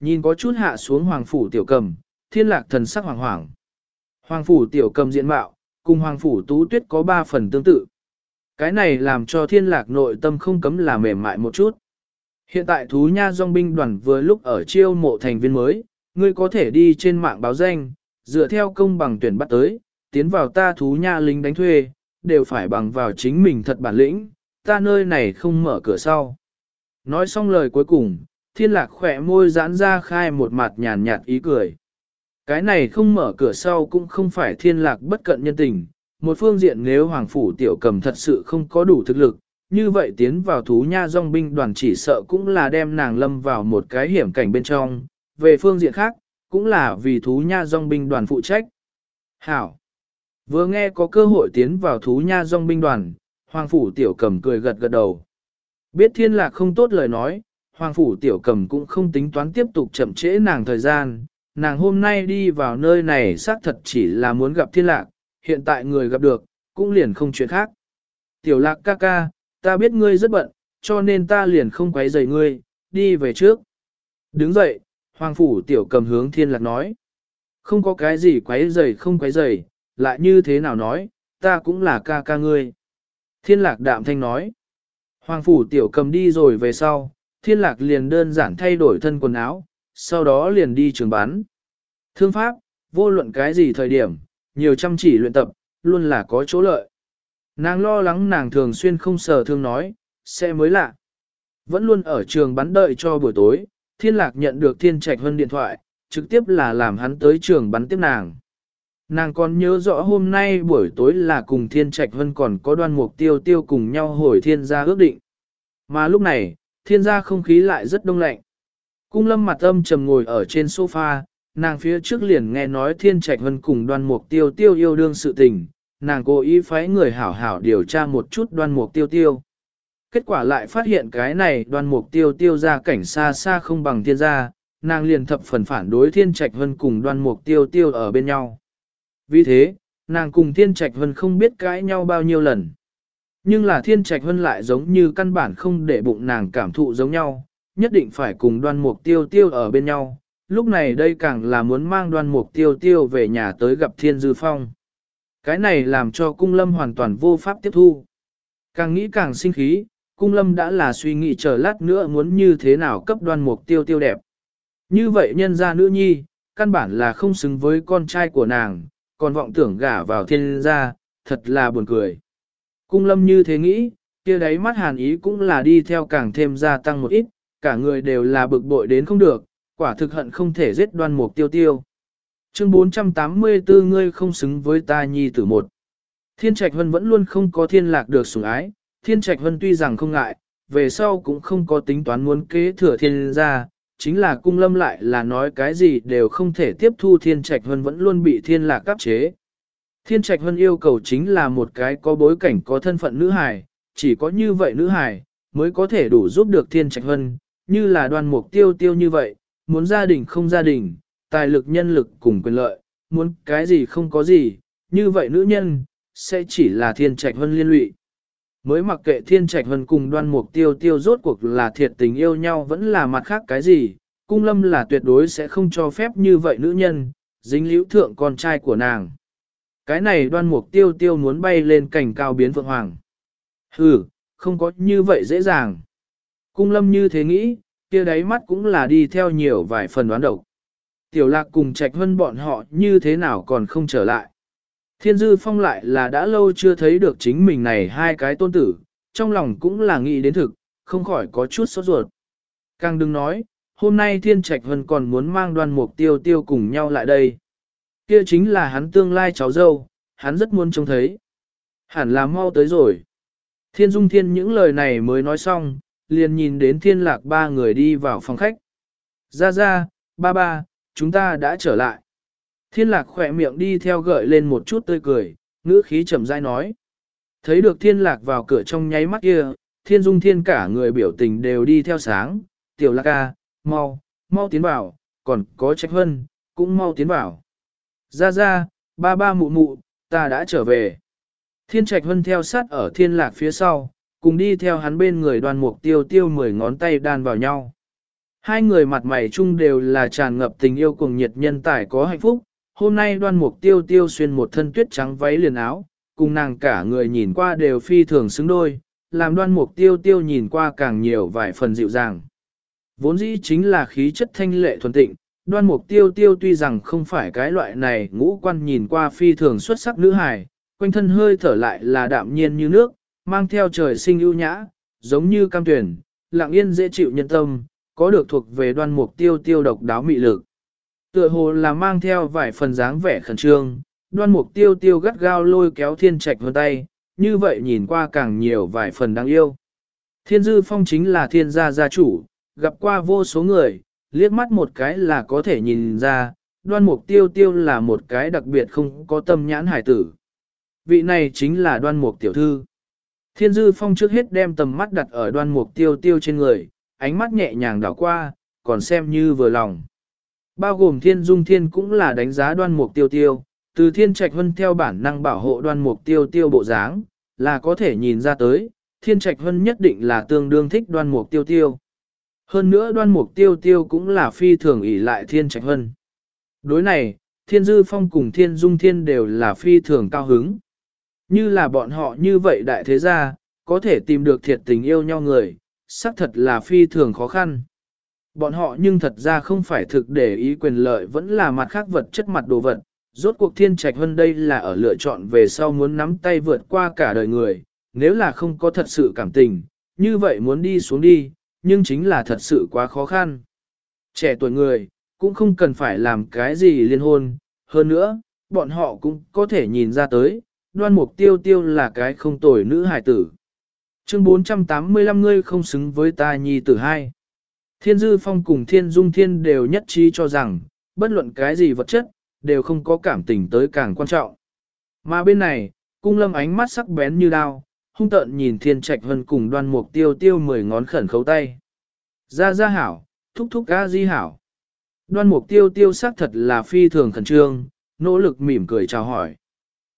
Nhìn có chút hạ xuống hoàng phủ tiểu cầm, thiên lạc thần sắc hoàng hoàng. Hoàng phủ tiểu cầm diện mạo, cùng hoàng phủ tú tuyết có ba phần tương tự. Cái này làm cho thiên lạc nội tâm không cấm là mềm mại một chút. Hiện tại thú nha dòng binh đoàn vừa lúc ở chiêu mộ thành viên mới, ngươi có thể đi trên mạng báo danh, dựa theo công bằng tuyển bắt tới, tiến vào ta thú nha lính đánh thuê, đều phải bằng vào chính mình thật bản lĩnh, ta nơi này không mở cửa sau. Nói xong lời cuối cùng, thiên lạc khỏe môi giãn ra khai một mặt nhàn nhạt ý cười. Cái này không mở cửa sau cũng không phải thiên lạc bất cận nhân tình, một phương diện nếu Hoàng Phủ Tiểu Cầm thật sự không có đủ thực lực, như vậy tiến vào thú nha dòng binh đoàn chỉ sợ cũng là đem nàng lâm vào một cái hiểm cảnh bên trong, về phương diện khác, cũng là vì thú nha dòng binh đoàn phụ trách. Hảo! Vừa nghe có cơ hội tiến vào thú nha dòng binh đoàn, Hoàng Phủ Tiểu Cầm cười gật gật đầu. Biết thiên lạc không tốt lời nói, Hoàng Phủ Tiểu Cầm cũng không tính toán tiếp tục chậm trễ nàng thời gian, nàng hôm nay đi vào nơi này xác thật chỉ là muốn gặp thiên lạc, hiện tại người gặp được, cũng liền không chuyện khác. Tiểu lạc ca ca, ta biết ngươi rất bận, cho nên ta liền không quấy rầy ngươi, đi về trước. Đứng dậy, Hoàng Phủ Tiểu Cầm hướng thiên lạc nói. Không có cái gì quấy rầy không quấy rầy, lại như thế nào nói, ta cũng là ca ca ngươi. Thiên lạc đạm thanh nói. Hoàng Phủ Tiểu Cầm đi rồi về sau, thiên lạc liền đơn giản thay đổi thân quần áo, sau đó liền đi trường bán. Thương pháp, vô luận cái gì thời điểm, nhiều chăm chỉ luyện tập, luôn là có chỗ lợi. Nàng lo lắng nàng thường xuyên không sờ thương nói, sẽ mới lạ. Vẫn luôn ở trường bắn đợi cho buổi tối, thiên lạc nhận được thiên trạch hơn điện thoại, trực tiếp là làm hắn tới trường bắn tiếp nàng. Nàng còn nhớ rõ hôm nay buổi tối là cùng thiên trạch vân còn có đoan mục tiêu tiêu cùng nhau hồi thiên gia ước định. Mà lúc này, thiên gia không khí lại rất đông lạnh. Cung lâm mặt âm trầm ngồi ở trên sofa, nàng phía trước liền nghe nói thiên trạch hân cùng đoan mục tiêu tiêu yêu đương sự tình, nàng cố ý phái người hảo hảo điều tra một chút đoan mục tiêu tiêu. Kết quả lại phát hiện cái này đoan mục tiêu tiêu ra cảnh xa xa không bằng thiên gia, nàng liền thập phần phản đối thiên trạch hân cùng đoan mục tiêu tiêu ở bên nhau. Vì thế, nàng cùng thiên trạch hân không biết cãi nhau bao nhiêu lần. Nhưng là thiên trạch vân lại giống như căn bản không để bụng nàng cảm thụ giống nhau, nhất định phải cùng đoan mục tiêu tiêu ở bên nhau. Lúc này đây càng là muốn mang đoan mục tiêu tiêu về nhà tới gặp thiên dư phong. Cái này làm cho cung lâm hoàn toàn vô pháp tiếp thu. Càng nghĩ càng sinh khí, cung lâm đã là suy nghĩ chờ lát nữa muốn như thế nào cấp đoan mục tiêu tiêu đẹp. Như vậy nhân gia nữ nhi, căn bản là không xứng với con trai của nàng, còn vọng tưởng gả vào thiên gia, thật là buồn cười. Cung lâm như thế nghĩ, kia đấy mắt hàn ý cũng là đi theo càng thêm gia tăng một ít, cả người đều là bực bội đến không được, quả thực hận không thể giết đoan mục tiêu tiêu. Chương 484 ngươi không xứng với ta nhi tử một. Thiên Trạch hân vẫn luôn không có thiên lạc được sủng ái, Thiên Trạch hân tuy rằng không ngại, về sau cũng không có tính toán muốn kế thừa thiên gia, chính là cung lâm lại là nói cái gì đều không thể tiếp thu Thiên Trạch hân vẫn luôn bị thiên lạc áp chế. Thiên Trạch Vân yêu cầu chính là một cái có bối cảnh có thân phận nữ hài, chỉ có như vậy nữ hài mới có thể đủ giúp được Thiên Trạch Vân, như là đoàn mục tiêu tiêu như vậy, muốn gia đình không gia đình, tài lực nhân lực cùng quyền lợi, muốn cái gì không có gì, như vậy nữ nhân, sẽ chỉ là Thiên Trạch Vân liên lụy. Mới mặc kệ Thiên Trạch Vân cùng đoan mục tiêu tiêu rốt cuộc là thiệt tình yêu nhau vẫn là mặt khác cái gì, cung lâm là tuyệt đối sẽ không cho phép như vậy nữ nhân, dính liễu thượng con trai của nàng. Cái này đoan mục tiêu tiêu muốn bay lên cảnh cao biến vượng hoàng. Hừ, không có như vậy dễ dàng. Cung lâm như thế nghĩ, kia đáy mắt cũng là đi theo nhiều vài phần đoán độc. Tiểu lạc cùng trạch hơn bọn họ như thế nào còn không trở lại. Thiên dư phong lại là đã lâu chưa thấy được chính mình này hai cái tôn tử, trong lòng cũng là nghĩ đến thực, không khỏi có chút sốt ruột. Càng đừng nói, hôm nay thiên trạch hơn còn muốn mang đoan mục tiêu tiêu cùng nhau lại đây. Kia chính là hắn tương lai cháu dâu, hắn rất muốn trông thấy. Hẳn là mau tới rồi. Thiên dung thiên những lời này mới nói xong, liền nhìn đến thiên lạc ba người đi vào phòng khách. Ra ra, ba ba, chúng ta đã trở lại. Thiên lạc khỏe miệng đi theo gợi lên một chút tươi cười, ngữ khí chậm rãi nói. Thấy được thiên lạc vào cửa trong nháy mắt kia, thiên dung thiên cả người biểu tình đều đi theo sáng, tiểu lạc ca, mau, mau tiến vào, còn có trách hân, cũng mau tiến vào. Ra ra, ba ba mụ mụ, ta đã trở về. Thiên trạch hân theo sát ở thiên lạc phía sau, cùng đi theo hắn bên người đoàn mục tiêu tiêu mười ngón tay đan vào nhau. Hai người mặt mày chung đều là tràn ngập tình yêu cùng nhiệt nhân tài có hạnh phúc. Hôm nay đoan mục tiêu tiêu xuyên một thân tuyết trắng váy liền áo, cùng nàng cả người nhìn qua đều phi thường xứng đôi, làm đoan mục tiêu tiêu nhìn qua càng nhiều vài phần dịu dàng. Vốn dĩ chính là khí chất thanh lệ thuần tịnh, đoan mục tiêu tiêu tuy rằng không phải cái loại này ngũ quan nhìn qua phi thường xuất sắc nữ hài, quanh thân hơi thở lại là đạm nhiên như nước, mang theo trời sinh ưu nhã, giống như cam tuyển, lặng yên dễ chịu nhân tâm, có được thuộc về đoan mục tiêu tiêu độc đáo mị lực. Tựa hồ là mang theo vài phần dáng vẻ khẩn trương, đoan mục tiêu tiêu gắt gao lôi kéo thiên trạch hơn tay, như vậy nhìn qua càng nhiều vài phần đáng yêu. Thiên dư phong chính là thiên gia gia chủ, gặp qua vô số người, liếc mắt một cái là có thể nhìn ra, đoan mục tiêu tiêu là một cái đặc biệt không có tâm nhãn hải tử. Vị này chính là đoan mục tiểu thư. Thiên dư phong trước hết đem tầm mắt đặt ở đoan mục tiêu tiêu trên người, ánh mắt nhẹ nhàng đảo qua, còn xem như vừa lòng. Bao gồm thiên dung thiên cũng là đánh giá đoan mục tiêu tiêu, từ thiên trạch hân theo bản năng bảo hộ đoan mục tiêu tiêu bộ dáng, là có thể nhìn ra tới, thiên trạch hân nhất định là tương đương thích đoan mục tiêu tiêu. Hơn nữa đoan mục tiêu tiêu cũng là phi thường ỷ lại thiên trạch hân. Đối này, thiên dư phong cùng thiên dung thiên đều là phi thường cao hứng. Như là bọn họ như vậy đại thế gia, có thể tìm được thiệt tình yêu nhau người, xác thật là phi thường khó khăn. Bọn họ nhưng thật ra không phải thực để ý quyền lợi vẫn là mặt khác vật chất mặt đồ vật. Rốt cuộc thiên trạch hơn đây là ở lựa chọn về sau muốn nắm tay vượt qua cả đời người, nếu là không có thật sự cảm tình, như vậy muốn đi xuống đi, nhưng chính là thật sự quá khó khăn. Trẻ tuổi người, cũng không cần phải làm cái gì liên hôn, hơn nữa, bọn họ cũng có thể nhìn ra tới, đoan mục tiêu tiêu là cái không tồi nữ hải tử. Chương 485 ngươi không xứng với ta nhi tử hai. Thiên dư phong cùng thiên dung thiên đều nhất trí cho rằng, bất luận cái gì vật chất, đều không có cảm tình tới càng quan trọng. Mà bên này, cung lâm ánh mắt sắc bén như đao, hung tợn nhìn thiên trạch hân cùng đoan mục tiêu tiêu mười ngón khẩn khấu tay. Ra ra hảo, thúc thúc ga di hảo. Đoan mục tiêu tiêu xác thật là phi thường khẩn trương, nỗ lực mỉm cười chào hỏi.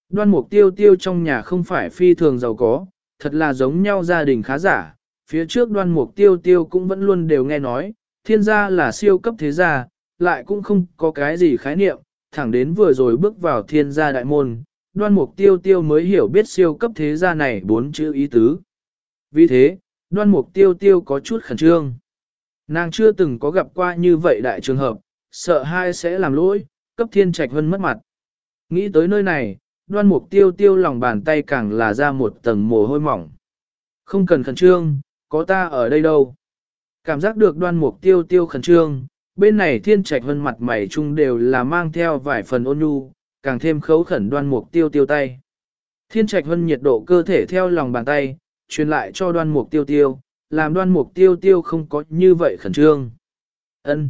Đoan mục tiêu tiêu trong nhà không phải phi thường giàu có, thật là giống nhau gia đình khá giả. Phía trước đoan mục tiêu tiêu cũng vẫn luôn đều nghe nói, thiên gia là siêu cấp thế gia, lại cũng không có cái gì khái niệm, thẳng đến vừa rồi bước vào thiên gia đại môn, đoan mục tiêu tiêu mới hiểu biết siêu cấp thế gia này bốn chữ ý tứ. Vì thế, đoan mục tiêu tiêu có chút khẩn trương. Nàng chưa từng có gặp qua như vậy đại trường hợp, sợ hai sẽ làm lỗi, cấp thiên trạch hơn mất mặt. Nghĩ tới nơi này, đoan mục tiêu tiêu lòng bàn tay càng là ra một tầng mồ hôi mỏng. Không cần khẩn trương, có ta ở đây đâu. Cảm giác được đoan mục tiêu tiêu khẩn trương, bên này thiên trạch hơn mặt mày chung đều là mang theo vài phần ôn nhu, càng thêm khấu khẩn đoan mục tiêu tiêu tay. Thiên trạch hân nhiệt độ cơ thể theo lòng bàn tay, truyền lại cho đoan mục tiêu tiêu, làm đoan mục tiêu tiêu không có như vậy khẩn trương. ân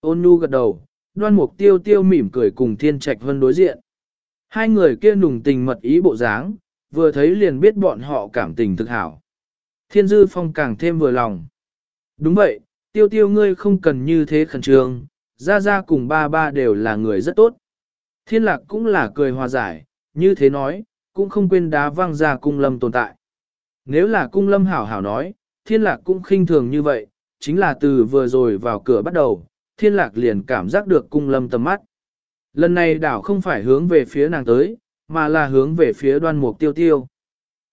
Ôn nu gật đầu, đoan mục tiêu tiêu mỉm cười cùng thiên trạch hân đối diện. Hai người kia nùng tình mật ý bộ dáng, vừa thấy liền biết bọn họ cảm tình thực hảo. Thiên dư phong càng thêm vừa lòng. Đúng vậy, tiêu tiêu ngươi không cần như thế khẩn trương, ra ra cùng ba ba đều là người rất tốt. Thiên lạc cũng là cười hòa giải, như thế nói, cũng không quên đá văng ra cung lâm tồn tại. Nếu là cung lâm hảo hảo nói, thiên lạc cũng khinh thường như vậy, chính là từ vừa rồi vào cửa bắt đầu, thiên lạc liền cảm giác được cung lâm tầm mắt. Lần này đảo không phải hướng về phía nàng tới, mà là hướng về phía đoan mục tiêu tiêu.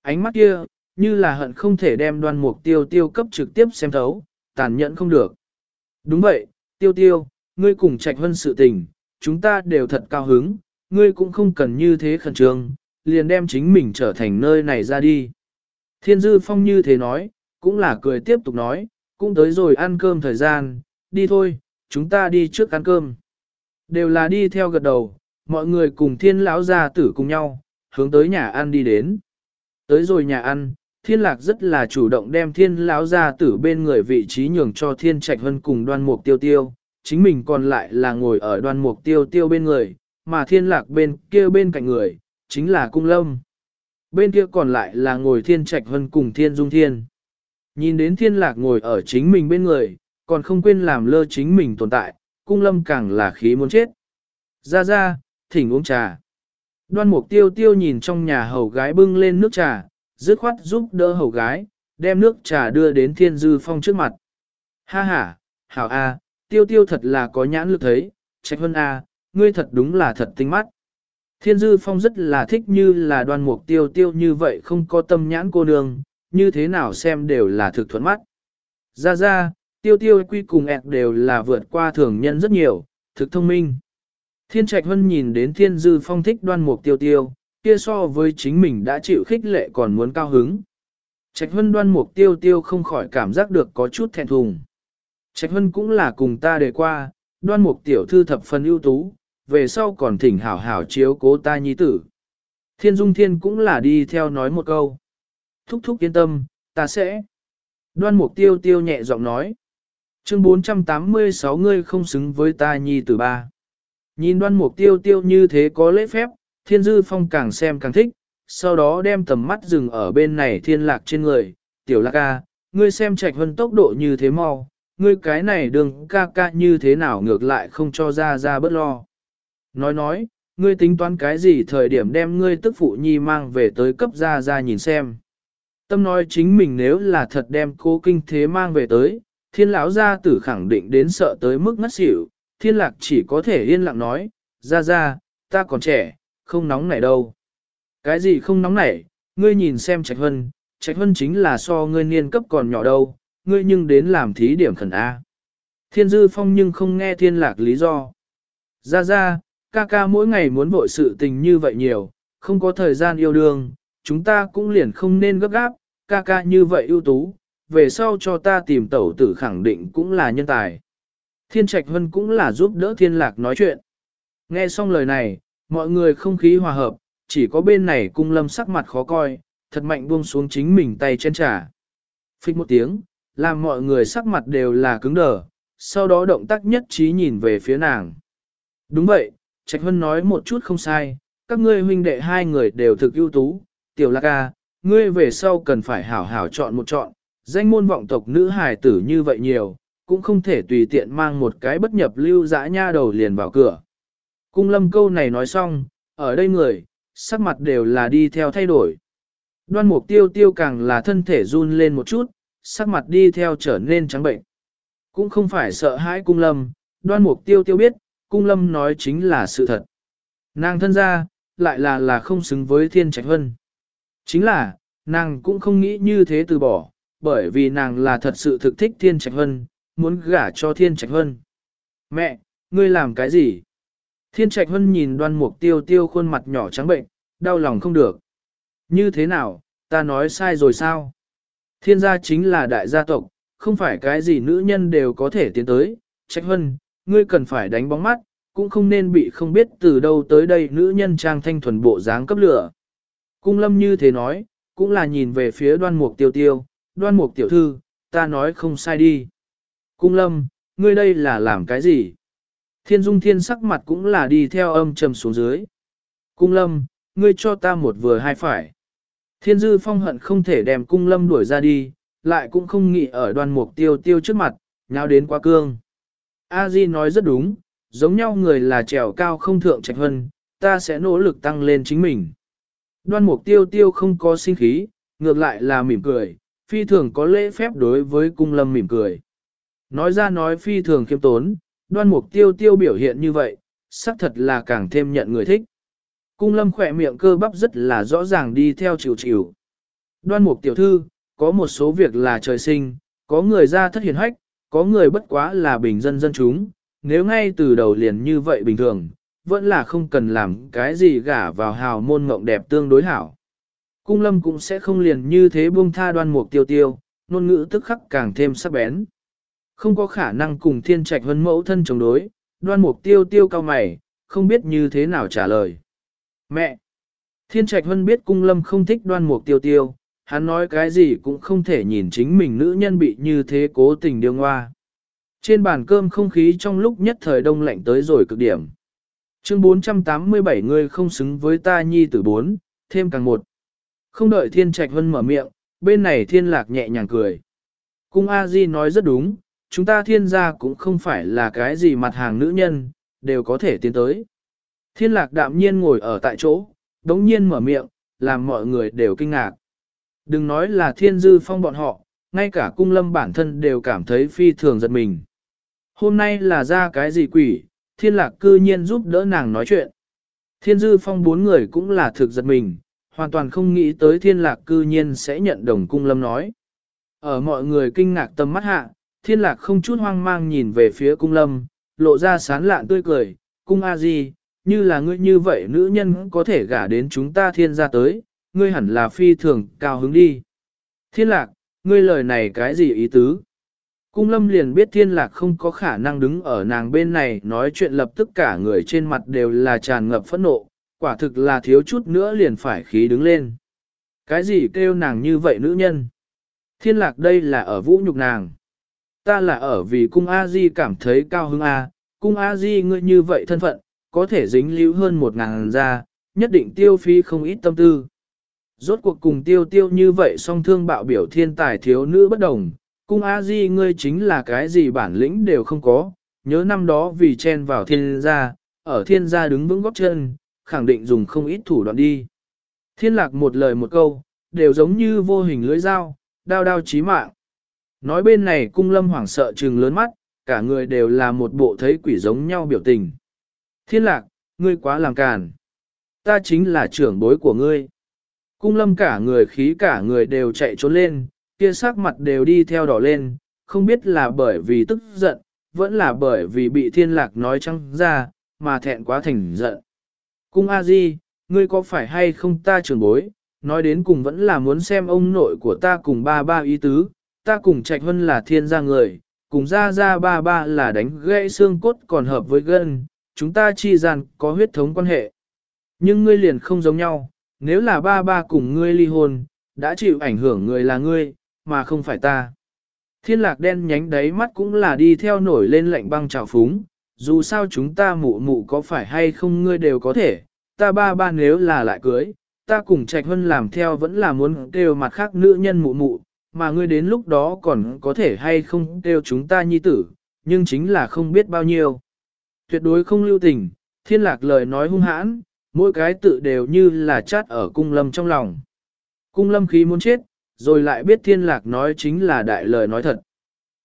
Ánh mắt kia, như là hận không thể đem đoan mục tiêu tiêu cấp trực tiếp xem thấu, tàn nhẫn không được. Đúng vậy, tiêu tiêu, ngươi cùng trạch hân sự tình, chúng ta đều thật cao hứng, ngươi cũng không cần như thế khẩn trương, liền đem chính mình trở thành nơi này ra đi. Thiên dư phong như thế nói, cũng là cười tiếp tục nói, cũng tới rồi ăn cơm thời gian, đi thôi, chúng ta đi trước ăn cơm. Đều là đi theo gật đầu, mọi người cùng thiên lão gia tử cùng nhau, hướng tới nhà ăn đi đến. Tới rồi nhà ăn, thiên lạc rất là chủ động đem thiên lão gia tử bên người vị trí nhường cho thiên trạch hân cùng đoan mục tiêu tiêu, chính mình còn lại là ngồi ở đoan mục tiêu tiêu bên người, mà thiên lạc bên kia bên cạnh người, chính là cung lâm. Bên kia còn lại là ngồi thiên trạch hân cùng thiên dung thiên. Nhìn đến thiên lạc ngồi ở chính mình bên người, còn không quên làm lơ chính mình tồn tại, cung lâm càng là khí muốn chết. Ra ra, thỉnh uống trà. Đoan mục tiêu tiêu nhìn trong nhà hầu gái bưng lên nước trà, dứt khoát giúp đỡ hầu gái, đem nước trà đưa đến thiên dư phong trước mặt. Ha ha, hảo A, tiêu tiêu thật là có nhãn lực thấy, trạch hơn A, à, ngươi thật đúng là thật tinh mắt. Thiên dư phong rất là thích như là đoan mục tiêu tiêu như vậy không có tâm nhãn cô nương, như thế nào xem đều là thực thuận mắt. Ra ra, tiêu tiêu quy cùng ẹt đều là vượt qua thường nhân rất nhiều, thực thông minh. Thiên Trạch Hân nhìn đến Thiên Dư Phong thích đoan mục tiêu tiêu, kia so với chính mình đã chịu khích lệ còn muốn cao hứng. Trạch Hân đoan mục tiêu tiêu không khỏi cảm giác được có chút thẹn thùng. Trạch Hân cũng là cùng ta đề qua, đoan mục tiểu thư thập phần ưu tú, về sau còn thỉnh hảo hảo chiếu cố ta nhi tử. Thiên Dung Thiên cũng là đi theo nói một câu. Thúc thúc yên tâm, ta sẽ. Đoan mục tiêu tiêu nhẹ giọng nói. Chương 486 ngươi không xứng với ta nhi tử ba. Nhìn đoan mục tiêu tiêu như thế có lễ phép, thiên dư phong càng xem càng thích, sau đó đem tầm mắt dừng ở bên này thiên lạc trên người, tiểu lạc ca, ngươi xem trạch hơn tốc độ như thế mau, ngươi cái này đường ca ca như thế nào ngược lại không cho ra ra bất lo. Nói nói, ngươi tính toán cái gì thời điểm đem ngươi tức phụ nhi mang về tới cấp ra ra nhìn xem. Tâm nói chính mình nếu là thật đem cô kinh thế mang về tới, thiên lão gia tử khẳng định đến sợ tới mức ngất xỉu, thiên lạc chỉ có thể yên lặng nói, ra ra, ta còn trẻ, không nóng nảy đâu. Cái gì không nóng nảy, ngươi nhìn xem Trạch Hân, Trạch Hân chính là so ngươi niên cấp còn nhỏ đâu, ngươi nhưng đến làm thí điểm khẩn A. Thiên dư phong nhưng không nghe thiên lạc lý do. Ra ra, ca ca mỗi ngày muốn vội sự tình như vậy nhiều, không có thời gian yêu đương, chúng ta cũng liền không nên gấp gáp, ca ca như vậy ưu tú, về sau cho ta tìm tẩu tử khẳng định cũng là nhân tài. Thiên Trạch Vân cũng là giúp đỡ thiên lạc nói chuyện. Nghe xong lời này, mọi người không khí hòa hợp, chỉ có bên này cung lâm sắc mặt khó coi, thật mạnh buông xuống chính mình tay trên trà. Phích một tiếng, làm mọi người sắc mặt đều là cứng đờ, sau đó động tác nhất trí nhìn về phía nàng. Đúng vậy, Trạch Hân nói một chút không sai, các ngươi huynh đệ hai người đều thực ưu tú, tiểu lạc ca, ngươi về sau cần phải hảo hảo chọn một chọn, danh môn vọng tộc nữ hài tử như vậy nhiều, cũng không thể tùy tiện mang một cái bất nhập lưu dã nha đầu liền vào cửa. Cung lâm câu này nói xong, ở đây người, sắc mặt đều là đi theo thay đổi. Đoan mục tiêu tiêu càng là thân thể run lên một chút, sắc mặt đi theo trở nên trắng bệnh. Cũng không phải sợ hãi cung lâm, đoan mục tiêu tiêu biết, cung lâm nói chính là sự thật. Nàng thân ra, lại là là không xứng với thiên trạch hân. Chính là, nàng cũng không nghĩ như thế từ bỏ, bởi vì nàng là thật sự thực thích thiên trạch hân, muốn gả cho thiên trạch hân. Mẹ, ngươi làm cái gì? Thiên trạch hân nhìn đoan mục tiêu tiêu khuôn mặt nhỏ trắng bệnh, đau lòng không được. Như thế nào, ta nói sai rồi sao? Thiên gia chính là đại gia tộc, không phải cái gì nữ nhân đều có thể tiến tới. Trạch hân, ngươi cần phải đánh bóng mắt, cũng không nên bị không biết từ đâu tới đây nữ nhân trang thanh thuần bộ dáng cấp lửa. Cung lâm như thế nói, cũng là nhìn về phía đoan mục tiêu tiêu, đoan mục tiểu thư, ta nói không sai đi. Cung lâm, ngươi đây là làm cái gì? Thiên dung thiên sắc mặt cũng là đi theo âm trầm xuống dưới. Cung lâm, ngươi cho ta một vừa hai phải. Thiên dư phong hận không thể đem cung lâm đuổi ra đi, lại cũng không nghĩ ở đoàn mục tiêu tiêu trước mặt, nháo đến quá cương. A Di nói rất đúng, giống nhau người là trèo cao không thượng trạch hân, ta sẽ nỗ lực tăng lên chính mình. Đoan mục tiêu tiêu không có sinh khí, ngược lại là mỉm cười, phi thường có lễ phép đối với cung lâm mỉm cười. Nói ra nói phi thường khiêm tốn, đoan mục tiêu tiêu biểu hiện như vậy, xác thật là càng thêm nhận người thích. Cung lâm khỏe miệng cơ bắp rất là rõ ràng đi theo chiều chiều. Đoan mục tiểu thư, có một số việc là trời sinh, có người ra thất hiền hách, có người bất quá là bình dân dân chúng, nếu ngay từ đầu liền như vậy bình thường, vẫn là không cần làm cái gì gả vào hào môn ngộng đẹp tương đối hảo. Cung lâm cũng sẽ không liền như thế buông tha đoan mục tiêu tiêu, ngôn ngữ tức khắc càng thêm sắc bén. Không có khả năng cùng thiên trạch hơn mẫu thân chống đối, đoan mục tiêu tiêu cao mày, không biết như thế nào trả lời. Mẹ! Thiên trạch vân biết cung lâm không thích đoan mục tiêu tiêu, hắn nói cái gì cũng không thể nhìn chính mình nữ nhân bị như thế cố tình điêu ngoa. Trên bàn cơm không khí trong lúc nhất thời đông lạnh tới rồi cực điểm. Chương 487 người không xứng với ta nhi tử bốn, thêm càng một. Không đợi thiên trạch vân mở miệng, bên này thiên lạc nhẹ nhàng cười. Cung A-di nói rất đúng, chúng ta thiên gia cũng không phải là cái gì mặt hàng nữ nhân, đều có thể tiến tới. Thiên lạc đạm nhiên ngồi ở tại chỗ, đống nhiên mở miệng, làm mọi người đều kinh ngạc. Đừng nói là thiên dư phong bọn họ, ngay cả cung lâm bản thân đều cảm thấy phi thường giật mình. Hôm nay là ra cái gì quỷ, thiên lạc cư nhiên giúp đỡ nàng nói chuyện. Thiên dư phong bốn người cũng là thực giật mình, hoàn toàn không nghĩ tới thiên lạc cư nhiên sẽ nhận đồng cung lâm nói. Ở mọi người kinh ngạc tâm mắt hạ, thiên lạc không chút hoang mang nhìn về phía cung lâm, lộ ra sán lạn tươi cười, cung a di, như là ngươi như vậy nữ nhân có thể gả đến chúng ta thiên gia tới, ngươi hẳn là phi thường cao hứng đi. Thiên lạc, ngươi lời này cái gì ý tứ? Cung lâm liền biết thiên lạc không có khả năng đứng ở nàng bên này nói chuyện lập tức cả người trên mặt đều là tràn ngập phẫn nộ, quả thực là thiếu chút nữa liền phải khí đứng lên. Cái gì kêu nàng như vậy nữ nhân? Thiên lạc đây là ở vũ nhục nàng. Ta là ở vì cung A-di cảm thấy cao hứng à, A, cung A-di ngươi như vậy thân phận, có thể dính lưu hơn một ngàn ra, nhất định tiêu phí không ít tâm tư. Rốt cuộc cùng tiêu tiêu như vậy song thương bạo biểu thiên tài thiếu nữ bất đồng, cung A Di ngươi chính là cái gì bản lĩnh đều không có, nhớ năm đó vì chen vào thiên gia, ở thiên gia đứng vững góc chân, khẳng định dùng không ít thủ đoạn đi. Thiên lạc một lời một câu, đều giống như vô hình lưỡi dao, đao đao chí mạng. Nói bên này cung lâm hoảng sợ trừng lớn mắt, cả người đều là một bộ thấy quỷ giống nhau biểu tình. Thiên lạc, ngươi quá làm càn. Ta chính là trưởng bối của ngươi. Cung lâm cả người khí cả người đều chạy trốn lên, kia sắc mặt đều đi theo đỏ lên, không biết là bởi vì tức giận, vẫn là bởi vì bị thiên lạc nói trăng ra, mà thẹn quá thành giận. Cung A Di, ngươi có phải hay không ta trưởng bối, nói đến cùng vẫn là muốn xem ông nội của ta cùng ba ba ý tứ, ta cùng trạch hơn là thiên gia người, cùng ra ra ba ba là đánh gãy xương cốt còn hợp với gân, chúng ta chi gian có huyết thống quan hệ. Nhưng ngươi liền không giống nhau, nếu là ba ba cùng ngươi ly hôn, đã chịu ảnh hưởng người là ngươi, mà không phải ta. Thiên lạc đen nhánh đáy mắt cũng là đi theo nổi lên lạnh băng trào phúng, dù sao chúng ta mụ mụ có phải hay không ngươi đều có thể, ta ba ba nếu là lại cưới, ta cùng trạch hân làm theo vẫn là muốn kêu mặt khác nữ nhân mụ mụ, mà ngươi đến lúc đó còn có thể hay không kêu chúng ta nhi tử, nhưng chính là không biết bao nhiêu. Tuyệt đối không lưu tình, thiên lạc lời nói hung hãn, mỗi cái tự đều như là chát ở cung lâm trong lòng. Cung lâm khí muốn chết, rồi lại biết thiên lạc nói chính là đại lời nói thật.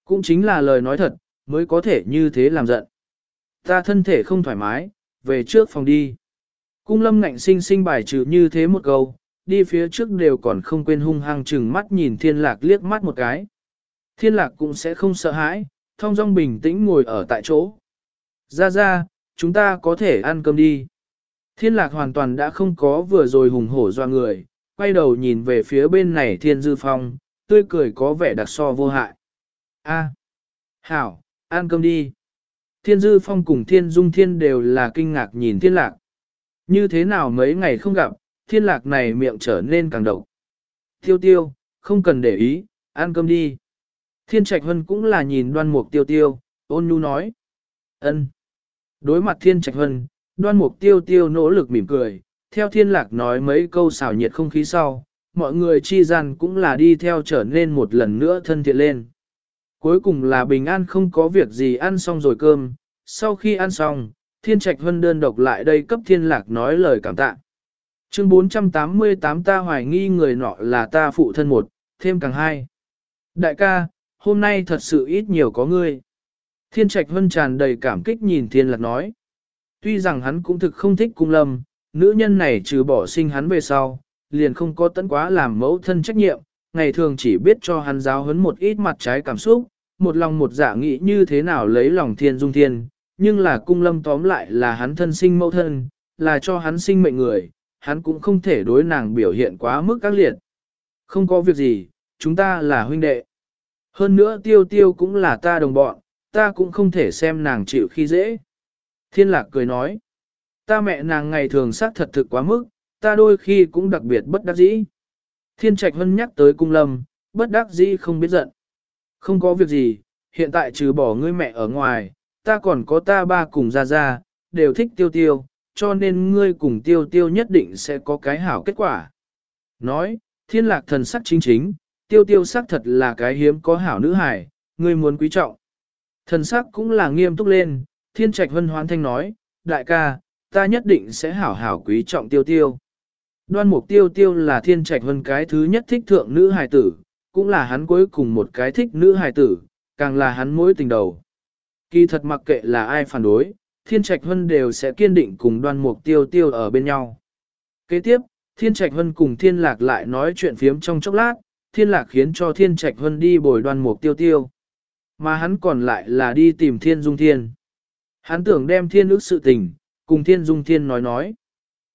Cũng chính là lời nói thật, mới có thể như thế làm giận. Ta thân thể không thoải mái, về trước phòng đi. Cung lâm ngạnh sinh sinh bài trừ như thế một câu, đi phía trước đều còn không quên hung hăng chừng mắt nhìn thiên lạc liếc mắt một cái. Thiên lạc cũng sẽ không sợ hãi, thong dong bình tĩnh ngồi ở tại chỗ. Ra ra, chúng ta có thể ăn cơm đi. Thiên lạc hoàn toàn đã không có vừa rồi hùng hổ doa người, quay đầu nhìn về phía bên này thiên dư phong, tươi cười có vẻ đặc so vô hại. A, Hảo, ăn cơm đi. Thiên dư phong cùng thiên dung thiên đều là kinh ngạc nhìn thiên lạc. Như thế nào mấy ngày không gặp, thiên lạc này miệng trở nên càng độc. Tiêu tiêu, không cần để ý, ăn cơm đi. Thiên trạch hân cũng là nhìn đoan mục tiêu tiêu, ôn nhu nói. ân. Đối mặt thiên trạch hân, đoan mục tiêu tiêu nỗ lực mỉm cười, theo thiên lạc nói mấy câu xào nhiệt không khí sau, mọi người chi gian cũng là đi theo trở nên một lần nữa thân thiện lên. Cuối cùng là bình an không có việc gì ăn xong rồi cơm, sau khi ăn xong, thiên trạch hân đơn độc lại đây cấp thiên lạc nói lời cảm tạ. Chương 488 ta hoài nghi người nọ là ta phụ thân một, thêm càng hai. Đại ca, hôm nay thật sự ít nhiều có ngươi. Thiên trạch hân tràn đầy cảm kích nhìn thiên lạc nói. Tuy rằng hắn cũng thực không thích cung lâm, nữ nhân này trừ bỏ sinh hắn về sau, liền không có tận quá làm mẫu thân trách nhiệm, ngày thường chỉ biết cho hắn giáo huấn một ít mặt trái cảm xúc, một lòng một dạ nghĩ như thế nào lấy lòng thiên dung thiên, nhưng là cung lâm tóm lại là hắn thân sinh mẫu thân, là cho hắn sinh mệnh người, hắn cũng không thể đối nàng biểu hiện quá mức các liệt. Không có việc gì, chúng ta là huynh đệ. Hơn nữa tiêu tiêu cũng là ta đồng bọn, ta cũng không thể xem nàng chịu khi dễ. Thiên lạc cười nói. Ta mẹ nàng ngày thường xác thật thực quá mức, ta đôi khi cũng đặc biệt bất đắc dĩ. Thiên trạch hân nhắc tới cung lâm, bất đắc dĩ không biết giận. Không có việc gì, hiện tại trừ bỏ ngươi mẹ ở ngoài, ta còn có ta ba cùng ra ra, đều thích tiêu tiêu, cho nên ngươi cùng tiêu tiêu nhất định sẽ có cái hảo kết quả. Nói, thiên lạc thần sắc chính chính, tiêu tiêu sắc thật là cái hiếm có hảo nữ hải, ngươi muốn quý trọng. Thần sắc cũng là nghiêm túc lên, thiên trạch hân hoán thanh nói, đại ca, ta nhất định sẽ hảo hảo quý trọng tiêu tiêu. Đoan mục tiêu tiêu là thiên trạch Hân cái thứ nhất thích thượng nữ hài tử, cũng là hắn cuối cùng một cái thích nữ hài tử, càng là hắn mối tình đầu. Kỳ thật mặc kệ là ai phản đối, Thiên Trạch Hân đều sẽ kiên định cùng đoan mục tiêu tiêu ở bên nhau. Kế tiếp, Thiên Trạch Hân cùng Thiên Lạc lại nói chuyện phiếm trong chốc lát, Thiên Lạc khiến cho Thiên Trạch Hân đi bồi đoan mục tiêu tiêu. Mà hắn còn lại là đi tìm Thiên Dung Thiên. Hắn tưởng đem Thiên ước sự tình, cùng Thiên Dung Thiên nói nói.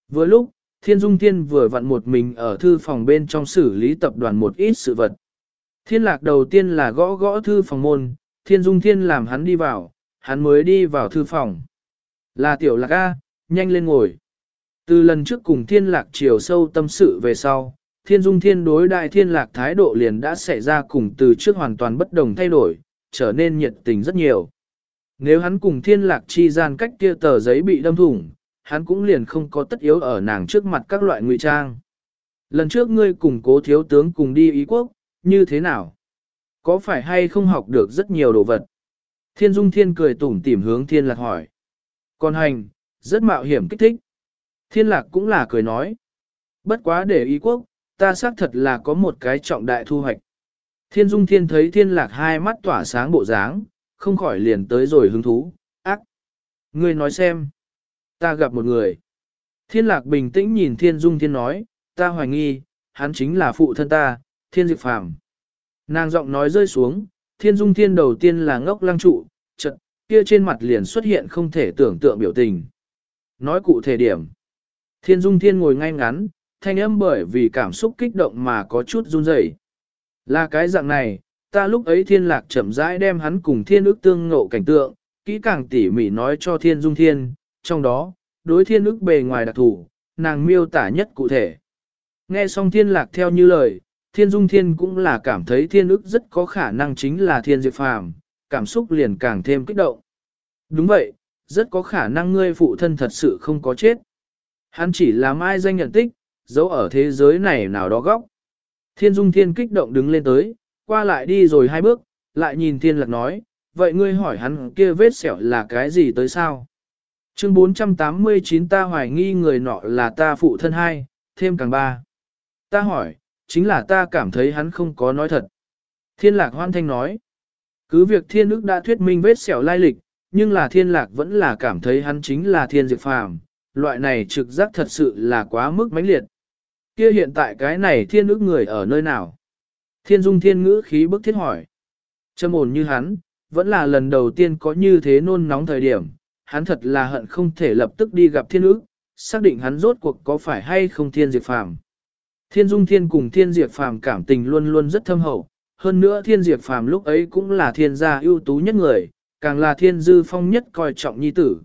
Vừa lúc, Thiên Dung Thiên vừa vặn một mình ở thư phòng bên trong xử lý tập đoàn một ít sự vật. Thiên lạc đầu tiên là gõ gõ thư phòng môn, Thiên Dung Thiên làm hắn đi vào, hắn mới đi vào thư phòng. Là tiểu lạc A, nhanh lên ngồi. Từ lần trước cùng thiên lạc chiều sâu tâm sự về sau, thiên dung thiên đối đại thiên lạc thái độ liền đã xảy ra cùng từ trước hoàn toàn bất đồng thay đổi, trở nên nhiệt tình rất nhiều. Nếu hắn cùng thiên lạc chi gian cách kia tờ giấy bị đâm thủng, hắn cũng liền không có tất yếu ở nàng trước mặt các loại ngụy trang. Lần trước ngươi cùng cố thiếu tướng cùng đi Ý quốc, như thế nào? Có phải hay không học được rất nhiều đồ vật? Thiên Dung Thiên cười tủm tỉm hướng Thiên Lạc hỏi. Còn hành, rất mạo hiểm kích thích. Thiên Lạc cũng là cười nói. Bất quá để ý quốc, ta xác thật là có một cái trọng đại thu hoạch. Thiên Dung Thiên thấy Thiên Lạc hai mắt tỏa sáng bộ dáng, không khỏi liền tới rồi hứng thú, ác. Ngươi nói xem. Ta gặp một người. Thiên Lạc bình tĩnh nhìn Thiên Dung Thiên nói, ta hoài nghi, hắn chính là phụ thân ta, Thiên Diệp Phàm. Nàng giọng nói rơi xuống, Thiên Dung Thiên đầu tiên là ngốc lăng trụ, chật, kia trên mặt liền xuất hiện không thể tưởng tượng biểu tình. Nói cụ thể điểm. Thiên Dung Thiên ngồi ngay ngắn, thanh âm bởi vì cảm xúc kích động mà có chút run rẩy. Là cái dạng này, ta lúc ấy thiên lạc chậm rãi đem hắn cùng thiên ước tương ngộ cảnh tượng, kỹ càng tỉ mỉ nói cho thiên dung thiên, trong đó, đối thiên ước bề ngoài đặc thủ, nàng miêu tả nhất cụ thể. Nghe xong thiên lạc theo như lời, thiên dung thiên cũng là cảm thấy thiên ước rất có khả năng chính là thiên diệp phàm, cảm xúc liền càng thêm kích động. Đúng vậy, rất có khả năng ngươi phụ thân thật sự không có chết. Hắn chỉ là mai danh nhận tích, giấu ở thế giới này nào đó góc. Thiên dung thiên kích động đứng lên tới, qua lại đi rồi hai bước, lại nhìn thiên lạc nói, vậy ngươi hỏi hắn kia vết sẹo là cái gì tới sao? Chương 489 ta hoài nghi người nọ là ta phụ thân hai, thêm càng ba. Ta hỏi, chính là ta cảm thấy hắn không có nói thật. Thiên lạc hoan thanh nói, cứ việc thiên Đức đã thuyết minh vết sẹo lai lịch, nhưng là thiên lạc vẫn là cảm thấy hắn chính là thiên Diệp phàm, loại này trực giác thật sự là quá mức mãnh liệt. Kia hiện tại cái này thiên ước người ở nơi nào? Thiên dung thiên ngữ khí bức thiết hỏi. Châm ổn như hắn, vẫn là lần đầu tiên có như thế nôn nóng thời điểm, hắn thật là hận không thể lập tức đi gặp thiên ước, xác định hắn rốt cuộc có phải hay không thiên diệt phàm. Thiên dung thiên cùng thiên diệt phàm cảm tình luôn luôn rất thâm hậu, hơn nữa thiên diệt phàm lúc ấy cũng là thiên gia ưu tú nhất người, càng là thiên dư phong nhất coi trọng nhi tử.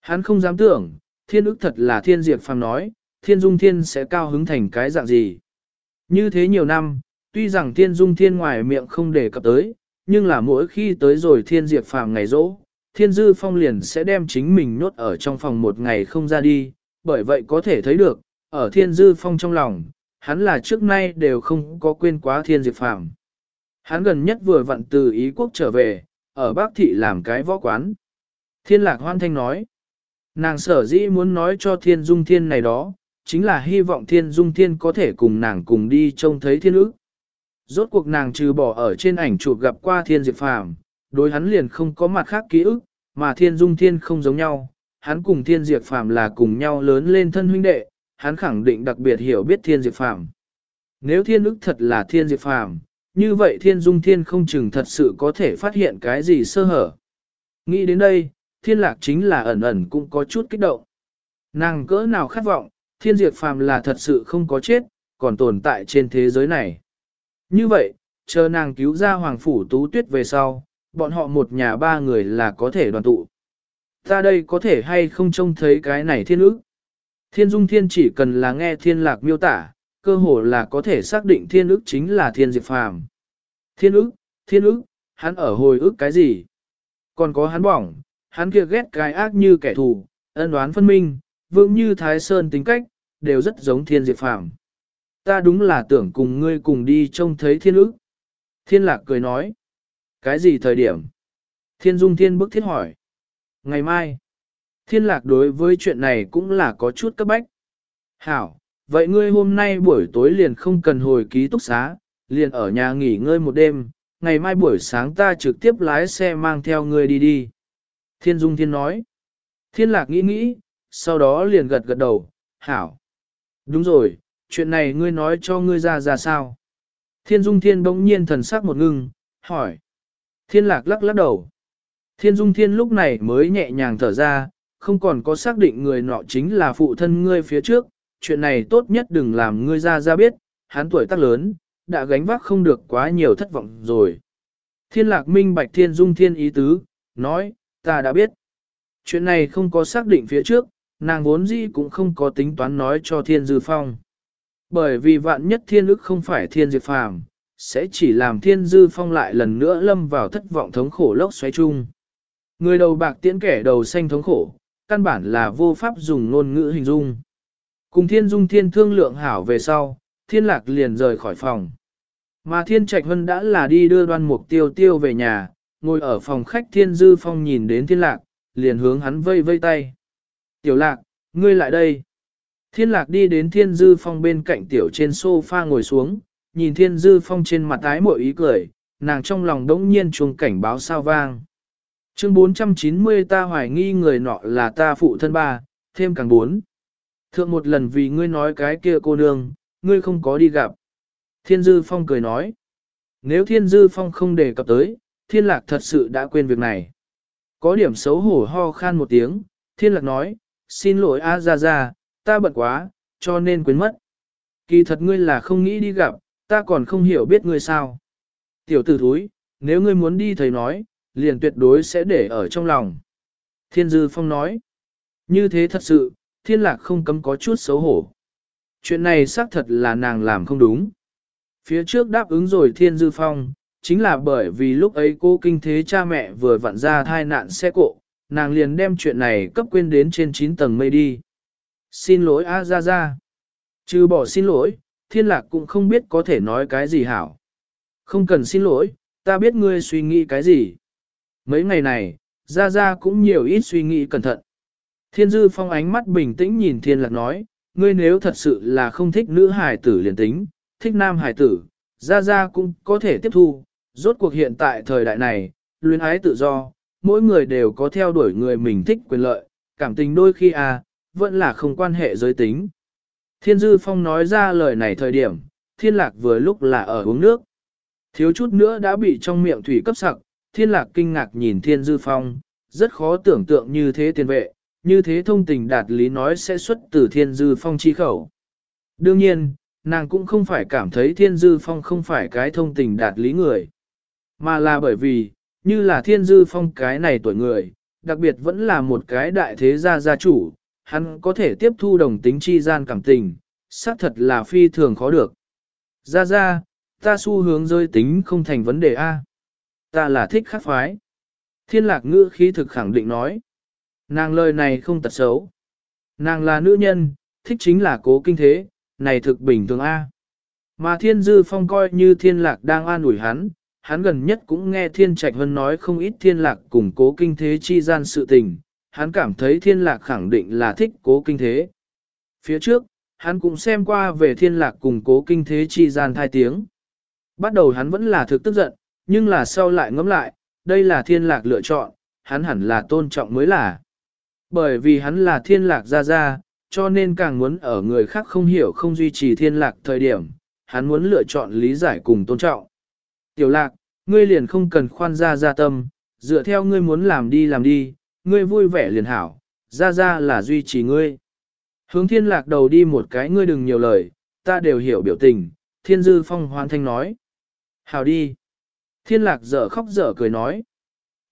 Hắn không dám tưởng, thiên ức thật là thiên diệt phàm nói, thiên dung thiên sẽ cao hứng thành cái dạng gì. Như thế nhiều năm, tuy rằng thiên dung thiên ngoài miệng không đề cập tới, nhưng là mỗi khi tới rồi thiên diệt phàm ngày rỗ, thiên dư phong liền sẽ đem chính mình nhốt ở trong phòng một ngày không ra đi, bởi vậy có thể thấy được, ở thiên dư phong trong lòng, hắn là trước nay đều không có quên quá thiên diệt phàm. Hắn gần nhất vừa vặn từ Ý quốc trở về, ở Bắc Thị làm cái võ quán. Thiên lạc hoan thanh nói, nàng sở dĩ muốn nói cho thiên dung thiên này đó, chính là hy vọng thiên dung thiên có thể cùng nàng cùng đi trông thấy thiên ức. Rốt cuộc nàng trừ bỏ ở trên ảnh chụp gặp qua thiên diệp phàm, đối hắn liền không có mặt khác ký ức, mà thiên dung thiên không giống nhau, hắn cùng thiên diệp phàm là cùng nhau lớn lên thân huynh đệ, hắn khẳng định đặc biệt hiểu biết thiên diệp phàm. Nếu thiên ức thật là thiên diệp phàm, như vậy thiên dung thiên không chừng thật sự có thể phát hiện cái gì sơ hở. Nghĩ đến đây, thiên lạc chính là ẩn ẩn cũng có chút kích động. Nàng cỡ nào khát vọng, thiên diệt phàm là thật sự không có chết, còn tồn tại trên thế giới này. Như vậy, chờ nàng cứu ra hoàng phủ tú tuyết về sau, bọn họ một nhà ba người là có thể đoàn tụ. Ta đây có thể hay không trông thấy cái này thiên ức. Thiên dung thiên chỉ cần là nghe thiên lạc miêu tả, cơ hồ là có thể xác định thiên ức chính là thiên Diệt phàm. Thiên ức, thiên ức, hắn ở hồi ức cái gì? Còn có hắn bỏng, hắn kia ghét cái ác như kẻ thù, ân đoán phân minh, vững như thái sơn tính cách, đều rất giống thiên diệp phàm. Ta đúng là tưởng cùng ngươi cùng đi trông thấy thiên ức. Thiên lạc cười nói. Cái gì thời điểm? Thiên dung thiên bức thiết hỏi. Ngày mai. Thiên lạc đối với chuyện này cũng là có chút cấp bách. Hảo, vậy ngươi hôm nay buổi tối liền không cần hồi ký túc xá, liền ở nhà nghỉ ngơi một đêm, ngày mai buổi sáng ta trực tiếp lái xe mang theo ngươi đi đi. Thiên Dung Thiên nói. Thiên Lạc nghĩ nghĩ, sau đó liền gật gật đầu, hảo. Đúng rồi, chuyện này ngươi nói cho ngươi ra ra sao? Thiên Dung Thiên bỗng nhiên thần sắc một ngưng, hỏi. Thiên Lạc lắc lắc đầu. Thiên Dung Thiên lúc này mới nhẹ nhàng thở ra, không còn có xác định người nọ chính là phụ thân ngươi phía trước, chuyện này tốt nhất đừng làm ngươi ra ra biết, hắn tuổi tác lớn, đã gánh vác không được quá nhiều thất vọng rồi. Thiên lạc minh bạch thiên dung thiên ý tứ, nói, ta đã biết. Chuyện này không có xác định phía trước, nàng vốn gì cũng không có tính toán nói cho thiên dư phong. Bởi vì vạn nhất thiên ức không phải thiên diệt phàm, sẽ chỉ làm thiên dư phong lại lần nữa lâm vào thất vọng thống khổ lốc xoáy chung. Người đầu bạc tiễn kẻ đầu xanh thống khổ, căn bản là vô pháp dùng ngôn ngữ hình dung. Cùng thiên dung thiên thương lượng hảo về sau, thiên lạc liền rời khỏi phòng. Mà thiên trạch hân đã là đi đưa đoan mục tiêu tiêu về nhà, ngồi ở phòng khách thiên dư phong nhìn đến thiên lạc, liền hướng hắn vây vây tay. Tiểu lạc, ngươi lại đây. Thiên lạc đi đến thiên dư phong bên cạnh tiểu trên sofa ngồi xuống, nhìn thiên dư phong trên mặt ái mội ý cười, nàng trong lòng đống nhiên chuông cảnh báo sao vang. Chương 490 ta hoài nghi người nọ là ta phụ thân ba, thêm càng bốn. Thượng một lần vì ngươi nói cái kia cô nương, ngươi không có đi gặp. Thiên Dư Phong cười nói. Nếu Thiên Dư Phong không đề cập tới, Thiên Lạc thật sự đã quên việc này. Có điểm xấu hổ ho khan một tiếng, Thiên Lạc nói, xin lỗi A Gia Gia, ta bận quá, cho nên quên mất. Kỳ thật ngươi là không nghĩ đi gặp, ta còn không hiểu biết ngươi sao. Tiểu tử thúi, nếu ngươi muốn đi thầy nói, liền tuyệt đối sẽ để ở trong lòng. Thiên Dư Phong nói, như thế thật sự, Thiên Lạc không cấm có chút xấu hổ. Chuyện này xác thật là nàng làm không đúng. Phía trước đáp ứng rồi Thiên Dư Phong, chính là bởi vì lúc ấy cô kinh thế cha mẹ vừa vặn ra thai nạn xe cộ, nàng liền đem chuyện này cấp quên đến trên 9 tầng mây đi. Xin lỗi A Gia Gia. Trừ bỏ xin lỗi, Thiên Lạc cũng không biết có thể nói cái gì hảo. Không cần xin lỗi, ta biết ngươi suy nghĩ cái gì. Mấy ngày này, Gia Gia cũng nhiều ít suy nghĩ cẩn thận. Thiên Dư Phong ánh mắt bình tĩnh nhìn Thiên Lạc nói, ngươi nếu thật sự là không thích nữ hài tử liền tính, thích nam hài tử, Gia Gia cũng có thể tiếp thu. Rốt cuộc hiện tại thời đại này, luyến ái tự do, mỗi người đều có theo đuổi người mình thích quyền lợi, cảm tình đôi khi à, vẫn là không quan hệ giới tính. Thiên Dư Phong nói ra lời này thời điểm, Thiên Lạc vừa lúc là ở uống nước. Thiếu chút nữa đã bị trong miệng thủy cấp sặc, Thiên Lạc kinh ngạc nhìn Thiên Dư Phong, rất khó tưởng tượng như thế tiền vệ, như thế thông tình đạt lý nói sẽ xuất từ Thiên Dư Phong chi khẩu. Đương nhiên, nàng cũng không phải cảm thấy Thiên Dư Phong không phải cái thông tình đạt lý người, mà là bởi vì, như là Thiên Dư Phong cái này tuổi người, đặc biệt vẫn là một cái đại thế gia gia chủ, hắn có thể tiếp thu đồng tính chi gian cảm tình, xác thật là phi thường khó được. Ra ra, ta xu hướng rơi tính không thành vấn đề A. Ta là thích khắc phái. Thiên lạc ngữ khí thực khẳng định nói. Nàng lời này không tật xấu. Nàng là nữ nhân, thích chính là cố kinh thế, này thực bình thường A. Mà thiên dư phong coi như thiên lạc đang an ủi hắn, hắn gần nhất cũng nghe thiên trạch Hân nói không ít thiên lạc cùng cố kinh thế chi gian sự tình, hắn cảm thấy thiên lạc khẳng định là thích cố kinh thế. Phía trước, hắn cũng xem qua về thiên lạc cùng cố kinh thế chi gian thai tiếng. Bắt đầu hắn vẫn là thực tức giận, nhưng là sau lại ngẫm lại, đây là thiên lạc lựa chọn, hắn hẳn là tôn trọng mới là. Bởi vì hắn là thiên lạc ra ra, cho nên càng muốn ở người khác không hiểu không duy trì thiên lạc thời điểm, hắn muốn lựa chọn lý giải cùng tôn trọng. Tiểu lạc, ngươi liền không cần khoan ra ra tâm, dựa theo ngươi muốn làm đi làm đi, ngươi vui vẻ liền hảo, ra ra là duy trì ngươi. Hướng thiên lạc đầu đi một cái ngươi đừng nhiều lời, ta đều hiểu biểu tình, thiên dư phong hoàn thanh nói. Hảo đi. Thiên lạc dở khóc dở cười nói.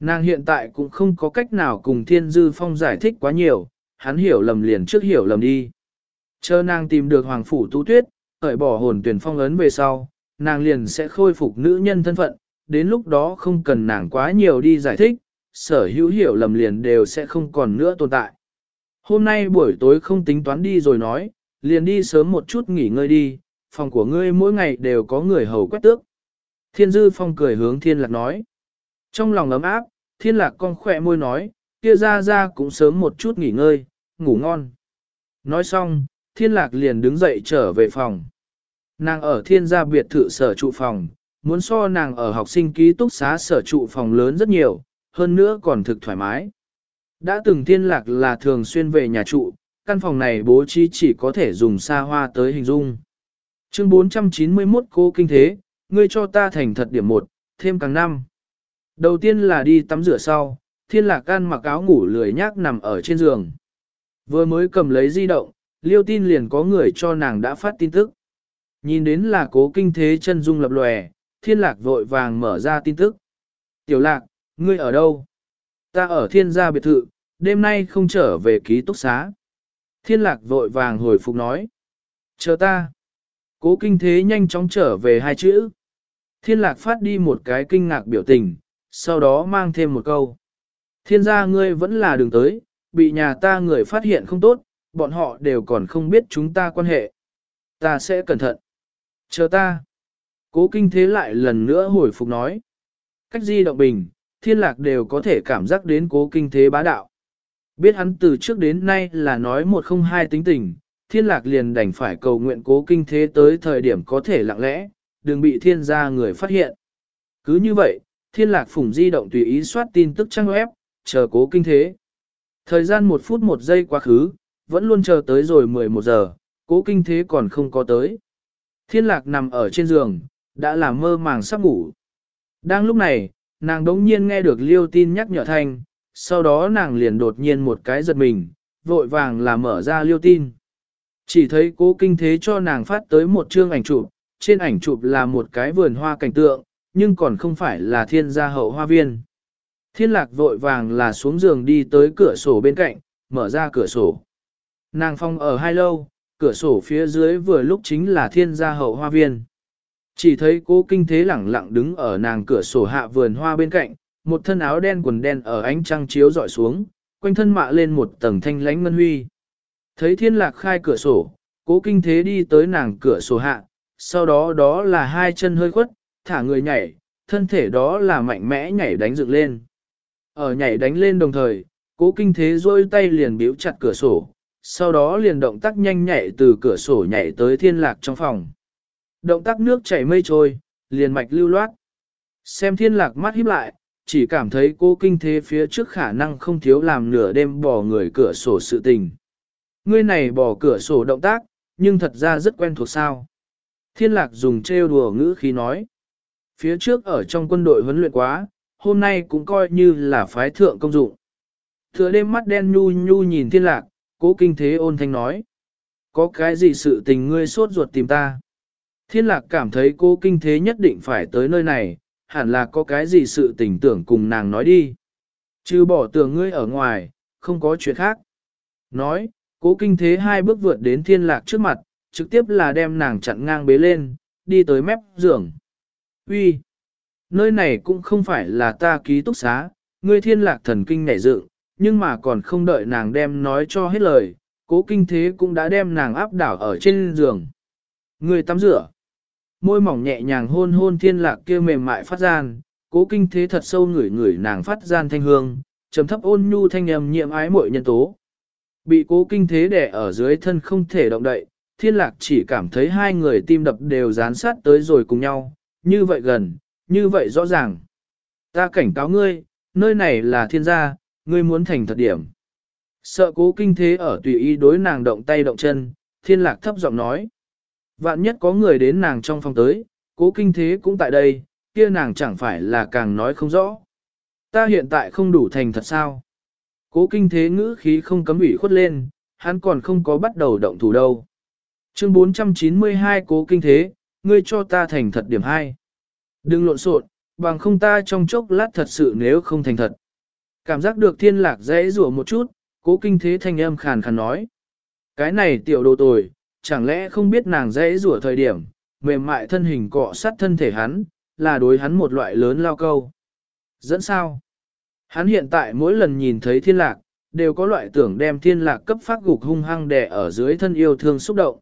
Nàng hiện tại cũng không có cách nào cùng thiên dư phong giải thích quá nhiều, hắn hiểu lầm liền trước hiểu lầm đi. Chờ nàng tìm được hoàng phủ tu tuyết, khởi bỏ hồn tuyển phong ấn về sau, nàng liền sẽ khôi phục nữ nhân thân phận, đến lúc đó không cần nàng quá nhiều đi giải thích, sở hữu hiểu lầm liền đều sẽ không còn nữa tồn tại. Hôm nay buổi tối không tính toán đi rồi nói, liền đi sớm một chút nghỉ ngơi đi, phòng của ngươi mỗi ngày đều có người hầu quét tước. Thiên dư phong cười hướng thiên lạc nói. Trong lòng ấm áp, thiên lạc con khỏe môi nói, kia ra ra cũng sớm một chút nghỉ ngơi, ngủ ngon. Nói xong, thiên lạc liền đứng dậy trở về phòng. Nàng ở thiên gia biệt thự sở trụ phòng, muốn so nàng ở học sinh ký túc xá sở trụ phòng lớn rất nhiều, hơn nữa còn thực thoải mái. Đã từng thiên lạc là thường xuyên về nhà trụ, căn phòng này bố trí chỉ có thể dùng xa hoa tới hình dung. Chương 491 cô kinh thế, ngươi cho ta thành thật điểm một, thêm càng năm. Đầu tiên là đi tắm rửa sau, thiên lạc can mặc áo ngủ lười nhác nằm ở trên giường. Vừa mới cầm lấy di động, liêu tin liền có người cho nàng đã phát tin tức. Nhìn đến là cố kinh thế chân dung lập lòe, thiên lạc vội vàng mở ra tin tức. Tiểu lạc, ngươi ở đâu? Ta ở thiên gia biệt thự, đêm nay không trở về ký túc xá. Thiên lạc vội vàng hồi phục nói. Chờ ta. Cố kinh thế nhanh chóng trở về hai chữ. Thiên lạc phát đi một cái kinh ngạc biểu tình, sau đó mang thêm một câu. Thiên gia ngươi vẫn là đường tới, bị nhà ta người phát hiện không tốt, bọn họ đều còn không biết chúng ta quan hệ. Ta sẽ cẩn thận. Chờ ta. Cố kinh thế lại lần nữa hồi phục nói. Cách di động bình, thiên lạc đều có thể cảm giác đến cố kinh thế bá đạo. Biết hắn từ trước đến nay là nói một không hai tính tình, thiên lạc liền đành phải cầu nguyện cố kinh thế tới thời điểm có thể lặng lẽ, đừng bị thiên gia người phát hiện. Cứ như vậy, thiên lạc phủng di động tùy ý soát tin tức trang web, chờ cố kinh thế. Thời gian một phút một giây quá khứ, vẫn luôn chờ tới rồi 11 giờ, cố kinh thế còn không có tới. Thiên lạc nằm ở trên giường, đã làm mơ màng sắp ngủ. Đang lúc này, nàng đống nhiên nghe được liêu tin nhắc nhở thanh, sau đó nàng liền đột nhiên một cái giật mình, vội vàng là mở ra liêu tin. Chỉ thấy cố kinh thế cho nàng phát tới một chương ảnh chụp, trên ảnh chụp là một cái vườn hoa cảnh tượng, nhưng còn không phải là thiên gia hậu hoa viên. Thiên lạc vội vàng là xuống giường đi tới cửa sổ bên cạnh, mở ra cửa sổ. Nàng phong ở hai lâu, cửa sổ phía dưới vừa lúc chính là thiên gia hậu hoa viên. Chỉ thấy cố kinh thế lẳng lặng đứng ở nàng cửa sổ hạ vườn hoa bên cạnh, một thân áo đen quần đen ở ánh trăng chiếu dọi xuống, quanh thân mạ lên một tầng thanh lánh ngân huy. Thấy thiên lạc khai cửa sổ, cố kinh thế đi tới nàng cửa sổ hạ, sau đó đó là hai chân hơi khuất, thả người nhảy, thân thể đó là mạnh mẽ nhảy đánh dựng lên. Ở nhảy đánh lên đồng thời, cố kinh thế rôi tay liền biểu chặt cửa sổ, sau đó liền động tác nhanh nhạy từ cửa sổ nhảy tới thiên lạc trong phòng. Động tác nước chảy mây trôi, liền mạch lưu loát. Xem thiên lạc mắt híp lại, chỉ cảm thấy cô kinh thế phía trước khả năng không thiếu làm nửa đêm bỏ người cửa sổ sự tình. Ngươi này bỏ cửa sổ động tác, nhưng thật ra rất quen thuộc sao. Thiên lạc dùng trêu đùa ngữ khí nói. Phía trước ở trong quân đội huấn luyện quá, hôm nay cũng coi như là phái thượng công dụng. Thừa đêm mắt đen nhu nhu nhìn thiên lạc, cố kinh thế ôn thanh nói. Có cái gì sự tình ngươi sốt ruột tìm ta? Thiên lạc cảm thấy cô kinh thế nhất định phải tới nơi này, hẳn là có cái gì sự tình tưởng cùng nàng nói đi. Chứ bỏ tưởng ngươi ở ngoài, không có chuyện khác. Nói, cố kinh thế hai bước vượt đến thiên lạc trước mặt, trực tiếp là đem nàng chặn ngang bế lên, đi tới mép giường. Uy, Nơi này cũng không phải là ta ký túc xá, ngươi thiên lạc thần kinh nảy dựng, nhưng mà còn không đợi nàng đem nói cho hết lời, cố kinh thế cũng đã đem nàng áp đảo ở trên giường. người tắm rửa. Môi mỏng nhẹ nhàng hôn hôn thiên lạc kia mềm mại phát gian, cố kinh thế thật sâu ngửi ngửi nàng phát gian thanh hương, trầm thấp ôn nhu thanh nhầm nhiệm ái muội nhân tố. Bị cố kinh thế đè ở dưới thân không thể động đậy, thiên lạc chỉ cảm thấy hai người tim đập đều dán sát tới rồi cùng nhau, như vậy gần, như vậy rõ ràng. Ta cảnh cáo ngươi, nơi này là thiên gia, ngươi muốn thành thật điểm. Sợ cố kinh thế ở tùy ý đối nàng động tay động chân, thiên lạc thấp giọng nói. Vạn nhất có người đến nàng trong phòng tới, cố kinh thế cũng tại đây, kia nàng chẳng phải là càng nói không rõ. Ta hiện tại không đủ thành thật sao. Cố kinh thế ngữ khí không cấm ủy khuất lên, hắn còn không có bắt đầu động thủ đâu. Chương 492 cố kinh thế, ngươi cho ta thành thật điểm 2. Đừng lộn xộn, bằng không ta trong chốc lát thật sự nếu không thành thật. Cảm giác được thiên lạc dễ rủa một chút, cố kinh thế thanh âm khàn khàn nói. Cái này tiểu đồ tồi, chẳng lẽ không biết nàng dễ rủa thời điểm, mềm mại thân hình cọ sát thân thể hắn, là đối hắn một loại lớn lao câu. Dẫn sao? Hắn hiện tại mỗi lần nhìn thấy thiên lạc, đều có loại tưởng đem thiên lạc cấp phát gục hung hăng đè ở dưới thân yêu thương xúc động.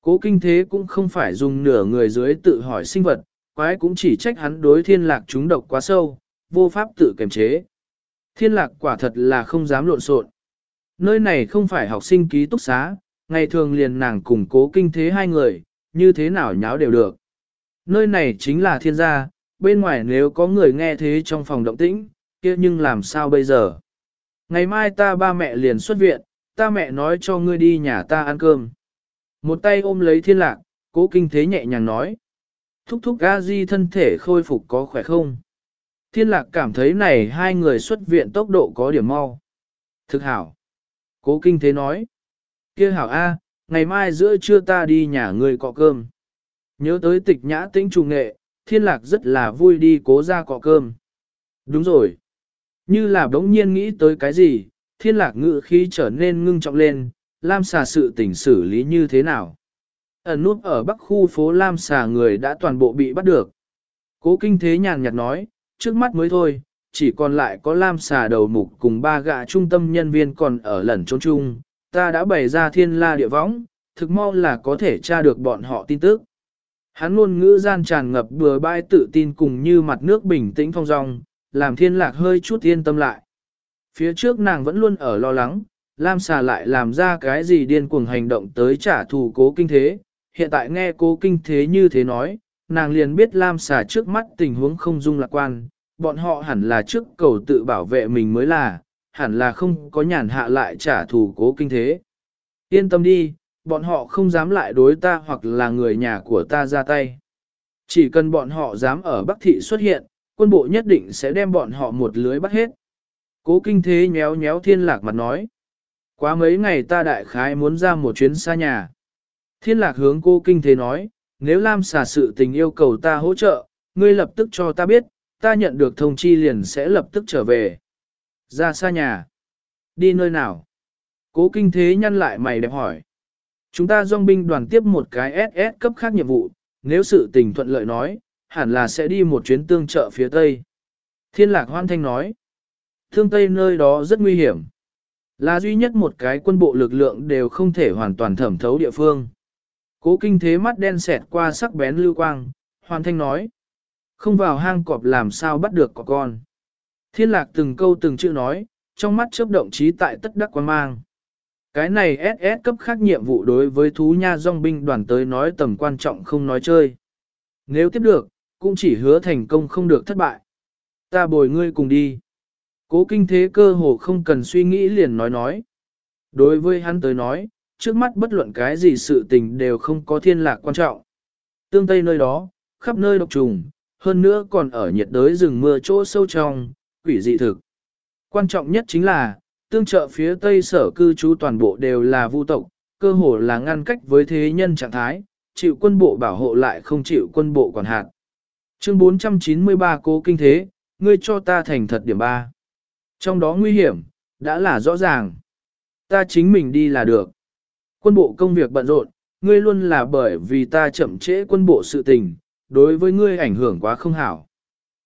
Cố kinh thế cũng không phải dùng nửa người dưới tự hỏi sinh vật, quái cũng chỉ trách hắn đối thiên lạc chúng độc quá sâu, vô pháp tự kiềm chế. Thiên lạc quả thật là không dám lộn xộn. Nơi này không phải học sinh ký túc xá, ngày thường liền nàng cùng cố kinh thế hai người, như thế nào nháo đều được. Nơi này chính là thiên gia, bên ngoài nếu có người nghe thế trong phòng động tĩnh, kia nhưng làm sao bây giờ? Ngày mai ta ba mẹ liền xuất viện, ta mẹ nói cho ngươi đi nhà ta ăn cơm. Một tay ôm lấy thiên lạc, cố kinh thế nhẹ nhàng nói. Thúc thúc a di thân thể khôi phục có khỏe không? Thiên lạc cảm thấy này hai người xuất viện tốc độ có điểm mau. Thực hảo. Cố kinh thế nói. kia hảo A, ngày mai giữa trưa ta đi nhà người cọ cơm. Nhớ tới tịch nhã tĩnh trùng nghệ, thiên lạc rất là vui đi cố ra cọ cơm. Đúng rồi. Như là đống nhiên nghĩ tới cái gì, thiên lạc ngự khí trở nên ngưng trọng lên, Lam xà sự tình xử lý như thế nào. Ẩn nút ở bắc khu phố Lam xà người đã toàn bộ bị bắt được. Cố kinh thế nhàn nhạt nói, trước mắt mới thôi, chỉ còn lại có Lam xà đầu mục cùng ba gạ trung tâm nhân viên còn ở lẩn trốn chung, ta đã bày ra thiên la địa võng, thực mau là có thể tra được bọn họ tin tức. Hắn luôn ngữ gian tràn ngập bừa bãi tự tin cùng như mặt nước bình tĩnh phong dong, làm thiên lạc hơi chút yên tâm lại. Phía trước nàng vẫn luôn ở lo lắng, Lam xà lại làm ra cái gì điên cuồng hành động tới trả thù cố kinh thế. Hiện tại nghe cố kinh thế như thế nói, nàng liền biết Lam xà trước mắt tình huống không dung lạc quan, bọn họ hẳn là trước cầu tự bảo vệ mình mới là, hẳn là không có nhàn hạ lại trả thù cố kinh thế. Yên tâm đi, bọn họ không dám lại đối ta hoặc là người nhà của ta ra tay. Chỉ cần bọn họ dám ở Bắc Thị xuất hiện, quân bộ nhất định sẽ đem bọn họ một lưới bắt hết. Cố kinh thế nhéo nhéo thiên lạc mặt nói. Quá mấy ngày ta đại khái muốn ra một chuyến xa nhà. Thiên lạc hướng cô kinh thế nói, nếu Lam xà sự tình yêu cầu ta hỗ trợ, ngươi lập tức cho ta biết, ta nhận được thông chi liền sẽ lập tức trở về. Ra xa nhà. Đi nơi nào? Cố kinh thế nhăn lại mày đẹp hỏi. Chúng ta dòng binh đoàn tiếp một cái SS cấp khác nhiệm vụ, nếu sự tình thuận lợi nói, hẳn là sẽ đi một chuyến tương trợ phía Tây. Thiên lạc hoan thanh nói. Thương Tây nơi đó rất nguy hiểm. Là duy nhất một cái quân bộ lực lượng đều không thể hoàn toàn thẩm thấu địa phương. Cố kinh thế mắt đen xẹt qua sắc bén lưu quang, hoàn thanh nói. Không vào hang cọp làm sao bắt được có con. Thiên lạc từng câu từng chữ nói, trong mắt chớp động trí tại tất đắc quan mang. Cái này SS cấp khác nhiệm vụ đối với thú nha dòng binh đoàn tới nói tầm quan trọng không nói chơi. Nếu tiếp được, cũng chỉ hứa thành công không được thất bại. Ta bồi ngươi cùng đi. Cố kinh thế cơ hồ không cần suy nghĩ liền nói nói. Đối với hắn tới nói, trước mắt bất luận cái gì sự tình đều không có thiên lạc quan trọng. Tương Tây nơi đó, khắp nơi độc trùng, hơn nữa còn ở nhiệt đới rừng mưa chỗ sâu trong, quỷ dị thực. Quan trọng nhất chính là, tương trợ phía Tây sở cư trú toàn bộ đều là vu tộc, cơ hồ là ngăn cách với thế nhân trạng thái, chịu quân bộ bảo hộ lại không chịu quân bộ quản hạt. Chương 493 Cố Kinh Thế, ngươi cho ta thành thật điểm 3. Trong đó nguy hiểm, đã là rõ ràng. Ta chính mình đi là được. Quân bộ công việc bận rộn, ngươi luôn là bởi vì ta chậm trễ quân bộ sự tình, đối với ngươi ảnh hưởng quá không hảo.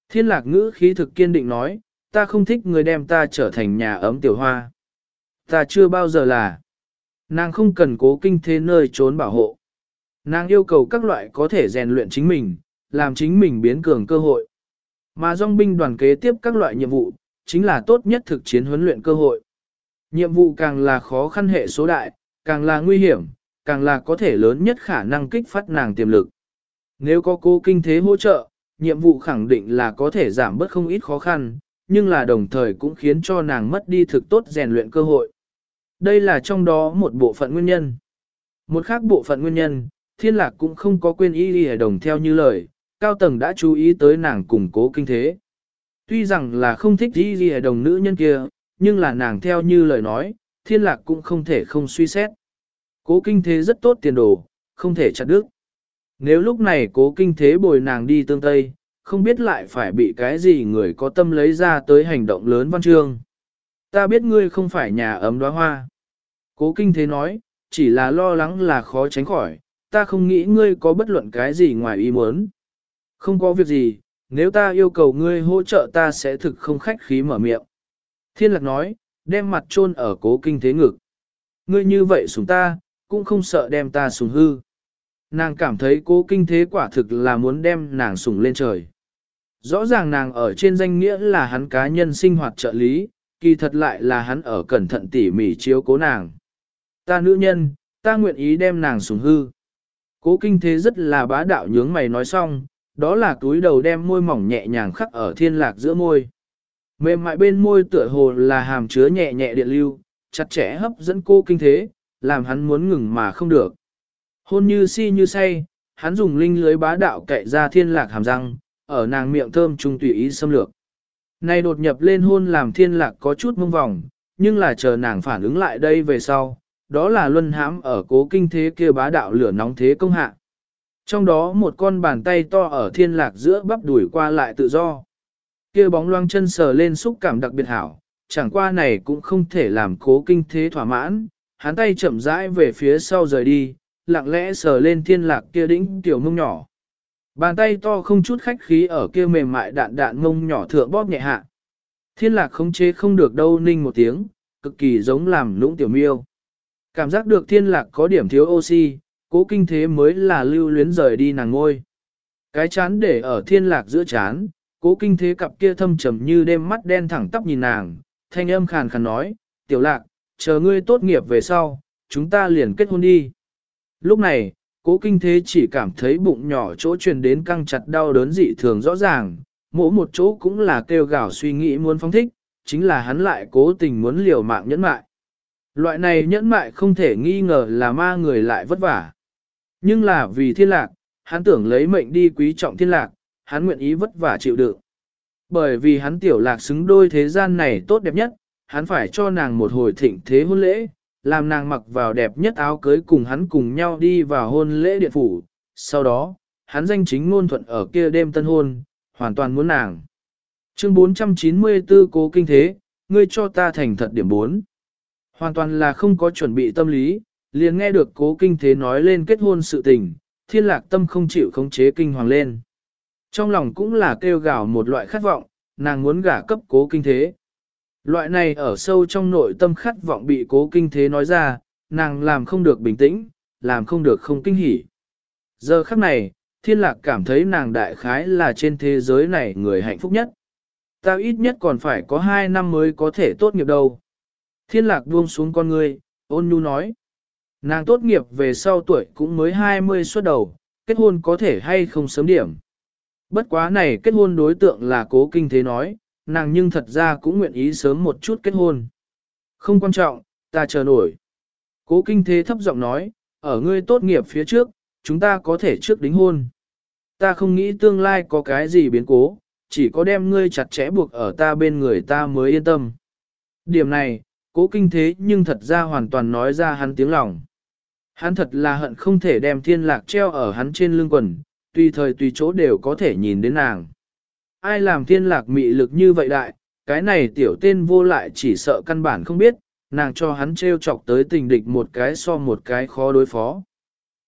Thiên lạc ngữ khí thực kiên định nói, ta không thích người đem ta trở thành nhà ấm tiểu hoa. Ta chưa bao giờ là. Nàng không cần cố kinh thế nơi trốn bảo hộ. Nàng yêu cầu các loại có thể rèn luyện chính mình, làm chính mình biến cường cơ hội. Mà dòng binh đoàn kế tiếp các loại nhiệm vụ, chính là tốt nhất thực chiến huấn luyện cơ hội. Nhiệm vụ càng là khó khăn hệ số đại, càng là nguy hiểm, càng là có thể lớn nhất khả năng kích phát nàng tiềm lực. Nếu có cô kinh thế hỗ trợ, nhiệm vụ khẳng định là có thể giảm bớt không ít khó khăn, nhưng là đồng thời cũng khiến cho nàng mất đi thực tốt rèn luyện cơ hội. Đây là trong đó một bộ phận nguyên nhân. Một khác bộ phận nguyên nhân, thiên lạc cũng không có quên ý đi đồng theo như lời, cao tầng đã chú ý tới nàng củng cố kinh thế. Tuy rằng là không thích ý đi đồng nữ nhân kia, nhưng là nàng theo như lời nói, thiên lạc cũng không thể không suy xét. Cố kinh thế rất tốt tiền đồ, không thể chặt đứt. Nếu lúc này cố kinh thế bồi nàng đi tương tây, không biết lại phải bị cái gì người có tâm lấy ra tới hành động lớn văn chương. Ta biết ngươi không phải nhà ấm đóa hoa. Cố kinh thế nói, chỉ là lo lắng là khó tránh khỏi, ta không nghĩ ngươi có bất luận cái gì ngoài ý muốn. Không có việc gì, nếu ta yêu cầu ngươi hỗ trợ ta sẽ thực không khách khí mở miệng. Thiên lạc nói, đem mặt chôn ở cố kinh thế ngực. Ngươi như vậy sùng ta, cũng không sợ đem ta sùng hư. Nàng cảm thấy cố kinh thế quả thực là muốn đem nàng sùng lên trời. Rõ ràng nàng ở trên danh nghĩa là hắn cá nhân sinh hoạt trợ lý, kỳ thật lại là hắn ở cẩn thận tỉ mỉ chiếu cố nàng. Ta nữ nhân, ta nguyện ý đem nàng sùng hư. Cố kinh thế rất là bá đạo nhướng mày nói xong, đó là túi đầu đem môi mỏng nhẹ nhàng khắc ở thiên lạc giữa môi mềm mại bên môi tựa hồ là hàm chứa nhẹ nhẹ điện lưu, chặt chẽ hấp dẫn cô kinh thế, làm hắn muốn ngừng mà không được. Hôn như si như say, hắn dùng linh lưới bá đạo cậy ra thiên lạc hàm răng, ở nàng miệng thơm trung tùy ý xâm lược. Này đột nhập lên hôn làm thiên lạc có chút mông vòng, nhưng là chờ nàng phản ứng lại đây về sau, đó là luân hãm ở cố kinh thế kia bá đạo lửa nóng thế công hạ. Trong đó một con bàn tay to ở thiên lạc giữa bắp đuổi qua lại tự do kia bóng loang chân sờ lên xúc cảm đặc biệt hảo, chẳng qua này cũng không thể làm cố kinh thế thỏa mãn, hắn tay chậm rãi về phía sau rời đi, lặng lẽ sờ lên thiên lạc kia đĩnh tiểu mông nhỏ. Bàn tay to không chút khách khí ở kia mềm mại đạn đạn mông nhỏ thượng bóp nhẹ hạ. Thiên lạc khống chế không được đâu ninh một tiếng, cực kỳ giống làm lũng tiểu miêu. Cảm giác được thiên lạc có điểm thiếu oxy, cố kinh thế mới là lưu luyến rời đi nàng ngôi. Cái chán để ở thiên lạc giữa chán, cố kinh thế cặp kia thâm trầm như đêm mắt đen thẳng tắp nhìn nàng, thanh âm khàn khàn nói, tiểu lạc, chờ ngươi tốt nghiệp về sau, chúng ta liền kết hôn đi. Lúc này, cố kinh thế chỉ cảm thấy bụng nhỏ chỗ truyền đến căng chặt đau đớn dị thường rõ ràng, mỗi một chỗ cũng là kêu gào suy nghĩ muốn phong thích, chính là hắn lại cố tình muốn liều mạng nhẫn mại. Loại này nhẫn mại không thể nghi ngờ là ma người lại vất vả. Nhưng là vì thiên lạc, hắn tưởng lấy mệnh đi quý trọng thiên lạc, hắn nguyện ý vất vả chịu đựng. Bởi vì hắn tiểu lạc xứng đôi thế gian này tốt đẹp nhất, hắn phải cho nàng một hồi thịnh thế hôn lễ, làm nàng mặc vào đẹp nhất áo cưới cùng hắn cùng nhau đi vào hôn lễ điện phủ. Sau đó, hắn danh chính ngôn thuận ở kia đêm tân hôn, hoàn toàn muốn nàng. Chương 494 Cố Kinh Thế, ngươi cho ta thành thật điểm 4. Hoàn toàn là không có chuẩn bị tâm lý, liền nghe được Cố Kinh Thế nói lên kết hôn sự tình, thiên lạc tâm không chịu khống chế kinh hoàng lên. Trong lòng cũng là kêu gào một loại khát vọng, nàng muốn gả cấp Cố Kinh Thế. Loại này ở sâu trong nội tâm khát vọng bị Cố Kinh Thế nói ra, nàng làm không được bình tĩnh, làm không được không kinh hỉ. Giờ khắc này, thiên lạc cảm thấy nàng đại khái là trên thế giới này người hạnh phúc nhất. Ta ít nhất còn phải có 2 năm mới có thể tốt nghiệp đâu. Thiên lạc buông xuống con người, ôn nhu nói. Nàng tốt nghiệp về sau tuổi cũng mới 20 xuất đầu, kết hôn có thể hay không sớm điểm. Bất quá này kết hôn đối tượng là cố kinh thế nói, nàng nhưng thật ra cũng nguyện ý sớm một chút kết hôn. Không quan trọng, ta chờ nổi. Cố kinh thế thấp giọng nói, ở ngươi tốt nghiệp phía trước, chúng ta có thể trước đính hôn. Ta không nghĩ tương lai có cái gì biến cố, chỉ có đem ngươi chặt chẽ buộc ở ta bên người ta mới yên tâm. Điểm này, cố kinh thế nhưng thật ra hoàn toàn nói ra hắn tiếng lòng. Hắn thật là hận không thể đem thiên lạc treo ở hắn trên lưng quần, tùy thời tùy chỗ đều có thể nhìn đến nàng. Ai làm thiên lạc mị lực như vậy đại, cái này tiểu tên vô lại chỉ sợ căn bản không biết, nàng cho hắn treo chọc tới tình địch một cái so một cái khó đối phó.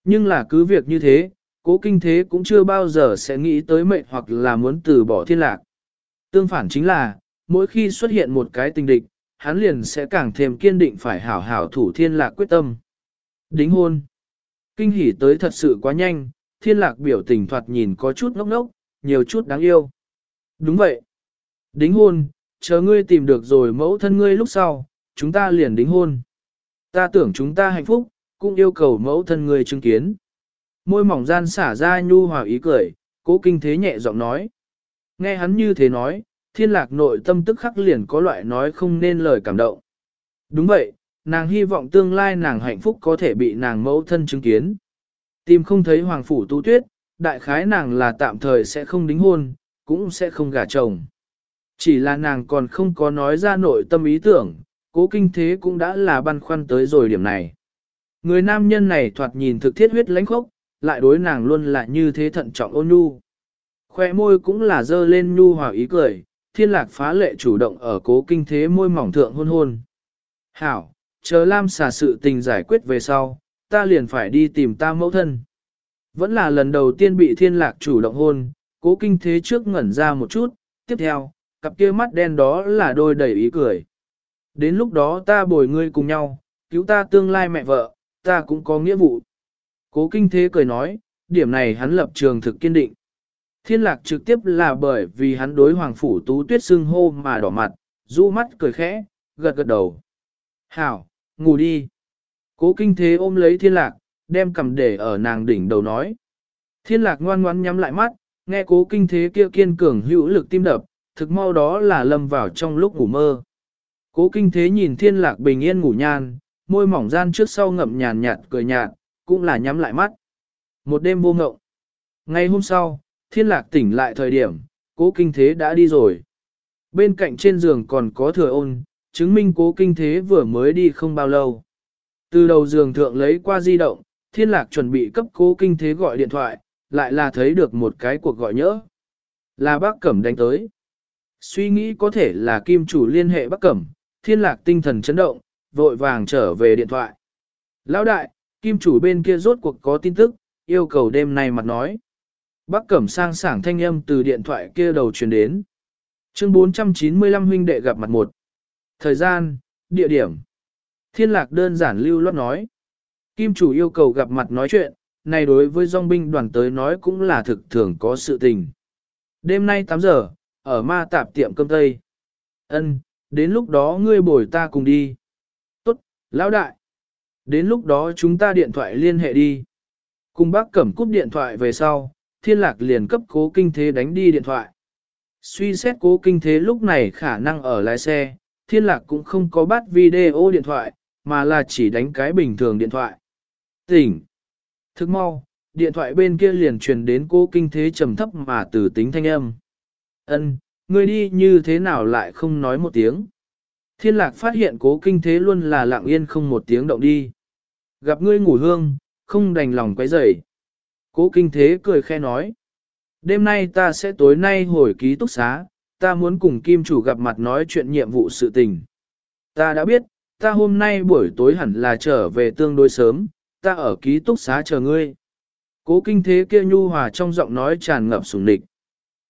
Nhưng là cứ việc như thế, cố kinh thế cũng chưa bao giờ sẽ nghĩ tới mệnh hoặc là muốn từ bỏ thiên lạc. Tương phản chính là, mỗi khi xuất hiện một cái tình địch, hắn liền sẽ càng thêm kiên định phải hảo hảo thủ thiên lạc quyết tâm. Đính hôn. Kinh hỉ tới thật sự quá nhanh, thiên lạc biểu tình thoạt nhìn có chút ngốc ngốc, nhiều chút đáng yêu. Đúng vậy. Đính hôn, chờ ngươi tìm được rồi mẫu thân ngươi lúc sau, chúng ta liền đính hôn. Ta tưởng chúng ta hạnh phúc, cũng yêu cầu mẫu thân ngươi chứng kiến. Môi mỏng gian xả ra nhu hòa ý cười, cố kinh thế nhẹ giọng nói. Nghe hắn như thế nói, thiên lạc nội tâm tức khắc liền có loại nói không nên lời cảm động. Đúng vậy, nàng hy vọng tương lai nàng hạnh phúc có thể bị nàng mẫu thân chứng kiến. Tìm không thấy hoàng phủ tu tuyết, đại khái nàng là tạm thời sẽ không đính hôn, cũng sẽ không gả chồng. Chỉ là nàng còn không có nói ra nội tâm ý tưởng, cố kinh thế cũng đã là băn khoăn tới rồi điểm này. Người nam nhân này thoạt nhìn thực thiết huyết lãnh khốc, lại đối nàng luôn là như thế thận trọng ôn nhu. Khoe môi cũng là dơ lên nhu hòa ý cười, thiên lạc phá lệ chủ động ở cố kinh thế môi mỏng thượng hôn hôn. Hảo, chờ Lam xà sự tình giải quyết về sau, ta liền phải đi tìm ta mẫu thân. Vẫn là lần đầu tiên bị thiên lạc chủ động hôn, cố kinh thế trước ngẩn ra một chút, tiếp theo, cặp kia mắt đen đó là đôi đầy ý cười. Đến lúc đó ta bồi ngươi cùng nhau, cứu ta tương lai mẹ vợ, ta cũng có nghĩa vụ. Cố kinh thế cười nói, điểm này hắn lập trường thực kiên định. Thiên lạc trực tiếp là bởi vì hắn đối hoàng phủ tú tuyết xưng hô mà đỏ mặt, rũ mắt cười khẽ, gật gật đầu. Hảo, ngủ đi. Cố kinh thế ôm lấy thiên lạc, đem cầm để ở nàng đỉnh đầu nói. Thiên lạc ngoan ngoan nhắm lại mắt, nghe cố kinh thế kia kiên cường hữu lực tim đập, thực mau đó là lâm vào trong lúc ngủ mơ. Cố kinh thế nhìn thiên lạc bình yên ngủ nhan, môi mỏng gian trước sau ngậm nhàn nhạt cười nhạt, cũng là nhắm lại mắt. Một đêm vô ngộng. Ngày hôm sau, thiên lạc tỉnh lại thời điểm, cố kinh thế đã đi rồi. Bên cạnh trên giường còn có thừa ôn, chứng minh cố kinh thế vừa mới đi không bao lâu. Từ đầu giường thượng lấy qua di động, thiên lạc chuẩn bị cấp cố kinh thế gọi điện thoại, lại là thấy được một cái cuộc gọi nhỡ. Là bác Cẩm đánh tới. Suy nghĩ có thể là kim chủ liên hệ bác Cẩm, thiên lạc tinh thần chấn động, vội vàng trở về điện thoại. Lão đại, kim chủ bên kia rốt cuộc có tin tức, yêu cầu đêm nay mặt nói. Bác Cẩm sang sảng thanh âm từ điện thoại kia đầu truyền đến. Chương 495 huynh đệ gặp mặt một. Thời gian, địa điểm. Thiên lạc đơn giản lưu loát nói. Kim chủ yêu cầu gặp mặt nói chuyện, này đối với dòng binh đoàn tới nói cũng là thực thường có sự tình. Đêm nay 8 giờ, ở ma tạp tiệm cơm tây. ân đến lúc đó ngươi bồi ta cùng đi. Tốt, lão đại. Đến lúc đó chúng ta điện thoại liên hệ đi. Cùng bác cẩm cúp điện thoại về sau, thiên lạc liền cấp cố kinh thế đánh đi điện thoại. Suy xét cố kinh thế lúc này khả năng ở lái xe, thiên lạc cũng không có bắt video điện thoại, mà là chỉ đánh cái bình thường điện thoại. Tỉnh! Thức mau, điện thoại bên kia liền truyền đến cố kinh thế trầm thấp mà từ tính thanh âm. ân ngươi đi như thế nào lại không nói một tiếng. Thiên lạc phát hiện cố kinh thế luôn là lặng yên không một tiếng động đi. Gặp ngươi ngủ hương, không đành lòng quấy rầy. Cố kinh thế cười khe nói. Đêm nay ta sẽ tối nay hồi ký túc xá, ta muốn cùng kim chủ gặp mặt nói chuyện nhiệm vụ sự tình. Ta đã biết, ta hôm nay buổi tối hẳn là trở về tương đối sớm, ta ở ký túc xá chờ ngươi. Cố kinh thế kia nhu hòa trong giọng nói tràn ngập sùng địch.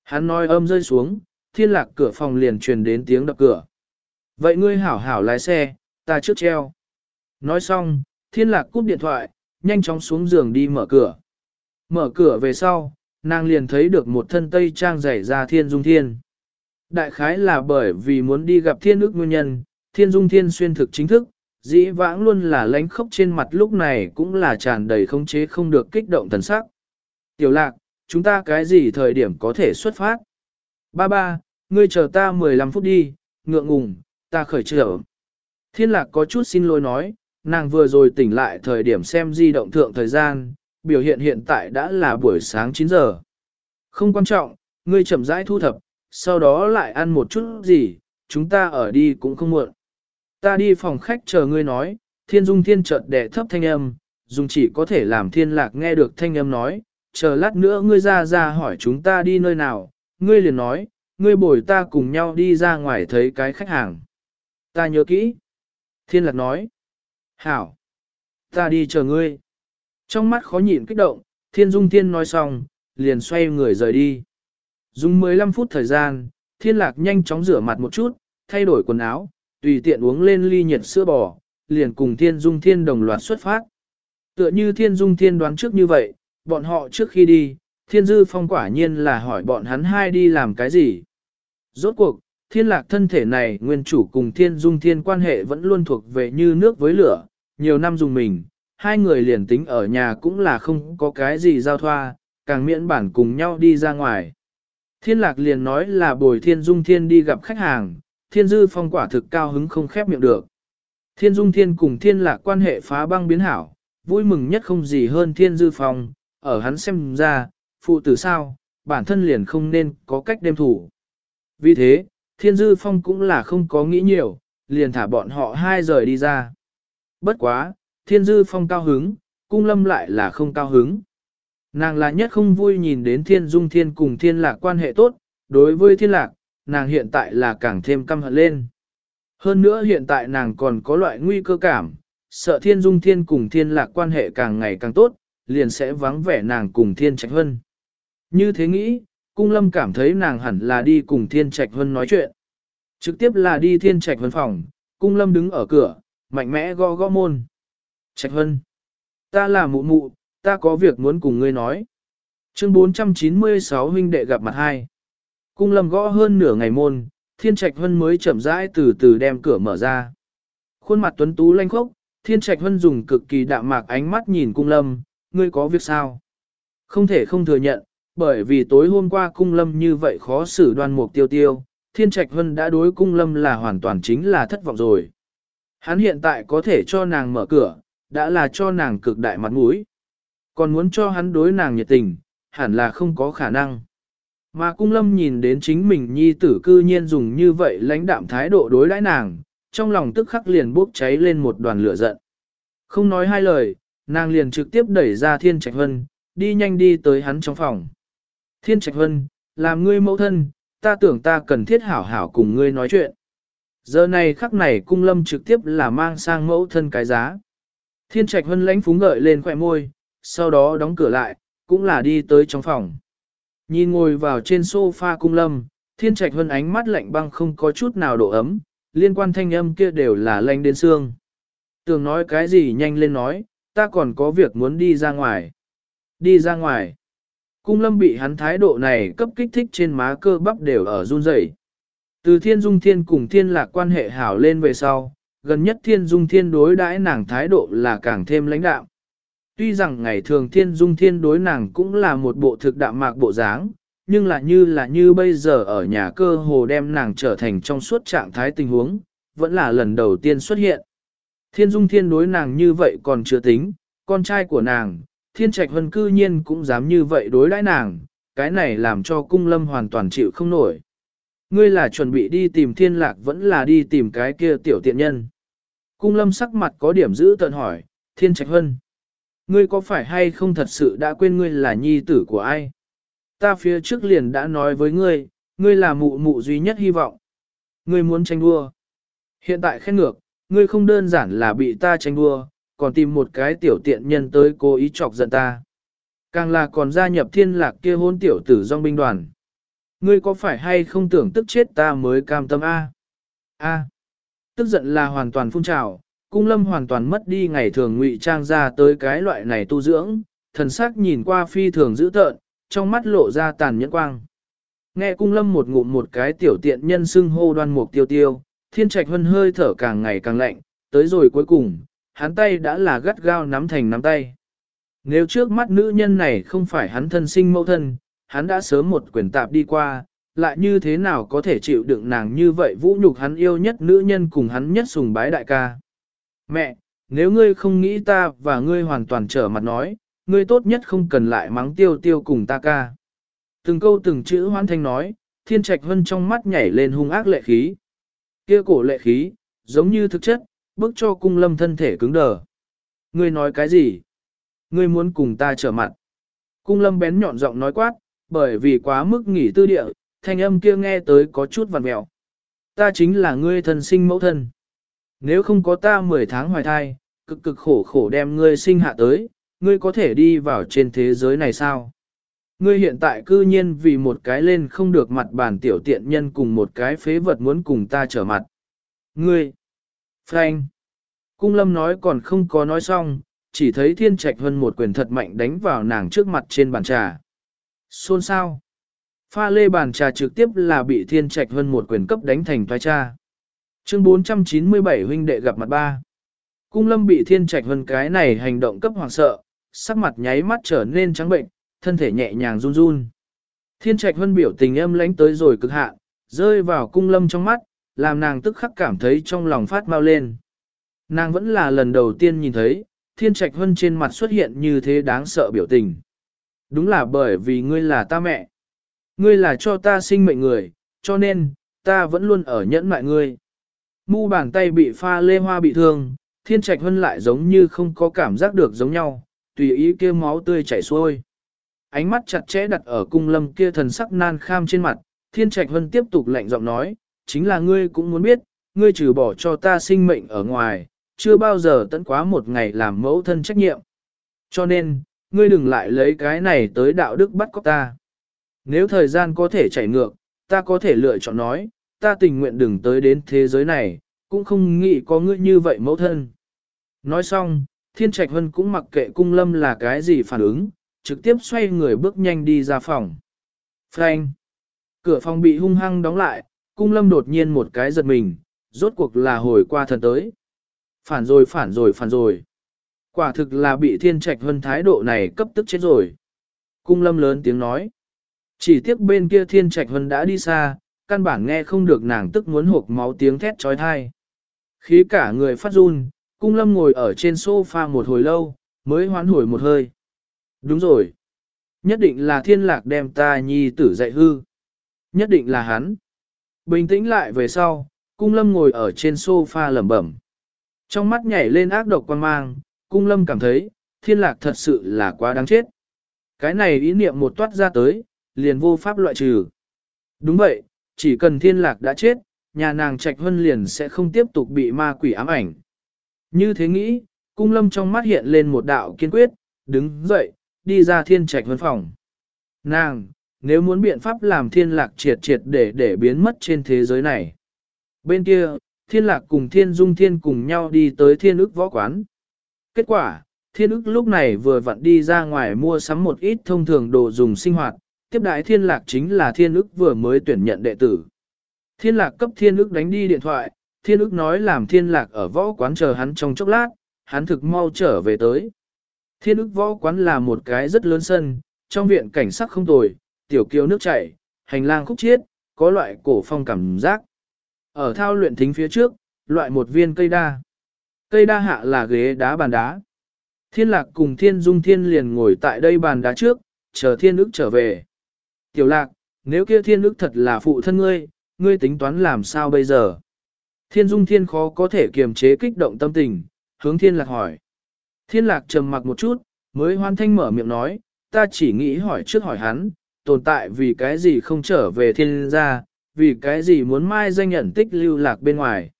Hắn nói âm rơi xuống, thiên lạc cửa phòng liền truyền đến tiếng đập cửa. Vậy ngươi hảo hảo lái xe, ta trước treo. Nói xong, thiên lạc cúp điện thoại, nhanh chóng xuống giường đi mở cửa. Mở cửa về sau, nàng liền thấy được một thân tây trang rải ra thiên dung thiên. Đại khái là bởi vì muốn đi gặp thiên ước nguyên nhân, thiên dung thiên xuyên thực chính thức, dĩ vãng luôn là lánh khóc trên mặt lúc này cũng là tràn đầy không chế không được kích động thần sắc. Tiểu lạc, chúng ta cái gì thời điểm có thể xuất phát? Ba ba, ngươi chờ ta 15 phút đi, ngượng ngùng, ta khởi trở. Thiên lạc có chút xin lỗi nói, nàng vừa rồi tỉnh lại thời điểm xem di động thượng thời gian, biểu hiện hiện tại đã là buổi sáng 9 giờ. Không quan trọng, ngươi chậm rãi thu thập, sau đó lại ăn một chút gì, chúng ta ở đi cũng không muộn. Ta đi phòng khách chờ ngươi nói, thiên dung thiên chợt đẻ thấp thanh âm, dùng chỉ có thể làm thiên lạc nghe được thanh âm nói, chờ lát nữa ngươi ra ra hỏi chúng ta đi nơi nào, ngươi liền nói, ngươi bồi ta cùng nhau đi ra ngoài thấy cái khách hàng. Ta nhớ kỹ. Thiên lạc nói. Hảo. Ta đi chờ ngươi. Trong mắt khó nhịn kích động, thiên dung thiên nói xong, liền xoay người rời đi. Dùng 15 phút thời gian, thiên lạc nhanh chóng rửa mặt một chút, thay đổi quần áo, tùy tiện uống lên ly nhiệt sữa bò, liền cùng thiên dung thiên đồng loạt xuất phát. Tựa như thiên dung thiên đoán trước như vậy, bọn họ trước khi đi, thiên dư phong quả nhiên là hỏi bọn hắn hai đi làm cái gì. Rốt cuộc, thiên lạc thân thể này nguyên chủ cùng thiên dung thiên quan hệ vẫn luôn thuộc về như nước với lửa, nhiều năm dùng mình, hai người liền tính ở nhà cũng là không có cái gì giao thoa, càng miễn bản cùng nhau đi ra ngoài. Thiên lạc liền nói là bồi thiên dung thiên đi gặp khách hàng, thiên dư phong quả thực cao hứng không khép miệng được. Thiên dung thiên cùng thiên lạc quan hệ phá băng biến hảo, vui mừng nhất không gì hơn thiên dư phong, ở hắn xem ra, phụ tử sao, bản thân liền không nên có cách đem thủ. Vì thế, thiên dư phong cũng là không có nghĩ nhiều, liền thả bọn họ hai rời đi ra. Bất quá, thiên dư phong cao hứng, cung lâm lại là không cao hứng. Nàng là nhất không vui nhìn đến thiên dung thiên cùng thiên lạc quan hệ tốt, đối với thiên lạc, nàng hiện tại là càng thêm căm hận lên. Hơn nữa hiện tại nàng còn có loại nguy cơ cảm, sợ thiên dung thiên cùng thiên lạc quan hệ càng ngày càng tốt, liền sẽ vắng vẻ nàng cùng thiên trạch hân. Như thế nghĩ, cung lâm cảm thấy nàng hẳn là đi cùng thiên trạch hân nói chuyện. Trực tiếp là đi thiên trạch hân phòng, cung lâm đứng ở cửa, mạnh mẽ gõ gõ môn. Trạch hân, ta là mụ mụ, ta có việc muốn cùng ngươi nói. Chương 496 huynh đệ gặp mặt hai. Cung lâm gõ hơn nửa ngày môn, thiên trạch hân mới chậm rãi từ từ đem cửa mở ra. Khuôn mặt tuấn tú lanh khốc, thiên trạch hân dùng cực kỳ đạm mạc ánh mắt nhìn cung lâm, ngươi có việc sao? Không thể không thừa nhận, bởi vì tối hôm qua cung lâm như vậy khó xử đoan mục tiêu tiêu, Thiên Trạch Hân đã đối cung lâm là hoàn toàn chính là thất vọng rồi. Hắn hiện tại có thể cho nàng mở cửa, đã là cho nàng cực đại mặt mũi. Còn muốn cho hắn đối nàng nhiệt tình, hẳn là không có khả năng. Mà cung lâm nhìn đến chính mình nhi tử cư nhiên dùng như vậy lãnh đạm thái độ đối đãi nàng, trong lòng tức khắc liền bốc cháy lên một đoàn lửa giận. Không nói hai lời, nàng liền trực tiếp đẩy ra thiên trạch hân, đi nhanh đi tới hắn trong phòng. Thiên trạch hân, làm ngươi mẫu thân, ta tưởng ta cần thiết hảo hảo cùng ngươi nói chuyện. Giờ này khắc này cung lâm trực tiếp là mang sang mẫu thân cái giá. Thiên trạch hân lãnh phúng gợi lên khỏe môi, sau đó đóng cửa lại, cũng là đi tới trong phòng. Nhìn ngồi vào trên sofa cung lâm, thiên trạch hơn ánh mắt lạnh băng không có chút nào độ ấm, liên quan thanh âm kia đều là lạnh đến xương. tường nói cái gì nhanh lên nói, ta còn có việc muốn đi ra ngoài. Đi ra ngoài. Cung lâm bị hắn thái độ này cấp kích thích trên má cơ bắp đều ở run rẩy. Từ thiên dung thiên cùng thiên lạc quan hệ hảo lên về sau, gần nhất thiên dung thiên đối đãi nàng thái độ là càng thêm lãnh đạo Tuy rằng ngày thường thiên dung thiên đối nàng cũng là một bộ thực đạm mạc bộ dáng, nhưng là như là như bây giờ ở nhà cơ hồ đem nàng trở thành trong suốt trạng thái tình huống, vẫn là lần đầu tiên xuất hiện. Thiên dung thiên đối nàng như vậy còn chưa tính, con trai của nàng, thiên trạch hân cư nhiên cũng dám như vậy đối đãi nàng, cái này làm cho cung lâm hoàn toàn chịu không nổi. Ngươi là chuẩn bị đi tìm thiên lạc vẫn là đi tìm cái kia tiểu tiện nhân. Cung lâm sắc mặt có điểm giữ tận hỏi, thiên trạch hân. Ngươi có phải hay không thật sự đã quên ngươi là nhi tử của ai? Ta phía trước liền đã nói với ngươi, ngươi là mụ mụ duy nhất hy vọng. Ngươi muốn tranh đua. Hiện tại khen ngược, ngươi không đơn giản là bị ta tranh đua, còn tìm một cái tiểu tiện nhân tới cố ý chọc giận ta. Càng là còn gia nhập thiên lạc kia hôn tiểu tử dòng binh đoàn. Ngươi có phải hay không tưởng tức chết ta mới cam tâm A? A. Tức giận là hoàn toàn phun trào, cung lâm hoàn toàn mất đi ngày thường ngụy trang ra tới cái loại này tu dưỡng, thần sắc nhìn qua phi thường dữ tợn, trong mắt lộ ra tàn nhẫn quang. Nghe cung lâm một ngụm một cái tiểu tiện nhân xưng hô đoan mục tiêu tiêu, thiên trạch hân hơi thở càng ngày càng lạnh, tới rồi cuối cùng, hắn tay đã là gắt gao nắm thành nắm tay. Nếu trước mắt nữ nhân này không phải hắn thân sinh mẫu thân, hắn đã sớm một quyền tạp đi qua, lại như thế nào có thể chịu đựng nàng như vậy vũ nhục hắn yêu nhất nữ nhân cùng hắn nhất sùng bái đại ca. Mẹ, nếu ngươi không nghĩ ta và ngươi hoàn toàn trở mặt nói, ngươi tốt nhất không cần lại mắng tiêu tiêu cùng ta ca. Từng câu từng chữ hoan thanh nói, thiên trạch hân trong mắt nhảy lên hung ác lệ khí. Kia cổ lệ khí, giống như thực chất, bước cho cung lâm thân thể cứng đờ. Ngươi nói cái gì? Ngươi muốn cùng ta trở mặt. Cung lâm bén nhọn giọng nói quát, bởi vì quá mức nghỉ tư địa, thanh âm kia nghe tới có chút vằn mẹo. Ta chính là ngươi thân sinh mẫu thân. Nếu không có ta 10 tháng hoài thai, cực cực khổ khổ đem ngươi sinh hạ tới, ngươi có thể đi vào trên thế giới này sao? Ngươi hiện tại cư nhiên vì một cái lên không được mặt bản tiểu tiện nhân cùng một cái phế vật muốn cùng ta trở mặt. Ngươi! Frank! Cung lâm nói còn không có nói xong, chỉ thấy thiên trạch hơn một quyền thật mạnh đánh vào nàng trước mặt trên bàn trà. Xôn sao? Pha lê bàn trà trực tiếp là bị thiên trạch hơn một quyền cấp đánh thành toái cha. Chương 497 huynh đệ gặp mặt ba. Cung lâm bị thiên trạch hơn cái này hành động cấp hoàng sợ, sắc mặt nháy mắt trở nên trắng bệnh, thân thể nhẹ nhàng run run. Thiên trạch hơn biểu tình âm lãnh tới rồi cực hạn, rơi vào cung lâm trong mắt, làm nàng tức khắc cảm thấy trong lòng phát mau lên. Nàng vẫn là lần đầu tiên nhìn thấy, thiên trạch hơn trên mặt xuất hiện như thế đáng sợ biểu tình. Đúng là bởi vì ngươi là ta mẹ. Ngươi là cho ta sinh mệnh người, cho nên, ta vẫn luôn ở nhẫn mại ngươi. Mu bàn tay bị pha lê hoa bị thương, thiên trạch hân lại giống như không có cảm giác được giống nhau, tùy ý kia máu tươi chảy xuôi. Ánh mắt chặt chẽ đặt ở cung lâm kia thần sắc nan kham trên mặt, thiên trạch hân tiếp tục lạnh giọng nói, chính là ngươi cũng muốn biết, ngươi trừ bỏ cho ta sinh mệnh ở ngoài, chưa bao giờ tận quá một ngày làm mẫu thân trách nhiệm. Cho nên, ngươi đừng lại lấy cái này tới đạo đức bắt cóc ta. Nếu thời gian có thể chạy ngược, ta có thể lựa chọn nói, ta tình nguyện đừng tới đến thế giới này, cũng không nghĩ có ngươi như vậy mẫu thân. Nói xong, Thiên Trạch Hân cũng mặc kệ cung lâm là cái gì phản ứng, trực tiếp xoay người bước nhanh đi ra phòng. Frank! Cửa phòng bị hung hăng đóng lại, cung lâm đột nhiên một cái giật mình, rốt cuộc là hồi qua thần tới. Phản rồi phản rồi phản rồi. Quả thực là bị Thiên Trạch Hân thái độ này cấp tức chết rồi. Cung lâm lớn tiếng nói. Chỉ tiếc bên kia Thiên Trạch Hân đã đi xa, căn bản nghe không được nàng tức muốn hộp máu tiếng thét trói thai. Khí cả người phát run, cung lâm ngồi ở trên sofa một hồi lâu, mới hoán hồi một hơi. Đúng rồi. Nhất định là thiên lạc đem ta nhi tử dạy hư. Nhất định là hắn. Bình tĩnh lại về sau, cung lâm ngồi ở trên sofa lẩm bẩm. Trong mắt nhảy lên ác độc quan mang, cung lâm cảm thấy, thiên lạc thật sự là quá đáng chết. Cái này ý niệm một toát ra tới, liền vô pháp loại trừ. Đúng vậy, chỉ cần thiên lạc đã chết, nhà nàng trạch hân liền sẽ không tiếp tục bị ma quỷ ám ảnh. Như thế nghĩ, cung lâm trong mắt hiện lên một đạo kiên quyết, đứng dậy, đi ra thiên trạch hân phòng. Nàng, nếu muốn biện pháp làm thiên lạc triệt triệt để để biến mất trên thế giới này. Bên kia, thiên lạc cùng thiên dung thiên cùng nhau đi tới thiên ức võ quán. Kết quả, thiên ức lúc này vừa vặn đi ra ngoài mua sắm một ít thông thường đồ dùng sinh hoạt, tiếp đại thiên lạc chính là thiên ức vừa mới tuyển nhận đệ tử. Thiên lạc cấp thiên ức đánh đi điện thoại, thiên ức nói làm thiên lạc ở võ quán chờ hắn trong chốc lát, hắn thực mau trở về tới. Thiên ức võ quán là một cái rất lớn sân, trong viện cảnh sắc không tồi, tiểu kiều nước chảy, hành lang khúc chiết, có loại cổ phong cảm giác. Ở thao luyện thính phía trước, loại một viên cây đa. Cây đa hạ là ghế đá bàn đá. Thiên lạc cùng thiên dung thiên liền ngồi tại đây bàn đá trước, chờ thiên ức trở về. Tiểu lạc, nếu kia thiên ức thật là phụ thân ngươi, ngươi tính toán làm sao bây giờ? Thiên dung thiên khó có thể kiềm chế kích động tâm tình, hướng thiên lạc hỏi. Thiên lạc trầm mặc một chút, mới hoan thanh mở miệng nói, ta chỉ nghĩ hỏi trước hỏi hắn, tồn tại vì cái gì không trở về thiên gia, vì cái gì muốn mai danh nhận tích lưu lạc bên ngoài.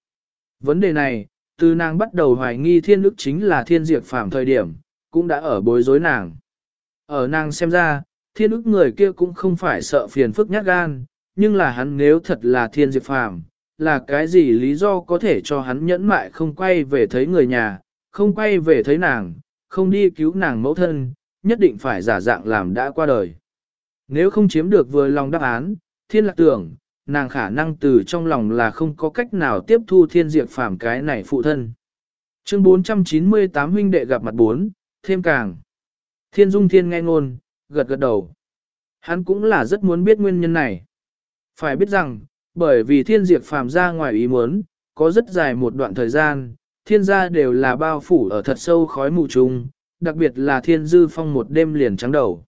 Vấn đề này, từ nàng bắt đầu hoài nghi thiên ức chính là thiên diệt phạm thời điểm, cũng đã ở bối rối nàng. Ở nàng xem ra, thiên ức người kia cũng không phải sợ phiền phức nhát gan, nhưng là hắn nếu thật là thiên Diệp phàm, là cái gì lý do có thể cho hắn nhẫn mại không quay về thấy người nhà, không quay về thấy nàng, không đi cứu nàng mẫu thân, nhất định phải giả dạng làm đã qua đời. Nếu không chiếm được vừa lòng đáp án, thiên lạc tưởng, nàng khả năng từ trong lòng là không có cách nào tiếp thu thiên Diệp phàm cái này phụ thân. Chương 498 huynh đệ gặp mặt 4, thêm càng. Thiên dung thiên nghe ngôn, gật gật đầu. Hắn cũng là rất muốn biết nguyên nhân này. Phải biết rằng, bởi vì thiên diệt phàm ra ngoài ý muốn, có rất dài một đoạn thời gian, thiên gia đều là bao phủ ở thật sâu khói mù trùng, đặc biệt là thiên dư phong một đêm liền trắng đầu.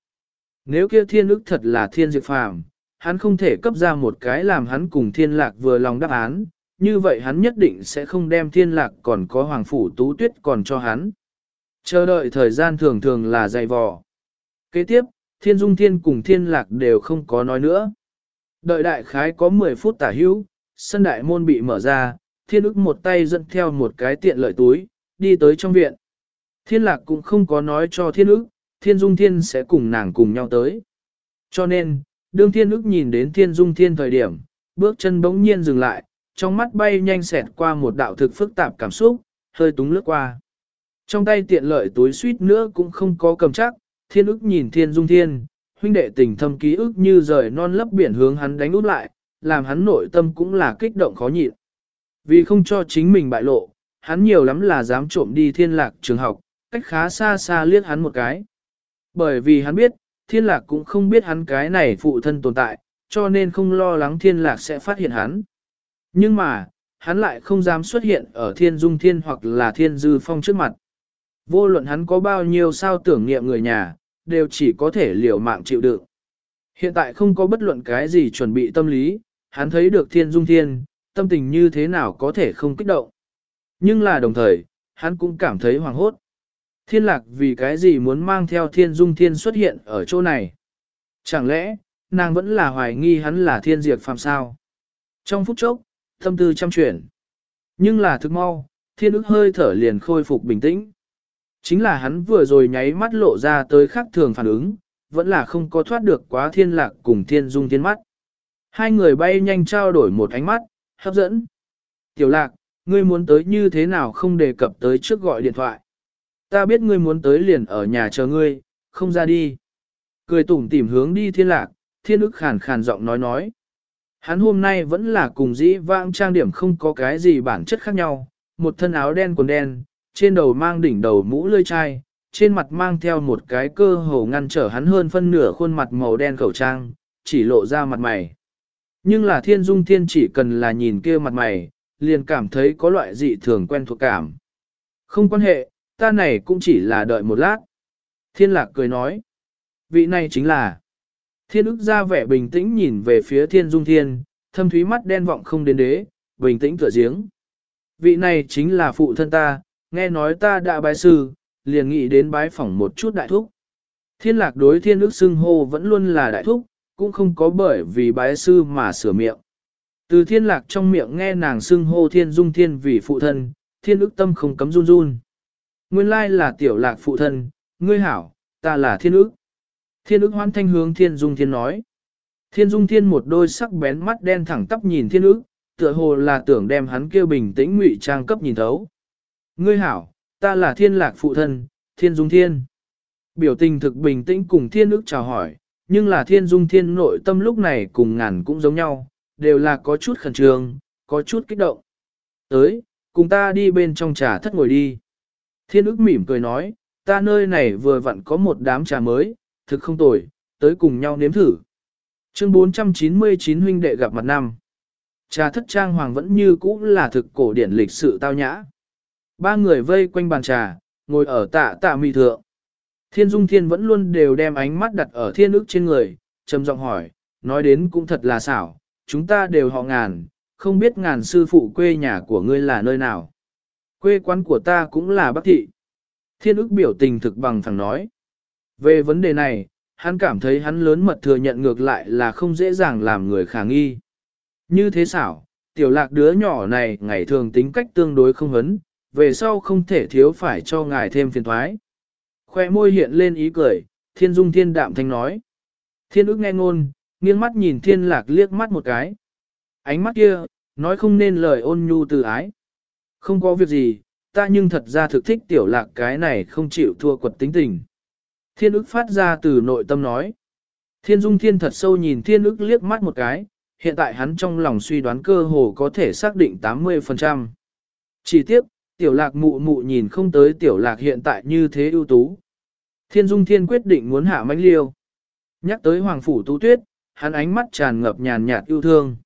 Nếu kia thiên ức thật là thiên diệt phàm, hắn không thể cấp ra một cái làm hắn cùng thiên lạc vừa lòng đáp án, như vậy hắn nhất định sẽ không đem thiên lạc còn có hoàng phủ tú tuyết còn cho hắn. Chờ đợi thời gian thường thường là dày vò. Kế tiếp, thiên dung thiên cùng thiên lạc đều không có nói nữa. Đợi đại khái có 10 phút tả hữu, sân đại môn bị mở ra, thiên ức một tay dẫn theo một cái tiện lợi túi, đi tới trong viện. Thiên lạc cũng không có nói cho thiên ức, thiên dung thiên sẽ cùng nàng cùng nhau tới. Cho nên, đương thiên ức nhìn đến thiên dung thiên thời điểm, bước chân bỗng nhiên dừng lại, trong mắt bay nhanh xẹt qua một đạo thực phức tạp cảm xúc, hơi túng lướt qua. Trong tay tiện lợi túi suýt nữa cũng không có cầm chắc, thiên ức nhìn thiên dung thiên, huynh đệ tình thâm ký ức như rời non lấp biển hướng hắn đánh út lại, làm hắn nội tâm cũng là kích động khó nhịn. Vì không cho chính mình bại lộ, hắn nhiều lắm là dám trộm đi thiên lạc trường học, cách khá xa xa liếc hắn một cái. Bởi vì hắn biết, thiên lạc cũng không biết hắn cái này phụ thân tồn tại, cho nên không lo lắng thiên lạc sẽ phát hiện hắn. Nhưng mà, hắn lại không dám xuất hiện ở thiên dung thiên hoặc là thiên dư phong trước mặt. Vô luận hắn có bao nhiêu sao tưởng niệm người nhà, đều chỉ có thể liều mạng chịu đựng. Hiện tại không có bất luận cái gì chuẩn bị tâm lý, hắn thấy được thiên dung thiên, tâm tình như thế nào có thể không kích động. Nhưng là đồng thời, hắn cũng cảm thấy hoàng hốt. Thiên lạc vì cái gì muốn mang theo thiên dung thiên xuất hiện ở chỗ này? Chẳng lẽ, nàng vẫn là hoài nghi hắn là thiên diệt phàm sao? Trong phút chốc, tâm tư chăm chuyển. Nhưng là thức mau, thiên ức hơi thở liền khôi phục bình tĩnh. Chính là hắn vừa rồi nháy mắt lộ ra tới khác thường phản ứng, vẫn là không có thoát được quá thiên lạc cùng thiên dung thiên mắt. Hai người bay nhanh trao đổi một ánh mắt, hấp dẫn. Tiểu lạc, ngươi muốn tới như thế nào không đề cập tới trước gọi điện thoại. Ta biết ngươi muốn tới liền ở nhà chờ ngươi, không ra đi. Cười tủm tỉm hướng đi thiên lạc, thiên ức khàn khàn giọng nói nói. Hắn hôm nay vẫn là cùng dĩ vãng trang điểm không có cái gì bản chất khác nhau, một thân áo đen quần đen, trên đầu mang đỉnh đầu mũ lươi chai, trên mặt mang theo một cái cơ hồ ngăn trở hắn hơn phân nửa khuôn mặt màu đen khẩu trang, chỉ lộ ra mặt mày. Nhưng là thiên dung thiên chỉ cần là nhìn kia mặt mày, liền cảm thấy có loại dị thường quen thuộc cảm. Không quan hệ, ta này cũng chỉ là đợi một lát. Thiên lạc cười nói. Vị này chính là. Thiên ức ra vẻ bình tĩnh nhìn về phía thiên dung thiên, thâm thúy mắt đen vọng không đến đế, bình tĩnh tựa giếng. Vị này chính là phụ thân ta, nghe nói ta đã bái sư, liền nghĩ đến bái phỏng một chút đại thúc. Thiên lạc đối thiên ước xưng hô vẫn luôn là đại thúc, cũng không có bởi vì bái sư mà sửa miệng. Từ thiên lạc trong miệng nghe nàng xưng hô thiên dung thiên vì phụ thân, thiên ước tâm không cấm run run. Nguyên lai là tiểu lạc phụ thân, ngươi hảo, ta là thiên ước. Thiên ước hoan thanh hướng thiên dung thiên nói. Thiên dung thiên một đôi sắc bén mắt đen thẳng tắp nhìn thiên ước, tựa hồ là tưởng đem hắn kêu bình tĩnh ngụy trang cấp nhìn thấu. Ngươi hảo, ta là thiên lạc phụ thân, thiên dung thiên. Biểu tình thực bình tĩnh cùng thiên ức chào hỏi, nhưng là thiên dung thiên nội tâm lúc này cùng ngàn cũng giống nhau, đều là có chút khẩn trương, có chút kích động. Tới, cùng ta đi bên trong trà thất ngồi đi. Thiên ức mỉm cười nói, ta nơi này vừa vặn có một đám trà mới, thực không tồi, tới cùng nhau nếm thử. Chương 499 huynh đệ gặp mặt năm. Trà thất trang hoàng vẫn như cũ là thực cổ điển lịch sự tao nhã. Ba người vây quanh bàn trà, ngồi ở tạ tạ mì thượng. Thiên Dung Thiên vẫn luôn đều đem ánh mắt đặt ở thiên ức trên người, trầm giọng hỏi, nói đến cũng thật là xảo, chúng ta đều họ ngàn, không biết ngàn sư phụ quê nhà của ngươi là nơi nào. Quê quán của ta cũng là Bắc Thị. Thiên ức biểu tình thực bằng thẳng nói. Về vấn đề này, hắn cảm thấy hắn lớn mật thừa nhận ngược lại là không dễ dàng làm người khả nghi. Như thế xảo, tiểu lạc đứa nhỏ này ngày thường tính cách tương đối không hấn, về sau không thể thiếu phải cho ngài thêm phiền thoái. Khoe môi hiện lên ý cười, thiên dung thiên đạm thanh nói. Thiên ức nghe ngôn, nghiêng mắt nhìn thiên lạc liếc mắt một cái. Ánh mắt kia, nói không nên lời ôn nhu từ ái. Không có việc gì, ta nhưng thật ra thực thích tiểu lạc cái này không chịu thua quật tính tình. Thiên ức phát ra từ nội tâm nói. Thiên dung thiên thật sâu nhìn thiên ức liếc mắt một cái, hiện tại hắn trong lòng suy đoán cơ hồ có thể xác định 80%. Chỉ tiếp, tiểu lạc mụ mụ nhìn không tới tiểu lạc hiện tại như thế ưu tú. Thiên dung thiên quyết định muốn hạ mãnh liêu. Nhắc tới hoàng phủ tú tuyết, hắn ánh mắt tràn ngập nhàn nhạt yêu thương.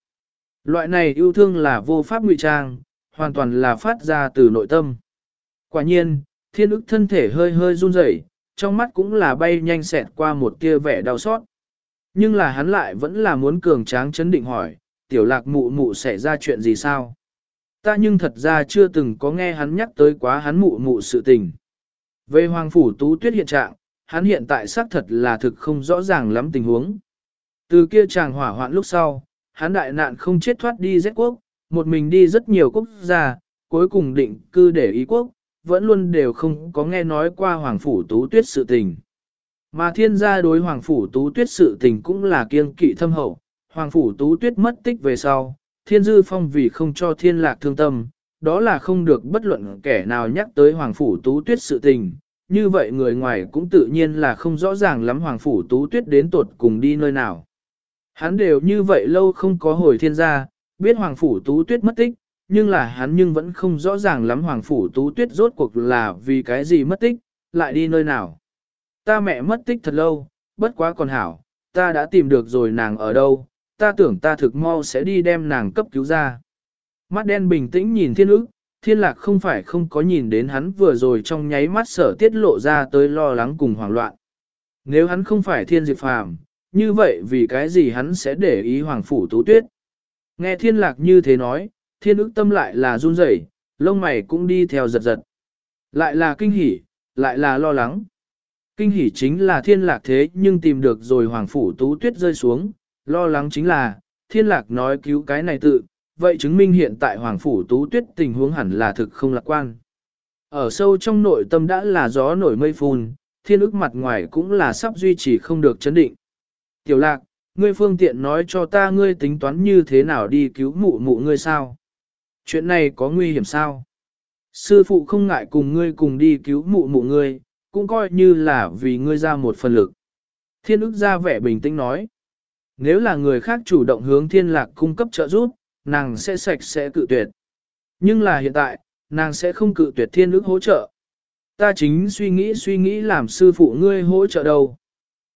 Loại này yêu thương là vô pháp ngụy trang, hoàn toàn là phát ra từ nội tâm. Quả nhiên, thiên ức thân thể hơi hơi run rẩy, trong mắt cũng là bay nhanh xẹt qua một tia vẻ đau xót. Nhưng là hắn lại vẫn là muốn cường tráng chấn định hỏi, tiểu lạc mụ mụ sẽ ra chuyện gì sao? Ta nhưng thật ra chưa từng có nghe hắn nhắc tới quá hắn mụ mụ sự tình. Về hoàng phủ tú tuyết hiện trạng, hắn hiện tại xác thật là thực không rõ ràng lắm tình huống. Từ kia chàng hỏa hoạn lúc sau, hắn đại nạn không chết thoát đi Z quốc, một mình đi rất nhiều quốc gia, cuối cùng định cư để ý quốc, vẫn luôn đều không có nghe nói qua Hoàng Phủ Tú Tuyết sự tình. Mà thiên gia đối Hoàng Phủ Tú Tuyết sự tình cũng là kiêng kỵ thâm hậu, Hoàng Phủ Tú Tuyết mất tích về sau, thiên dư phong vì không cho thiên lạc thương tâm, đó là không được bất luận kẻ nào nhắc tới Hoàng Phủ Tú Tuyết sự tình. Như vậy người ngoài cũng tự nhiên là không rõ ràng lắm Hoàng Phủ Tú Tuyết đến tột cùng đi nơi nào. Hắn đều như vậy lâu không có hồi thiên gia, biết Hoàng Phủ Tú Tuyết mất tích, nhưng là hắn nhưng vẫn không rõ ràng lắm Hoàng Phủ Tú Tuyết rốt cuộc là vì cái gì mất tích, lại đi nơi nào. Ta mẹ mất tích thật lâu, bất quá còn hảo, ta đã tìm được rồi nàng ở đâu, ta tưởng ta thực mau sẽ đi đem nàng cấp cứu ra. Mắt đen bình tĩnh nhìn thiên ức, thiên lạc không phải không có nhìn đến hắn vừa rồi trong nháy mắt sở tiết lộ ra tới lo lắng cùng hoảng loạn. Nếu hắn không phải thiên diệp phàm, như vậy vì cái gì hắn sẽ để ý hoàng phủ tú tuyết. Nghe thiên lạc như thế nói, thiên ức tâm lại là run rẩy, lông mày cũng đi theo giật giật. Lại là kinh hỉ, lại là lo lắng. Kinh hỉ chính là thiên lạc thế nhưng tìm được rồi hoàng phủ tú tuyết rơi xuống, lo lắng chính là, thiên lạc nói cứu cái này tự, vậy chứng minh hiện tại hoàng phủ tú tuyết tình huống hẳn là thực không lạc quan. Ở sâu trong nội tâm đã là gió nổi mây phun, thiên ức mặt ngoài cũng là sắp duy trì không được chấn định. Tiểu lạc, ngươi phương tiện nói cho ta ngươi tính toán như thế nào đi cứu mụ mụ ngươi sao? Chuyện này có nguy hiểm sao? Sư phụ không ngại cùng ngươi cùng đi cứu mụ mụ ngươi, cũng coi như là vì ngươi ra một phần lực. Thiên ức ra vẻ bình tĩnh nói. Nếu là người khác chủ động hướng thiên lạc cung cấp trợ giúp, nàng sẽ sạch sẽ cự tuyệt. Nhưng là hiện tại, nàng sẽ không cự tuyệt thiên ước hỗ trợ. Ta chính suy nghĩ suy nghĩ làm sư phụ ngươi hỗ trợ đâu.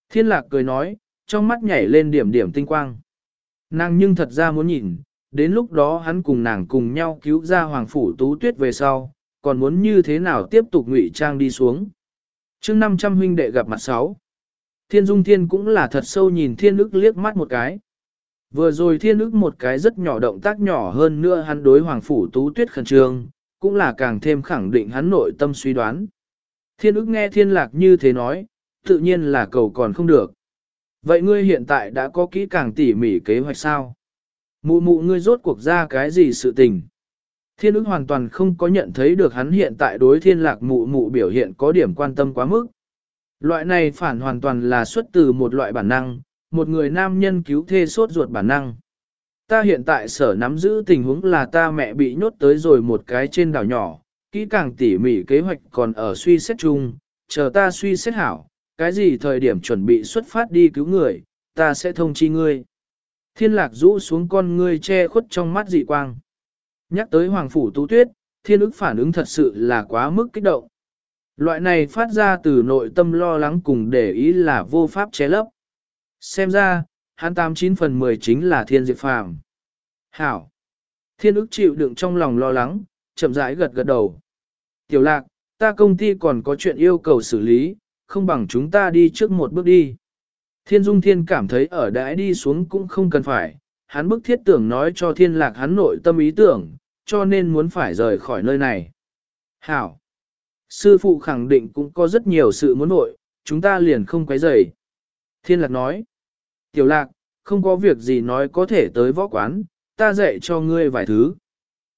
Thiên lạc cười nói, trong mắt nhảy lên điểm điểm tinh quang. Nàng nhưng thật ra muốn nhìn, đến lúc đó hắn cùng nàng cùng nhau cứu ra Hoàng Phủ Tú Tuyết về sau, còn muốn như thế nào tiếp tục ngụy trang đi xuống. chương 500 huynh đệ gặp mặt sáu. Thiên Dung Thiên cũng là thật sâu nhìn thiên Ước liếc mắt một cái. Vừa rồi thiên Ước một cái rất nhỏ động tác nhỏ hơn nữa hắn đối Hoàng Phủ Tú Tuyết khẩn trương, cũng là càng thêm khẳng định hắn nội tâm suy đoán. Thiên Ước nghe thiên lạc như thế nói, tự nhiên là cầu còn không được. Vậy ngươi hiện tại đã có kỹ càng tỉ mỉ kế hoạch sao? Mụ mụ ngươi rốt cuộc ra cái gì sự tình? Thiên ức hoàn toàn không có nhận thấy được hắn hiện tại đối thiên lạc mụ mụ biểu hiện có điểm quan tâm quá mức. Loại này phản hoàn toàn là xuất từ một loại bản năng, một người nam nhân cứu thê sốt ruột bản năng. Ta hiện tại sở nắm giữ tình huống là ta mẹ bị nhốt tới rồi một cái trên đảo nhỏ, kỹ càng tỉ mỉ kế hoạch còn ở suy xét chung, chờ ta suy xét hảo, cái gì thời điểm chuẩn bị xuất phát đi cứu người, ta sẽ thông chi ngươi. Thiên lạc rũ xuống con ngươi che khuất trong mắt dị quang. Nhắc tới Hoàng Phủ Tú Tuyết, thiên ức phản ứng thật sự là quá mức kích động. Loại này phát ra từ nội tâm lo lắng cùng để ý là vô pháp che lấp. Xem ra, hắn 89 phần 10 chính là thiên diệt phàm. Hảo! Thiên ức chịu đựng trong lòng lo lắng, chậm rãi gật gật đầu. Tiểu lạc, ta công ty còn có chuyện yêu cầu xử lý, không bằng chúng ta đi trước một bước đi. Thiên Dung Thiên cảm thấy ở đãi đi xuống cũng không cần phải, hắn bức thiết tưởng nói cho thiên lạc hắn nội tâm ý tưởng, cho nên muốn phải rời khỏi nơi này. Hảo! Sư phụ khẳng định cũng có rất nhiều sự muốn nội, chúng ta liền không quấy rầy. Thiên lạc nói, tiểu lạc, không có việc gì nói có thể tới võ quán, ta dạy cho ngươi vài thứ.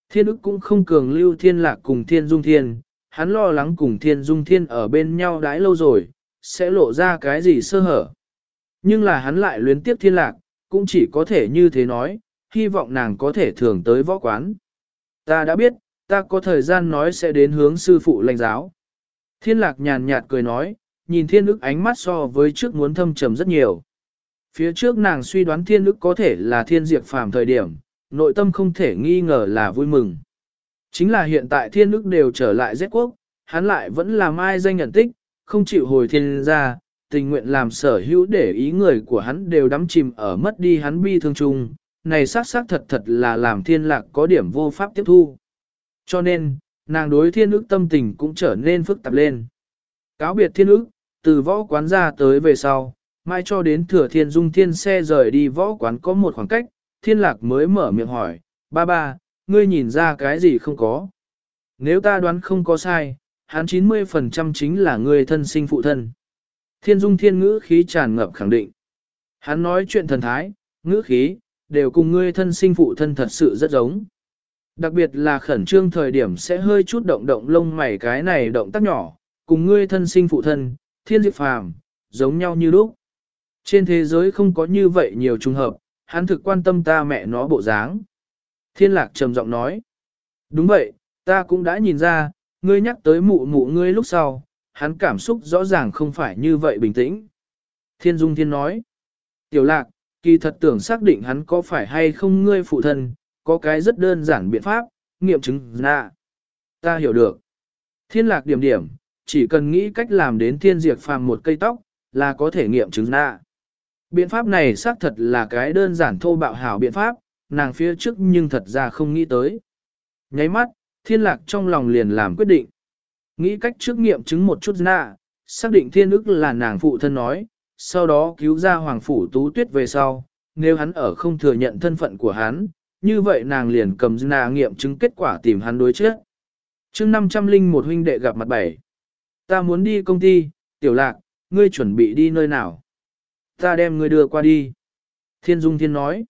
Thiên ức cũng không cường lưu thiên lạc cùng thiên dung thiên, hắn lo lắng cùng thiên dung thiên ở bên nhau đãi lâu rồi, sẽ lộ ra cái gì sơ hở. Nhưng là hắn lại luyến tiếp thiên lạc, cũng chỉ có thể như thế nói, hy vọng nàng có thể thường tới võ quán. Ta đã biết, ta có thời gian nói sẽ đến hướng sư phụ lãnh giáo. Thiên lạc nhàn nhạt cười nói, nhìn thiên ức ánh mắt so với trước muốn thâm trầm rất nhiều. Phía trước nàng suy đoán thiên ức có thể là thiên diệt phàm thời điểm, nội tâm không thể nghi ngờ là vui mừng. Chính là hiện tại thiên ức đều trở lại Z quốc, hắn lại vẫn là mai danh nhận tích, không chịu hồi thiên ra, tình nguyện làm sở hữu để ý người của hắn đều đắm chìm ở mất đi hắn bi thương chung, này xác xác thật thật là làm thiên lạc có điểm vô pháp tiếp thu. Cho nên, nàng đối thiên ức tâm tình cũng trở nên phức tạp lên. Cáo biệt thiên ức, từ võ quán ra tới về sau, mai cho đến thừa thiên dung thiên xe rời đi võ quán có một khoảng cách, thiên lạc mới mở miệng hỏi, ba ba, ngươi nhìn ra cái gì không có. Nếu ta đoán không có sai, hắn 90% chính là ngươi thân sinh phụ thân. Thiên dung thiên ngữ khí tràn ngập khẳng định. Hắn nói chuyện thần thái, ngữ khí, đều cùng ngươi thân sinh phụ thân thật sự rất giống. Đặc biệt là khẩn trương thời điểm sẽ hơi chút động động lông mày cái này động tác nhỏ, cùng ngươi thân sinh phụ thân, thiên diệp phàm, giống nhau như lúc. Trên thế giới không có như vậy nhiều trùng hợp, hắn thực quan tâm ta mẹ nó bộ dáng. Thiên lạc trầm giọng nói. Đúng vậy, ta cũng đã nhìn ra, ngươi nhắc tới mụ mụ ngươi lúc sau, hắn cảm xúc rõ ràng không phải như vậy bình tĩnh. Thiên Dung Thiên nói. Tiểu lạc, kỳ thật tưởng xác định hắn có phải hay không ngươi phụ thân, có cái rất đơn giản biện pháp, nghiệm chứng nạ. Ta hiểu được. Thiên lạc điểm điểm, chỉ cần nghĩ cách làm đến thiên diệt phàm một cây tóc, là có thể nghiệm chứng nạ. Biện pháp này xác thật là cái đơn giản thô bạo hảo biện pháp, nàng phía trước nhưng thật ra không nghĩ tới. Nháy mắt, thiên lạc trong lòng liền làm quyết định. Nghĩ cách trước nghiệm chứng một chút nạ, xác định thiên ức là nàng phụ thân nói, sau đó cứu ra hoàng phủ tú tuyết về sau, nếu hắn ở không thừa nhận thân phận của hắn, như vậy nàng liền cầm nạ nghiệm chứng kết quả tìm hắn đối trước. chương 500 linh một huynh đệ gặp mặt bảy. Ta muốn đi công ty, tiểu lạc, ngươi chuẩn bị đi nơi nào? Ta đem ngươi đưa qua đi. Thiên Dung Thiên nói.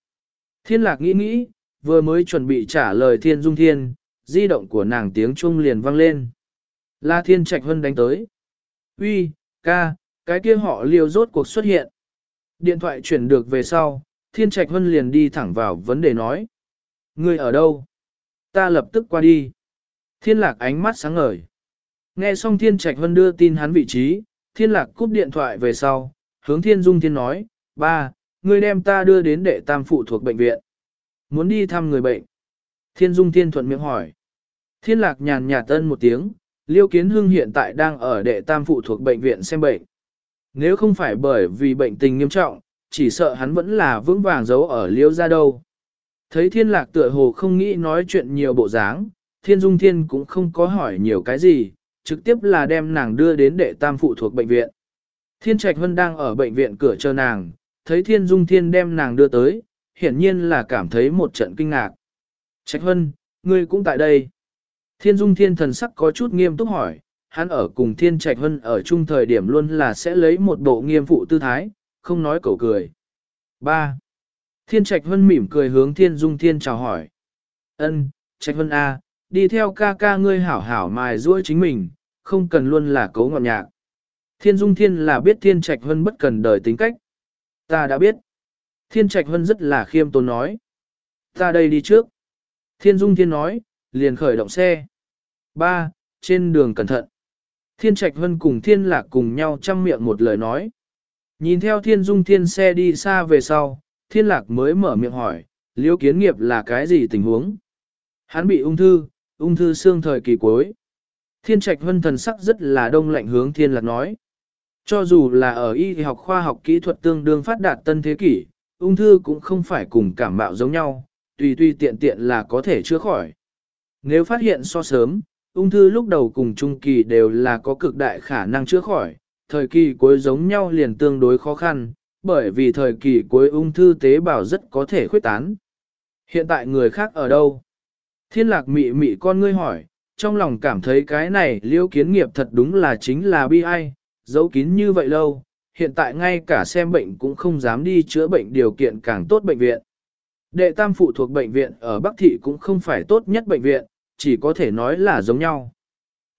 Thiên lạc nghĩ nghĩ, vừa mới chuẩn bị trả lời Thiên Dung Thiên, di động của nàng tiếng chuông liền vang lên. La Thiên Trạch Hân đánh tới. Uy, ca, cái kia họ liều rốt cuộc xuất hiện. Điện thoại chuyển được về sau, Thiên Trạch Hân liền đi thẳng vào vấn đề nói. Người ở đâu? Ta lập tức qua đi. Thiên lạc ánh mắt sáng ngời. Nghe xong Thiên Trạch Hân đưa tin hắn vị trí, Thiên lạc cúp điện thoại về sau, hướng Thiên Dung Thiên nói, ba, ngươi đem ta đưa đến đệ tam phụ thuộc bệnh viện. Muốn đi thăm người bệnh. Thiên Dung Thiên thuận miệng hỏi. Thiên lạc nhàn nhạt tân một tiếng, Liêu Kiến Hưng hiện tại đang ở đệ tam phụ thuộc bệnh viện xem bệnh. Nếu không phải bởi vì bệnh tình nghiêm trọng, chỉ sợ hắn vẫn là vững vàng giấu ở liêu ra đâu. Thấy thiên lạc tựa hồ không nghĩ nói chuyện nhiều bộ dáng, thiên dung thiên cũng không có hỏi nhiều cái gì, trực tiếp là đem nàng đưa đến đệ tam phụ thuộc bệnh viện. Thiên Trạch Vân đang ở bệnh viện cửa chờ nàng, thấy thiên dung thiên đem nàng đưa tới, hiển nhiên là cảm thấy một trận kinh ngạc. Trạch Vân, ngươi cũng tại đây. Thiên dung thiên thần sắc có chút nghiêm túc hỏi, hắn ở cùng thiên trạch Vân ở chung thời điểm luôn là sẽ lấy một bộ nghiêm phụ tư thái, không nói cầu cười. 3. Thiên Trạch Vân mỉm cười hướng Thiên Dung Thiên chào hỏi. Ân, Trạch Vân A, đi theo ca ca ngươi hảo hảo mài ruôi chính mình, không cần luôn là cấu ngọn nhạc. Thiên Dung Thiên là biết Thiên Trạch Vân bất cần đời tính cách. Ta đã biết. Thiên Trạch Vân rất là khiêm tốn nói. Ta đây đi trước. Thiên Dung Thiên nói, liền khởi động xe. Ba, trên đường cẩn thận. Thiên Trạch Vân cùng Thiên Lạc cùng nhau chăm miệng một lời nói. Nhìn theo Thiên Dung Thiên xe đi xa về sau, Thiên Lạc mới mở miệng hỏi, liễu kiến nghiệp là cái gì tình huống? Hắn bị ung thư, ung thư xương thời kỳ cuối. Thiên Trạch Vân thần sắc rất là đông lạnh hướng Thiên Lạc nói. Cho dù là ở y học khoa học kỹ thuật tương đương phát đạt tân thế kỷ, ung thư cũng không phải cùng cảm mạo giống nhau, tùy tùy tiện tiện là có thể chữa khỏi. Nếu phát hiện so sớm, ung thư lúc đầu cùng trung kỳ đều là có cực đại khả năng chữa khỏi, thời kỳ cuối giống nhau liền tương đối khó khăn, bởi vì thời kỳ cuối ung thư tế bào rất có thể khuyết tán. Hiện tại người khác ở đâu? Thiên lạc mị mị con ngươi hỏi, trong lòng cảm thấy cái này liêu kiến nghiệp thật đúng là chính là bi ai, giấu kín như vậy lâu, hiện tại ngay cả xem bệnh cũng không dám đi chữa bệnh điều kiện càng tốt bệnh viện. Đệ tam phụ thuộc bệnh viện ở Bắc Thị cũng không phải tốt nhất bệnh viện, chỉ có thể nói là giống nhau.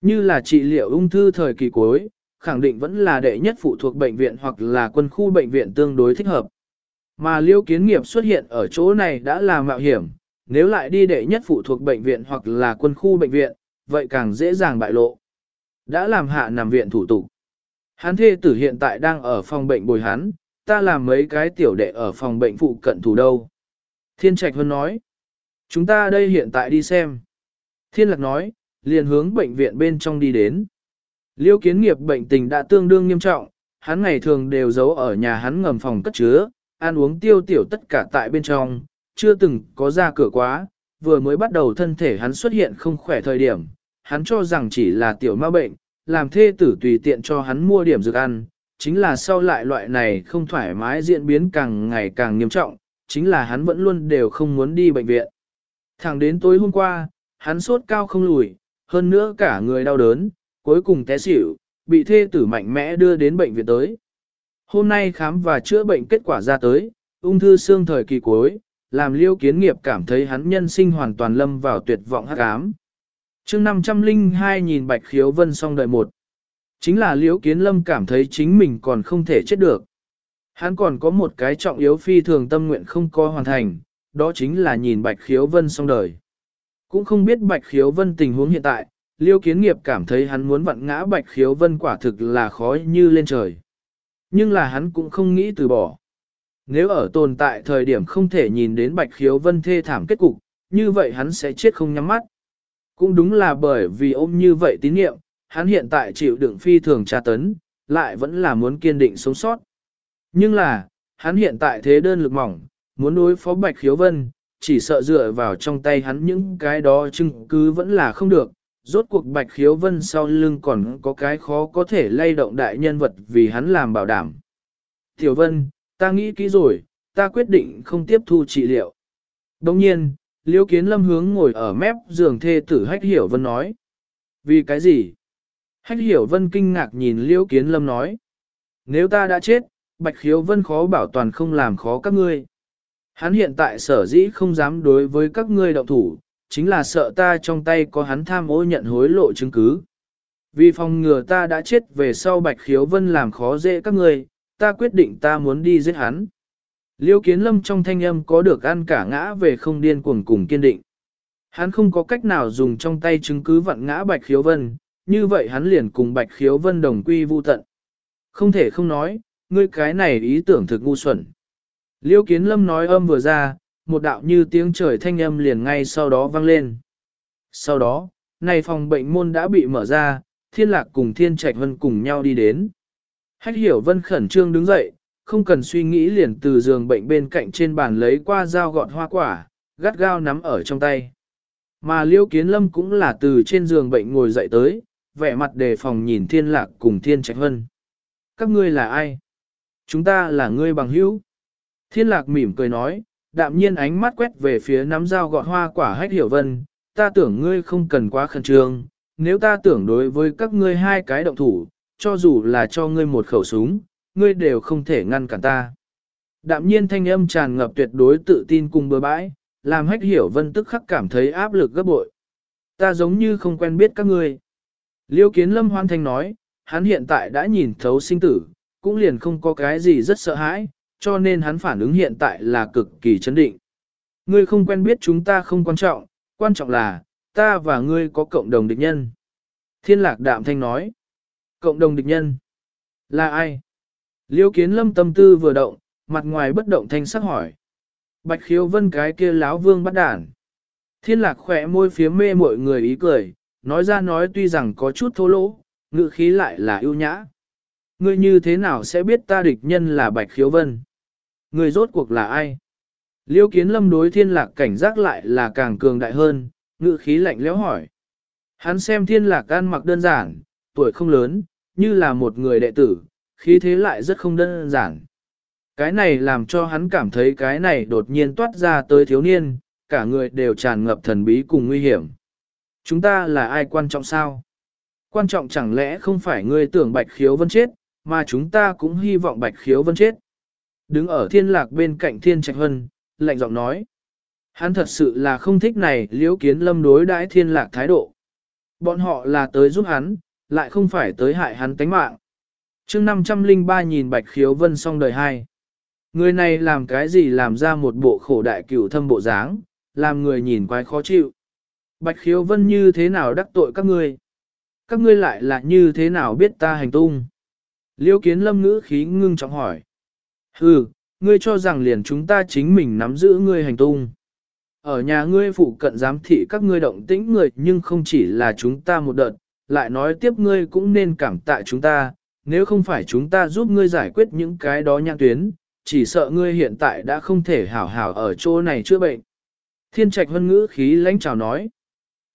Như là trị liệu ung thư thời kỳ cuối, khẳng định vẫn là đệ nhất phụ thuộc bệnh viện hoặc là quân khu bệnh viện tương đối thích hợp. Mà liêu kiến nghiệp xuất hiện ở chỗ này đã là mạo hiểm, nếu lại đi đệ nhất phụ thuộc bệnh viện hoặc là quân khu bệnh viện, vậy càng dễ dàng bại lộ. Đã làm hạ nằm viện thủ tục. Hắn thê tử hiện tại đang ở phòng bệnh bồi hắn, ta làm mấy cái tiểu đệ ở phòng bệnh phụ cận thủ đâu. Thiên Trạch Vân nói, chúng ta đây hiện tại đi xem. Thiên Lạc nói, liền hướng bệnh viện bên trong đi đến. Liêu kiến nghiệp bệnh tình đã tương đương nghiêm trọng, hắn ngày thường đều giấu ở nhà hắn ngầm phòng cất chứa, ăn uống tiêu tiểu tất cả tại bên trong, chưa từng có ra cửa quá, vừa mới bắt đầu thân thể hắn xuất hiện không khỏe thời điểm, hắn cho rằng chỉ là tiểu ma bệnh, làm thê tử tùy tiện cho hắn mua điểm dược ăn, chính là sau lại loại này không thoải mái diễn biến càng ngày càng nghiêm trọng, chính là hắn vẫn luôn đều không muốn đi bệnh viện. Thẳng đến tối hôm qua, hắn sốt cao không lùi, hơn nữa cả người đau đớn, cuối cùng té xỉu, bị thê tử mạnh mẽ đưa đến bệnh viện tới. Hôm nay khám và chữa bệnh kết quả ra tới, ung thư xương thời kỳ cuối, làm liêu kiến nghiệp cảm thấy hắn nhân sinh hoàn toàn lâm vào tuyệt vọng hắc ám. chương 502 nhìn bạch khiếu vân song đợi một. Chính là liêu kiến lâm cảm thấy chính mình còn không thể chết được. Hắn còn có một cái trọng yếu phi thường tâm nguyện không có hoàn thành, đó chính là nhìn bạch khiếu vân song đời. Cũng không biết bạch khiếu vân tình huống hiện tại, liêu kiến nghiệp cảm thấy hắn muốn vặn ngã bạch khiếu vân quả thực là khó như lên trời. Nhưng là hắn cũng không nghĩ từ bỏ. Nếu ở tồn tại thời điểm không thể nhìn đến bạch khiếu vân thê thảm kết cục, như vậy hắn sẽ chết không nhắm mắt. Cũng đúng là bởi vì ôm như vậy tín nhiệm, hắn hiện tại chịu đựng phi thường tra tấn, lại vẫn là muốn kiên định sống sót. Nhưng là, hắn hiện tại thế đơn lực mỏng, muốn đối phó bạch khiếu vân, chỉ sợ dựa vào trong tay hắn những cái đó chứng cứ vẫn là không được, rốt cuộc bạch khiếu vân sau lưng còn có cái khó có thể lay động đại nhân vật vì hắn làm bảo đảm. Tiểu vân, ta nghĩ kỹ rồi, ta quyết định không tiếp thu trị liệu. Đồng nhiên, liêu kiến lâm hướng ngồi ở mép giường thê tử hách hiểu vân nói. Vì cái gì? Hách hiểu vân kinh ngạc nhìn liêu kiến lâm nói. Nếu ta đã chết, bạch khiếu vân khó bảo toàn không làm khó các ngươi. Hắn hiện tại sở dĩ không dám đối với các ngươi động thủ, chính là sợ ta trong tay có hắn tham ô nhận hối lộ chứng cứ. Vì phòng ngừa ta đã chết về sau Bạch Khiếu Vân làm khó dễ các người, ta quyết định ta muốn đi giết hắn. Liêu Kiến Lâm trong thanh âm có được ăn cả ngã về không điên cuồng cùng kiên định. Hắn không có cách nào dùng trong tay chứng cứ vặn ngã Bạch Khiếu Vân, như vậy hắn liền cùng Bạch Khiếu Vân đồng quy vu tận. Không thể không nói, ngươi cái này ý tưởng thực ngu xuẩn. Liêu Kiến Lâm nói âm vừa ra, một đạo như tiếng trời thanh âm liền ngay sau đó vang lên. Sau đó, này phòng bệnh môn đã bị mở ra, thiên lạc cùng thiên trạch vân cùng nhau đi đến. Hách hiểu vân khẩn trương đứng dậy, không cần suy nghĩ liền từ giường bệnh bên cạnh trên bàn lấy qua dao gọt hoa quả, gắt gao nắm ở trong tay. Mà Liêu Kiến Lâm cũng là từ trên giường bệnh ngồi dậy tới, vẻ mặt đề phòng nhìn thiên lạc cùng thiên trạch vân. Các ngươi là ai? Chúng ta là ngươi bằng hữu. Thiên lạc mỉm cười nói, đạm nhiên ánh mắt quét về phía nắm dao gọt hoa quả hách hiểu vân, ta tưởng ngươi không cần quá khẩn trương, nếu ta tưởng đối với các ngươi hai cái động thủ, cho dù là cho ngươi một khẩu súng, ngươi đều không thể ngăn cản ta. Đạm nhiên thanh âm tràn ngập tuyệt đối tự tin cùng bừa bãi, làm hách hiểu vân tức khắc cảm thấy áp lực gấp bội. Ta giống như không quen biết các ngươi. Liêu kiến lâm hoan thanh nói, hắn hiện tại đã nhìn thấu sinh tử, cũng liền không có cái gì rất sợ hãi, cho nên hắn phản ứng hiện tại là cực kỳ chấn định. Ngươi không quen biết chúng ta không quan trọng, quan trọng là, ta và ngươi có cộng đồng địch nhân. Thiên lạc đạm thanh nói, cộng đồng địch nhân, là ai? Liêu kiến lâm tâm tư vừa động, mặt ngoài bất động thanh sắc hỏi. Bạch khiếu vân cái kia láo vương bắt đản. Thiên lạc khỏe môi phía mê mọi người ý cười, nói ra nói tuy rằng có chút thô lỗ, ngự khí lại là ưu nhã. Ngươi như thế nào sẽ biết ta địch nhân là Bạch khiếu vân? Người rốt cuộc là ai? Liêu kiến lâm đối thiên lạc cảnh giác lại là càng cường đại hơn, ngự khí lạnh lẽo hỏi. Hắn xem thiên lạc ăn mặc đơn giản, tuổi không lớn, như là một người đệ tử, khí thế lại rất không đơn giản. Cái này làm cho hắn cảm thấy cái này đột nhiên toát ra tới thiếu niên, cả người đều tràn ngập thần bí cùng nguy hiểm. Chúng ta là ai quan trọng sao? Quan trọng chẳng lẽ không phải ngươi tưởng bạch khiếu vân chết, mà chúng ta cũng hy vọng bạch khiếu vân chết. Đứng ở thiên lạc bên cạnh thiên trạch hân, lạnh giọng nói. Hắn thật sự là không thích này liễu kiến lâm đối đãi thiên lạc thái độ. Bọn họ là tới giúp hắn, lại không phải tới hại hắn tánh mạng. chương 503 nhìn bạch khiếu vân xong đời hai. Người này làm cái gì làm ra một bộ khổ đại cửu thâm bộ dáng, làm người nhìn quái khó chịu. Bạch khiếu vân như thế nào đắc tội các ngươi? Các ngươi lại là như thế nào biết ta hành tung? Liêu kiến lâm ngữ khí ngưng trọng hỏi. Hừ, ngươi cho rằng liền chúng ta chính mình nắm giữ ngươi hành tung. Ở nhà ngươi phụ cận giám thị các ngươi động tĩnh người nhưng không chỉ là chúng ta một đợt, lại nói tiếp ngươi cũng nên cảm tạ chúng ta, nếu không phải chúng ta giúp ngươi giải quyết những cái đó nhãn tuyến, chỉ sợ ngươi hiện tại đã không thể hảo hảo ở chỗ này chữa bệnh. Thiên trạch hân ngữ khí lãnh chào nói.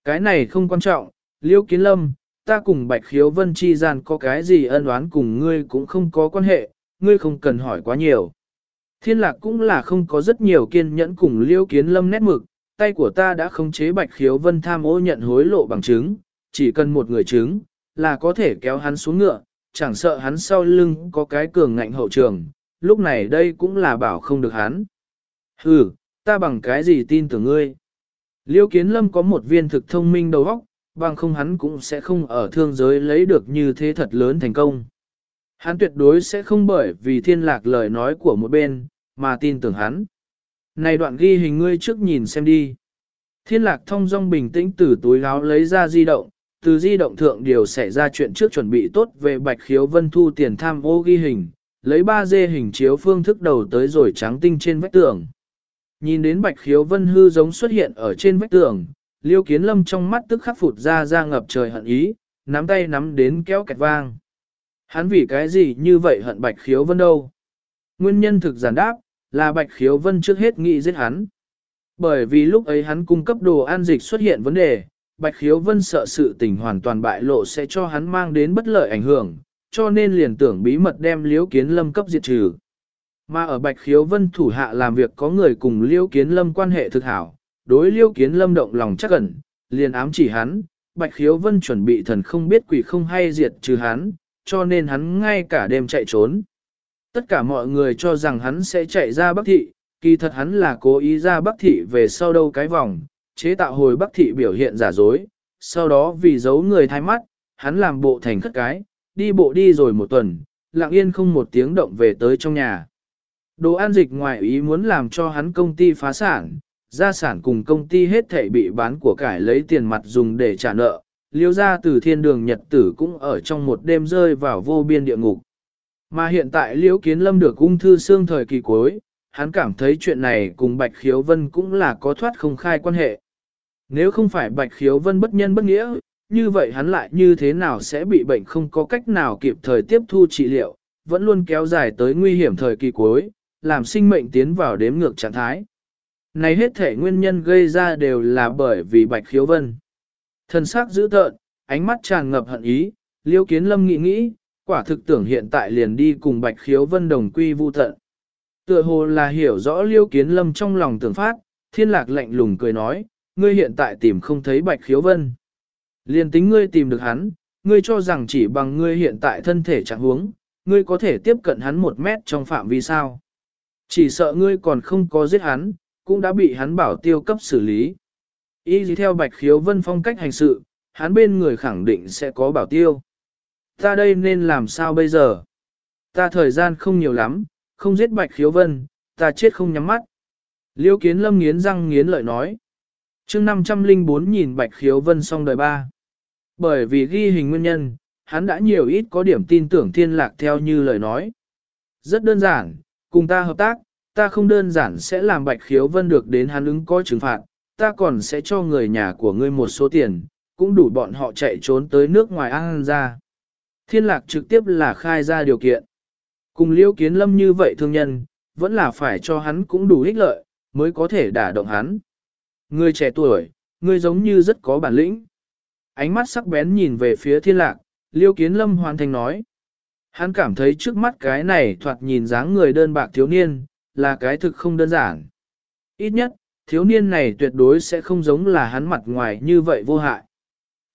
Cái này không quan trọng, liêu kiến lâm, ta cùng bạch khiếu vân chi gian có cái gì ân oán cùng ngươi cũng không có quan hệ, ngươi không cần hỏi quá nhiều. Thiên lạc cũng là không có rất nhiều kiên nhẫn cùng liêu kiến lâm nét mực, tay của ta đã không chế bạch khiếu vân tham ô nhận hối lộ bằng chứng, chỉ cần một người chứng, là có thể kéo hắn xuống ngựa, chẳng sợ hắn sau lưng có cái cường ngạnh hậu trường, lúc này đây cũng là bảo không được hắn. Hừ, ta bằng cái gì tin tưởng ngươi? Liêu kiến lâm có một viên thực thông minh đầu óc, bằng không hắn cũng sẽ không ở thương giới lấy được như thế thật lớn thành công. Hắn tuyệt đối sẽ không bởi vì thiên lạc lời nói của một bên, mà tin tưởng hắn. Này đoạn ghi hình ngươi trước nhìn xem đi. Thiên lạc thông dong bình tĩnh từ túi áo lấy ra di động, từ di động thượng điều xảy ra chuyện trước chuẩn bị tốt về bạch khiếu vân thu tiền tham ô ghi hình, lấy 3D hình chiếu phương thức đầu tới rồi trắng tinh trên vách tường. Nhìn đến bạch khiếu vân hư giống xuất hiện ở trên vách tường, liêu kiến lâm trong mắt tức khắc phụt ra ra ngập trời hận ý, nắm tay nắm đến kéo kẹt vang. Hắn vì cái gì như vậy hận bạch khiếu vân đâu? Nguyên nhân thực giản đáp, là bạch khiếu vân trước hết nghĩ giết hắn. Bởi vì lúc ấy hắn cung cấp đồ an dịch xuất hiện vấn đề, bạch khiếu vân sợ sự tình hoàn toàn bại lộ sẽ cho hắn mang đến bất lợi ảnh hưởng, cho nên liền tưởng bí mật đem liễu kiến lâm cấp diệt trừ. Mà ở bạch khiếu vân thủ hạ làm việc có người cùng liễu kiến lâm quan hệ thực hảo, đối liễu kiến lâm động lòng chắc ẩn, liền ám chỉ hắn, bạch khiếu vân chuẩn bị thần không biết quỷ không hay diệt trừ hắn, cho nên hắn ngay cả đêm chạy trốn. Tất cả mọi người cho rằng hắn sẽ chạy ra Bắc Thị, kỳ thật hắn là cố ý ra Bắc Thị về sau đâu cái vòng, chế tạo hồi Bắc Thị biểu hiện giả dối, sau đó vì giấu người thay mắt, hắn làm bộ thành khất cái, đi bộ đi rồi một tuần, lặng yên không một tiếng động về tới trong nhà. Đồ an dịch ngoài ý muốn làm cho hắn công ty phá sản, gia sản cùng công ty hết thảy bị bán của cải lấy tiền mặt dùng để trả nợ, liêu ra từ thiên đường nhật tử cũng ở trong một đêm rơi vào vô biên địa ngục. Mà hiện tại liễu kiến lâm được ung thư xương thời kỳ cuối, hắn cảm thấy chuyện này cùng Bạch Khiếu Vân cũng là có thoát không khai quan hệ. Nếu không phải Bạch Khiếu Vân bất nhân bất nghĩa, như vậy hắn lại như thế nào sẽ bị bệnh không có cách nào kịp thời tiếp thu trị liệu, vẫn luôn kéo dài tới nguy hiểm thời kỳ cuối, làm sinh mệnh tiến vào đếm ngược trạng thái. Này hết thể nguyên nhân gây ra đều là bởi vì bạch khiếu vân. Thần sắc dữ tợn, ánh mắt tràn ngập hận ý, liêu kiến lâm nghĩ nghĩ, quả thực tưởng hiện tại liền đi cùng bạch khiếu vân đồng quy vu tận. Tựa hồ là hiểu rõ liêu kiến lâm trong lòng tưởng phát, thiên lạc lạnh lùng cười nói, ngươi hiện tại tìm không thấy bạch khiếu vân. Liền tính ngươi tìm được hắn, ngươi cho rằng chỉ bằng ngươi hiện tại thân thể trạng huống, ngươi có thể tiếp cận hắn một mét trong phạm vi sao. Chỉ sợ ngươi còn không có giết hắn, cũng đã bị hắn bảo tiêu cấp xử lý. Y gì theo bạch khiếu vân phong cách hành sự, hắn bên người khẳng định sẽ có bảo tiêu. Ta đây nên làm sao bây giờ? Ta thời gian không nhiều lắm, không giết bạch khiếu vân, ta chết không nhắm mắt. Liêu kiến lâm nghiến răng nghiến lợi nói. chương 504 nhìn bạch khiếu vân xong đời ba. Bởi vì ghi hình nguyên nhân, hắn đã nhiều ít có điểm tin tưởng thiên lạc theo như lời nói. Rất đơn giản, cùng ta hợp tác, ta không đơn giản sẽ làm bạch khiếu vân được đến hắn ứng có trừng phạt, ta còn sẽ cho người nhà của ngươi một số tiền, cũng đủ bọn họ chạy trốn tới nước ngoài ăn ra. Thiên lạc trực tiếp là khai ra điều kiện. Cùng liêu kiến lâm như vậy thương nhân, vẫn là phải cho hắn cũng đủ ích lợi, mới có thể đả động hắn. Người trẻ tuổi, người giống như rất có bản lĩnh. Ánh mắt sắc bén nhìn về phía thiên lạc, liêu kiến lâm hoàn thành nói. Hắn cảm thấy trước mắt cái này thoạt nhìn dáng người đơn bạc thiếu niên, là cái thực không đơn giản. Ít nhất, thiếu niên này tuyệt đối sẽ không giống là hắn mặt ngoài như vậy vô hại.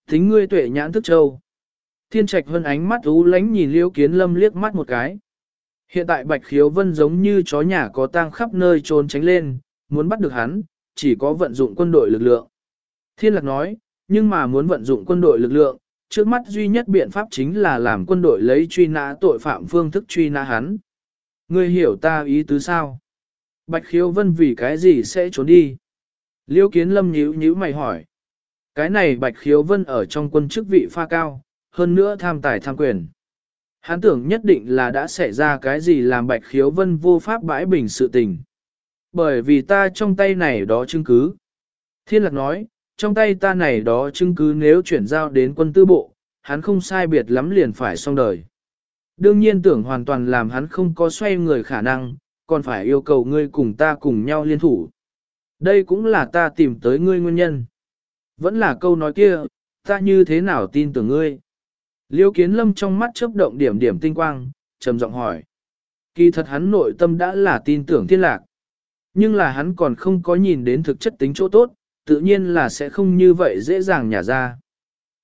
Thính ngươi tuệ nhãn thức châu. Thiên trạch vân ánh mắt ú lánh nhìn liêu kiến lâm liếc mắt một cái. Hiện tại bạch khiếu vân giống như chó nhà có tang khắp nơi trốn tránh lên, muốn bắt được hắn, chỉ có vận dụng quân đội lực lượng. Thiên lạc nói, nhưng mà muốn vận dụng quân đội lực lượng, trước mắt duy nhất biện pháp chính là làm quân đội lấy truy nã tội phạm phương thức truy nã hắn. Ngươi hiểu ta ý tứ sao? Bạch khiếu vân vì cái gì sẽ trốn đi? Liêu kiến lâm nhíu nhíu mày hỏi. Cái này bạch khiếu vân ở trong quân chức vị pha cao, hơn nữa tham tài tham quyền. Hắn tưởng nhất định là đã xảy ra cái gì làm bạch khiếu vân vô pháp bãi bình sự tình. Bởi vì ta trong tay này đó chứng cứ. Thiên lạc nói, trong tay ta này đó chứng cứ nếu chuyển giao đến quân tư bộ, hắn không sai biệt lắm liền phải xong đời. Đương nhiên tưởng hoàn toàn làm hắn không có xoay người khả năng, còn phải yêu cầu ngươi cùng ta cùng nhau liên thủ. Đây cũng là ta tìm tới ngươi nguyên nhân. Vẫn là câu nói kia, ta như thế nào tin tưởng ngươi. Liêu kiến lâm trong mắt chớp động điểm điểm tinh quang, trầm giọng hỏi. Kỳ thật hắn nội tâm đã là tin tưởng thiên lạc. Nhưng là hắn còn không có nhìn đến thực chất tính chỗ tốt, tự nhiên là sẽ không như vậy dễ dàng nhả ra.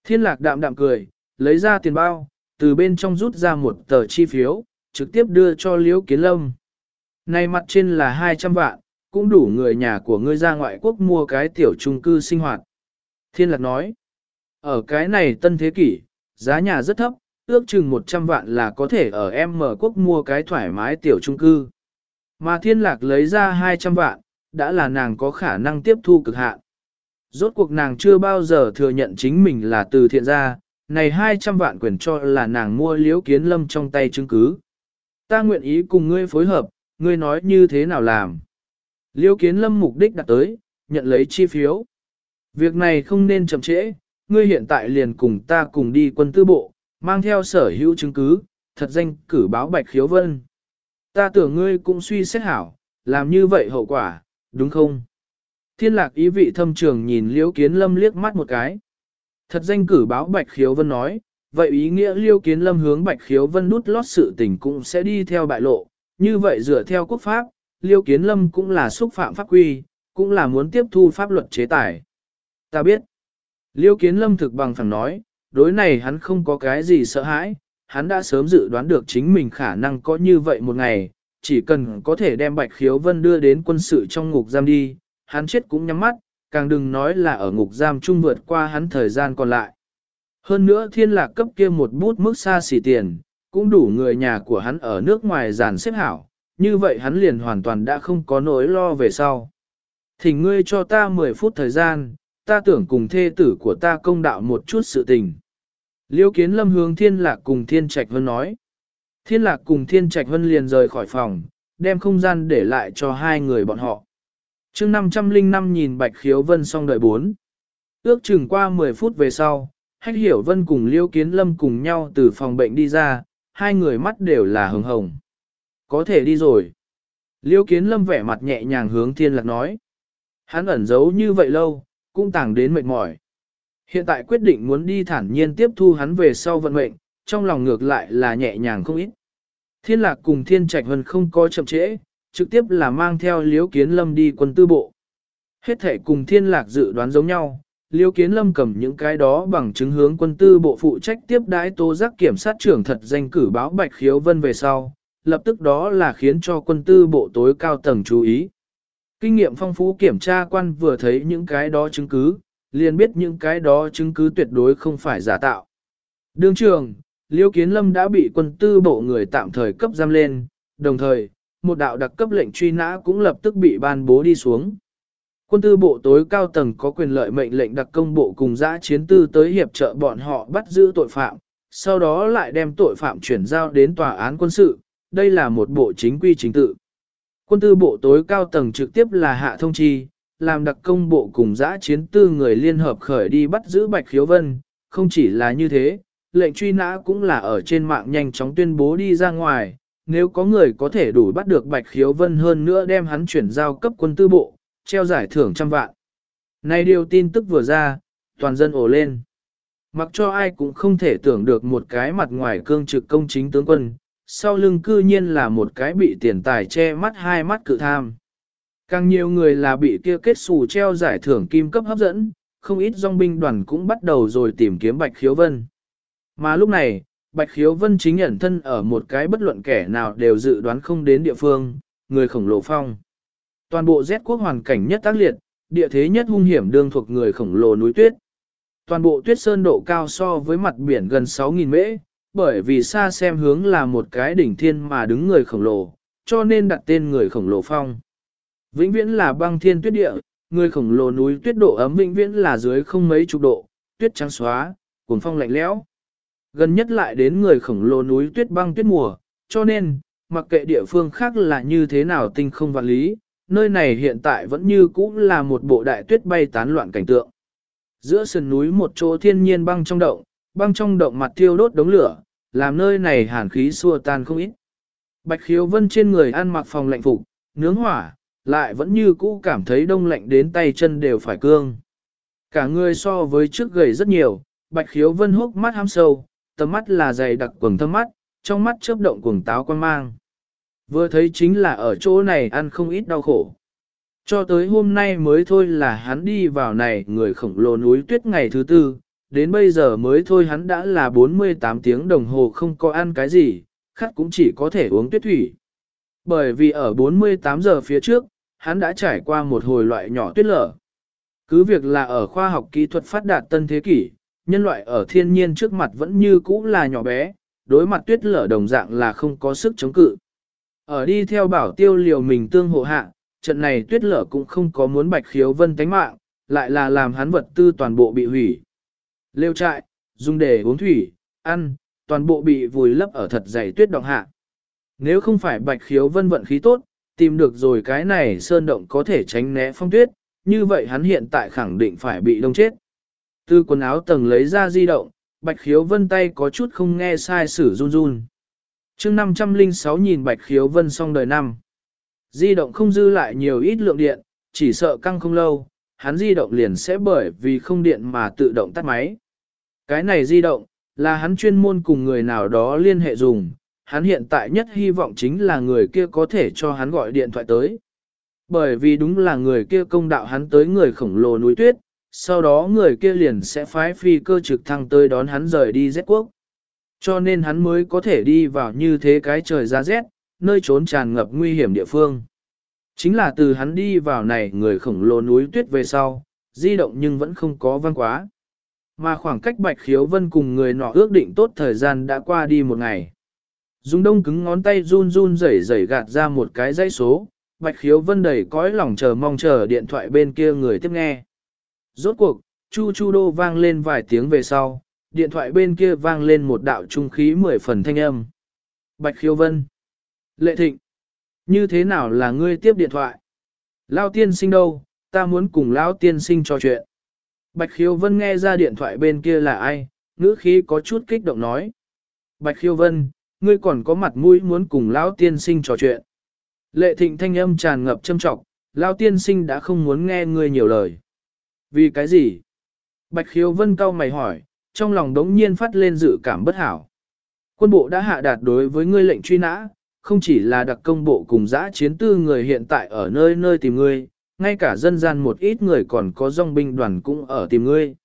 Thiên lạc đạm đạm cười, lấy ra tiền bao, từ bên trong rút ra một tờ chi phiếu, trực tiếp đưa cho Liễu Kiến Lâm. Này mặt trên là 200 vạn, cũng đủ người nhà của ngươi ra ngoại quốc mua cái tiểu trung cư sinh hoạt. Thiên lạc nói, ở cái này tân thế kỷ, giá nhà rất thấp, ước chừng 100 vạn là có thể ở em mở quốc mua cái thoải mái tiểu trung cư. Mà thiên lạc lấy ra 200 vạn, đã là nàng có khả năng tiếp thu cực hạn. Rốt cuộc nàng chưa bao giờ thừa nhận chính mình là từ thiện gia, này 200 vạn quyền cho là nàng mua liễu kiến lâm trong tay chứng cứ. Ta nguyện ý cùng ngươi phối hợp, ngươi nói như thế nào làm. Liễu kiến lâm mục đích đặt tới, nhận lấy chi phiếu. Việc này không nên chậm trễ, ngươi hiện tại liền cùng ta cùng đi quân tư bộ, mang theo sở hữu chứng cứ, thật danh cử báo bạch khiếu vân. Ta tưởng ngươi cũng suy xét hảo, làm như vậy hậu quả, đúng không? Thiên lạc ý vị thâm trường nhìn liễu kiến lâm liếc mắt một cái. Thật danh cử báo bạch khiếu vân nói, vậy ý nghĩa liêu kiến lâm hướng bạch khiếu vân nút lót sự tình cũng sẽ đi theo bại lộ, như vậy dựa theo quốc pháp, liêu kiến lâm cũng là xúc phạm pháp quy, cũng là muốn tiếp thu pháp luật chế tài. Ta biết, liêu kiến lâm thực bằng phẳng nói, đối này hắn không có cái gì sợ hãi, hắn đã sớm dự đoán được chính mình khả năng có như vậy một ngày, chỉ cần có thể đem bạch khiếu vân đưa đến quân sự trong ngục giam đi, hắn chết cũng nhắm mắt, càng đừng nói là ở ngục giam chung vượt qua hắn thời gian còn lại. Hơn nữa thiên lạc cấp kia một bút mức xa xỉ tiền, cũng đủ người nhà của hắn ở nước ngoài giàn xếp hảo, như vậy hắn liền hoàn toàn đã không có nỗi lo về sau. Thỉnh ngươi cho ta 10 phút thời gian, ta tưởng cùng thê tử của ta công đạo một chút sự tình. Liêu kiến lâm hướng thiên lạc cùng thiên trạch vân nói. Thiên lạc cùng thiên trạch vân liền rời khỏi phòng, đem không gian để lại cho hai người bọn họ chương 505 nhìn Bạch Khiếu Vân xong đợi bốn. Ước chừng qua 10 phút về sau, Hách Hiểu Vân cùng Liêu Kiến Lâm cùng nhau từ phòng bệnh đi ra, hai người mắt đều là hồng hồng. Có thể đi rồi. Liêu kiến lâm vẻ mặt nhẹ nhàng hướng thiên lạc nói. Hắn ẩn giấu như vậy lâu, cũng tàng đến mệt mỏi. Hiện tại quyết định muốn đi thản nhiên tiếp thu hắn về sau vận mệnh, trong lòng ngược lại là nhẹ nhàng không ít. Thiên lạc cùng thiên trạch hân không có chậm trễ, trực tiếp là mang theo liếu kiến lâm đi quân tư bộ. Hết thể cùng thiên lạc dự đoán giống nhau, liêu kiến lâm cầm những cái đó bằng chứng hướng quân tư bộ phụ trách tiếp đái tố giác kiểm sát trưởng thật danh cử báo Bạch Khiếu Vân về sau, lập tức đó là khiến cho quân tư bộ tối cao tầng chú ý. Kinh nghiệm phong phú kiểm tra quan vừa thấy những cái đó chứng cứ, liền biết những cái đó chứng cứ tuyệt đối không phải giả tạo. Đương trường, Liêu Kiến Lâm đã bị quân tư bộ người tạm thời cấp giam lên, đồng thời, một đạo đặc cấp lệnh truy nã cũng lập tức bị ban bố đi xuống. Quân tư bộ tối cao tầng có quyền lợi mệnh lệnh đặc công bộ cùng giã chiến tư tới hiệp trợ bọn họ bắt giữ tội phạm, sau đó lại đem tội phạm chuyển giao đến tòa án quân sự, đây là một bộ chính quy chính tự. Quân tư bộ tối cao tầng trực tiếp là hạ thông chi, làm đặc công bộ cùng giã chiến tư người liên hợp khởi đi bắt giữ Bạch Khiếu Vân, không chỉ là như thế, lệnh truy nã cũng là ở trên mạng nhanh chóng tuyên bố đi ra ngoài, nếu có người có thể đủ bắt được Bạch Khiếu Vân hơn nữa đem hắn chuyển giao cấp quân tư bộ, treo giải thưởng trăm vạn. Này điều tin tức vừa ra, toàn dân ồ lên. Mặc cho ai cũng không thể tưởng được một cái mặt ngoài cương trực công chính tướng quân, sau lưng cư nhiên là một cái bị tiền tài che mắt hai mắt cự tham. Càng nhiều người là bị kia kết xù treo giải thưởng kim cấp hấp dẫn, không ít dòng binh đoàn cũng bắt đầu rồi tìm kiếm Bạch Khiếu Vân. Mà lúc này, Bạch Khiếu Vân chính ẩn thân ở một cái bất luận kẻ nào đều dự đoán không đến địa phương, người khổng lồ phong. Toàn bộ Z quốc hoàn cảnh nhất tác liệt, địa thế nhất hung hiểm đương thuộc người khổng lồ núi tuyết. Toàn bộ tuyết sơn độ cao so với mặt biển gần 6.000 mễ, bởi vì xa xem hướng là một cái đỉnh thiên mà đứng người khổng lồ, cho nên đặt tên người khổng lồ phong. Vĩnh viễn là băng thiên tuyết địa, người khổng lồ núi tuyết độ ấm vĩnh viễn là dưới không mấy chục độ, tuyết trắng xóa, cuồng phong lạnh lẽo. Gần nhất lại đến người khổng lồ núi tuyết băng tuyết mùa, cho nên, mặc kệ địa phương khác là như thế nào tinh không vạn lý, nơi này hiện tại vẫn như cũ là một bộ đại tuyết bay tán loạn cảnh tượng. Giữa sườn núi một chỗ thiên nhiên băng trong động, băng trong động mặt thiêu đốt đống lửa, làm nơi này hàn khí xua tan không ít. Bạch khiếu vân trên người ăn mặc phòng lạnh phục, nướng hỏa, lại vẫn như cũ cảm thấy đông lạnh đến tay chân đều phải cương. Cả người so với trước gầy rất nhiều, bạch khiếu vân hốc mắt ham sâu, tầm mắt là dày đặc quầng thâm mắt, trong mắt chớp động cuồng táo quan mang. Vừa thấy chính là ở chỗ này ăn không ít đau khổ. Cho tới hôm nay mới thôi là hắn đi vào này người khổng lồ núi tuyết ngày thứ tư, đến bây giờ mới thôi hắn đã là 48 tiếng đồng hồ không có ăn cái gì, khát cũng chỉ có thể uống tuyết thủy. Bởi vì ở 48 giờ phía trước, hắn đã trải qua một hồi loại nhỏ tuyết lở. Cứ việc là ở khoa học kỹ thuật phát đạt tân thế kỷ, nhân loại ở thiên nhiên trước mặt vẫn như cũ là nhỏ bé, đối mặt tuyết lở đồng dạng là không có sức chống cự. Ở đi theo bảo tiêu liều mình tương hộ hạ, trận này tuyết lở cũng không có muốn bạch khiếu vân tánh mạng, lại là làm hắn vật tư toàn bộ bị hủy. Lêu trại, dùng để uống thủy, ăn, toàn bộ bị vùi lấp ở thật dày tuyết động hạ. Nếu không phải bạch khiếu vân vận khí tốt, tìm được rồi cái này sơn động có thể tránh né phong tuyết, như vậy hắn hiện tại khẳng định phải bị đông chết. Từ quần áo tầng lấy ra di động, bạch khiếu vân tay có chút không nghe sai sử run run chương 506 nhìn bạch khiếu vân xong đời năm. Di động không dư lại nhiều ít lượng điện, chỉ sợ căng không lâu, hắn di động liền sẽ bởi vì không điện mà tự động tắt máy. Cái này di động, là hắn chuyên môn cùng người nào đó liên hệ dùng, hắn hiện tại nhất hy vọng chính là người kia có thể cho hắn gọi điện thoại tới. Bởi vì đúng là người kia công đạo hắn tới người khổng lồ núi tuyết, sau đó người kia liền sẽ phái phi cơ trực thăng tới đón hắn rời đi Z quốc. Cho nên hắn mới có thể đi vào như thế cái trời ra rét, nơi trốn tràn ngập nguy hiểm địa phương. Chính là từ hắn đi vào này người khổng lồ núi tuyết về sau, di động nhưng vẫn không có văn quá. Mà khoảng cách Bạch Khiếu Vân cùng người nọ ước định tốt thời gian đã qua đi một ngày. Dung đông cứng ngón tay run run rẩy rẩy gạt ra một cái dãy số, Bạch Khiếu Vân đầy cõi lòng chờ mong chờ điện thoại bên kia người tiếp nghe. Rốt cuộc, chu chu đô vang lên vài tiếng về sau, điện thoại bên kia vang lên một đạo trung khí mười phần thanh âm. Bạch khiêu Vân. Lệ Thịnh. Như thế nào là ngươi tiếp điện thoại? Lao tiên sinh đâu, ta muốn cùng Lão tiên sinh trò chuyện. Bạch khiêu Vân nghe ra điện thoại bên kia là ai, ngữ khí có chút kích động nói. Bạch khiêu Vân, ngươi còn có mặt mũi muốn cùng lão tiên sinh trò chuyện. Lệ thịnh thanh âm tràn ngập châm trọng, lão tiên sinh đã không muốn nghe ngươi nhiều lời. Vì cái gì? Bạch khiêu vân cau mày hỏi, trong lòng đống nhiên phát lên dự cảm bất hảo. Quân bộ đã hạ đạt đối với ngươi lệnh truy nã, không chỉ là đặc công bộ cùng giã chiến tư người hiện tại ở nơi nơi tìm ngươi, ngay cả dân gian một ít người còn có dòng binh đoàn cũng ở tìm ngươi.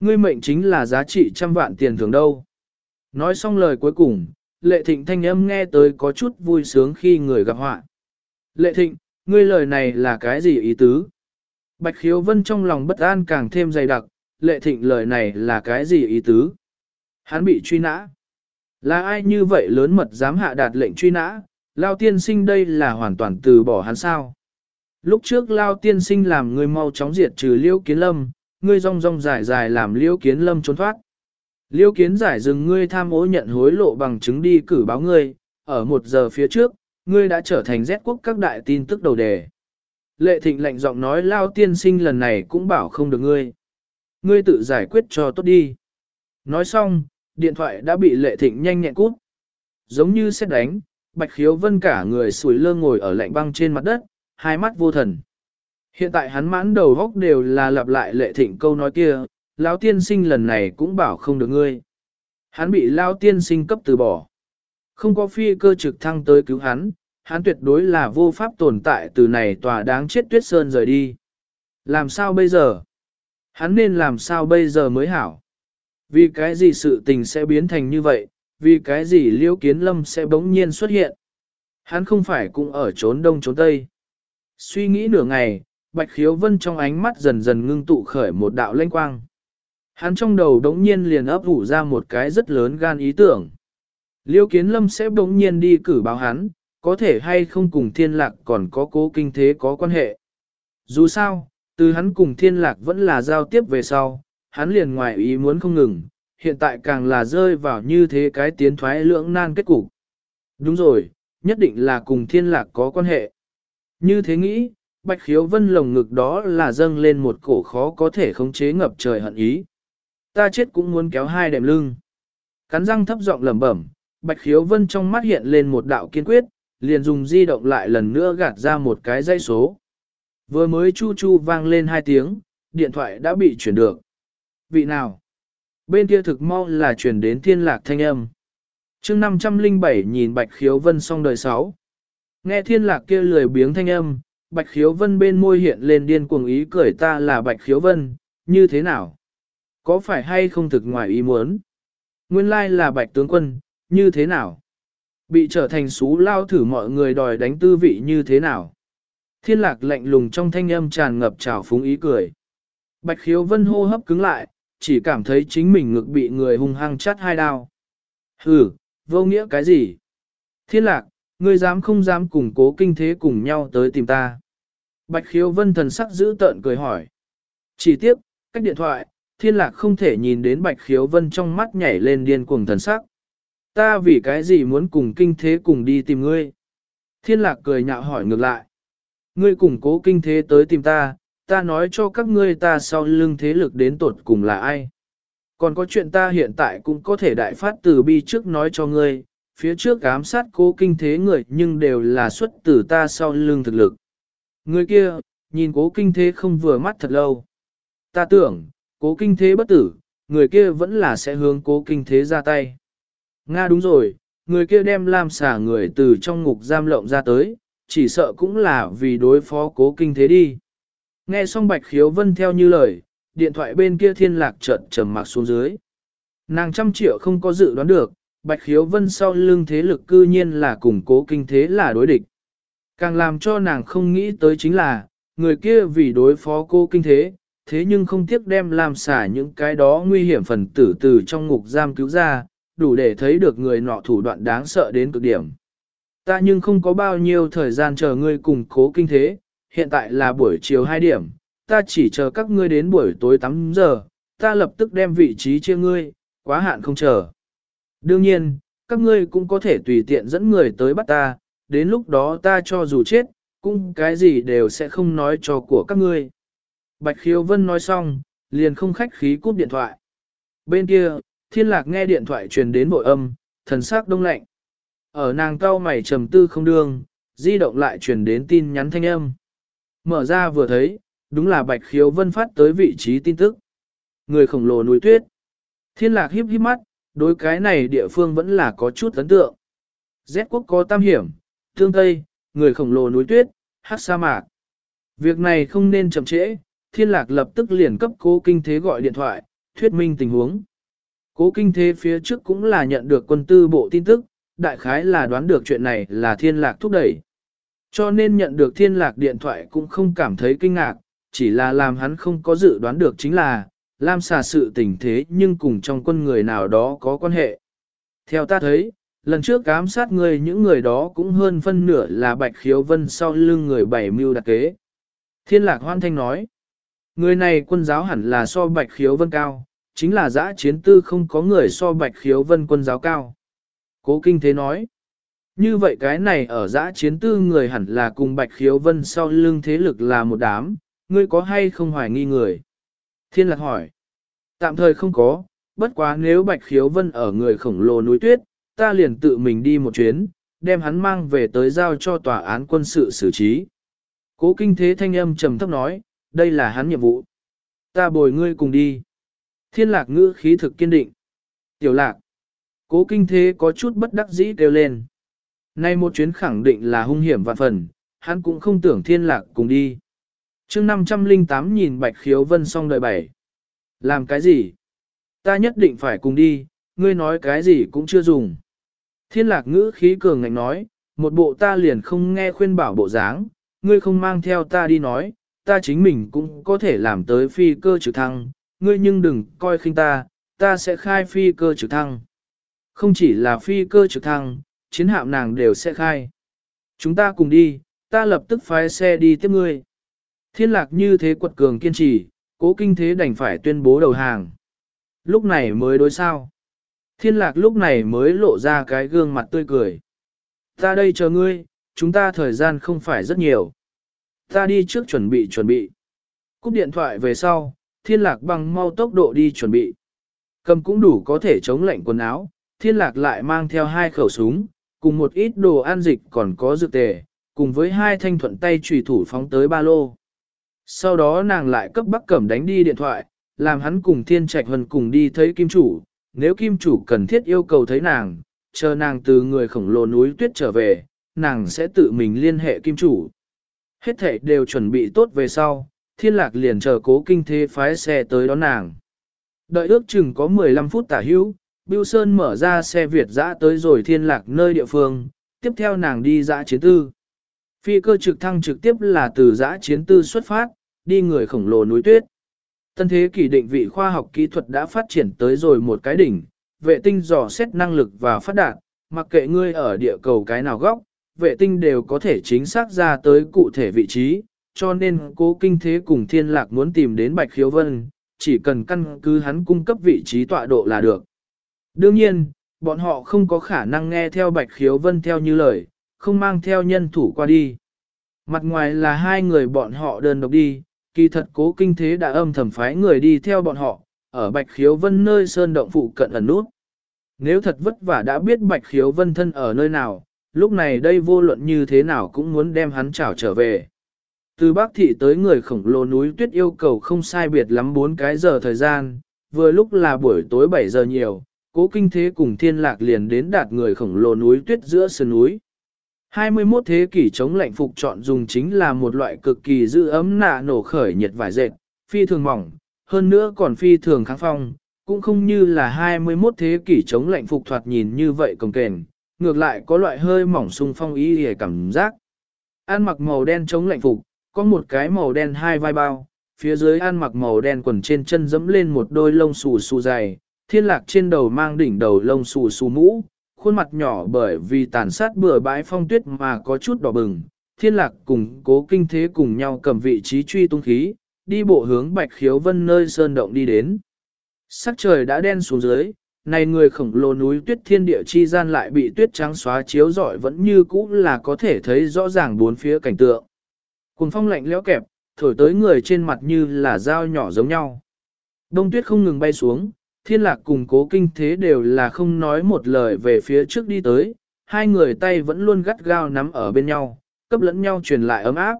Ngươi mệnh chính là giá trị trăm vạn tiền thường đâu. Nói xong lời cuối cùng, lệ thịnh thanh âm nghe tới có chút vui sướng khi người gặp họa. Lệ thịnh, ngươi lời này là cái gì ý tứ? Bạch khiếu vân trong lòng bất an càng thêm dày đặc, lệ thịnh lời này là cái gì ý tứ? Hắn bị truy nã. Là ai như vậy lớn mật dám hạ đạt lệnh truy nã, Lao tiên sinh đây là hoàn toàn từ bỏ hắn sao? Lúc trước Lao tiên sinh làm người mau chóng diệt trừ liêu kiến lâm, ngươi rong rong dài dài làm liêu kiến lâm trốn thoát. Liêu kiến giải dừng ngươi tham ô nhận hối lộ bằng chứng đi cử báo ngươi, ở một giờ phía trước, ngươi đã trở thành rét quốc các đại tin tức đầu đề. Lệ thịnh lạnh giọng nói Lao tiên sinh lần này cũng bảo không được ngươi. Ngươi tự giải quyết cho tốt đi. Nói xong, điện thoại đã bị lệ thịnh nhanh nhẹn cút. Giống như xét đánh, bạch khiếu vân cả người sủi lơ ngồi ở lạnh băng trên mặt đất, hai mắt vô thần. Hiện tại hắn mãn đầu góc đều là lặp lại lệ thịnh câu nói kia, lão tiên sinh lần này cũng bảo không được ngươi. Hắn bị lão tiên sinh cấp từ bỏ. Không có phi cơ trực thăng tới cứu hắn, hắn tuyệt đối là vô pháp tồn tại từ này tòa đáng chết tuyết sơn rời đi. Làm sao bây giờ? Hắn nên làm sao bây giờ mới hảo? Vì cái gì sự tình sẽ biến thành như vậy, vì cái gì liễu kiến lâm sẽ bỗng nhiên xuất hiện. Hắn không phải cũng ở trốn đông trốn tây. Suy nghĩ nửa ngày, bạch khiếu vân trong ánh mắt dần dần ngưng tụ khởi một đạo lanh quang. Hắn trong đầu đống nhiên liền ấp ủ ra một cái rất lớn gan ý tưởng. Liêu kiến lâm sẽ bỗng nhiên đi cử báo hắn, có thể hay không cùng thiên lạc còn có cố kinh thế có quan hệ. Dù sao, từ hắn cùng thiên lạc vẫn là giao tiếp về sau, hắn liền ngoài ý muốn không ngừng, hiện tại càng là rơi vào như thế cái tiến thoái lưỡng nan kết cục. Đúng rồi, nhất định là cùng thiên lạc có quan hệ. Như thế nghĩ, bạch khiếu vân lồng ngực đó là dâng lên một cổ khó có thể khống chế ngập trời hận ý. Ta chết cũng muốn kéo hai đệm lưng. Cắn răng thấp giọng lẩm bẩm, bạch khiếu vân trong mắt hiện lên một đạo kiên quyết, liền dùng di động lại lần nữa gạt ra một cái dây số. Vừa mới chu chu vang lên hai tiếng, điện thoại đã bị chuyển được. Vị nào? Bên kia thực mau là chuyển đến thiên lạc thanh âm. chương 507 nhìn Bạch Khiếu Vân xong đời sáu. Nghe thiên lạc kia lười biếng thanh âm, Bạch Khiếu Vân bên môi hiện lên điên cuồng ý cười ta là Bạch Khiếu Vân, như thế nào? Có phải hay không thực ngoài ý muốn? Nguyên lai là Bạch Tướng Quân, như thế nào? Bị trở thành xú lao thử mọi người đòi đánh tư vị như thế nào? Thiên lạc lạnh lùng trong thanh âm tràn ngập trào phúng ý cười. Bạch khiếu vân hô hấp cứng lại, chỉ cảm thấy chính mình ngực bị người hung hăng chát hai đao. Hừ, vô nghĩa cái gì? Thiên lạc, ngươi dám không dám cùng cố kinh thế cùng nhau tới tìm ta. Bạch khiếu vân thần sắc giữ tợn cười hỏi. Chỉ tiếp, cách điện thoại, thiên lạc không thể nhìn đến bạch khiếu vân trong mắt nhảy lên điên cuồng thần sắc. Ta vì cái gì muốn cùng kinh thế cùng đi tìm ngươi? Thiên lạc cười nhạo hỏi ngược lại. Ngươi cùng cố kinh thế tới tìm ta, ta nói cho các ngươi ta sau lưng thế lực đến tột cùng là ai. Còn có chuyện ta hiện tại cũng có thể đại phát từ bi trước nói cho ngươi, phía trước ám sát cố kinh thế người nhưng đều là xuất từ ta sau lưng thực lực. Người kia, nhìn cố kinh thế không vừa mắt thật lâu. Ta tưởng, cố kinh thế bất tử, người kia vẫn là sẽ hướng cố kinh thế ra tay. Nga đúng rồi, người kia đem làm xả người từ trong ngục giam lộng ra tới, chỉ sợ cũng là vì đối phó cố kinh thế đi. Nghe xong bạch khiếu vân theo như lời, điện thoại bên kia thiên lạc chợt trầm mặc xuống dưới. Nàng trăm triệu không có dự đoán được, bạch khiếu vân sau lưng thế lực cư nhiên là củng cố kinh thế là đối địch. Càng làm cho nàng không nghĩ tới chính là, người kia vì đối phó cô kinh thế, thế nhưng không tiếc đem làm xả những cái đó nguy hiểm phần tử từ trong ngục giam cứu ra, đủ để thấy được người nọ thủ đoạn đáng sợ đến cực điểm. Ta nhưng không có bao nhiêu thời gian chờ ngươi cùng cố kinh thế, hiện tại là buổi chiều 2 điểm, ta chỉ chờ các ngươi đến buổi tối 8 giờ, ta lập tức đem vị trí chia ngươi, quá hạn không chờ. Đương nhiên, các ngươi cũng có thể tùy tiện dẫn người tới bắt ta, đến lúc đó ta cho dù chết, cũng cái gì đều sẽ không nói cho của các ngươi. Bạch Khiếu Vân nói xong, liền không khách khí cúp điện thoại. Bên kia, thiên lạc nghe điện thoại truyền đến bội âm, thần sắc đông lạnh. Ở nàng cao mày trầm tư không đương, di động lại truyền đến tin nhắn thanh âm. Mở ra vừa thấy, đúng là Bạch Khiếu Vân phát tới vị trí tin tức. Người khổng lồ núi tuyết. Thiên lạc hiếp hiếp mắt, đối cái này địa phương vẫn là có chút ấn tượng. Z quốc có tam hiểm, thương tây, người khổng lồ núi tuyết, hát sa mạc. Việc này không nên chậm trễ, thiên lạc lập tức liền cấp cố kinh thế gọi điện thoại, thuyết minh tình huống. Cố kinh thế phía trước cũng là nhận được quân tư bộ tin tức, đại khái là đoán được chuyện này là thiên lạc thúc đẩy. Cho nên nhận được thiên lạc điện thoại cũng không cảm thấy kinh ngạc, chỉ là làm hắn không có dự đoán được chính là, Lam xà sự tình thế nhưng cùng trong quân người nào đó có quan hệ. Theo ta thấy, lần trước cám sát người những người đó cũng hơn phân nửa là bạch khiếu vân sau lưng người bảy mưu đặc kế. Thiên lạc hoan thanh nói, người này quân giáo hẳn là so bạch khiếu vân cao, chính là giã chiến tư không có người so bạch khiếu vân quân giáo cao. Cố kinh thế nói, như vậy cái này ở giã chiến tư người hẳn là cùng bạch khiếu vân sau lưng thế lực là một đám, ngươi có hay không hoài nghi người? Thiên lạc hỏi, tạm thời không có, bất quá nếu bạch khiếu vân ở người khổng lồ núi tuyết, ta liền tự mình đi một chuyến, đem hắn mang về tới giao cho tòa án quân sự xử trí. Cố kinh thế thanh âm trầm thấp nói, đây là hắn nhiệm vụ. Ta bồi ngươi cùng đi. Thiên lạc ngữ khí thực kiên định. Tiểu lạc. Cố kinh thế có chút bất đắc dĩ kêu lên. Nay một chuyến khẳng định là hung hiểm vạn phần, hắn cũng không tưởng thiên lạc cùng đi. chương 508 nhìn bạch khiếu vân xong đợi bảy. Làm cái gì? Ta nhất định phải cùng đi, ngươi nói cái gì cũng chưa dùng. Thiên lạc ngữ khí cường ngạnh nói, một bộ ta liền không nghe khuyên bảo bộ dáng, ngươi không mang theo ta đi nói, ta chính mình cũng có thể làm tới phi cơ trực thăng, ngươi nhưng đừng coi khinh ta, ta sẽ khai phi cơ trực thăng. Không chỉ là phi cơ trực thăng, chiến hạm nàng đều sẽ khai. Chúng ta cùng đi, ta lập tức phái xe đi tiếp ngươi. Thiên lạc như thế quật cường kiên trì, cố kinh thế đành phải tuyên bố đầu hàng. Lúc này mới đối sao. Thiên lạc lúc này mới lộ ra cái gương mặt tươi cười. Ta đây chờ ngươi, chúng ta thời gian không phải rất nhiều. Ta đi trước chuẩn bị chuẩn bị. Cúp điện thoại về sau, thiên lạc bằng mau tốc độ đi chuẩn bị. Cầm cũng đủ có thể chống lạnh quần áo, thiên lạc lại mang theo hai khẩu súng, cùng một ít đồ ăn dịch còn có dự tề, cùng với hai thanh thuận tay trùy thủ phóng tới ba lô. Sau đó nàng lại cấp bắc cẩm đánh đi điện thoại, làm hắn cùng thiên trạch hân cùng đi thấy kim chủ, nếu kim chủ cần thiết yêu cầu thấy nàng, chờ nàng từ người khổng lồ núi tuyết trở về, nàng sẽ tự mình liên hệ kim chủ. Hết thể đều chuẩn bị tốt về sau, thiên lạc liền chờ cố kinh thế phái xe tới đón nàng. Đợi ước chừng có 15 phút tả hữu, Bưu Sơn mở ra xe Việt dã tới rồi thiên lạc nơi địa phương, tiếp theo nàng đi dã chiến tư. Phi cơ trực thăng trực tiếp là từ dã chiến tư xuất phát, đi người khổng lồ núi tuyết. Tân thế kỷ định vị khoa học kỹ thuật đã phát triển tới rồi một cái đỉnh, vệ tinh dò xét năng lực và phát đạt, mặc kệ ngươi ở địa cầu cái nào góc, vệ tinh đều có thể chính xác ra tới cụ thể vị trí, cho nên cố kinh thế cùng thiên lạc muốn tìm đến Bạch Khiếu Vân, chỉ cần căn cứ hắn cung cấp vị trí tọa độ là được. Đương nhiên, bọn họ không có khả năng nghe theo Bạch Khiếu Vân theo như lời, không mang theo nhân thủ qua đi. Mặt ngoài là hai người bọn họ đơn độc đi, kỳ thật cố kinh thế đã âm thầm phái người đi theo bọn họ, ở Bạch Khiếu Vân nơi sơn động phụ cận ẩn nút. Nếu thật vất vả đã biết Bạch Khiếu Vân thân ở nơi nào, lúc này đây vô luận như thế nào cũng muốn đem hắn trảo trở về. Từ Bắc Thị tới người khổng lồ núi tuyết yêu cầu không sai biệt lắm 4 cái giờ thời gian, vừa lúc là buổi tối 7 giờ nhiều, cố kinh thế cùng thiên lạc liền đến đạt người khổng lồ núi tuyết giữa sườn núi. 21 thế kỷ chống lạnh phục chọn dùng chính là một loại cực kỳ giữ ấm nạ nổ khởi nhiệt vải dệt, phi thường mỏng, hơn nữa còn phi thường kháng phong, cũng không như là 21 thế kỷ chống lạnh phục thoạt nhìn như vậy cồng kềnh, ngược lại có loại hơi mỏng sung phong ý hề cảm giác. An mặc màu đen chống lạnh phục, có một cái màu đen hai vai bao, phía dưới an mặc màu đen quần trên chân dẫm lên một đôi lông xù xù dày, thiên lạc trên đầu mang đỉnh đầu lông xù xù mũ, khuôn mặt nhỏ bởi vì tàn sát bừa bãi phong tuyết mà có chút đỏ bừng. Thiên lạc cùng cố kinh thế cùng nhau cầm vị trí truy tung khí, đi bộ hướng bạch khiếu vân nơi sơn động đi đến. Sắc trời đã đen xuống dưới, này người khổng lồ núi tuyết thiên địa chi gian lại bị tuyết trắng xóa chiếu rọi vẫn như cũ là có thể thấy rõ ràng bốn phía cảnh tượng. Cùng phong lạnh lẽo kẹp, thổi tới người trên mặt như là dao nhỏ giống nhau. Đông tuyết không ngừng bay xuống, thiên lạc cùng cố kinh thế đều là không nói một lời về phía trước đi tới, hai người tay vẫn luôn gắt gao nắm ở bên nhau, cấp lẫn nhau truyền lại ấm áp.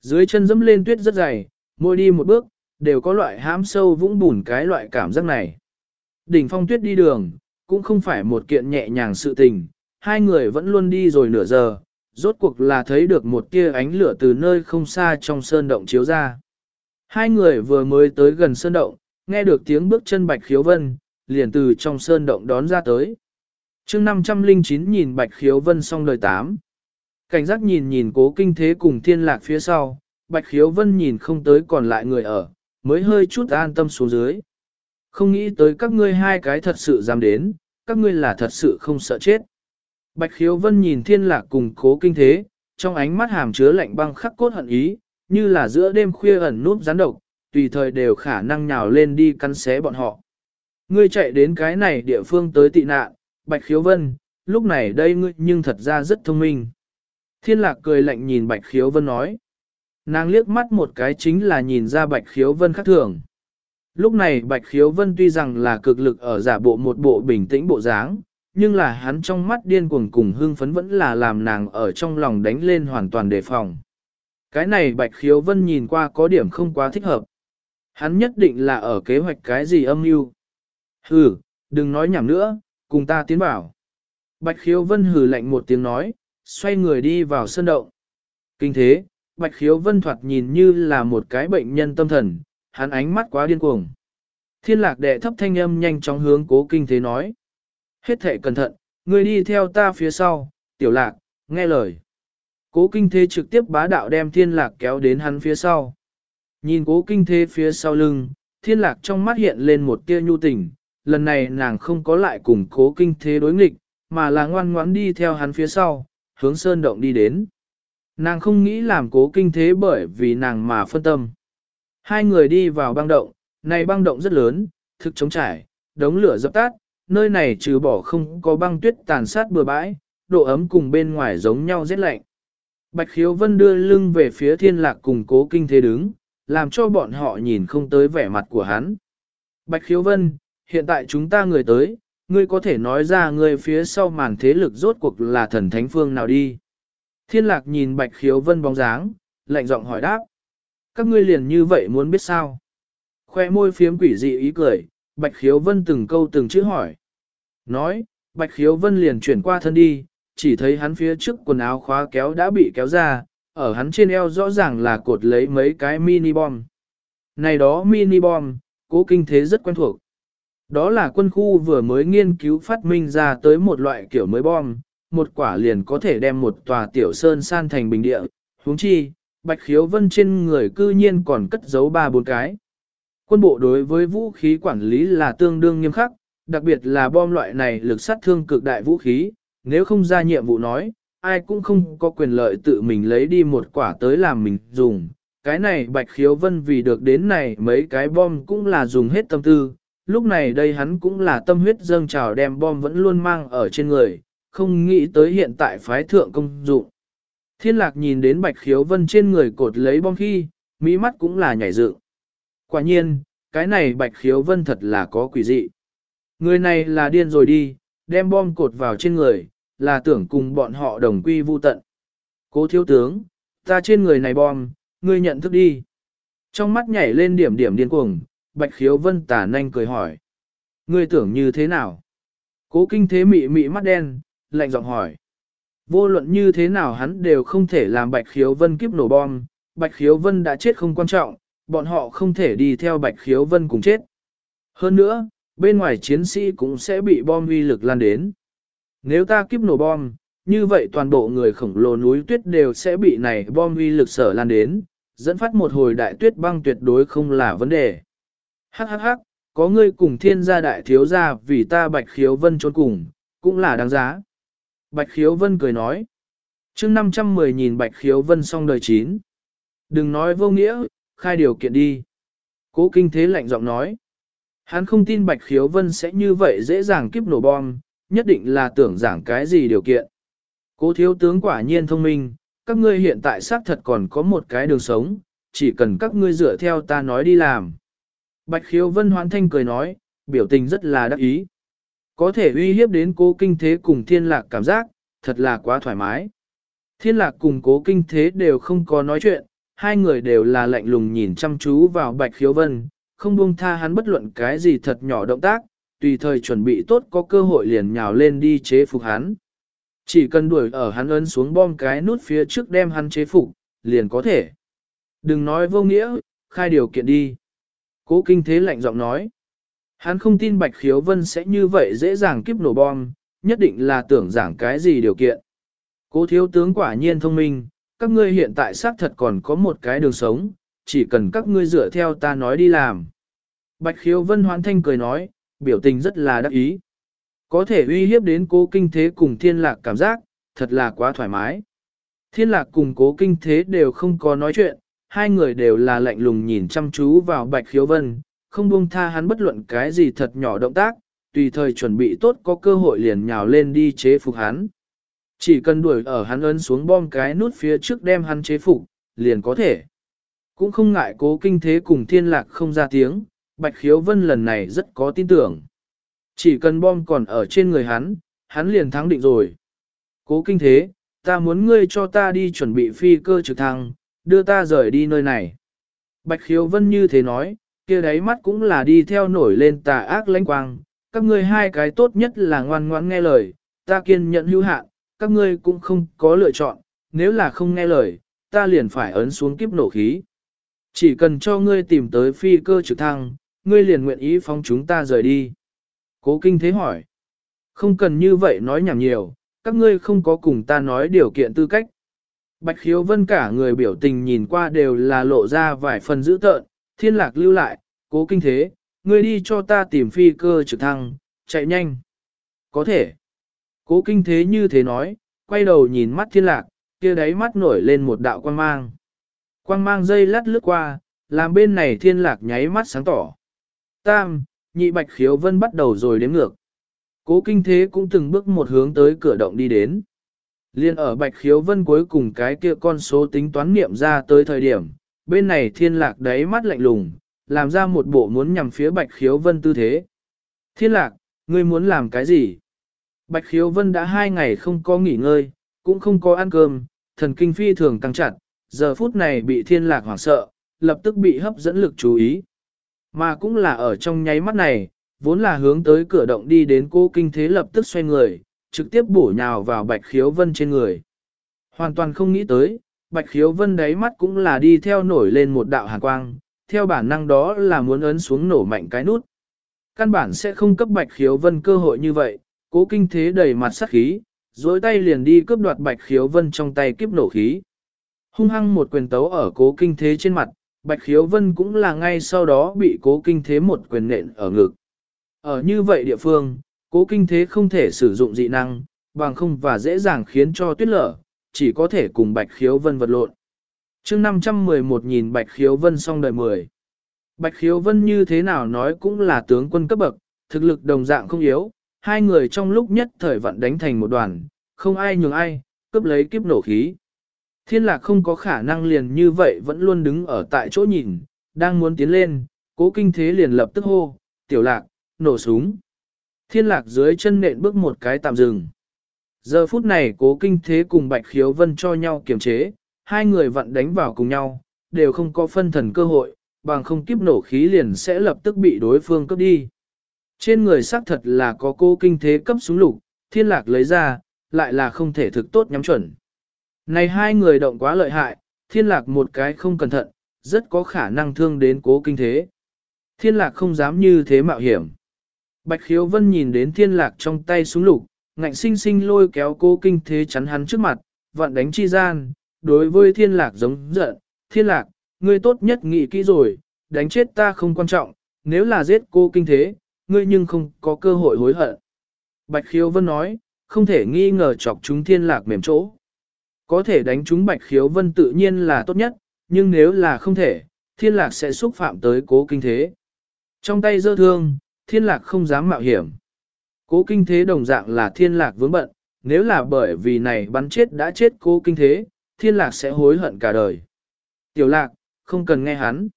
Dưới chân dẫm lên tuyết rất dày, mỗi đi một bước, đều có loại hãm sâu vũng bùn cái loại cảm giác này. Đỉnh phong tuyết đi đường, cũng không phải một kiện nhẹ nhàng sự tình, hai người vẫn luôn đi rồi nửa giờ, rốt cuộc là thấy được một tia ánh lửa từ nơi không xa trong sơn động chiếu ra. Hai người vừa mới tới gần sơn động, nghe được tiếng bước chân Bạch Khiếu Vân, liền từ trong sơn động đón ra tới. chương 509 nhìn Bạch Khiếu Vân xong lời 8. Cảnh giác nhìn nhìn cố kinh thế cùng thiên lạc phía sau, Bạch Khiếu Vân nhìn không tới còn lại người ở, mới hơi chút an tâm xuống dưới. Không nghĩ tới các ngươi hai cái thật sự dám đến, các ngươi là thật sự không sợ chết. Bạch Khiếu Vân nhìn thiên lạc cùng cố kinh thế, trong ánh mắt hàm chứa lạnh băng khắc cốt hận ý, như là giữa đêm khuya ẩn núp gián độc, tùy thời đều khả năng nhào lên đi cắn xé bọn họ. Ngươi chạy đến cái này địa phương tới tị nạn, Bạch Khiếu Vân, lúc này đây ngươi nhưng thật ra rất thông minh. Thiên lạc cười lạnh nhìn Bạch Khiếu Vân nói. Nàng liếc mắt một cái chính là nhìn ra Bạch Khiếu Vân khác thường. Lúc này Bạch Khiếu Vân tuy rằng là cực lực ở giả bộ một bộ bình tĩnh bộ dáng, nhưng là hắn trong mắt điên cuồng cùng hưng phấn vẫn là làm nàng ở trong lòng đánh lên hoàn toàn đề phòng. Cái này Bạch Khiếu Vân nhìn qua có điểm không quá thích hợp. Hắn nhất định là ở kế hoạch cái gì âm mưu. Hừ, đừng nói nhảm nữa, cùng ta tiến vào. Bạch Khiếu Vân hừ lạnh một tiếng nói, xoay người đi vào sân động. Kinh thế, Bạch Khiếu Vân thoạt nhìn như là một cái bệnh nhân tâm thần, hắn ánh mắt quá điên cuồng. Thiên lạc đệ thấp thanh âm nhanh chóng hướng cố kinh thế nói. Hết thể cẩn thận, người đi theo ta phía sau, tiểu lạc, nghe lời. Cố kinh thế trực tiếp bá đạo đem thiên lạc kéo đến hắn phía sau. Nhìn cố kinh thế phía sau lưng, thiên lạc trong mắt hiện lên một tia nhu tình, lần này nàng không có lại cùng cố kinh thế đối nghịch, mà là ngoan ngoãn đi theo hắn phía sau, hướng sơn động đi đến. Nàng không nghĩ làm cố kinh thế bởi vì nàng mà phân tâm. Hai người đi vào băng động, này băng động rất lớn, thực chống trải, đống lửa dập tắt, nơi này trừ bỏ không có băng tuyết tàn sát bừa bãi, độ ấm cùng bên ngoài giống nhau rất lạnh. Bạch Khiếu Vân đưa lưng về phía thiên lạc cùng cố kinh thế đứng, làm cho bọn họ nhìn không tới vẻ mặt của hắn. Bạch Khiếu Vân, hiện tại chúng ta người tới, ngươi có thể nói ra người phía sau màn thế lực rốt cuộc là thần thánh phương nào đi. Thiên lạc nhìn Bạch Khiếu Vân bóng dáng, lạnh giọng hỏi đáp. Các ngươi liền như vậy muốn biết sao? Khoe môi phiếm quỷ dị ý cười, Bạch Khiếu Vân từng câu từng chữ hỏi. Nói, Bạch Khiếu Vân liền chuyển qua thân đi, chỉ thấy hắn phía trước quần áo khóa kéo đã bị kéo ra, ở hắn trên eo rõ ràng là cột lấy mấy cái mini bom. Này đó mini bom, cố kinh thế rất quen thuộc. Đó là quân khu vừa mới nghiên cứu phát minh ra tới một loại kiểu mới bom, một quả liền có thể đem một tòa tiểu sơn san thành bình địa, huống chi, bạch khiếu vân trên người cư nhiên còn cất giấu ba bốn cái. Quân bộ đối với vũ khí quản lý là tương đương nghiêm khắc, đặc biệt là bom loại này lực sát thương cực đại vũ khí, nếu không ra nhiệm vụ nói, ai cũng không có quyền lợi tự mình lấy đi một quả tới làm mình dùng. Cái này bạch khiếu vân vì được đến này mấy cái bom cũng là dùng hết tâm tư, lúc này đây hắn cũng là tâm huyết dâng trào đem bom vẫn luôn mang ở trên người, không nghĩ tới hiện tại phái thượng công dụng. Thiên lạc nhìn đến bạch khiếu vân trên người cột lấy bom khi, mỹ mắt cũng là nhảy dựng. Quả nhiên, cái này bạch khiếu vân thật là có quỷ dị. Người này là điên rồi đi, đem bom cột vào trên người, là tưởng cùng bọn họ đồng quy vu tận. Cố thiếu tướng, ta trên người này bom, ngươi nhận thức đi. Trong mắt nhảy lên điểm điểm điên cuồng, bạch khiếu vân tà nanh cười hỏi. Ngươi tưởng như thế nào? Cố kinh thế mị mị mắt đen, lạnh giọng hỏi. Vô luận như thế nào hắn đều không thể làm Bạch Khiếu Vân kiếp nổ bom, Bạch Khiếu Vân đã chết không quan trọng, bọn họ không thể đi theo Bạch Khiếu Vân cùng chết. Hơn nữa, bên ngoài chiến sĩ cũng sẽ bị bom uy lực lan đến. Nếu ta kiếp nổ bom, như vậy toàn bộ người khổng lồ núi tuyết đều sẽ bị này bom uy lực sở lan đến, dẫn phát một hồi đại tuyết băng tuyệt đối không là vấn đề. Hắc hắc hắc, có ngươi cùng thiên gia đại thiếu gia vì ta Bạch Khiếu Vân trốn cùng, cũng là đáng giá. Bạch Khiếu Vân cười nói. chương 510 nhìn Bạch Khiếu Vân xong đời chín. Đừng nói vô nghĩa, khai điều kiện đi. Cố kinh thế lạnh giọng nói. Hắn không tin Bạch Khiếu Vân sẽ như vậy dễ dàng kiếp nổ bom, nhất định là tưởng giảng cái gì điều kiện. Cố thiếu tướng quả nhiên thông minh, các ngươi hiện tại xác thật còn có một cái đường sống, chỉ cần các ngươi dựa theo ta nói đi làm. Bạch Khiếu Vân hoán thanh cười nói, biểu tình rất là đắc ý. Có thể uy hiếp đến cố kinh thế cùng thiên lạc cảm giác, thật là quá thoải mái. Thiên lạc cùng cố kinh thế đều không có nói chuyện, hai người đều là lạnh lùng nhìn chăm chú vào bạch khiếu vân, không buông tha hắn bất luận cái gì thật nhỏ động tác, tùy thời chuẩn bị tốt có cơ hội liền nhào lên đi chế phục hắn. Chỉ cần đuổi ở hắn ấn xuống bom cái nút phía trước đem hắn chế phục, liền có thể. Đừng nói vô nghĩa, khai điều kiện đi. Cố kinh thế lạnh giọng nói. Hắn không tin Bạch Khiếu Vân sẽ như vậy dễ dàng kiếp nổ bom, nhất định là tưởng giảng cái gì điều kiện. Cố thiếu tướng quả nhiên thông minh, các ngươi hiện tại xác thật còn có một cái đường sống, chỉ cần các ngươi dựa theo ta nói đi làm. Bạch Khiếu Vân hoán thanh cười nói, biểu tình rất là đắc ý. Có thể uy hiếp đến cố kinh thế cùng thiên lạc cảm giác, thật là quá thoải mái. Thiên lạc cùng cố kinh thế đều không có nói chuyện, hai người đều là lạnh lùng nhìn chăm chú vào bạch khiếu vân, không buông tha hắn bất luận cái gì thật nhỏ động tác, tùy thời chuẩn bị tốt có cơ hội liền nhào lên đi chế phục hắn. Chỉ cần đuổi ở hắn ấn xuống bom cái nút phía trước đem hắn chế phục, liền có thể. Cũng không ngại cố kinh thế cùng thiên lạc không ra tiếng, bạch khiếu vân lần này rất có tin tưởng. Chỉ cần bom còn ở trên người hắn, hắn liền thắng định rồi. Cố kinh thế, ta muốn ngươi cho ta đi chuẩn bị phi cơ trực thăng, đưa ta rời đi nơi này. Bạch khiếu vân như thế nói, kia đáy mắt cũng là đi theo nổi lên tà ác lãnh quang, các ngươi hai cái tốt nhất là ngoan ngoãn nghe lời, ta kiên nhẫn hữu hạn, các ngươi cũng không có lựa chọn, nếu là không nghe lời, ta liền phải ấn xuống kiếp nổ khí. Chỉ cần cho ngươi tìm tới phi cơ trực thăng, ngươi liền nguyện ý phóng chúng ta rời đi. Cố kinh thế hỏi. Không cần như vậy nói nhảm nhiều, các ngươi không có cùng ta nói điều kiện tư cách. Bạch khiếu vân cả người biểu tình nhìn qua đều là lộ ra vài phần dữ tợn, thiên lạc lưu lại, cố kinh thế, ngươi đi cho ta tìm phi cơ trực thăng, chạy nhanh. Có thể. Cố kinh thế như thế nói, quay đầu nhìn mắt thiên lạc, kia đáy mắt nổi lên một đạo quang mang. Quang mang dây lát lướt qua, làm bên này thiên lạc nháy mắt sáng tỏ. Tam, nhị bạch khiếu vân bắt đầu rồi đếm ngược. Cố kinh thế cũng từng bước một hướng tới cửa động đi đến. Liên ở bạch khiếu vân cuối cùng cái kia con số tính toán niệm ra tới thời điểm, bên này thiên lạc đáy mắt lạnh lùng, làm ra một bộ muốn nhằm phía bạch khiếu vân tư thế. Thiên lạc, ngươi muốn làm cái gì? Bạch khiếu vân đã hai ngày không có nghỉ ngơi, cũng không có ăn cơm, thần kinh phi thường căng chặt, giờ phút này bị thiên lạc hoảng sợ, lập tức bị hấp dẫn lực chú ý. Mà cũng là ở trong nháy mắt này, vốn là hướng tới cửa động đi đến cô kinh thế lập tức xoay người, trực tiếp bổ nhào vào bạch khiếu vân trên người. Hoàn toàn không nghĩ tới, bạch khiếu vân đáy mắt cũng là đi theo nổi lên một đạo hàn quang, theo bản năng đó là muốn ấn xuống nổ mạnh cái nút. Căn bản sẽ không cấp bạch khiếu vân cơ hội như vậy, cố kinh thế đầy mặt sắc khí, dối tay liền đi cướp đoạt bạch khiếu vân trong tay kiếp nổ khí. Hung hăng một quyền tấu ở cố kinh thế trên mặt, bạch khiếu vân cũng là ngay sau đó bị cố kinh thế một quyền nện ở ngực. Ở như vậy địa phương, cố kinh thế không thể sử dụng dị năng, bằng không và dễ dàng khiến cho tuyết lở, chỉ có thể cùng bạch khiếu vân vật lộn. chương 511 nhìn bạch khiếu vân xong đời 10. Bạch khiếu vân như thế nào nói cũng là tướng quân cấp bậc, thực lực đồng dạng không yếu, hai người trong lúc nhất thời vận đánh thành một đoàn, không ai nhường ai, cướp lấy kiếp nổ khí. Thiên lạc không có khả năng liền như vậy vẫn luôn đứng ở tại chỗ nhìn, đang muốn tiến lên, cố kinh thế liền lập tức hô, tiểu lạc, nổ súng. Thiên lạc dưới chân nện bước một cái tạm dừng. Giờ phút này cố kinh thế cùng bạch khiếu vân cho nhau kiềm chế, hai người vặn đánh vào cùng nhau, đều không có phân thần cơ hội, bằng không kiếp nổ khí liền sẽ lập tức bị đối phương cướp đi. Trên người xác thật là có cố kinh thế cấp súng lục, thiên lạc lấy ra, lại là không thể thực tốt nhắm chuẩn. Này hai người động quá lợi hại, thiên lạc một cái không cẩn thận, rất có khả năng thương đến cố kinh thế. Thiên lạc không dám như thế mạo hiểm. Bạch khiếu vân nhìn đến thiên lạc trong tay súng lục, ngạnh sinh sinh lôi kéo cố kinh thế chắn hắn trước mặt, vạn đánh chi gian, đối với thiên lạc giống giận, thiên lạc, ngươi tốt nhất nghĩ kỹ rồi, đánh chết ta không quan trọng, nếu là giết cô kinh thế, ngươi nhưng không có cơ hội hối hận. Bạch khiếu vân nói, không thể nghi ngờ chọc chúng thiên lạc mềm chỗ. Có thể đánh chúng bạch khiếu vân tự nhiên là tốt nhất, nhưng nếu là không thể, thiên lạc sẽ xúc phạm tới cố kinh thế. Trong tay dơ thương, thiên lạc không dám mạo hiểm. Cố kinh thế đồng dạng là thiên lạc vướng bận, nếu là bởi vì này bắn chết đã chết cố kinh thế, thiên lạc sẽ hối hận cả đời. Tiểu lạc, không cần nghe hắn.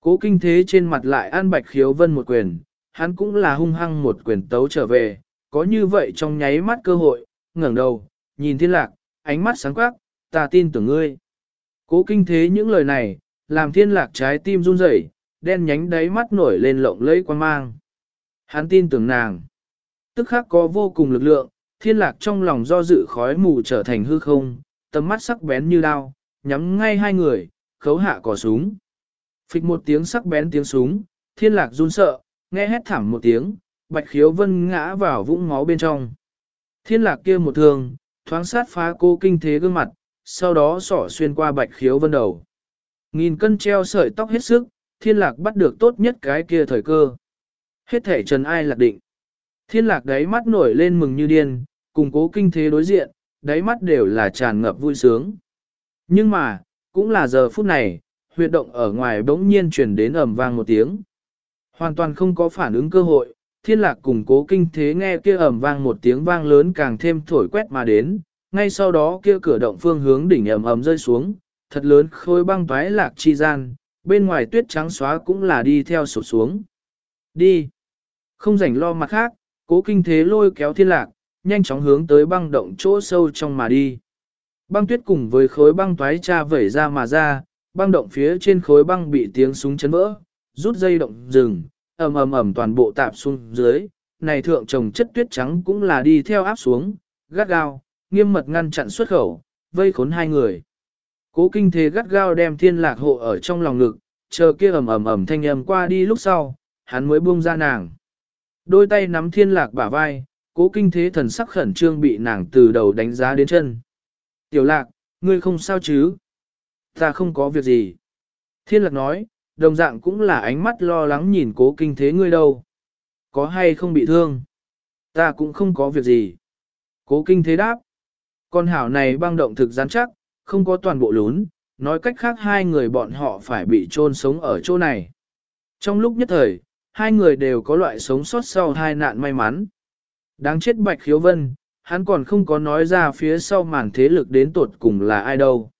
Cố kinh thế trên mặt lại an bạch khiếu vân một quyền, hắn cũng là hung hăng một quyền tấu trở về, có như vậy trong nháy mắt cơ hội, ngẩng đầu, nhìn thiên lạc, ánh mắt sáng quắc, ta tin tưởng ngươi. Cố kinh thế những lời này, làm thiên lạc trái tim run rẩy, đen nhánh đáy mắt nổi lên lộng lẫy quan mang. Hắn tin tưởng nàng. Tức khắc có vô cùng lực lượng, thiên lạc trong lòng do dự khói mù trở thành hư không, tầm mắt sắc bén như đao, nhắm ngay hai người, khấu hạ cỏ súng. Phịch một tiếng sắc bén tiếng súng, thiên lạc run sợ, nghe hét thảm một tiếng, bạch khiếu vân ngã vào vũng máu bên trong. Thiên lạc kia một thường, thoáng sát phá cô kinh thế gương mặt, sau đó sỏ xuyên qua bạch khiếu vân đầu. Nghìn cân treo sợi tóc hết sức, thiên lạc bắt được tốt nhất cái kia thời cơ. Hết thể trần ai lạc định. Thiên lạc đáy mắt nổi lên mừng như điên, cùng cố kinh thế đối diện, đáy mắt đều là tràn ngập vui sướng. Nhưng mà, cũng là giờ phút này, huyệt động ở ngoài bỗng nhiên chuyển đến ầm vang một tiếng. Hoàn toàn không có phản ứng cơ hội, thiên lạc cùng cố kinh thế nghe kia ầm vang một tiếng vang lớn càng thêm thổi quét mà đến, ngay sau đó kia cửa động phương hướng đỉnh ẩm ẩm rơi xuống, thật lớn khôi băng toái lạc chi gian, bên ngoài tuyết trắng xóa cũng là đi theo sổ xuống. Đi! Không rảnh lo mặt khác, cố kinh thế lôi kéo thiên lạc, nhanh chóng hướng tới băng động chỗ sâu trong mà đi. Băng tuyết cùng với khối băng toái cha vẩy ra mà ra, băng động phía trên khối băng bị tiếng súng chấn vỡ, rút dây động rừng, ầm ầm ầm toàn bộ tạp xuống dưới, này thượng trồng chất tuyết trắng cũng là đi theo áp xuống, gắt gao, nghiêm mật ngăn chặn xuất khẩu, vây khốn hai người. Cố kinh thế gắt gao đem thiên lạc hộ ở trong lòng ngực, chờ kia ầm ầm ầm thanh âm qua đi lúc sau, hắn mới buông ra nàng. Đôi tay nắm thiên lạc bả vai, cố kinh thế thần sắc khẩn trương bị nàng từ đầu đánh giá đến chân. Tiểu lạc, ngươi không sao chứ? Ta không có việc gì. Thiên lạc nói, đồng dạng cũng là ánh mắt lo lắng nhìn cố kinh thế ngươi đâu. Có hay không bị thương? Ta cũng không có việc gì. Cố kinh thế đáp. Con hảo này băng động thực rắn chắc, không có toàn bộ lún, nói cách khác hai người bọn họ phải bị chôn sống ở chỗ này. Trong lúc nhất thời, hai người đều có loại sống sót sau hai nạn may mắn. Đáng chết bạch khiếu vân, hắn còn không có nói ra phía sau màn thế lực đến tột cùng là ai đâu.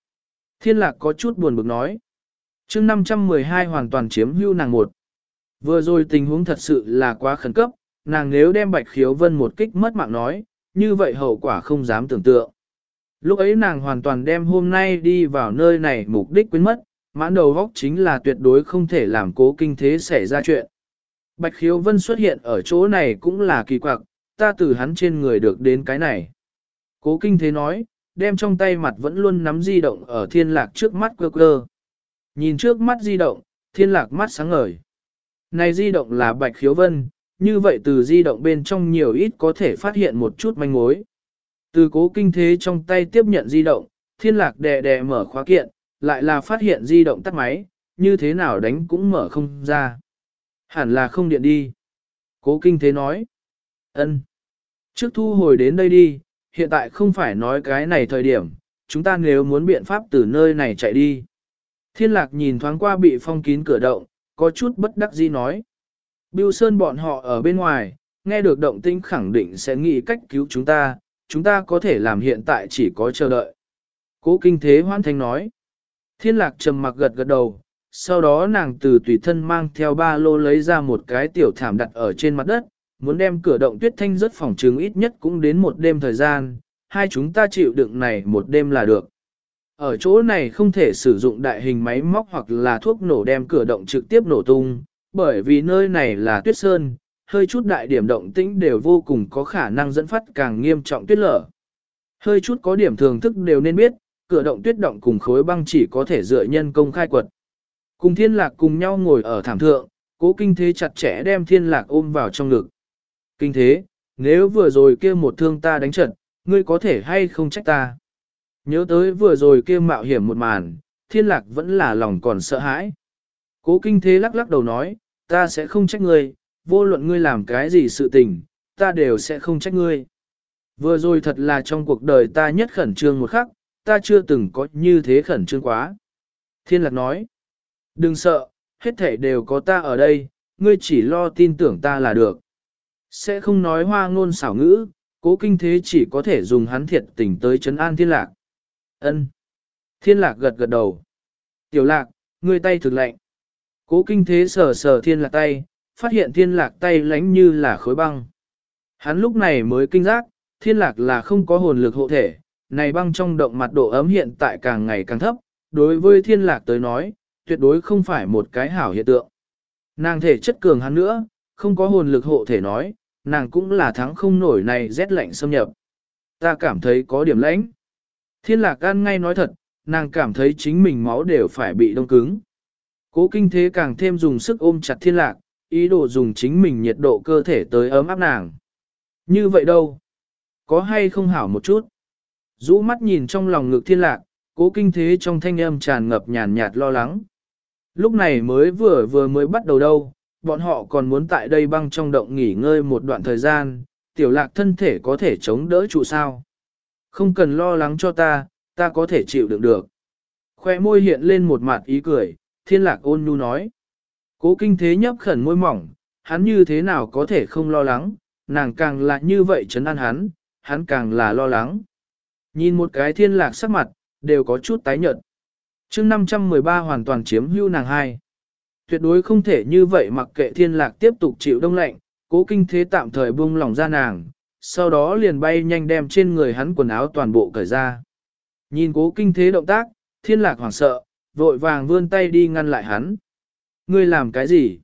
Thiên lạc có chút buồn bực nói chương 512 hoàn toàn chiếm hưu nàng một. Vừa rồi tình huống thật sự là quá khẩn cấp, nàng nếu đem bạch khiếu vân một kích mất mạng nói, như vậy hậu quả không dám tưởng tượng. Lúc ấy nàng hoàn toàn đem hôm nay đi vào nơi này mục đích quên mất, mãn đầu góc chính là tuyệt đối không thể làm cố kinh thế xảy ra chuyện. Bạch khiếu vân xuất hiện ở chỗ này cũng là kỳ quặc, ta từ hắn trên người được đến cái này. Cố kinh thế nói, đem trong tay mặt vẫn luôn nắm di động ở thiên lạc trước mắt cơ cơ. Nhìn trước mắt di động, thiên lạc mắt sáng ngời. Này di động là bạch khiếu vân, như vậy từ di động bên trong nhiều ít có thể phát hiện một chút manh mối. Từ cố kinh thế trong tay tiếp nhận di động, thiên lạc đè đè mở khóa kiện, lại là phát hiện di động tắt máy, như thế nào đánh cũng mở không ra. Hẳn là không điện đi. Cố kinh thế nói. ân Trước thu hồi đến đây đi, hiện tại không phải nói cái này thời điểm, chúng ta nếu muốn biện pháp từ nơi này chạy đi. Thiên lạc nhìn thoáng qua bị phong kín cửa động, có chút bất đắc dĩ nói. Biêu Sơn bọn họ ở bên ngoài, nghe được động tinh khẳng định sẽ nghĩ cách cứu chúng ta, chúng ta có thể làm hiện tại chỉ có chờ đợi. Cố kinh thế hoan thanh nói. Thiên lạc trầm mặc gật gật đầu, sau đó nàng từ tùy thân mang theo ba lô lấy ra một cái tiểu thảm đặt ở trên mặt đất, muốn đem cửa động tuyết thanh rất phòng trứng ít nhất cũng đến một đêm thời gian, hai chúng ta chịu đựng này một đêm là được. Ở chỗ này không thể sử dụng đại hình máy móc hoặc là thuốc nổ đem cửa động trực tiếp nổ tung, bởi vì nơi này là tuyết sơn, hơi chút đại điểm động tĩnh đều vô cùng có khả năng dẫn phát càng nghiêm trọng tuyết lở. Hơi chút có điểm thường thức đều nên biết, cửa động tuyết động cùng khối băng chỉ có thể dựa nhân công khai quật. Cùng thiên lạc cùng nhau ngồi ở thảm thượng, cố kinh thế chặt chẽ đem thiên lạc ôm vào trong ngực. Kinh thế, nếu vừa rồi kia một thương ta đánh trận, ngươi có thể hay không trách ta. Nhớ tới vừa rồi kia mạo hiểm một màn, thiên lạc vẫn là lòng còn sợ hãi. Cố kinh thế lắc lắc đầu nói, ta sẽ không trách ngươi, vô luận ngươi làm cái gì sự tình, ta đều sẽ không trách ngươi. Vừa rồi thật là trong cuộc đời ta nhất khẩn trương một khắc, ta chưa từng có như thế khẩn trương quá. Thiên lạc nói, đừng sợ, hết thể đều có ta ở đây, ngươi chỉ lo tin tưởng ta là được. Sẽ không nói hoa ngôn xảo ngữ, cố kinh thế chỉ có thể dùng hắn thiệt tình tới chấn an thiên lạc ân Thiên lạc gật gật đầu. Tiểu lạc, ngươi tay thực lạnh. Cố kinh thế sờ sờ thiên lạc tay, phát hiện thiên lạc tay lánh như là khối băng. Hắn lúc này mới kinh giác, thiên lạc là không có hồn lực hộ thể, này băng trong động mặt độ ấm hiện tại càng ngày càng thấp, đối với thiên lạc tới nói, tuyệt đối không phải một cái hảo hiện tượng. Nàng thể chất cường hắn nữa, không có hồn lực hộ thể nói, nàng cũng là thắng không nổi này rét lạnh xâm nhập. Ta cảm thấy có điểm lãnh. Thiên lạc gan ngay nói thật, nàng cảm thấy chính mình máu đều phải bị đông cứng. Cố kinh thế càng thêm dùng sức ôm chặt thiên lạc, ý đồ dùng chính mình nhiệt độ cơ thể tới ấm áp nàng. Như vậy đâu? Có hay không hảo một chút? rũ mắt nhìn trong lòng ngực thiên lạc, cố kinh thế trong thanh âm tràn ngập nhàn nhạt lo lắng. Lúc này mới vừa vừa mới bắt đầu đâu, bọn họ còn muốn tại đây băng trong động nghỉ ngơi một đoạn thời gian, tiểu lạc thân thể có thể chống đỡ trụ sao. Không cần lo lắng cho ta, ta có thể chịu đựng được. Khoe môi hiện lên một mặt ý cười, thiên lạc ôn nhu nói. Cố kinh thế nhấp khẩn môi mỏng, hắn như thế nào có thể không lo lắng, nàng càng là như vậy chấn an hắn, hắn càng là lo lắng. Nhìn một cái thiên lạc sắc mặt, đều có chút tái nhợt. chương 513 hoàn toàn chiếm hưu nàng hai. Tuyệt đối không thể như vậy mặc kệ thiên lạc tiếp tục chịu đông lạnh, cố kinh thế tạm thời buông lỏng ra nàng, sau đó liền bay nhanh đem trên người hắn quần áo toàn bộ cởi ra. Nhìn cố kinh thế động tác, thiên lạc hoảng sợ, vội vàng vươn tay đi ngăn lại hắn. Ngươi làm cái gì?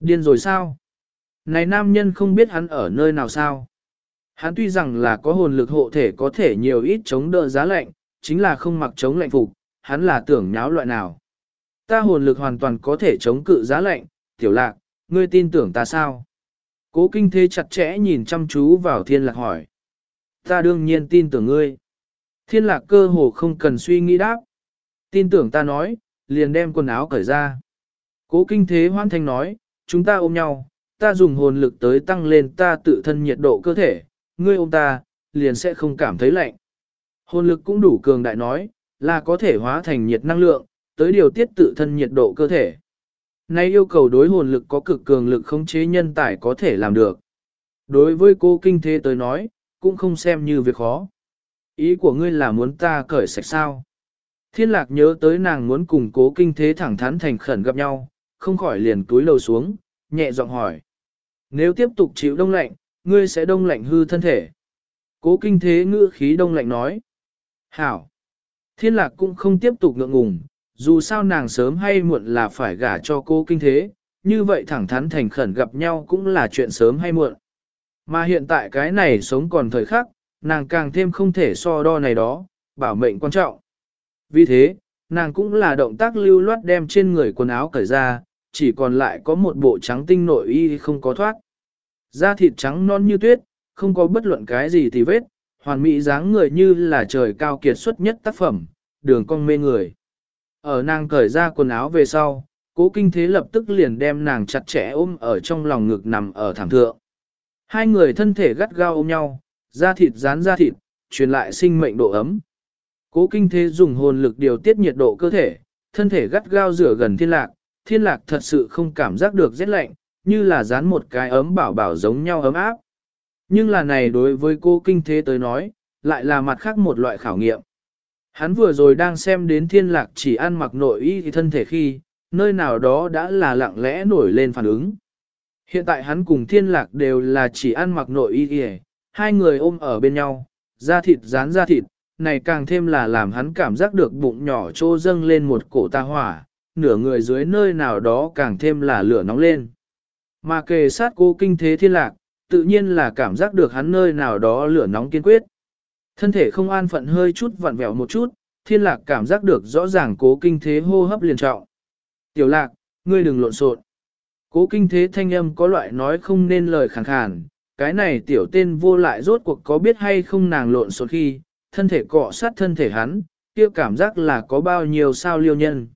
Điên rồi sao? Này nam nhân không biết hắn ở nơi nào sao? Hắn tuy rằng là có hồn lực hộ thể có thể nhiều ít chống đỡ giá lạnh, chính là không mặc chống lạnh phục, hắn là tưởng nháo loại nào. Ta hồn lực hoàn toàn có thể chống cự giá lạnh, tiểu lạc, ngươi tin tưởng ta sao? Cố kinh thế chặt chẽ nhìn chăm chú vào thiên lạc hỏi. Ta đương nhiên tin tưởng ngươi. Thiên lạc cơ hồ không cần suy nghĩ đáp. Tin tưởng ta nói, liền đem quần áo cởi ra. Cố kinh thế hoan thanh nói, chúng ta ôm nhau, ta dùng hồn lực tới tăng lên ta tự thân nhiệt độ cơ thể, ngươi ôm ta, liền sẽ không cảm thấy lạnh. Hồn lực cũng đủ cường đại nói, là có thể hóa thành nhiệt năng lượng, tới điều tiết tự thân nhiệt độ cơ thể. Nay yêu cầu đối hồn lực có cực cường lực khống chế nhân tài có thể làm được. Đối với cô kinh thế tới nói, cũng không xem như việc khó. Ý của ngươi là muốn ta cởi sạch sao? Thiên lạc nhớ tới nàng muốn cùng cố kinh thế thẳng thắn thành khẩn gặp nhau, không khỏi liền túi lầu xuống, nhẹ giọng hỏi. Nếu tiếp tục chịu đông lạnh, ngươi sẽ đông lạnh hư thân thể. Cố kinh thế ngữ khí đông lạnh nói. Hảo! Thiên lạc cũng không tiếp tục ngượng ngùng, dù sao nàng sớm hay muộn là phải gả cho cô kinh thế, như vậy thẳng thắn thành khẩn gặp nhau cũng là chuyện sớm hay muộn. Mà hiện tại cái này sống còn thời khắc, nàng càng thêm không thể so đo này đó, bảo mệnh quan trọng. Vì thế, nàng cũng là động tác lưu loát đem trên người quần áo cởi ra, chỉ còn lại có một bộ trắng tinh nội y không có thoát. Da thịt trắng non như tuyết, không có bất luận cái gì thì vết, hoàn mỹ dáng người như là trời cao kiệt xuất nhất tác phẩm, đường cong mê người. Ở nàng cởi ra quần áo về sau, cố kinh thế lập tức liền đem nàng chặt chẽ ôm ở trong lòng ngực nằm ở thảm thượng. Hai người thân thể gắt gao ôm nhau, da thịt dán da thịt, truyền lại sinh mệnh độ ấm. Cố kinh thế dùng hồn lực điều tiết nhiệt độ cơ thể, thân thể gắt gao rửa gần thiên lạc, thiên lạc thật sự không cảm giác được rét lạnh, như là dán một cái ấm bảo bảo giống nhau ấm áp. Nhưng là này đối với cô kinh thế tới nói, lại là mặt khác một loại khảo nghiệm. Hắn vừa rồi đang xem đến thiên lạc chỉ ăn mặc nội y thì thân thể khi, nơi nào đó đã là lặng lẽ nổi lên phản ứng. Hiện tại hắn cùng thiên lạc đều là chỉ ăn mặc nội y thì hai người ôm ở bên nhau, da thịt dán da thịt, này càng thêm là làm hắn cảm giác được bụng nhỏ trô dâng lên một cổ ta hỏa, nửa người dưới nơi nào đó càng thêm là lửa nóng lên. Mà kề sát cô kinh thế thiên lạc, tự nhiên là cảm giác được hắn nơi nào đó lửa nóng kiên quyết. Thân thể không an phận hơi chút vặn vẹo một chút, thiên lạc cảm giác được rõ ràng cố kinh thế hô hấp liền trọng. Tiểu lạc, ngươi đừng lộn xộn. Cố kinh thế thanh âm có loại nói không nên lời khẳng khàn, cái này tiểu tên vô lại rốt cuộc có biết hay không nàng lộn xộn khi, thân thể cọ sát thân thể hắn, kia cảm giác là có bao nhiêu sao liêu nhân.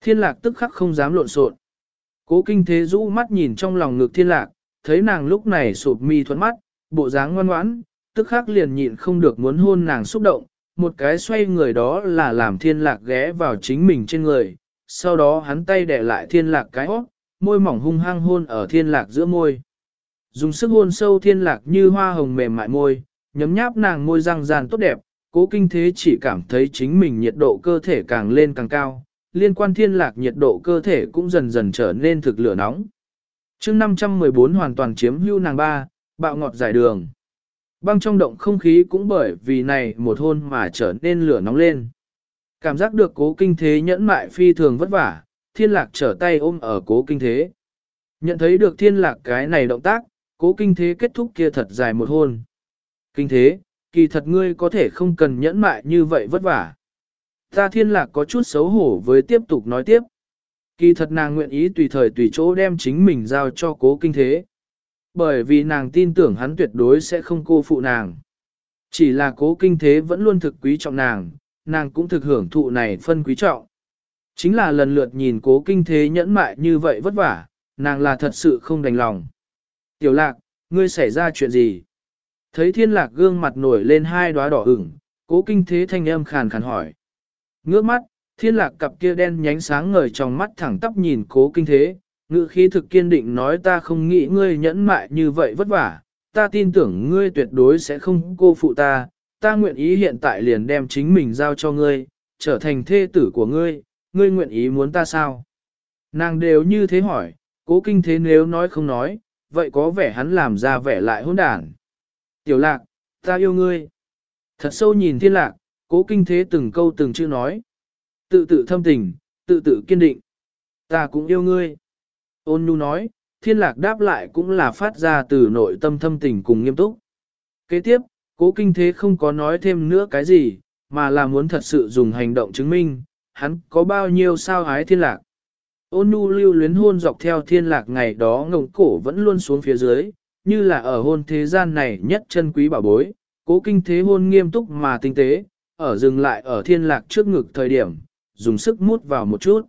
Thiên lạc tức khắc không dám lộn xộn. Cố kinh thế rũ mắt nhìn trong lòng ngực thiên lạc, thấy nàng lúc này sụp mi thuẫn mắt, bộ dáng ngoan ngoãn, tức khắc liền nhịn không được muốn hôn nàng xúc động, một cái xoay người đó là làm thiên lạc ghé vào chính mình trên người, sau đó hắn tay đẻ lại thiên lạc cái hót, môi mỏng hung hăng hôn ở thiên lạc giữa môi. Dùng sức hôn sâu thiên lạc như hoa hồng mềm mại môi, nhấm nháp nàng môi răng ràn tốt đẹp, cố kinh thế chỉ cảm thấy chính mình nhiệt độ cơ thể càng lên càng cao, liên quan thiên lạc nhiệt độ cơ thể cũng dần dần trở nên thực lửa nóng. chương 514 hoàn toàn chiếm hưu nàng ba, bạo ngọt giải đường. Băng trong động không khí cũng bởi vì này một hôn mà trở nên lửa nóng lên. Cảm giác được cố kinh thế nhẫn mại phi thường vất vả, thiên lạc trở tay ôm ở cố kinh thế. Nhận thấy được thiên lạc cái này động tác, cố kinh thế kết thúc kia thật dài một hôn. Kinh thế, kỳ thật ngươi có thể không cần nhẫn mại như vậy vất vả. Ta thiên lạc có chút xấu hổ với tiếp tục nói tiếp. Kỳ thật nàng nguyện ý tùy thời tùy chỗ đem chính mình giao cho cố kinh thế. Bởi vì nàng tin tưởng hắn tuyệt đối sẽ không cô phụ nàng. Chỉ là cố kinh thế vẫn luôn thực quý trọng nàng, nàng cũng thực hưởng thụ này phân quý trọng. Chính là lần lượt nhìn cố kinh thế nhẫn mại như vậy vất vả, nàng là thật sự không đành lòng. Tiểu lạc, ngươi xảy ra chuyện gì? Thấy thiên lạc gương mặt nổi lên hai đóa đỏ ửng, cố kinh thế thanh âm khàn khàn hỏi. Ngước mắt, thiên lạc cặp kia đen nhánh sáng ngời trong mắt thẳng tắp nhìn cố kinh thế, ngữ khí thực kiên định nói ta không nghĩ ngươi nhẫn mại như vậy vất vả, ta tin tưởng ngươi tuyệt đối sẽ không cô phụ ta, ta nguyện ý hiện tại liền đem chính mình giao cho ngươi, trở thành thê tử của ngươi, ngươi nguyện ý muốn ta sao? Nàng đều như thế hỏi, cố kinh thế nếu nói không nói, vậy có vẻ hắn làm ra vẻ lại hỗn đản. Tiểu lạc, ta yêu ngươi. Thật sâu nhìn thiên lạc, cố kinh thế từng câu từng chữ nói. Tự tự thâm tình, tự tự kiên định. Ta cũng yêu ngươi. Ôn nhu nói, thiên lạc đáp lại cũng là phát ra từ nội tâm thâm tình cùng nghiêm túc. Kế tiếp, cố kinh thế không có nói thêm nữa cái gì, mà là muốn thật sự dùng hành động chứng minh, hắn có bao nhiêu sao hái thiên lạc. Ôn nhu lưu luyến hôn dọc theo thiên lạc ngày đó ngồng cổ vẫn luôn xuống phía dưới, như là ở hôn thế gian này nhất chân quý bảo bối, cố kinh thế hôn nghiêm túc mà tinh tế, ở dừng lại ở thiên lạc trước ngực thời điểm, dùng sức mút vào một chút.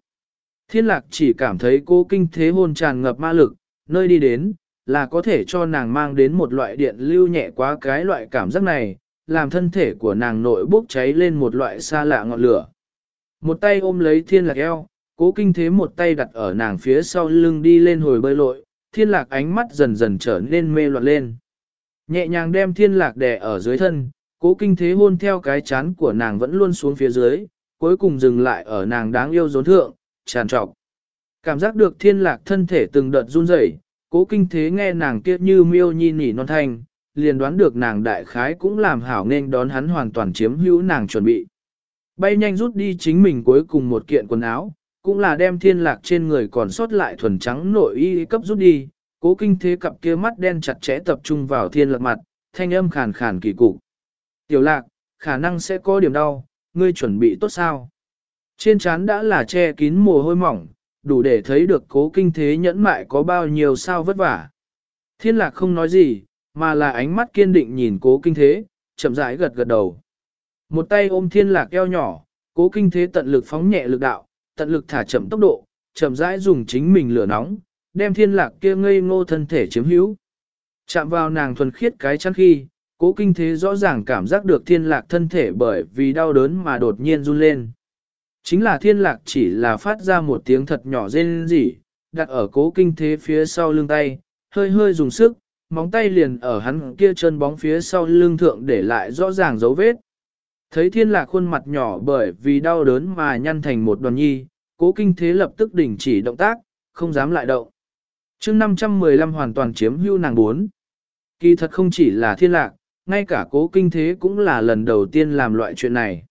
Thiên lạc chỉ cảm thấy cố kinh thế hôn tràn ngập ma lực, nơi đi đến, là có thể cho nàng mang đến một loại điện lưu nhẹ quá cái loại cảm giác này, làm thân thể của nàng nội bốc cháy lên một loại xa lạ ngọn lửa. Một tay ôm lấy thiên lạc eo, cố kinh thế một tay đặt ở nàng phía sau lưng đi lên hồi bơi lội, thiên lạc ánh mắt dần dần trở nên mê loạn lên. Nhẹ nhàng đem thiên lạc đè ở dưới thân, cố kinh thế hôn theo cái chán của nàng vẫn luôn xuống phía dưới, cuối cùng dừng lại ở nàng đáng yêu rốn thượng, tràn trọc. Cảm giác được thiên lạc thân thể từng đợt run rẩy, cố kinh thế nghe nàng kia như miêu nhi nỉ non thanh, liền đoán được nàng đại khái cũng làm hảo nên đón hắn hoàn toàn chiếm hữu nàng chuẩn bị. Bay nhanh rút đi chính mình cuối cùng một kiện quần áo, cũng là đem thiên lạc trên người còn sót lại thuần trắng nội y cấp rút đi, cố kinh thế cặp kia mắt đen chặt chẽ tập trung vào thiên lạc mặt, thanh âm khàn khàn kỳ cục. Tiểu lạc, khả năng sẽ có điểm đau, ngươi chuẩn bị tốt sao? Trên trán đã là che kín mồ hôi mỏng, đủ để thấy được cố kinh thế nhẫn mại có bao nhiêu sao vất vả. Thiên lạc không nói gì, mà là ánh mắt kiên định nhìn cố kinh thế, chậm rãi gật gật đầu. Một tay ôm thiên lạc eo nhỏ, cố kinh thế tận lực phóng nhẹ lực đạo, tận lực thả chậm tốc độ, chậm rãi dùng chính mình lửa nóng, đem thiên lạc kia ngây ngô thân thể chiếm hữu. Chạm vào nàng thuần khiết cái chăn khi, cố kinh thế rõ ràng cảm giác được thiên lạc thân thể bởi vì đau đớn mà đột nhiên run lên. Chính là thiên lạc chỉ là phát ra một tiếng thật nhỏ rên rỉ, đặt ở cố kinh thế phía sau lưng tay, hơi hơi dùng sức, móng tay liền ở hắn kia chân bóng phía sau lưng thượng để lại rõ ràng dấu vết. Thấy thiên lạc khuôn mặt nhỏ bởi vì đau đớn mà nhăn thành một đoàn nhi, cố kinh thế lập tức đình chỉ động tác, không dám lại động. chương 515 hoàn toàn chiếm hưu nàng 4. Kỳ thật không chỉ là thiên lạc, ngay cả cố kinh thế cũng là lần đầu tiên làm loại chuyện này.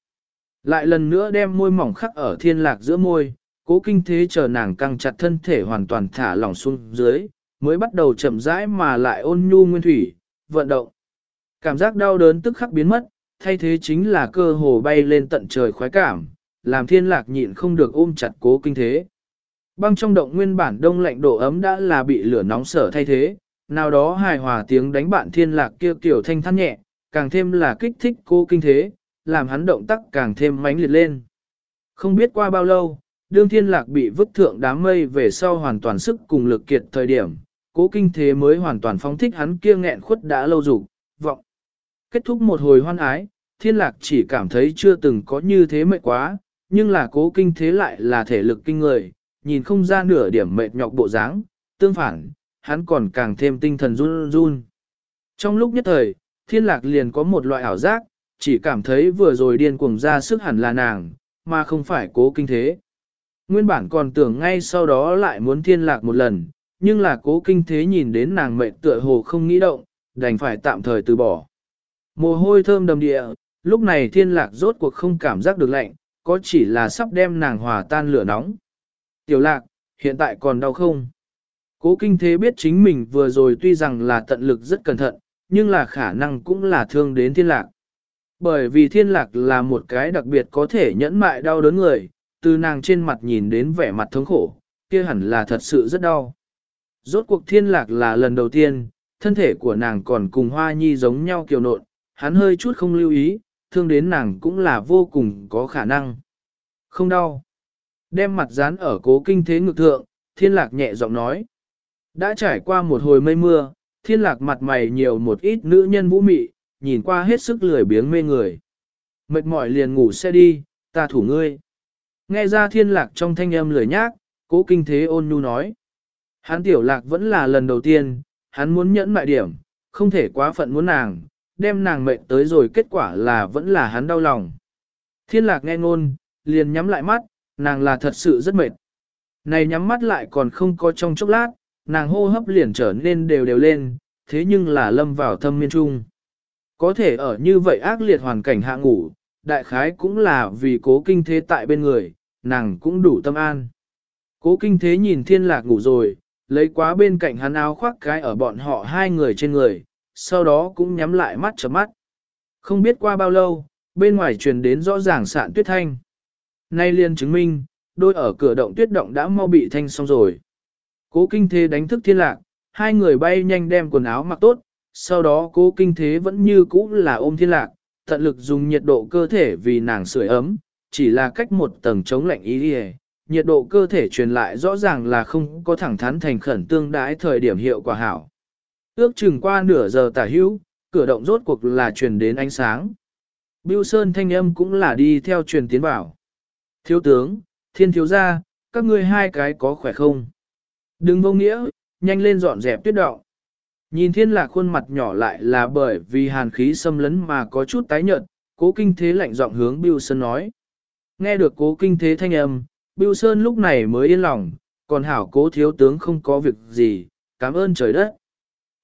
Lại lần nữa đem môi mỏng khắc ở thiên lạc giữa môi, cố kinh thế chờ nàng căng chặt thân thể hoàn toàn thả lỏng xuống dưới, mới bắt đầu chậm rãi mà lại ôn nhu nguyên thủy, vận động. Cảm giác đau đớn tức khắc biến mất, thay thế chính là cơ hồ bay lên tận trời khoái cảm, làm thiên lạc nhịn không được ôm chặt cố kinh thế. Băng trong động nguyên bản đông lạnh độ ấm đã là bị lửa nóng sở thay thế, nào đó hài hòa tiếng đánh bạn thiên lạc kia kiểu thanh than nhẹ, càng thêm là kích thích cố kinh thế, làm hắn động tác càng thêm mãnh liệt lên. Không biết qua bao lâu, đương thiên lạc bị vứt thượng đám mây về sau hoàn toàn sức cùng lực kiệt thời điểm, cố kinh thế mới hoàn toàn phóng thích hắn kia nghẹn khuất đã lâu dục vọng. Kết thúc một hồi hoan ái, thiên lạc chỉ cảm thấy chưa từng có như thế mệt quá, nhưng là cố kinh thế lại là thể lực kinh người, nhìn không ra nửa điểm mệt nhọc bộ dáng, tương phản, hắn còn càng thêm tinh thần run run. Trong lúc nhất thời, thiên lạc liền có một loại ảo giác, chỉ cảm thấy vừa rồi điên cuồng ra sức hẳn là nàng, mà không phải cố kinh thế. Nguyên bản còn tưởng ngay sau đó lại muốn thiên lạc một lần, nhưng là cố kinh thế nhìn đến nàng mệt tựa hồ không nghĩ động, đành phải tạm thời từ bỏ. Mồ hôi thơm đầm địa, lúc này thiên lạc rốt cuộc không cảm giác được lạnh, có chỉ là sắp đem nàng hòa tan lửa nóng. Tiểu lạc, hiện tại còn đau không? Cố kinh thế biết chính mình vừa rồi tuy rằng là tận lực rất cẩn thận, nhưng là khả năng cũng là thương đến thiên lạc. Bởi vì thiên lạc là một cái đặc biệt có thể nhẫn mại đau đớn người, từ nàng trên mặt nhìn đến vẻ mặt thống khổ, kia hẳn là thật sự rất đau. Rốt cuộc thiên lạc là lần đầu tiên, thân thể của nàng còn cùng hoa nhi giống nhau kiều nộn, hắn hơi chút không lưu ý, thương đến nàng cũng là vô cùng có khả năng. Không đau. Đem mặt dán ở cố kinh thế ngực thượng, thiên lạc nhẹ giọng nói. Đã trải qua một hồi mây mưa, thiên lạc mặt mày nhiều một ít nữ nhân vũ mị, nhìn qua hết sức lười biếng mê người. Mệt mỏi liền ngủ xe đi, ta thủ ngươi. Nghe ra thiên lạc trong thanh âm lười nhác, cố kinh thế ôn nhu nói. Hắn tiểu lạc vẫn là lần đầu tiên, hắn muốn nhẫn mại điểm, không thể quá phận muốn nàng, đem nàng mệt tới rồi kết quả là vẫn là hắn đau lòng. Thiên lạc nghe ngôn, liền nhắm lại mắt, nàng là thật sự rất mệt. Này nhắm mắt lại còn không có trong chốc lát, nàng hô hấp liền trở nên đều đều lên, thế nhưng là lâm vào thâm miên trung. Có thể ở như vậy ác liệt hoàn cảnh hạ ngủ, đại khái cũng là vì cố kinh thế tại bên người, nàng cũng đủ tâm an. Cố kinh thế nhìn thiên lạc ngủ rồi, lấy quá bên cạnh hắn áo khoác cái ở bọn họ hai người trên người, sau đó cũng nhắm lại mắt chấm mắt. Không biết qua bao lâu, bên ngoài truyền đến rõ ràng sạn tuyết thanh. Nay liền chứng minh, đôi ở cửa động tuyết động đã mau bị thanh xong rồi. Cố kinh thế đánh thức thiên lạc, hai người bay nhanh đem quần áo mặc tốt, sau đó cố kinh thế vẫn như cũ là ôm thiên lạc, tận lực dùng nhiệt độ cơ thể vì nàng sưởi ấm, chỉ là cách một tầng chống lạnh ý đi nhiệt độ cơ thể truyền lại rõ ràng là không có thẳng thắn thành khẩn tương đái thời điểm hiệu quả hảo. Ước chừng qua nửa giờ tả hữu, cửa động rốt cuộc là truyền đến ánh sáng. Bưu Sơn thanh âm cũng là đi theo truyền tiến bảo Thiếu tướng, thiên thiếu gia, các ngươi hai cái có khỏe không? Đừng vô nghĩa, nhanh lên dọn dẹp tuyết động. Nhìn thiên lạc khuôn mặt nhỏ lại là bởi vì hàn khí xâm lấn mà có chút tái nhợt, cố kinh thế lạnh giọng hướng Bưu Sơn nói. Nghe được cố kinh thế thanh âm, Bưu Sơn lúc này mới yên lòng, còn hảo cố thiếu tướng không có việc gì, cảm ơn trời đất.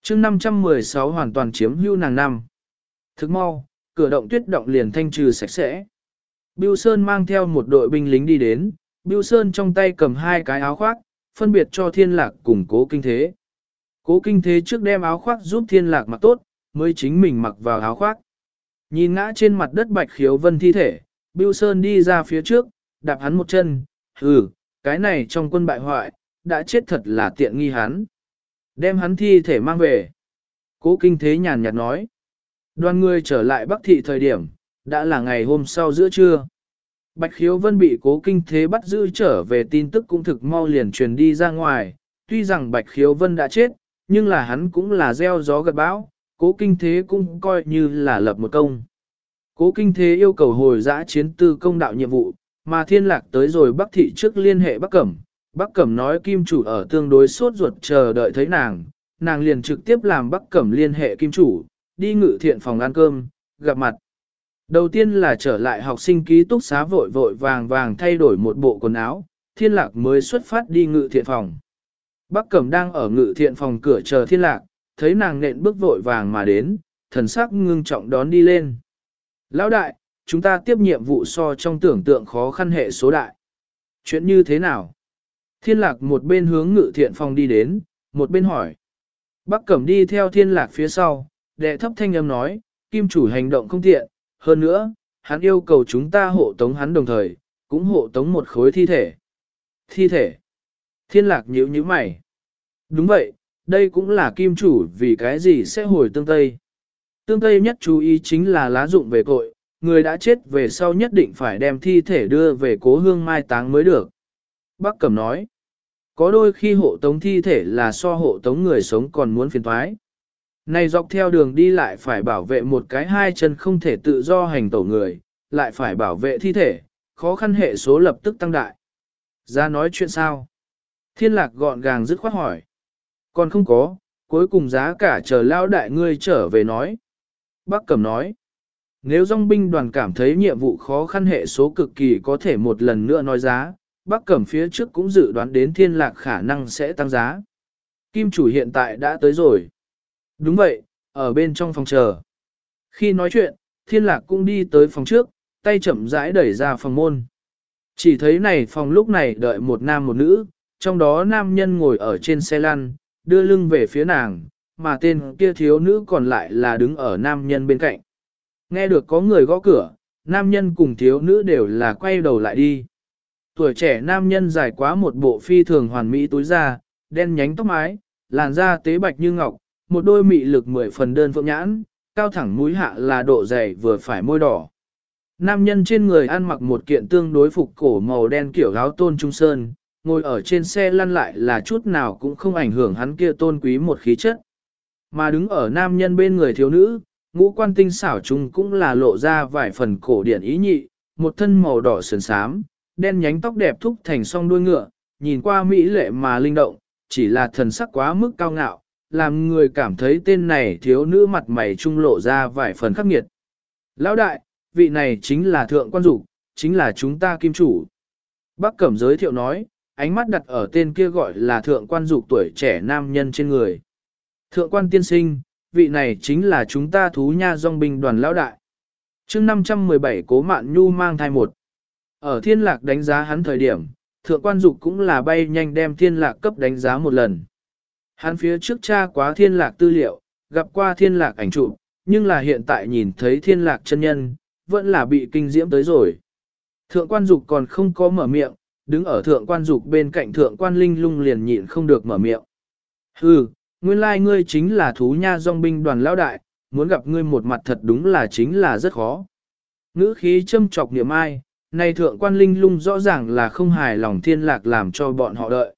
chương 516 hoàn toàn chiếm hưu nàng năm. Thức mau, cửa động tuyết động liền thanh trừ sạch sẽ. Bưu Sơn mang theo một đội binh lính đi đến, Bưu Sơn trong tay cầm hai cái áo khoác, phân biệt cho thiên lạc cùng cố kinh thế. Cố kinh thế trước đem áo khoác giúp thiên lạc mặc tốt, mới chính mình mặc vào áo khoác. Nhìn ngã trên mặt đất bạch khiếu vân thi thể, Bưu Sơn đi ra phía trước, đạp hắn một chân, hừ, cái này trong quân bại hoại, đã chết thật là tiện nghi hắn. Đem hắn thi thể mang về. Cố kinh thế nhàn nhạt nói. Đoàn người trở lại Bắc Thị thời điểm, đã là ngày hôm sau giữa trưa. Bạch Khiếu Vân bị cố kinh thế bắt giữ trở về tin tức cũng thực mau liền truyền đi ra ngoài, tuy rằng Bạch Khiếu Vân đã chết, nhưng là hắn cũng là gieo gió gật bão, cố kinh thế cũng coi như là lập một công. Cố kinh thế yêu cầu hồi giã chiến tư công đạo nhiệm vụ, mà thiên lạc tới rồi Bắc Thị trước liên hệ Bắc Cẩm. Bắc Cẩm nói Kim Chủ ở tương đối suốt ruột chờ đợi thấy nàng, nàng liền trực tiếp làm Bắc Cẩm liên hệ Kim Chủ, đi ngự thiện phòng ăn cơm, gặp mặt. Đầu tiên là trở lại học sinh ký túc xá vội vội vàng vàng thay đổi một bộ quần áo, thiên lạc mới xuất phát đi ngự thiện phòng. Bắc Cẩm đang ở ngự thiện phòng cửa chờ thiên lạc, thấy nàng nện bước vội vàng mà đến, thần sắc ngưng trọng đón đi lên. Lão đại, chúng ta tiếp nhiệm vụ so trong tưởng tượng khó khăn hệ số đại. Chuyện như thế nào? Thiên lạc một bên hướng ngự thiện phòng đi đến, một bên hỏi. Bắc Cẩm đi theo thiên lạc phía sau, đệ thấp thanh âm nói, kim chủ hành động không tiện, hơn nữa, hắn yêu cầu chúng ta hộ tống hắn đồng thời, cũng hộ tống một khối thi thể. Thi thể. Thiên lạc nhíu như mày. Đúng vậy, đây cũng là kim chủ vì cái gì sẽ hồi tương Tây. Tương Tây nhất chú ý chính là lá dụng về cội, người đã chết về sau nhất định phải đem thi thể đưa về cố hương mai táng mới được. Bác Cẩm nói, có đôi khi hộ tống thi thể là so hộ tống người sống còn muốn phiền thoái. Này dọc theo đường đi lại phải bảo vệ một cái hai chân không thể tự do hành tổ người, lại phải bảo vệ thi thể, khó khăn hệ số lập tức tăng đại. Ra nói chuyện sao? Thiên lạc gọn gàng dứt khoát hỏi. Còn không có, cuối cùng giá cả chờ lao đại ngươi trở về nói. Bác Cẩm nói. Nếu dòng binh đoàn cảm thấy nhiệm vụ khó khăn hệ số cực kỳ có thể một lần nữa nói giá, Bắc Cẩm phía trước cũng dự đoán đến thiên lạc khả năng sẽ tăng giá. Kim chủ hiện tại đã tới rồi. Đúng vậy, ở bên trong phòng chờ. Khi nói chuyện, thiên lạc cũng đi tới phòng trước, tay chậm rãi đẩy ra phòng môn. Chỉ thấy này phòng lúc này đợi một nam một nữ, trong đó nam nhân ngồi ở trên xe lăn, đưa lưng về phía nàng, mà tên kia thiếu nữ còn lại là đứng ở nam nhân bên cạnh. Nghe được có người gõ cửa, nam nhân cùng thiếu nữ đều là quay đầu lại đi. Tuổi trẻ nam nhân dài quá một bộ phi thường hoàn mỹ túi da, đen nhánh tóc mái, làn da tế bạch như ngọc, một đôi mị lực mười phần đơn phượng nhãn, cao thẳng mũi hạ là độ dày vừa phải môi đỏ. Nam nhân trên người ăn mặc một kiện tương đối phục cổ màu đen kiểu áo tôn trung sơn, ngồi ở trên xe lăn lại là chút nào cũng không ảnh hưởng hắn kia tôn quý một khí chất. Mà đứng ở nam nhân bên người thiếu nữ, ngũ quan tinh xảo chung cũng là lộ ra vài phần cổ điển ý nhị, một thân màu đỏ sườn xám, đen nhánh tóc đẹp thúc thành song đuôi ngựa, nhìn qua mỹ lệ mà linh động, chỉ là thần sắc quá mức cao ngạo, làm người cảm thấy tên này thiếu nữ mặt mày trung lộ ra vài phần khắc nghiệt. Lão đại, vị này chính là thượng quan dục, chính là chúng ta kim chủ. Bác Cẩm giới thiệu nói, ánh mắt đặt ở tên kia gọi là thượng quan dục tuổi trẻ nam nhân trên người. Thượng quan tiên sinh, vị này chính là chúng ta thú nha dòng binh đoàn lão đại. chương 517 cố mạn nhu mang thai một. Ở thiên lạc đánh giá hắn thời điểm, thượng quan dục cũng là bay nhanh đem thiên lạc cấp đánh giá một lần. Hắn phía trước cha quá thiên lạc tư liệu, gặp qua thiên lạc ảnh trụ, nhưng là hiện tại nhìn thấy thiên lạc chân nhân, vẫn là bị kinh diễm tới rồi. Thượng quan dục còn không có mở miệng, đứng ở thượng quan dục bên cạnh thượng quan linh lung liền nhịn không được mở miệng. Hừ, nguyên lai like ngươi chính là thú nha dòng binh đoàn lão đại, muốn gặp ngươi một mặt thật đúng là chính là rất khó. Ngữ khí châm chọc niệm ai, này thượng quan linh lung rõ ràng là không hài lòng thiên lạc làm cho bọn họ đợi.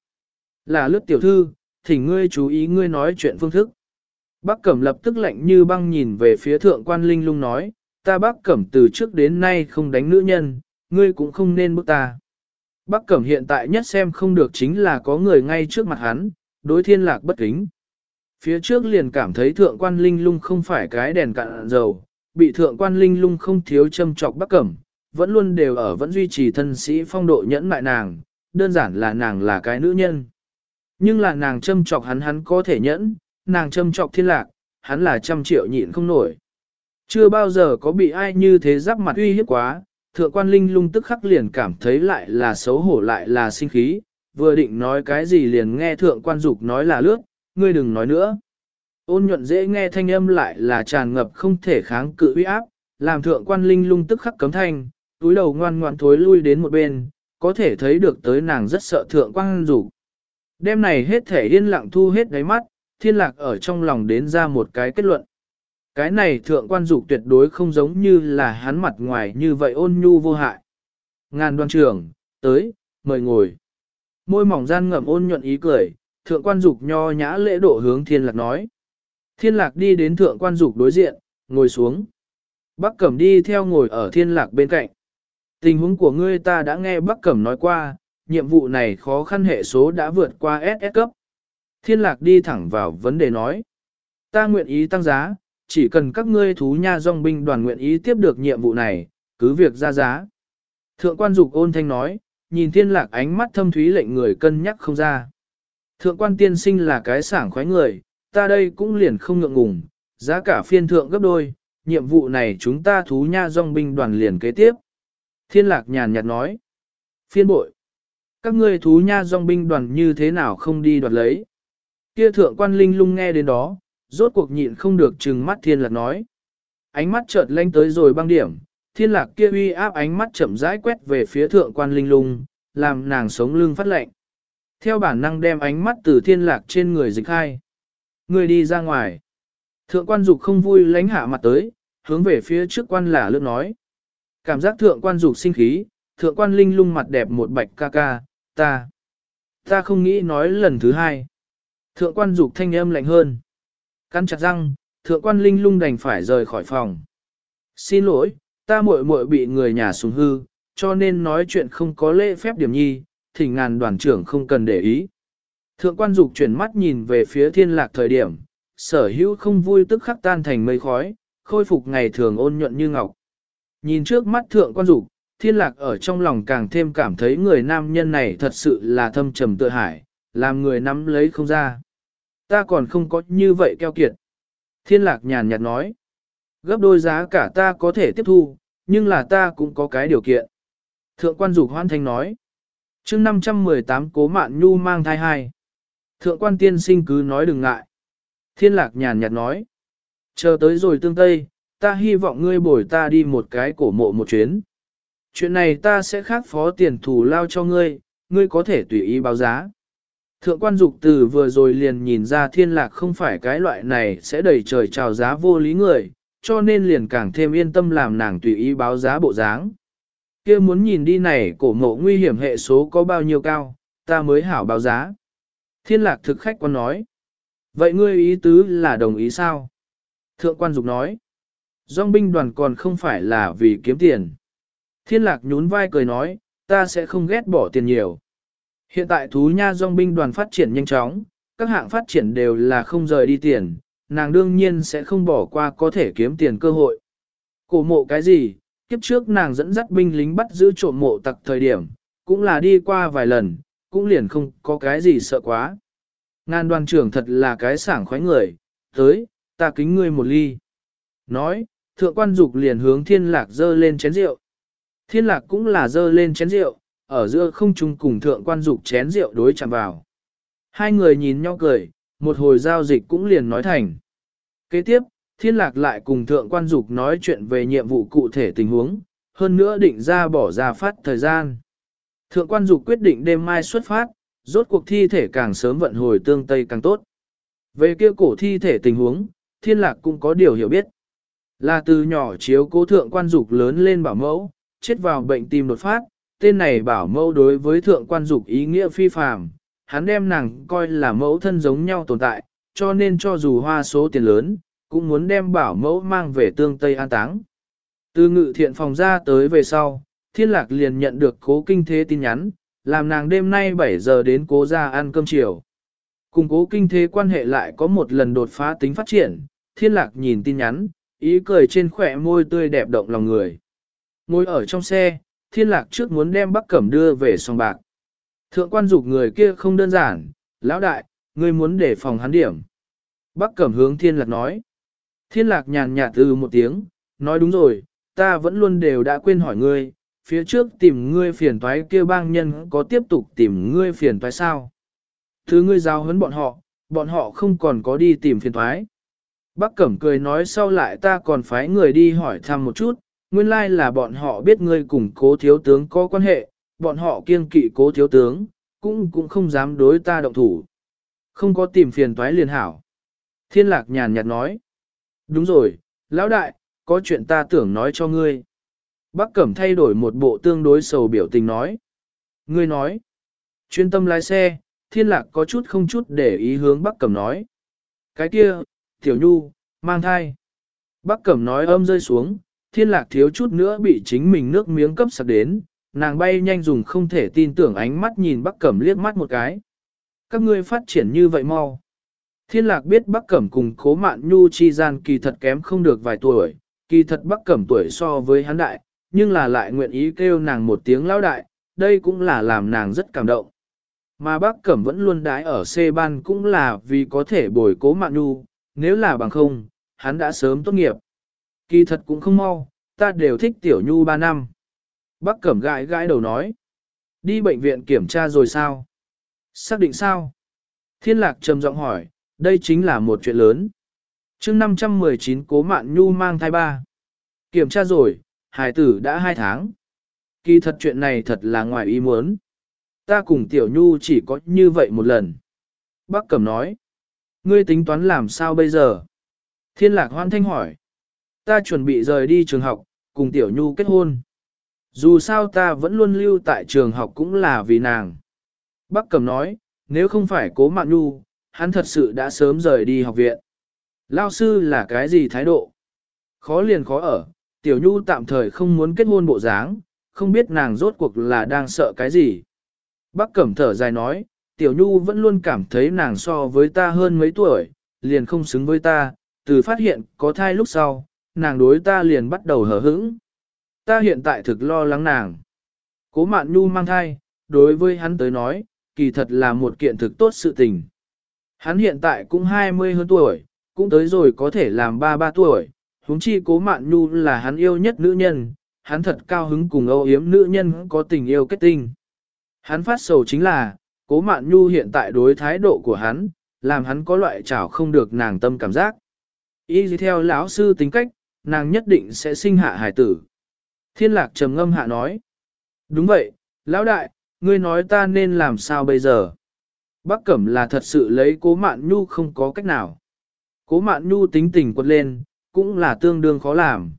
Là lướt tiểu thư, thỉnh ngươi chú ý ngươi nói chuyện phương thức. Bác Cẩm lập tức lạnh như băng nhìn về phía thượng quan linh lung nói, ta bác Cẩm từ trước đến nay không đánh nữ nhân, ngươi cũng không nên bức ta. Bắc Cẩm hiện tại nhất xem không được chính là có người ngay trước mặt hắn, đối thiên lạc bất kính. Phía trước liền cảm thấy thượng quan linh lung không phải cái đèn cạn dầu, bị thượng quan linh lung không thiếu châm trọc Bắc Cẩm, vẫn luôn đều ở vẫn duy trì thân sĩ phong độ nhẫn mại nàng, đơn giản là nàng là cái nữ nhân. Nhưng là nàng châm trọc hắn hắn có thể nhẫn, nàng châm trọc thiên lạc, hắn là trăm triệu nhịn không nổi. Chưa bao giờ có bị ai như thế giáp mặt uy hiếp quá, thượng quan linh lung tức khắc liền cảm thấy lại là xấu hổ lại là sinh khí, vừa định nói cái gì liền nghe thượng quan dục nói là lướt, ngươi đừng nói nữa. Ôn nhuận dễ nghe thanh âm lại là tràn ngập không thể kháng cự uy áp, làm thượng quan linh lung tức khắc cấm thanh, túi đầu ngoan ngoan thối lui đến một bên, có thể thấy được tới nàng rất sợ thượng quan dục. Đêm này hết thể yên lặng thu hết đáy mắt, thiên lạc ở trong lòng đến ra một cái kết luận. Cái này thượng quan dục tuyệt đối không giống như là hắn mặt ngoài như vậy ôn nhu vô hại. Ngàn đoan trưởng, tới, mời ngồi. Môi mỏng gian ngậm ôn nhuận ý cười, thượng quan dục nho nhã lễ độ hướng thiên lạc nói. Thiên lạc đi đến thượng quan dục đối diện, ngồi xuống. Bắc Cẩm đi theo ngồi ở thiên lạc bên cạnh. Tình huống của ngươi ta đã nghe Bắc Cẩm nói qua, nhiệm vụ này khó khăn hệ số đã vượt qua SS cấp. Thiên lạc đi thẳng vào vấn đề nói. Ta nguyện ý tăng giá, chỉ cần các ngươi thú nha dòng binh đoàn nguyện ý tiếp được nhiệm vụ này, cứ việc ra giá. Thượng quan dục ôn thanh nói, nhìn thiên lạc ánh mắt thâm thúy lệnh người cân nhắc không ra. Thượng quan tiên sinh là cái sảng khoái người, ta đây cũng liền không ngượng ngùng, giá cả phiên thượng gấp đôi, nhiệm vụ này chúng ta thú nha dòng binh đoàn liền kế tiếp. Thiên lạc nhàn nhạt nói, phiên bội, các ngươi thú nha dòng binh đoàn như thế nào không đi đoạt lấy. Kia thượng quan linh lung nghe đến đó, rốt cuộc nhịn không được trừng mắt thiên lạc nói. Ánh mắt chợt lanh tới rồi băng điểm, thiên lạc kia uy áp ánh mắt chậm rãi quét về phía thượng quan linh lung, làm nàng sống lưng phát lệnh. Theo bản năng đem ánh mắt từ thiên lạc trên người dịch hai, Người đi ra ngoài. Thượng quan dục không vui lánh hạ mặt tới, hướng về phía trước quan lả lướt nói. Cảm giác thượng quan dục sinh khí, thượng quan linh lung mặt đẹp một bạch ca ca, ta. Ta không nghĩ nói lần thứ hai. Thượng quan dục thanh âm lạnh hơn. Căn chặt răng, thượng quan linh lung đành phải rời khỏi phòng. Xin lỗi, ta muội muội bị người nhà sùng hư, cho nên nói chuyện không có lễ phép điểm nhi, thỉnh ngàn đoàn trưởng không cần để ý. Thượng quan dục chuyển mắt nhìn về phía thiên lạc thời điểm, sở hữu không vui tức khắc tan thành mây khói, khôi phục ngày thường ôn nhuận như ngọc. Nhìn trước mắt thượng quan dục, thiên lạc ở trong lòng càng thêm cảm thấy người nam nhân này thật sự là thâm trầm tự hải, làm người nắm lấy không ra. Ta còn không có như vậy keo kiệt. Thiên lạc nhàn nhạt nói. Gấp đôi giá cả ta có thể tiếp thu, nhưng là ta cũng có cái điều kiện. Thượng quan dục hoan thanh nói. chương 518 cố mạn nhu mang thai hai. Thượng quan tiên sinh cứ nói đừng ngại. Thiên lạc nhàn nhạt nói. Chờ tới rồi tương tây, ta hy vọng ngươi bồi ta đi một cái cổ mộ một chuyến. Chuyện này ta sẽ khác phó tiền thù lao cho ngươi, ngươi có thể tùy ý báo giá. Thượng quan dục từ vừa rồi liền nhìn ra thiên lạc không phải cái loại này sẽ đẩy trời trào giá vô lý người, cho nên liền càng thêm yên tâm làm nàng tùy ý báo giá bộ dáng. kia muốn nhìn đi này cổ mộ nguy hiểm hệ số có bao nhiêu cao, ta mới hảo báo giá. Thiên lạc thực khách quan nói. Vậy ngươi ý tứ là đồng ý sao? Thượng quan dục nói. Dòng binh đoàn còn không phải là vì kiếm tiền. Thiên lạc nhún vai cười nói, ta sẽ không ghét bỏ tiền nhiều. Hiện tại thú nha dòng binh đoàn phát triển nhanh chóng, các hạng phát triển đều là không rời đi tiền, nàng đương nhiên sẽ không bỏ qua có thể kiếm tiền cơ hội. Cổ mộ cái gì, kiếp trước nàng dẫn dắt binh lính bắt giữ trộm mộ tặc thời điểm, cũng là đi qua vài lần, cũng liền không có cái gì sợ quá. Ngàn đoàn trưởng thật là cái sảng khoái người, tới, ta kính ngươi một ly. Nói, thượng quan dục liền hướng thiên lạc dơ lên chén rượu. Thiên lạc cũng là dơ lên chén rượu, ở giữa không trung cùng thượng quan dục chén rượu đối chạm vào. Hai người nhìn nhau cười, một hồi giao dịch cũng liền nói thành. Kế tiếp, thiên lạc lại cùng thượng quan dục nói chuyện về nhiệm vụ cụ thể tình huống, hơn nữa định ra bỏ ra phát thời gian. Thượng quan dục quyết định đêm mai xuất phát, rốt cuộc thi thể càng sớm vận hồi tương tây càng tốt. Về kia cổ thi thể tình huống, thiên lạc cũng có điều hiểu biết. Là từ nhỏ chiếu cố thượng quan dục lớn lên bảo mẫu, chết vào bệnh tim đột phát, tên này bảo mẫu đối với thượng quan dục ý nghĩa phi phàm, hắn đem nàng coi là mẫu thân giống nhau tồn tại, cho nên cho dù hoa số tiền lớn, cũng muốn đem bảo mẫu mang về tương Tây an táng. Từ ngự thiện phòng ra tới về sau, thiên lạc liền nhận được cố kinh thế tin nhắn, làm nàng đêm nay 7 giờ đến cố ra ăn cơm chiều. Cùng cố kinh thế quan hệ lại có một lần đột phá tính phát triển, thiên lạc nhìn tin nhắn, ý cười trên khỏe môi tươi đẹp động lòng người. Ngồi ở trong xe, thiên lạc trước muốn đem bắc cẩm đưa về song bạc. Thượng quan dục người kia không đơn giản, lão đại, ngươi muốn để phòng hắn điểm. Bắc cẩm hướng thiên lạc nói. Thiên lạc nhàn nhạt từ một tiếng, nói đúng rồi, ta vẫn luôn đều đã quên hỏi ngươi, phía trước tìm ngươi phiền toái kia bang nhân có tiếp tục tìm ngươi phiền toái sao? Thứ ngươi giao hấn bọn họ, bọn họ không còn có đi tìm phiền toái. Bác Cẩm cười nói sau lại ta còn phái người đi hỏi thăm một chút, nguyên lai là bọn họ biết ngươi cùng cố thiếu tướng có quan hệ, bọn họ kiêng kỵ cố thiếu tướng, cũng cũng không dám đối ta động thủ. Không có tìm phiền toái liền hảo. Thiên lạc nhàn nhạt nói. Đúng rồi, lão đại, có chuyện ta tưởng nói cho ngươi. Bác Cẩm thay đổi một bộ tương đối sầu biểu tình nói. Ngươi nói. Chuyên tâm lái xe, thiên lạc có chút không chút để ý hướng Bác Cẩm nói. Cái kia, Tiểu Nhu, mang thai. Bác Cẩm nói âm rơi xuống, thiên lạc thiếu chút nữa bị chính mình nước miếng cấp sạc đến, nàng bay nhanh dùng không thể tin tưởng ánh mắt nhìn Bác Cẩm liếc mắt một cái. Các ngươi phát triển như vậy mau. Thiên lạc biết Bác Cẩm cùng cố mạn Nhu chi gian kỳ thật kém không được vài tuổi, kỳ thật Bác Cẩm tuổi so với hắn đại, nhưng là lại nguyện ý kêu nàng một tiếng lão đại, đây cũng là làm nàng rất cảm động. Mà bác Cẩm vẫn luôn đái ở C ban cũng là vì có thể bồi cố mạn nhu, nếu là bằng không, hắn đã sớm tốt nghiệp. Kỳ thật cũng không mau, ta đều thích tiểu nhu 3 năm. Bác Cẩm gãi gãi đầu nói. Đi bệnh viện kiểm tra rồi sao? Xác định sao? Thiên lạc trầm giọng hỏi, đây chính là một chuyện lớn. chương 519 cố mạn nhu mang thai ba. Kiểm tra rồi, hài tử đã hai tháng. Kỳ thật chuyện này thật là ngoài ý muốn. Ta cùng Tiểu Nhu chỉ có như vậy một lần. Bác Cẩm nói. Ngươi tính toán làm sao bây giờ? Thiên lạc hoan thanh hỏi. Ta chuẩn bị rời đi trường học, cùng Tiểu Nhu kết hôn. Dù sao ta vẫn luôn lưu tại trường học cũng là vì nàng. Bác Cẩm nói, nếu không phải cố mạng Nhu, hắn thật sự đã sớm rời đi học viện. Lao sư là cái gì thái độ? Khó liền khó ở, Tiểu Nhu tạm thời không muốn kết hôn bộ dáng, không biết nàng rốt cuộc là đang sợ cái gì. Bác Cẩm thở dài nói, Tiểu Nhu vẫn luôn cảm thấy nàng so với ta hơn mấy tuổi, liền không xứng với ta, từ phát hiện có thai lúc sau, nàng đối ta liền bắt đầu hở hững. Ta hiện tại thực lo lắng nàng. Cố Mạn Nhu mang thai, đối với hắn tới nói, kỳ thật là một kiện thực tốt sự tình. Hắn hiện tại cũng 20 hơn tuổi, cũng tới rồi có thể làm ba ba tuổi, huống chi cố mạn nhu là hắn yêu nhất nữ nhân, hắn thật cao hứng cùng âu yếm nữ nhân có tình yêu kết tinh. Hắn phát sầu chính là, cố mạn nhu hiện tại đối thái độ của hắn, làm hắn có loại chảo không được nàng tâm cảm giác. Y theo lão sư tính cách, nàng nhất định sẽ sinh hạ hải tử. Thiên lạc trầm ngâm hạ nói. Đúng vậy, lão đại, ngươi nói ta nên làm sao bây giờ? Bác Cẩm là thật sự lấy cố mạn nhu không có cách nào. Cố mạn nhu tính tình quật lên, cũng là tương đương khó làm.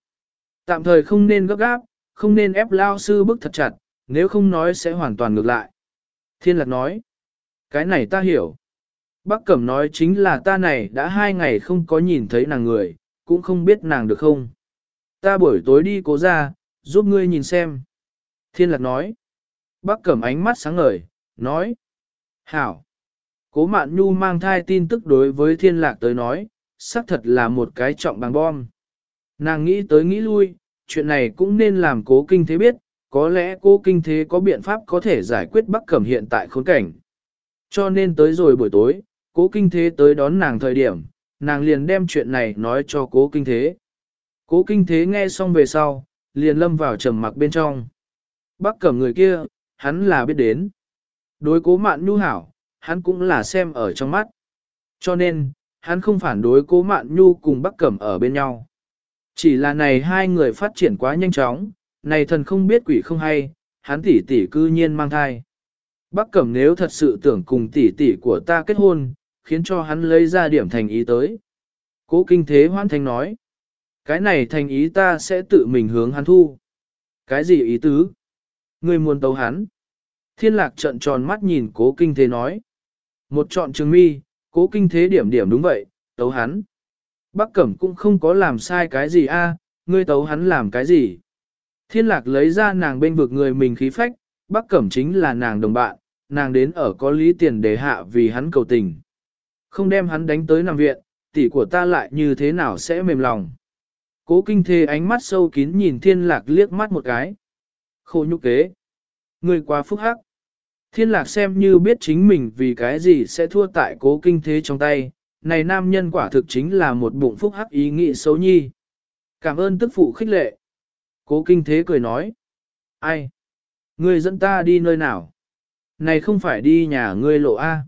Tạm thời không nên gấp gáp, không nên ép lao sư bức thật chặt, nếu không nói sẽ hoàn toàn ngược lại. Thiên lạc nói, cái này ta hiểu. Bác Cẩm nói chính là ta này đã hai ngày không có nhìn thấy nàng người, cũng không biết nàng được không. Ta buổi tối đi cố ra, giúp ngươi nhìn xem. Thiên lạc nói. Bác Cẩm ánh mắt sáng ngời, nói. Hảo. Cố Mạn Nhu mang thai tin tức đối với thiên lạc tới nói, xác thật là một cái trọng bằng bom. Nàng nghĩ tới nghĩ lui, chuyện này cũng nên làm cố kinh thế biết, có lẽ cố kinh thế có biện pháp có thể giải quyết Bắc Cẩm hiện tại khốn cảnh. Cho nên tới rồi buổi tối, cố kinh thế tới đón nàng thời điểm, nàng liền đem chuyện này nói cho cố kinh thế. Cố kinh thế nghe xong về sau, liền lâm vào trầm mặc bên trong. Bắc Cẩm người kia, hắn là biết đến. Đối cố mạn nhu hảo, hắn cũng là xem ở trong mắt. Cho nên, hắn không phản đối cố mạn nhu cùng Bắc Cẩm ở bên nhau. Chỉ là này hai người phát triển quá nhanh chóng, này thần không biết quỷ không hay, hắn tỷ tỷ cư nhiên mang thai. Bắc Cẩm nếu thật sự tưởng cùng tỷ tỷ của ta kết hôn, khiến cho hắn lấy ra điểm thành ý tới. Cố kinh thế hoan thành nói, cái này thành ý ta sẽ tự mình hướng hắn thu. Cái gì ý tứ? Người muốn tấu hắn. Thiên lạc trận tròn mắt nhìn cố kinh thế nói. Một chọn trường mi, cố kinh thế điểm điểm đúng vậy, tấu hắn. Bắc Cẩm cũng không có làm sai cái gì a, ngươi tấu hắn làm cái gì. Thiên lạc lấy ra nàng bên vực người mình khí phách, Bắc Cẩm chính là nàng đồng bạn, nàng đến ở có lý tiền để hạ vì hắn cầu tình. Không đem hắn đánh tới nằm viện, tỷ của ta lại như thế nào sẽ mềm lòng. Cố kinh thế ánh mắt sâu kín nhìn thiên lạc liếc mắt một cái. khổ nhục kế. Người quá phúc hắc. Thiên lạc xem như biết chính mình vì cái gì sẽ thua tại cố kinh thế trong tay, này nam nhân quả thực chính là một bụng phúc hắc ý nghĩ xấu nhi. Cảm ơn tức phụ khích lệ. Cố kinh thế cười nói. Ai? Ngươi dẫn ta đi nơi nào? Này không phải đi nhà ngươi lộ A.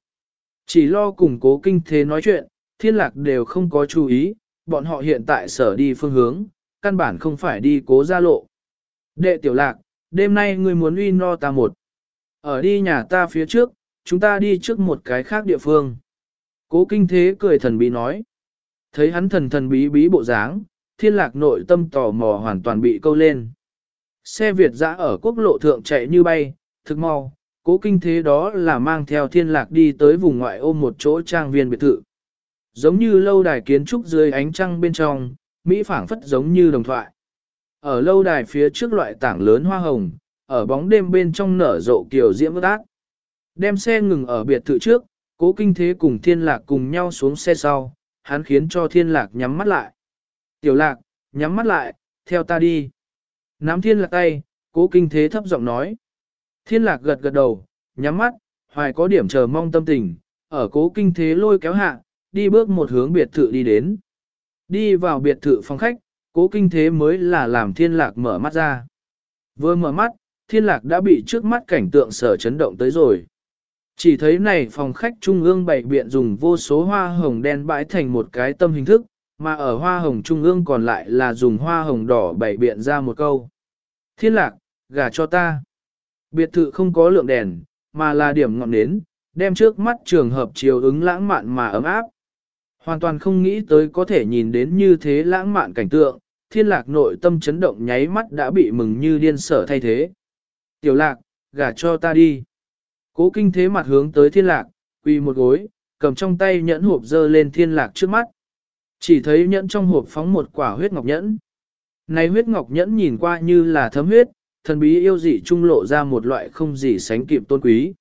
Chỉ lo cùng cố kinh thế nói chuyện, thiên lạc đều không có chú ý, bọn họ hiện tại sở đi phương hướng, căn bản không phải đi cố ra lộ. Đệ tiểu lạc, đêm nay ngươi muốn uy no ta một. Ở đi nhà ta phía trước, chúng ta đi trước một cái khác địa phương. Cố kinh thế cười thần bí nói. Thấy hắn thần thần bí bí bộ dáng, thiên lạc nội tâm tò mò hoàn toàn bị câu lên. Xe Việt dã ở quốc lộ thượng chạy như bay, thực mau, cố kinh thế đó là mang theo thiên lạc đi tới vùng ngoại ô một chỗ trang viên biệt thự. Giống như lâu đài kiến trúc dưới ánh trăng bên trong, Mỹ phảng phất giống như đồng thoại. Ở lâu đài phía trước loại tảng lớn hoa hồng, ở bóng đêm bên trong nở rộ kiều diễm vất ác. Đem xe ngừng ở biệt thự trước, cố kinh thế cùng thiên lạc cùng nhau xuống xe sau, hắn khiến cho thiên lạc nhắm mắt lại. Tiểu lạc, nhắm mắt lại, theo ta đi. Nắm thiên lạc tay, cố kinh thế thấp giọng nói. Thiên lạc gật gật đầu, nhắm mắt, hoài có điểm chờ mong tâm tình, ở cố kinh thế lôi kéo hạ, đi bước một hướng biệt thự đi đến. Đi vào biệt thự phòng khách, cố kinh thế mới là làm thiên lạc mở mắt ra. Vừa mở mắt, thiên lạc đã bị trước mắt cảnh tượng sở chấn động tới rồi. Chỉ thấy này phòng khách trung ương bảy biện dùng vô số hoa hồng đen bãi thành một cái tâm hình thức, mà ở hoa hồng trung ương còn lại là dùng hoa hồng đỏ bảy biện ra một câu. Thiên lạc, gả cho ta. Biệt thự không có lượng đèn, mà là điểm ngọn nến, đem trước mắt trường hợp chiều ứng lãng mạn mà ấm áp. Hoàn toàn không nghĩ tới có thể nhìn đến như thế lãng mạn cảnh tượng, thiên lạc nội tâm chấn động nháy mắt đã bị mừng như điên sở thay thế. Tiểu lạc, gả cho ta đi. Cố kinh thế mặt hướng tới thiên lạc, quỳ một gối, cầm trong tay nhẫn hộp dơ lên thiên lạc trước mắt. Chỉ thấy nhẫn trong hộp phóng một quả huyết ngọc nhẫn. Này huyết ngọc nhẫn nhìn qua như là thấm huyết, thần bí yêu dị trung lộ ra một loại không gì sánh kịp tôn quý.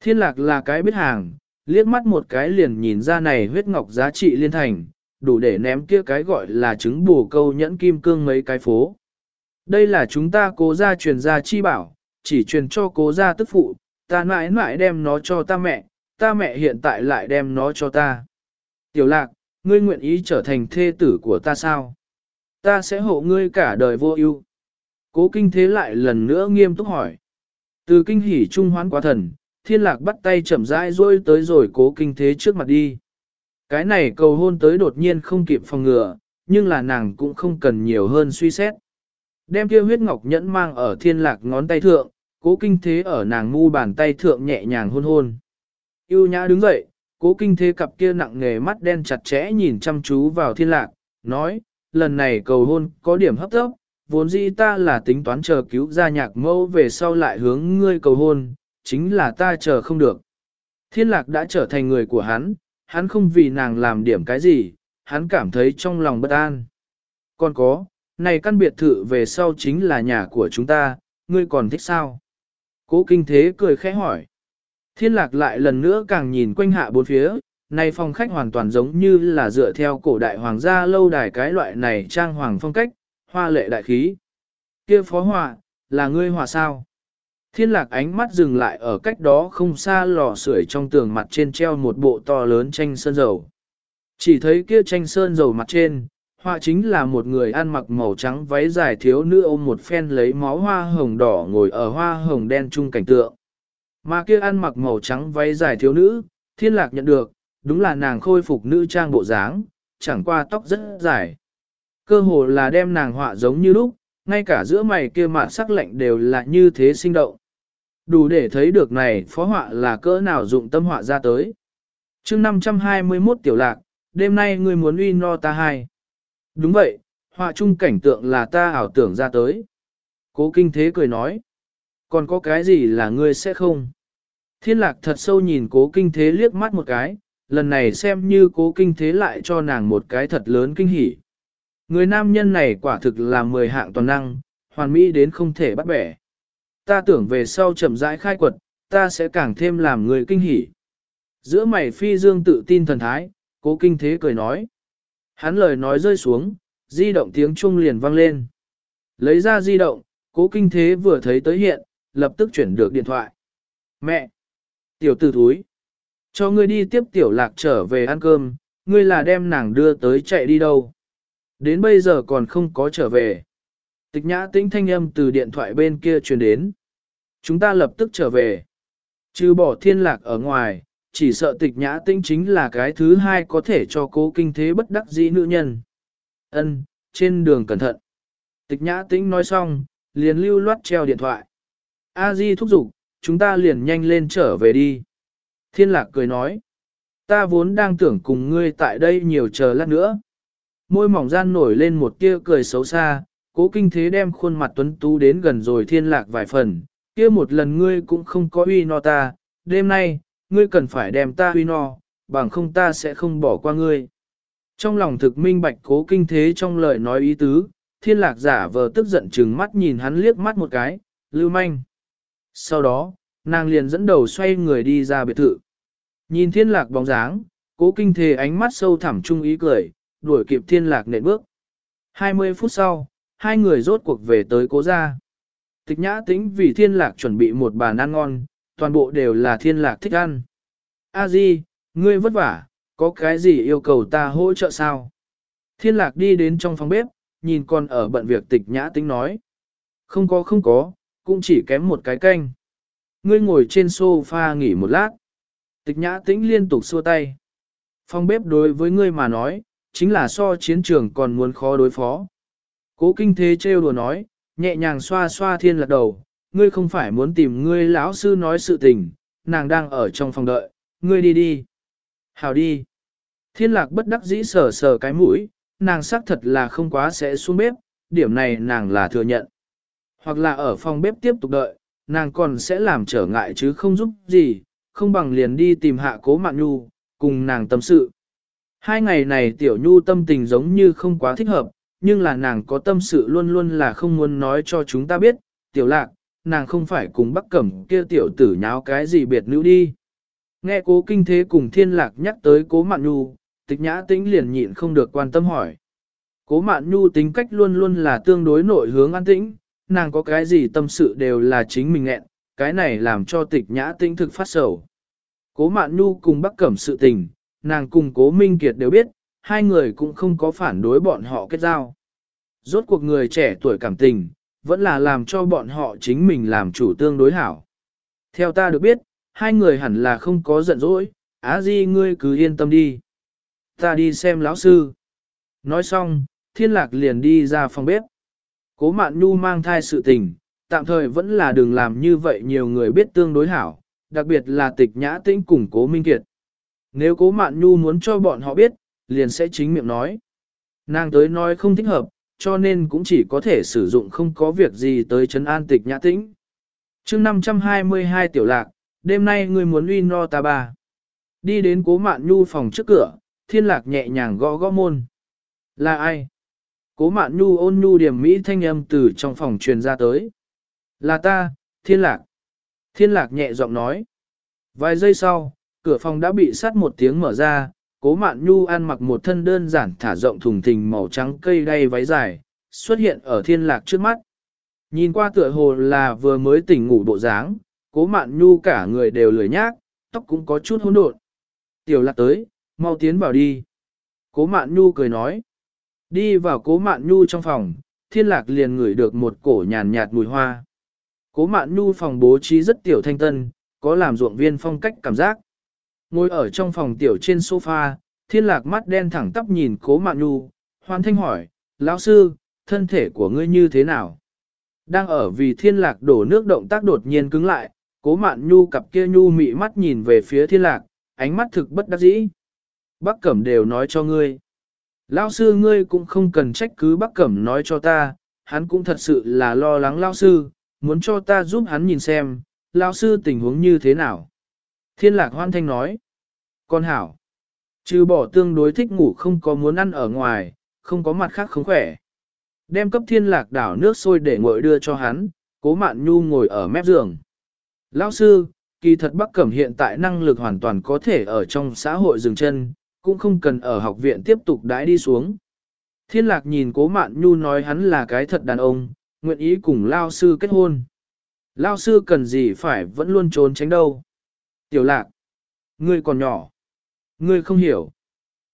Thiên lạc là cái biết hàng, liếc mắt một cái liền nhìn ra này huyết ngọc giá trị liên thành, đủ để ném kia cái gọi là trứng bù câu nhẫn kim cương mấy cái phố. Đây là chúng ta cố ra truyền ra chi bảo, chỉ truyền cho cố ra tức phụ, ta mãi mãi đem nó cho ta mẹ, ta mẹ hiện tại lại đem nó cho ta. Tiểu lạc, ngươi nguyện ý trở thành thê tử của ta sao? Ta sẽ hộ ngươi cả đời vô ưu. Cố kinh thế lại lần nữa nghiêm túc hỏi. Từ kinh hỉ trung hoán quá thần, thiên lạc bắt tay chậm rãi rôi tới rồi cố kinh thế trước mặt đi. Cái này cầu hôn tới đột nhiên không kịp phòng ngừa, nhưng là nàng cũng không cần nhiều hơn suy xét. Đem kia huyết ngọc nhẫn mang ở thiên lạc ngón tay thượng, cố kinh thế ở nàng ngu bàn tay thượng nhẹ nhàng hôn hôn. Yêu nhã đứng dậy, cố kinh thế cặp kia nặng nghề mắt đen chặt chẽ nhìn chăm chú vào thiên lạc, nói, lần này cầu hôn có điểm hấp tốc, vốn dĩ ta là tính toán chờ cứu ra nhạc mẫu về sau lại hướng ngươi cầu hôn, chính là ta chờ không được. Thiên lạc đã trở thành người của hắn, hắn không vì nàng làm điểm cái gì, hắn cảm thấy trong lòng bất an. Còn có, này căn biệt thự về sau chính là nhà của chúng ta, ngươi còn thích sao? Cố kinh thế cười khẽ hỏi. Thiên lạc lại lần nữa càng nhìn quanh hạ bốn phía, này phòng khách hoàn toàn giống như là dựa theo cổ đại hoàng gia lâu đài cái loại này trang hoàng phong cách, hoa lệ đại khí. kia phó họa, là ngươi họa sao? Thiên lạc ánh mắt dừng lại ở cách đó không xa lò sưởi trong tường mặt trên treo một bộ to lớn tranh sơn dầu. Chỉ thấy kia tranh sơn dầu mặt trên, họa chính là một người ăn mặc màu trắng váy dài thiếu nữ ôm một phen lấy máu hoa hồng đỏ ngồi ở hoa hồng đen chung cảnh tượng. Mà kia ăn mặc màu trắng váy dài thiếu nữ, thiên lạc nhận được, đúng là nàng khôi phục nữ trang bộ dáng, chẳng qua tóc rất dài. Cơ hồ là đem nàng họa giống như lúc, ngay cả giữa mày kia mạn sắc lạnh đều là như thế sinh động. Đủ để thấy được này phó họa là cỡ nào dụng tâm họa ra tới. chương 521 tiểu lạc, đêm nay ngươi muốn uy no ta hai. Đúng vậy, họa chung cảnh tượng là ta ảo tưởng ra tới. Cố kinh thế cười nói. Còn có cái gì là ngươi sẽ không? Thiên lạc thật sâu nhìn cố kinh thế liếc mắt một cái, lần này xem như cố kinh thế lại cho nàng một cái thật lớn kinh hỉ. Người nam nhân này quả thực là mười hạng toàn năng, hoàn mỹ đến không thể bắt bẻ. Ta tưởng về sau chậm rãi khai quật, ta sẽ càng thêm làm người kinh hỉ. Giữa mày phi dương tự tin thần thái, cố kinh thế cười nói. Hắn lời nói rơi xuống, di động tiếng chuông liền vang lên. Lấy ra di động, cố kinh thế vừa thấy tới hiện, lập tức chuyển được điện thoại. Mẹ! Tiểu tử thúi! Cho ngươi đi tiếp tiểu lạc trở về ăn cơm, ngươi là đem nàng đưa tới chạy đi đâu. Đến bây giờ còn không có trở về. Tịch nhã tĩnh thanh âm từ điện thoại bên kia truyền đến. Chúng ta lập tức trở về. Trừ bỏ thiên lạc ở ngoài, chỉ sợ tịch nhã tĩnh chính là cái thứ hai có thể cho cố kinh thế bất đắc dĩ nữ nhân. Ân, trên đường cẩn thận. Tịch nhã tĩnh nói xong, liền lưu loát treo điện thoại. A Di thúc giục, chúng ta liền nhanh lên trở về đi. Thiên lạc cười nói. Ta vốn đang tưởng cùng ngươi tại đây nhiều chờ lát nữa. Môi mỏng gian nổi lên một tia cười xấu xa, cố kinh thế đem khuôn mặt tuấn tú đến gần rồi thiên lạc vài phần, kia một lần ngươi cũng không có uy no ta, đêm nay, ngươi cần phải đem ta uy no, bằng không ta sẽ không bỏ qua ngươi. Trong lòng thực minh bạch cố kinh thế trong lời nói ý tứ, thiên lạc giả vờ tức giận chừng mắt nhìn hắn liếc mắt một cái, lưu manh. Sau đó, nàng liền dẫn đầu xoay người đi ra biệt thự. Nhìn thiên lạc bóng dáng, cố kinh thế ánh mắt sâu thẳm trung ý cười, đuổi kịp thiên lạc nện bước. 20 phút sau, hai người rốt cuộc về tới cố gia. Tịch nhã tính vì thiên lạc chuẩn bị một bàn ăn ngon, toàn bộ đều là thiên lạc thích ăn. A Di, ngươi vất vả, có cái gì yêu cầu ta hỗ trợ sao? Thiên lạc đi đến trong phòng bếp, nhìn con ở bận việc tịch nhã tính nói. Không có không có, cũng chỉ kém một cái canh. Ngươi ngồi trên sofa nghỉ một lát. Tịch nhã tĩnh liên tục xua tay. Phòng bếp đối với ngươi mà nói, chính là so chiến trường còn muốn khó đối phó. Cố kinh thế trêu đùa nói, nhẹ nhàng xoa xoa thiên lạc đầu, ngươi không phải muốn tìm ngươi lão sư nói sự tình, nàng đang ở trong phòng đợi, ngươi đi đi. Hào đi. Thiên lạc bất đắc dĩ sờ sờ cái mũi, nàng xác thật là không quá sẽ xuống bếp, điểm này nàng là thừa nhận. Hoặc là ở phòng bếp tiếp tục đợi, nàng còn sẽ làm trở ngại chứ không giúp gì, không bằng liền đi tìm hạ cố mạn nhu, cùng nàng tâm sự. Hai ngày này tiểu nhu tâm tình giống như không quá thích hợp, nhưng là nàng có tâm sự luôn luôn là không muốn nói cho chúng ta biết, tiểu lạc, nàng không phải cùng bắc cẩm kia tiểu tử nháo cái gì biệt nữ đi. Nghe cố kinh thế cùng thiên lạc nhắc tới cố mạn nhu, tịch nhã tĩnh liền nhịn không được quan tâm hỏi. Cố mạn nhu tính cách luôn luôn là tương đối nội hướng an tĩnh, nàng có cái gì tâm sự đều là chính mình nghẹn, cái này làm cho tịch nhã tĩnh thực phát sầu. Cố mạn nhu cùng bắc cẩm sự tình, nàng cùng cố minh kiệt đều biết, hai người cũng không có phản đối bọn họ kết giao. Rốt cuộc người trẻ tuổi cảm tình, vẫn là làm cho bọn họ chính mình làm chủ tương đối hảo. Theo ta được biết, hai người hẳn là không có giận dỗi, á di ngươi cứ yên tâm đi. Ta đi xem lão sư. Nói xong, thiên lạc liền đi ra phòng bếp. Cố mạn nhu mang thai sự tình, tạm thời vẫn là đừng làm như vậy nhiều người biết tương đối hảo, đặc biệt là tịch nhã tĩnh cùng cố minh kiệt. Nếu cố mạn nhu muốn cho bọn họ biết, liền sẽ chính miệng nói. Nàng tới nói không thích hợp, cho nên cũng chỉ có thể sử dụng không có việc gì tới chấn an tịch nhã tĩnh. chương 522 tiểu lạc, đêm nay ngươi muốn uy no ta bà Đi đến cố mạn nhu phòng trước cửa, thiên lạc nhẹ nhàng gõ gõ môn. Là ai? Cố mạn nhu ôn nhu điểm mỹ thanh âm từ trong phòng truyền ra tới. Là ta, thiên lạc. Thiên lạc nhẹ giọng nói. Vài giây sau, cửa phòng đã bị sắt một tiếng mở ra, cố mạn nhu ăn mặc một thân đơn giản thả rộng thùng thình màu trắng cây đay váy dài, xuất hiện ở thiên lạc trước mắt. Nhìn qua tựa hồ là vừa mới tỉnh ngủ bộ dáng, cố mạn nhu cả người đều lười nhác, tóc cũng có chút hỗn độn. Tiểu lạc tới, mau tiến vào đi. Cố mạn nhu cười nói. Đi vào cố mạn nhu trong phòng, thiên lạc liền ngửi được một cổ nhàn nhạt mùi hoa. Cố mạn nhu phòng bố trí rất tiểu thanh tân, có làm ruộng viên phong cách cảm giác. Ngồi ở trong phòng tiểu trên sofa, thiên lạc mắt đen thẳng tắp nhìn cố mạn nhu, hoàn thanh hỏi, lão sư, thân thể của ngươi như thế nào? Đang ở vì thiên lạc đổ nước động tác đột nhiên cứng lại, cố mạn nhu cặp kia nhu mị mắt nhìn về phía thiên lạc, ánh mắt thực bất đắc dĩ. Bác Cẩm đều nói cho ngươi. Lão sư ngươi cũng không cần trách cứ bác Cẩm nói cho ta, hắn cũng thật sự là lo lắng lão sư, muốn cho ta giúp hắn nhìn xem, lão sư tình huống như thế nào. Thiên lạc hoan thanh nói. Con hảo. Trừ bỏ tương đối thích ngủ không có muốn ăn ở ngoài, không có mặt khác không khỏe. Đem cấp thiên lạc đảo nước sôi để ngội đưa cho hắn, cố mạn nhu ngồi ở mép giường. Lão sư, kỳ thật Bắc Cẩm hiện tại năng lực hoàn toàn có thể ở trong xã hội dừng chân, cũng không cần ở học viện tiếp tục đãi đi xuống. Thiên lạc nhìn cố mạn nhu nói hắn là cái thật đàn ông, nguyện ý cùng Lao sư kết hôn. Lao sư cần gì phải vẫn luôn trốn tránh đâu. Tiểu lạc, ngươi còn nhỏ, ngươi không hiểu.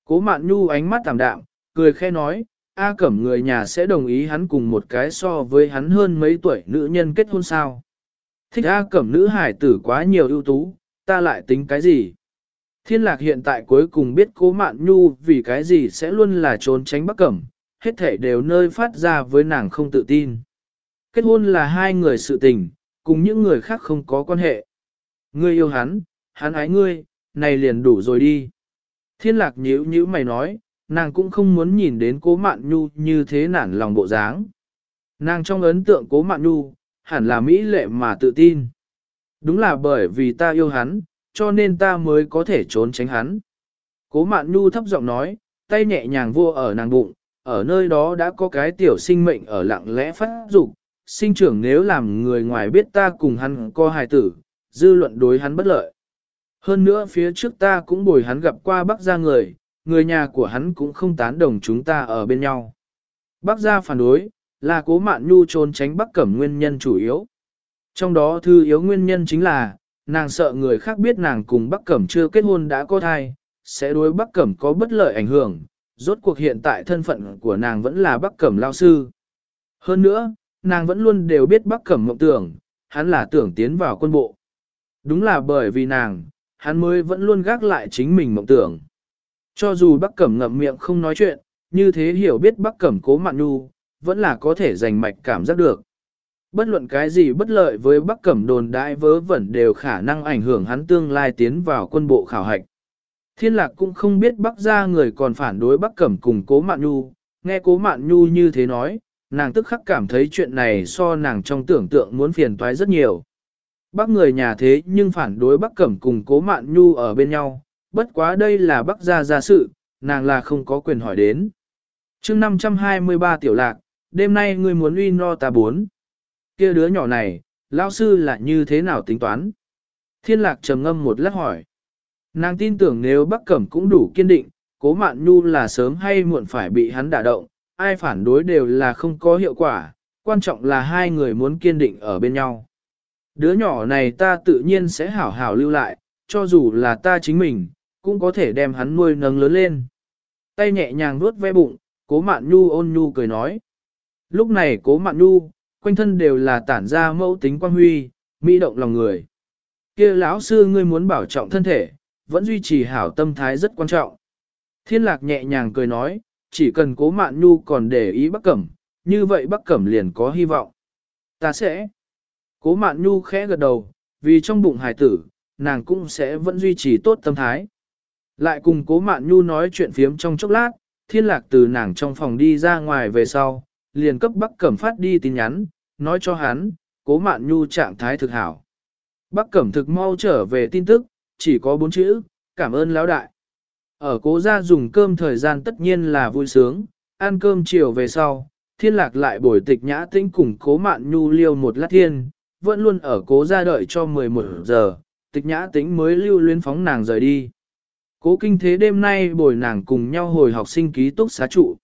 Cố mạn nhu ánh mắt tạm đạm, cười khe nói, A cẩm người nhà sẽ đồng ý hắn cùng một cái so với hắn hơn mấy tuổi nữ nhân kết hôn sao. Thích A cẩm nữ hải tử quá nhiều ưu tú, ta lại tính cái gì? Thiên lạc hiện tại cuối cùng biết cố mạn nhu vì cái gì sẽ luôn là trốn tránh bắc cẩm, hết thể đều nơi phát ra với nàng không tự tin. Kết hôn là hai người sự tình, cùng những người khác không có quan hệ. Ngươi yêu hắn, hắn ái ngươi, này liền đủ rồi đi. Thiên lạc nhíu nhíu mày nói, nàng cũng không muốn nhìn đến cố mạn nhu như thế nản lòng bộ dáng. Nàng trong ấn tượng cố mạn nhu, hẳn là mỹ lệ mà tự tin. Đúng là bởi vì ta yêu hắn, cho nên ta mới có thể trốn tránh hắn. Cố mạn nhu thấp giọng nói, tay nhẹ nhàng vua ở nàng bụng, ở nơi đó đã có cái tiểu sinh mệnh ở lặng lẽ phát dục sinh trưởng nếu làm người ngoài biết ta cùng hắn co hài tử, dư luận đối hắn bất lợi. Hơn nữa phía trước ta cũng bồi hắn gặp qua bác gia người, người nhà của hắn cũng không tán đồng chúng ta ở bên nhau. Bác gia phản đối, là cố mạn nhu trốn tránh bắc cẩm nguyên nhân chủ yếu. Trong đó thư yếu nguyên nhân chính là, nàng sợ người khác biết nàng cùng bắc cẩm chưa kết hôn đã có thai, sẽ đối bắc cẩm có bất lợi ảnh hưởng, rốt cuộc hiện tại thân phận của nàng vẫn là bắc cẩm lao sư. Hơn nữa, nàng vẫn luôn đều biết bắc cẩm mộng tưởng, hắn là tưởng tiến vào quân bộ. Đúng là bởi vì nàng, hắn mới vẫn luôn gác lại chính mình mộng tưởng. Cho dù bắc cẩm ngậm miệng không nói chuyện, như thế hiểu biết bắc cẩm cố mạn nhu, vẫn là có thể giành mạch cảm giác được. Bất luận cái gì bất lợi với Bắc Cẩm đồn đại vớ vẩn đều khả năng ảnh hưởng hắn tương lai tiến vào quân bộ khảo hạch. Thiên lạc cũng không biết Bắc gia người còn phản đối Bắc Cẩm cùng Cố Mạn Nhu, nghe Cố Mạn Nhu như thế nói, nàng tức khắc cảm thấy chuyện này so nàng trong tưởng tượng muốn phiền toái rất nhiều. Bắc người nhà thế nhưng phản đối Bắc Cẩm cùng Cố Mạn Nhu ở bên nhau, bất quá đây là Bắc gia gia sự, nàng là không có quyền hỏi đến. chương 523 tiểu lạc, đêm nay ngươi muốn uy no ta bốn. kia đứa nhỏ này, lao sư là như thế nào tính toán? Thiên lạc trầm ngâm một lát hỏi. Nàng tin tưởng nếu Bắc Cẩm cũng đủ kiên định, cố mạn nhu là sớm hay muộn phải bị hắn đả động, ai phản đối đều là không có hiệu quả, quan trọng là hai người muốn kiên định ở bên nhau. Đứa nhỏ này ta tự nhiên sẽ hảo hảo lưu lại, cho dù là ta chính mình, cũng có thể đem hắn nuôi nâng lớn lên. Tay nhẹ nhàng vuốt ve bụng, cố mạn nhu ôn nhu cười nói. Lúc này cố mạn Nhu quanh thân đều là tản ra mẫu tính quan huy, mỹ động lòng người. kia lão sư ngươi muốn bảo trọng thân thể, vẫn duy trì hảo tâm thái rất quan trọng. Thiên lạc nhẹ nhàng cười nói, chỉ cần cố mạn nhu còn để ý bắc cẩm, như vậy bắc cẩm liền có hy vọng. Ta sẽ. Cố mạn nhu khẽ gật đầu, vì trong bụng hải tử, nàng cũng sẽ vẫn duy trì tốt tâm thái. Lại cùng cố mạn nhu nói chuyện phiếm trong chốc lát, thiên lạc từ nàng trong phòng đi ra ngoài về sau, liền cấp bắc cẩm phát đi tin nhắn, nói cho hắn, cố mạn nhu trạng thái thực hảo. Bắc cẩm thực mau trở về tin tức, chỉ có bốn chữ, cảm ơn lão đại. Ở cố gia dùng cơm thời gian tất nhiên là vui sướng, ăn cơm chiều về sau, thiên lạc lại bồi tịch nhã tĩnh cùng cố mạn nhu liêu một lát thiên, vẫn luôn ở cố gia đợi cho 11 giờ, tịch nhã tĩnh mới lưu luyến phóng nàng rời đi. Cố kinh thế đêm nay bồi nàng cùng nhau hồi học sinh ký túc xá trụ.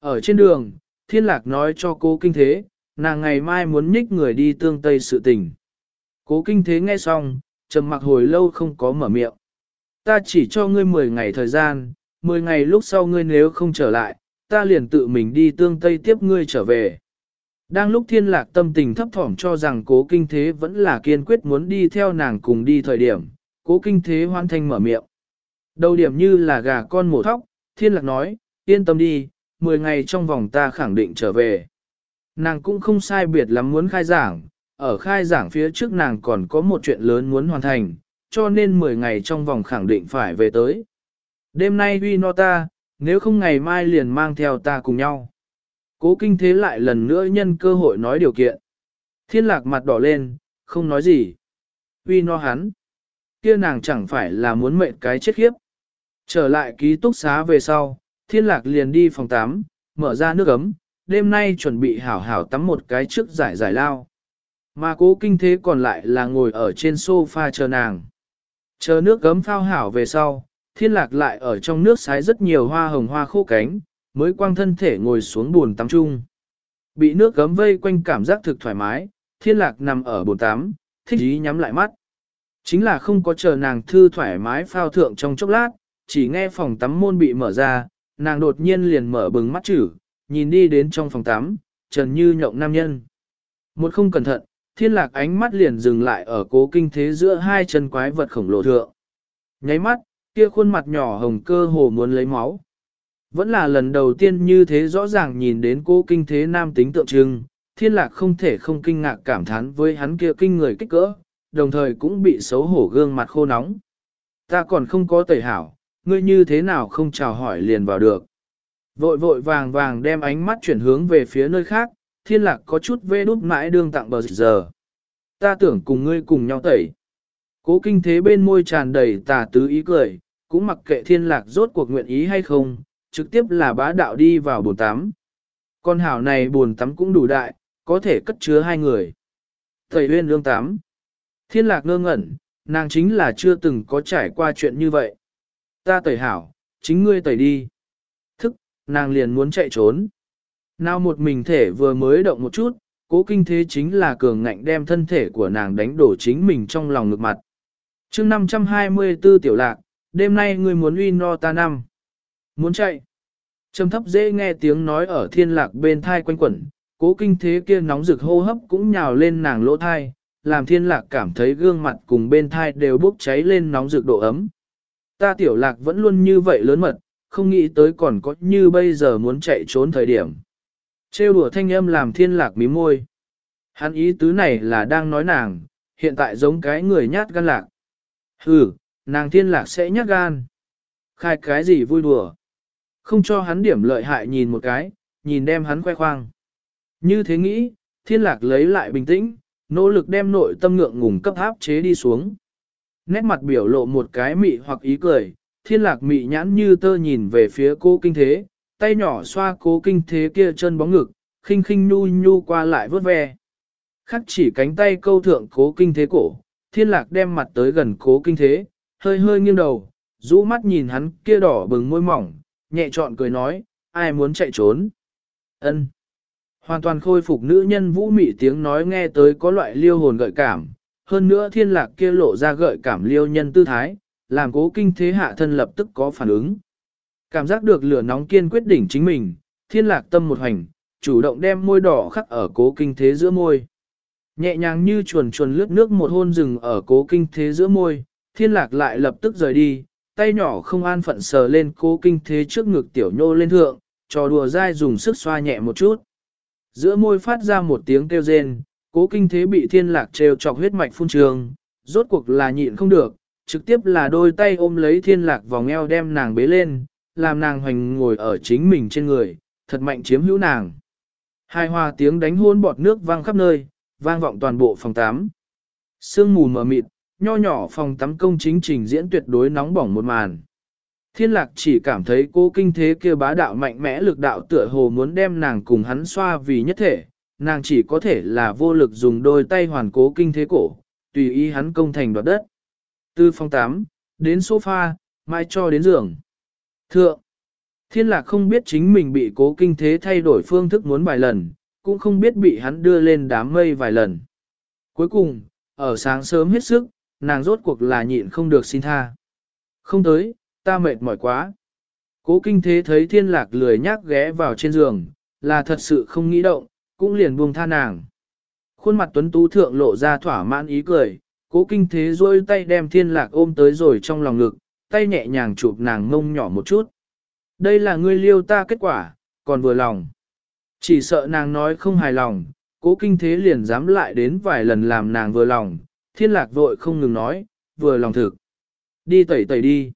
Ở trên đường, thiên lạc nói cho cố kinh thế, nàng ngày mai muốn nhích người đi tương tây sự tình. Cố kinh thế nghe xong, trầm mặc hồi lâu không có mở miệng. Ta chỉ cho ngươi 10 ngày thời gian, 10 ngày lúc sau ngươi nếu không trở lại, ta liền tự mình đi tương tây tiếp ngươi trở về. Đang lúc thiên lạc tâm tình thấp thỏm cho rằng cố kinh thế vẫn là kiên quyết muốn đi theo nàng cùng đi thời điểm, cố kinh thế hoan thanh mở miệng. Đầu điểm như là gà con mổ thóc, thiên lạc nói, yên tâm đi, 10 ngày trong vòng ta khẳng định trở về. Nàng cũng không sai biệt lắm muốn khai giảng, ở khai giảng phía trước nàng còn có một chuyện lớn muốn hoàn thành, cho nên 10 ngày trong vòng khẳng định phải về tới. Đêm nay huy no ta, nếu không ngày mai liền mang theo ta cùng nhau. Cố kinh thế lại lần nữa nhân cơ hội nói điều kiện. Thiên lạc mặt đỏ lên, không nói gì. Huy no hắn. Kia nàng chẳng phải là muốn mệnh cái chết khiếp. Trở lại ký túc xá về sau, thiên lạc liền đi phòng 8, mở ra nước ấm, đêm nay chuẩn bị hảo hảo tắm một cái trước giải giải lao. Mà cố kinh thế còn lại là ngồi ở trên sofa chờ nàng. Chờ nước gấm phao hảo về sau, thiên lạc lại ở trong nước sái rất nhiều hoa hồng hoa khô cánh, mới quang thân thể ngồi xuống buồn tắm chung. Bị nước gấm vây quanh cảm giác thực thoải mái, thiên lạc nằm ở bồn tắm, thích ý nhắm lại mắt. Chính là không có chờ nàng thư thoải mái phao thượng trong chốc lát, chỉ nghe phòng tắm môn bị mở ra, nàng đột nhiên liền mở bừng mắt chữ, nhìn đi đến trong phòng tắm, trần như nhộng nam nhân. Một không cẩn thận, thiên lạc ánh mắt liền dừng lại ở cố kinh thế giữa hai chân quái vật khổng lồ thượng. Nháy mắt, kia khuôn mặt nhỏ hồng cơ hồ muốn lấy máu. Vẫn là lần đầu tiên như thế rõ ràng nhìn đến cố kinh thế nam tính tượng trưng, thiên lạc không thể không kinh ngạc cảm thán với hắn kia kinh người kích cỡ, đồng thời cũng bị xấu hổ gương mặt khô nóng. Ta còn không có tẩy hảo, ngươi như thế nào không chào hỏi liền vào được. Vội vội vàng vàng đem ánh mắt chuyển hướng về phía nơi khác, thiên lạc có chút vê đút mãi đương tặng bờ giờ. Ta tưởng cùng ngươi cùng nhau tẩy. Cố kinh thế bên môi tràn đầy tà tứ ý cười, cũng mặc kệ thiên lạc rốt cuộc nguyện ý hay không, trực tiếp là bá đạo đi vào bồn tắm. Con hảo này bồn tắm cũng đủ đại, có thể cất chứa hai người. Thầy huyên lương tắm. Thiên lạc ngơ ngẩn, nàng chính là chưa từng có trải qua chuyện như vậy. Ta tẩy hảo, chính ngươi tẩy đi. Thức, nàng liền muốn chạy trốn. Nào một mình thể vừa mới động một chút, cố kinh thế chính là cường ngạnh đem thân thể của nàng đánh đổ chính mình trong lòng ngực mặt. chương 524 tiểu lạc, đêm nay ngươi muốn uy no ta năm. Muốn chạy. Trầm thấp dễ nghe tiếng nói ở thiên lạc bên thai quanh quẩn, cố kinh thế kia nóng rực hô hấp cũng nhào lên nàng lỗ thai, làm thiên lạc cảm thấy gương mặt cùng bên thai đều bốc cháy lên nóng rực độ ấm. Ta tiểu lạc vẫn luôn như vậy lớn mật, không nghĩ tới còn có như bây giờ muốn chạy trốn thời điểm. Trêu đùa thanh âm làm thiên lạc mím môi. Hắn ý tứ này là đang nói nàng, hiện tại giống cái người nhát gan lạc. Ừ, nàng thiên lạc sẽ nhát gan. Khai cái gì vui đùa. Không cho hắn điểm lợi hại nhìn một cái, nhìn đem hắn khoe khoang. Như thế nghĩ, thiên lạc lấy lại bình tĩnh, nỗ lực đem nội tâm ngượng ngùng cấp áp chế đi xuống. Nét mặt biểu lộ một cái mị hoặc ý cười, thiên lạc mị nhãn như tơ nhìn về phía cô kinh thế, tay nhỏ xoa cố kinh thế kia chân bóng ngực, khinh khinh nhu nhu qua lại vớt ve. Khắc chỉ cánh tay câu thượng cố kinh thế cổ, thiên lạc đem mặt tới gần cố kinh thế, hơi hơi nghiêng đầu, rũ mắt nhìn hắn kia đỏ bừng môi mỏng, nhẹ trọn cười nói, ai muốn chạy trốn. ân Hoàn toàn khôi phục nữ nhân vũ mị tiếng nói nghe tới có loại liêu hồn gợi cảm, hơn nữa thiên lạc kia lộ ra gợi cảm liêu nhân tư thái, làm cố kinh thế hạ thân lập tức có phản ứng. Cảm giác được lửa nóng kiên quyết đỉnh chính mình, thiên lạc tâm một hành, chủ động đem môi đỏ khắc ở cố kinh thế giữa môi. Nhẹ nhàng như chuồn chuồn lướt nước một hôn rừng ở cố kinh thế giữa môi, thiên lạc lại lập tức rời đi, tay nhỏ không an phận sờ lên cố kinh thế trước ngực tiểu nhô lên thượng, trò đùa dai dùng sức xoa nhẹ một chút. Giữa môi phát ra một tiếng kêu rên, cố kinh thế bị thiên lạc trêu chọc huyết mạch phun trường, rốt cuộc là nhịn không được, trực tiếp là đôi tay ôm lấy thiên lạc vòng eo đem nàng bế lên, làm nàng hoành ngồi ở chính mình trên người, thật mạnh chiếm hữu nàng. Hai hòa tiếng đánh hôn bọt nước vang khắp nơi, vang vọng toàn bộ phòng 8. Sương mù mờ mịt, nho nhỏ phòng tắm công chính trình diễn tuyệt đối nóng bỏng một màn. Thiên lạc chỉ cảm thấy cô kinh thế kia bá đạo mạnh mẽ lực đạo tựa hồ muốn đem nàng cùng hắn xoa vì nhất thể, nàng chỉ có thể là vô lực dùng đôi tay hoàn cố kinh thế cổ, tùy ý hắn công thành đoạt đất. Từ phòng 8, đến sofa, mai cho đến giường. Thượng, thiên lạc không biết chính mình bị cố kinh thế thay đổi phương thức muốn vài lần, cũng không biết bị hắn đưa lên đám mây vài lần. Cuối cùng, ở sáng sớm hết sức, nàng rốt cuộc là nhịn không được xin tha. Không tới, ta mệt mỏi quá. Cố kinh thế thấy thiên lạc lười nhác ghé vào trên giường, là thật sự không nghĩ động, cũng liền buông tha nàng. Khuôn mặt tuấn tú thượng lộ ra thỏa mãn ý cười, cố kinh thế rôi tay đem thiên lạc ôm tới rồi trong lòng ngực, tay nhẹ nhàng chụp nàng ngông nhỏ một chút. Đây là ngươi liêu ta kết quả, còn vừa lòng. Chỉ sợ nàng nói không hài lòng, cố kinh thế liền dám lại đến vài lần làm nàng vừa lòng, thiên lạc vội không ngừng nói, vừa lòng thực. Đi tẩy tẩy đi.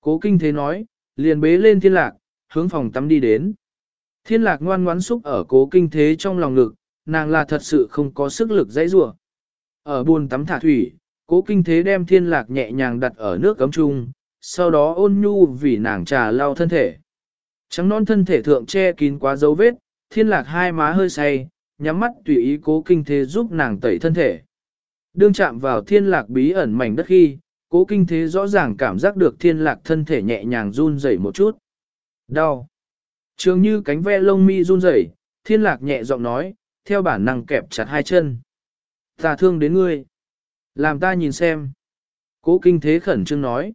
Cố kinh thế nói, liền bế lên thiên lạc, hướng phòng tắm đi đến. Thiên lạc ngoan ngoãn xúc ở cố kinh thế trong lòng ngực, nàng là thật sự không có sức lực dãy rủa Ở buồn tắm thả thủy, cố kinh thế đem thiên lạc nhẹ nhàng đặt ở nước cấm chung, sau đó ôn nhu vì nàng trà lau thân thể. Trắng non thân thể thượng che kín quá dấu vết, thiên lạc hai má hơi say, nhắm mắt tùy ý cố kinh thế giúp nàng tẩy thân thể. Đương chạm vào thiên lạc bí ẩn mảnh đất khi, cố kinh thế rõ ràng cảm giác được thiên lạc thân thể nhẹ nhàng run rẩy một chút. Đau. Trường như cánh ve lông mi run rẩy, thiên lạc nhẹ giọng nói, theo bản năng kẹp chặt hai chân. Ta thương đến ngươi. Làm ta nhìn xem. Cố kinh thế khẩn trương nói.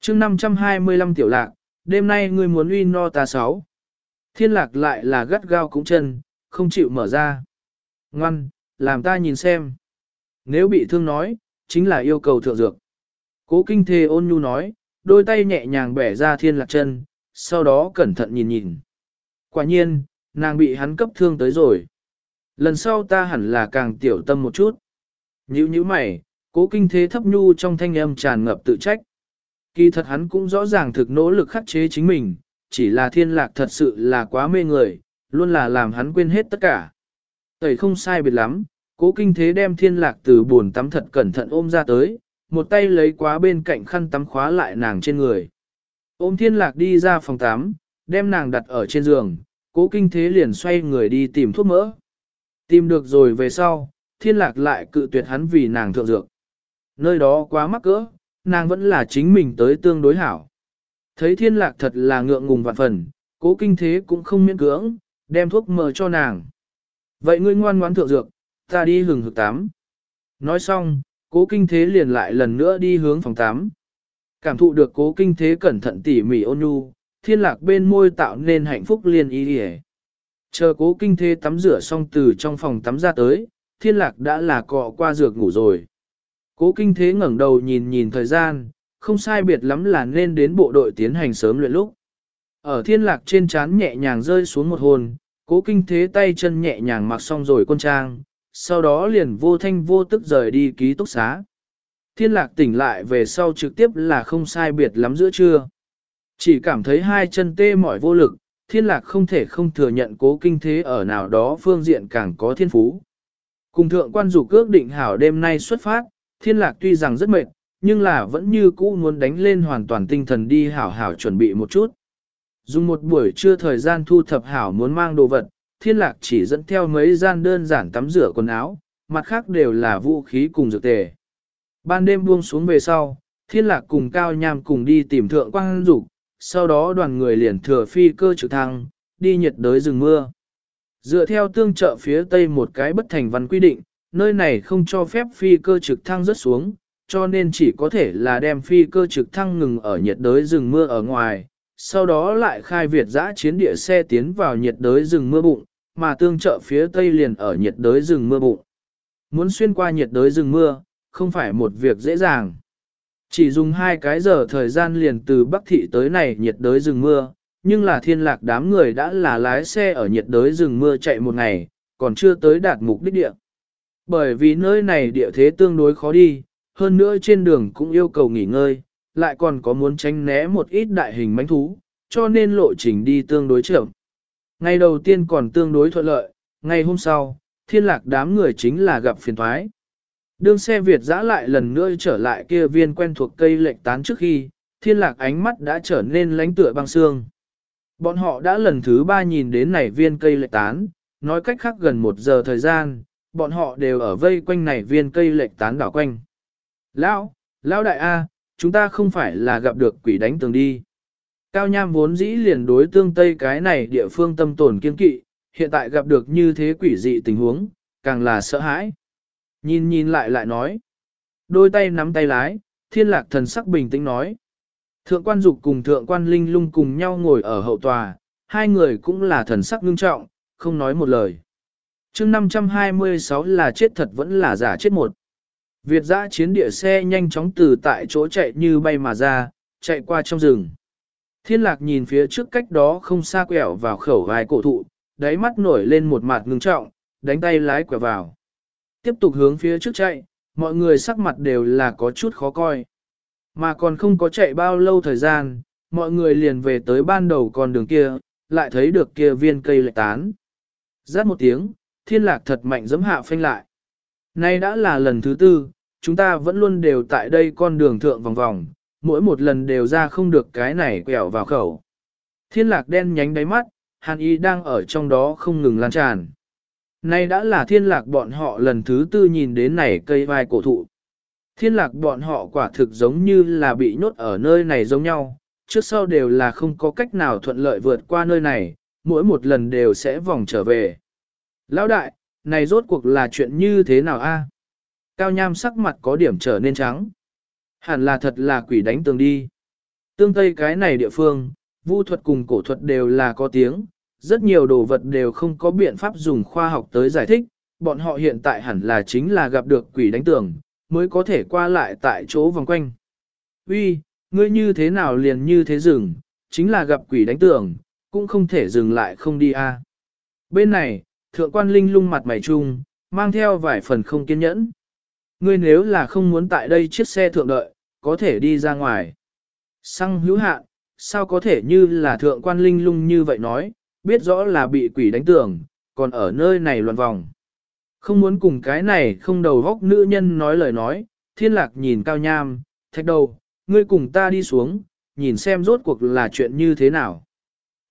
chương 525 tiểu lạc, đêm nay ngươi muốn uy no ta sáu. Thiên lạc lại là gắt gao cũng chân, không chịu mở ra. Ngoan, làm ta nhìn xem. Nếu bị thương nói, chính là yêu cầu thượng dược. Cố kinh thề ôn nhu nói, đôi tay nhẹ nhàng bẻ ra thiên lạc chân, sau đó cẩn thận nhìn nhìn. Quả nhiên, nàng bị hắn cấp thương tới rồi. Lần sau ta hẳn là càng tiểu tâm một chút. Nhữ như mày, cố kinh thế thấp nhu trong thanh âm tràn ngập tự trách. Kỳ thật hắn cũng rõ ràng thực nỗ lực khắc chế chính mình, chỉ là thiên lạc thật sự là quá mê người, luôn là làm hắn quên hết tất cả. Tẩy không sai biệt lắm, cố kinh thế đem thiên lạc từ buồn tắm thật cẩn thận ôm ra tới, một tay lấy quá bên cạnh khăn tắm khóa lại nàng trên người. Ôm thiên lạc đi ra phòng tắm, đem nàng đặt ở trên giường, cố kinh thế liền xoay người đi tìm thuốc mỡ. Tìm được rồi về sau, thiên lạc lại cự tuyệt hắn vì nàng thượng dược. Nơi đó quá mắc cỡ, nàng vẫn là chính mình tới tương đối hảo. Thấy thiên lạc thật là ngượng ngùng vạn phần, cố kinh thế cũng không miễn cưỡng, đem thuốc mỡ cho nàng. Vậy ngươi ngoan ngoãn thượng dược, ta đi hừng hực tám. Nói xong, cố kinh thế liền lại lần nữa đi hướng phòng tắm. Cảm thụ được cố kinh thế cẩn thận tỉ mỉ ôn nhu, thiên lạc bên môi tạo nên hạnh phúc liền ý đi Chờ cố kinh thế tắm rửa xong từ trong phòng tắm ra tới, thiên lạc đã là cọ qua dược ngủ rồi. Cố kinh thế ngẩng đầu nhìn nhìn thời gian, không sai biệt lắm là nên đến bộ đội tiến hành sớm luyện lúc. Ở thiên lạc trên trán nhẹ nhàng rơi xuống một hồn, cố kinh thế tay chân nhẹ nhàng mặc xong rồi quân trang, sau đó liền vô thanh vô tức rời đi ký túc xá. Thiên lạc tỉnh lại về sau trực tiếp là không sai biệt lắm giữa trưa. Chỉ cảm thấy hai chân tê mỏi vô lực, thiên lạc không thể không thừa nhận cố kinh thế ở nào đó phương diện càng có thiên phú. Cùng thượng quan dục cước định hảo đêm nay xuất phát, thiên lạc tuy rằng rất mệt, nhưng là vẫn như cũ muốn đánh lên hoàn toàn tinh thần đi hảo hảo chuẩn bị một chút. Dùng một buổi trưa thời gian thu thập hảo muốn mang đồ vật, thiên lạc chỉ dẫn theo mấy gian đơn giản tắm rửa quần áo, mặt khác đều là vũ khí cùng dược tề. Ban đêm buông xuống về sau, thiên lạc cùng cao nham cùng đi tìm thượng quang dục sau đó đoàn người liền thừa phi cơ trực thăng, đi nhiệt đới rừng mưa. Dựa theo tương trợ phía tây một cái bất thành văn quy định, nơi này không cho phép phi cơ trực thăng rớt xuống, cho nên chỉ có thể là đem phi cơ trực thăng ngừng ở nhiệt đới rừng mưa ở ngoài, sau đó lại khai Việt giã chiến địa xe tiến vào nhiệt đới rừng mưa bụng, mà tương trợ phía tây liền ở nhiệt đới rừng mưa bụng. Muốn xuyên qua nhiệt đới rừng mưa, không phải một việc dễ dàng. Chỉ dùng hai cái giờ thời gian liền từ Bắc Thị tới này nhiệt đới rừng mưa, nhưng là thiên lạc đám người đã là lái xe ở nhiệt đới rừng mưa chạy một ngày, còn chưa tới đạt mục đích địa. Bởi vì nơi này địa thế tương đối khó đi, hơn nữa trên đường cũng yêu cầu nghỉ ngơi, lại còn có muốn tránh né một ít đại hình mánh thú, cho nên lộ trình đi tương đối chậm. Ngày đầu tiên còn tương đối thuận lợi, ngày hôm sau, thiên lạc đám người chính là gặp phiền thoái. Đương xe Việt dã lại lần nữa trở lại kia viên quen thuộc cây lệnh tán trước khi, thiên lạc ánh mắt đã trở nên lánh tựa băng xương. Bọn họ đã lần thứ ba nhìn đến này viên cây lệnh tán, nói cách khác gần một giờ thời gian, bọn họ đều ở vây quanh này viên cây lệnh tán đảo quanh. Lão, Lão đại A, chúng ta không phải là gặp được quỷ đánh tường đi. Cao Nham vốn dĩ liền đối tương Tây cái này địa phương tâm tổn kiên kỵ, hiện tại gặp được như thế quỷ dị tình huống, càng là sợ hãi. Nhìn nhìn lại lại nói. Đôi tay nắm tay lái, thiên lạc thần sắc bình tĩnh nói. Thượng quan dục cùng thượng quan linh lung cùng nhau ngồi ở hậu tòa, hai người cũng là thần sắc ngưng trọng, không nói một lời. chương 526 là chết thật vẫn là giả chết một. Việt giã chiến địa xe nhanh chóng từ tại chỗ chạy như bay mà ra, chạy qua trong rừng. Thiên lạc nhìn phía trước cách đó không xa quẹo vào khẩu vài cổ thụ, đáy mắt nổi lên một mặt ngưng trọng, đánh tay lái quẹo vào. Tiếp tục hướng phía trước chạy, mọi người sắc mặt đều là có chút khó coi. Mà còn không có chạy bao lâu thời gian, mọi người liền về tới ban đầu con đường kia, lại thấy được kia viên cây lệ tán. Rát một tiếng, thiên lạc thật mạnh giấm hạ phanh lại. Nay đã là lần thứ tư, chúng ta vẫn luôn đều tại đây con đường thượng vòng vòng, mỗi một lần đều ra không được cái này quẹo vào khẩu. Thiên lạc đen nhánh đáy mắt, hàn y đang ở trong đó không ngừng lan tràn. Nay đã là thiên lạc bọn họ lần thứ tư nhìn đến này cây vai cổ thụ. Thiên lạc bọn họ quả thực giống như là bị nhốt ở nơi này giống nhau, trước sau đều là không có cách nào thuận lợi vượt qua nơi này, mỗi một lần đều sẽ vòng trở về. Lão đại, này rốt cuộc là chuyện như thế nào a? Cao nham sắc mặt có điểm trở nên trắng. Hẳn là thật là quỷ đánh tường đi. Tương Tây cái này địa phương, vu thuật cùng cổ thuật đều là có tiếng, rất nhiều đồ vật đều không có biện pháp dùng khoa học tới giải thích, bọn họ hiện tại hẳn là chính là gặp được quỷ đánh tường, mới có thể qua lại tại chỗ vòng quanh. Uy, ngươi như thế nào liền như thế dừng, chính là gặp quỷ đánh tường, cũng không thể dừng lại không đi a. Bên này, thượng quan linh lung mặt mày chung, mang theo vài phần không kiên nhẫn. Ngươi nếu là không muốn tại đây chiếc xe thượng đợi, có thể đi ra ngoài. Xăng hữu hạn, sao có thể như là thượng quan linh lung như vậy nói, biết rõ là bị quỷ đánh tưởng, còn ở nơi này loạn vòng. Không muốn cùng cái này không đầu góc nữ nhân nói lời nói, thiên lạc nhìn cao nham, thạch đầu, ngươi cùng ta đi xuống, nhìn xem rốt cuộc là chuyện như thế nào.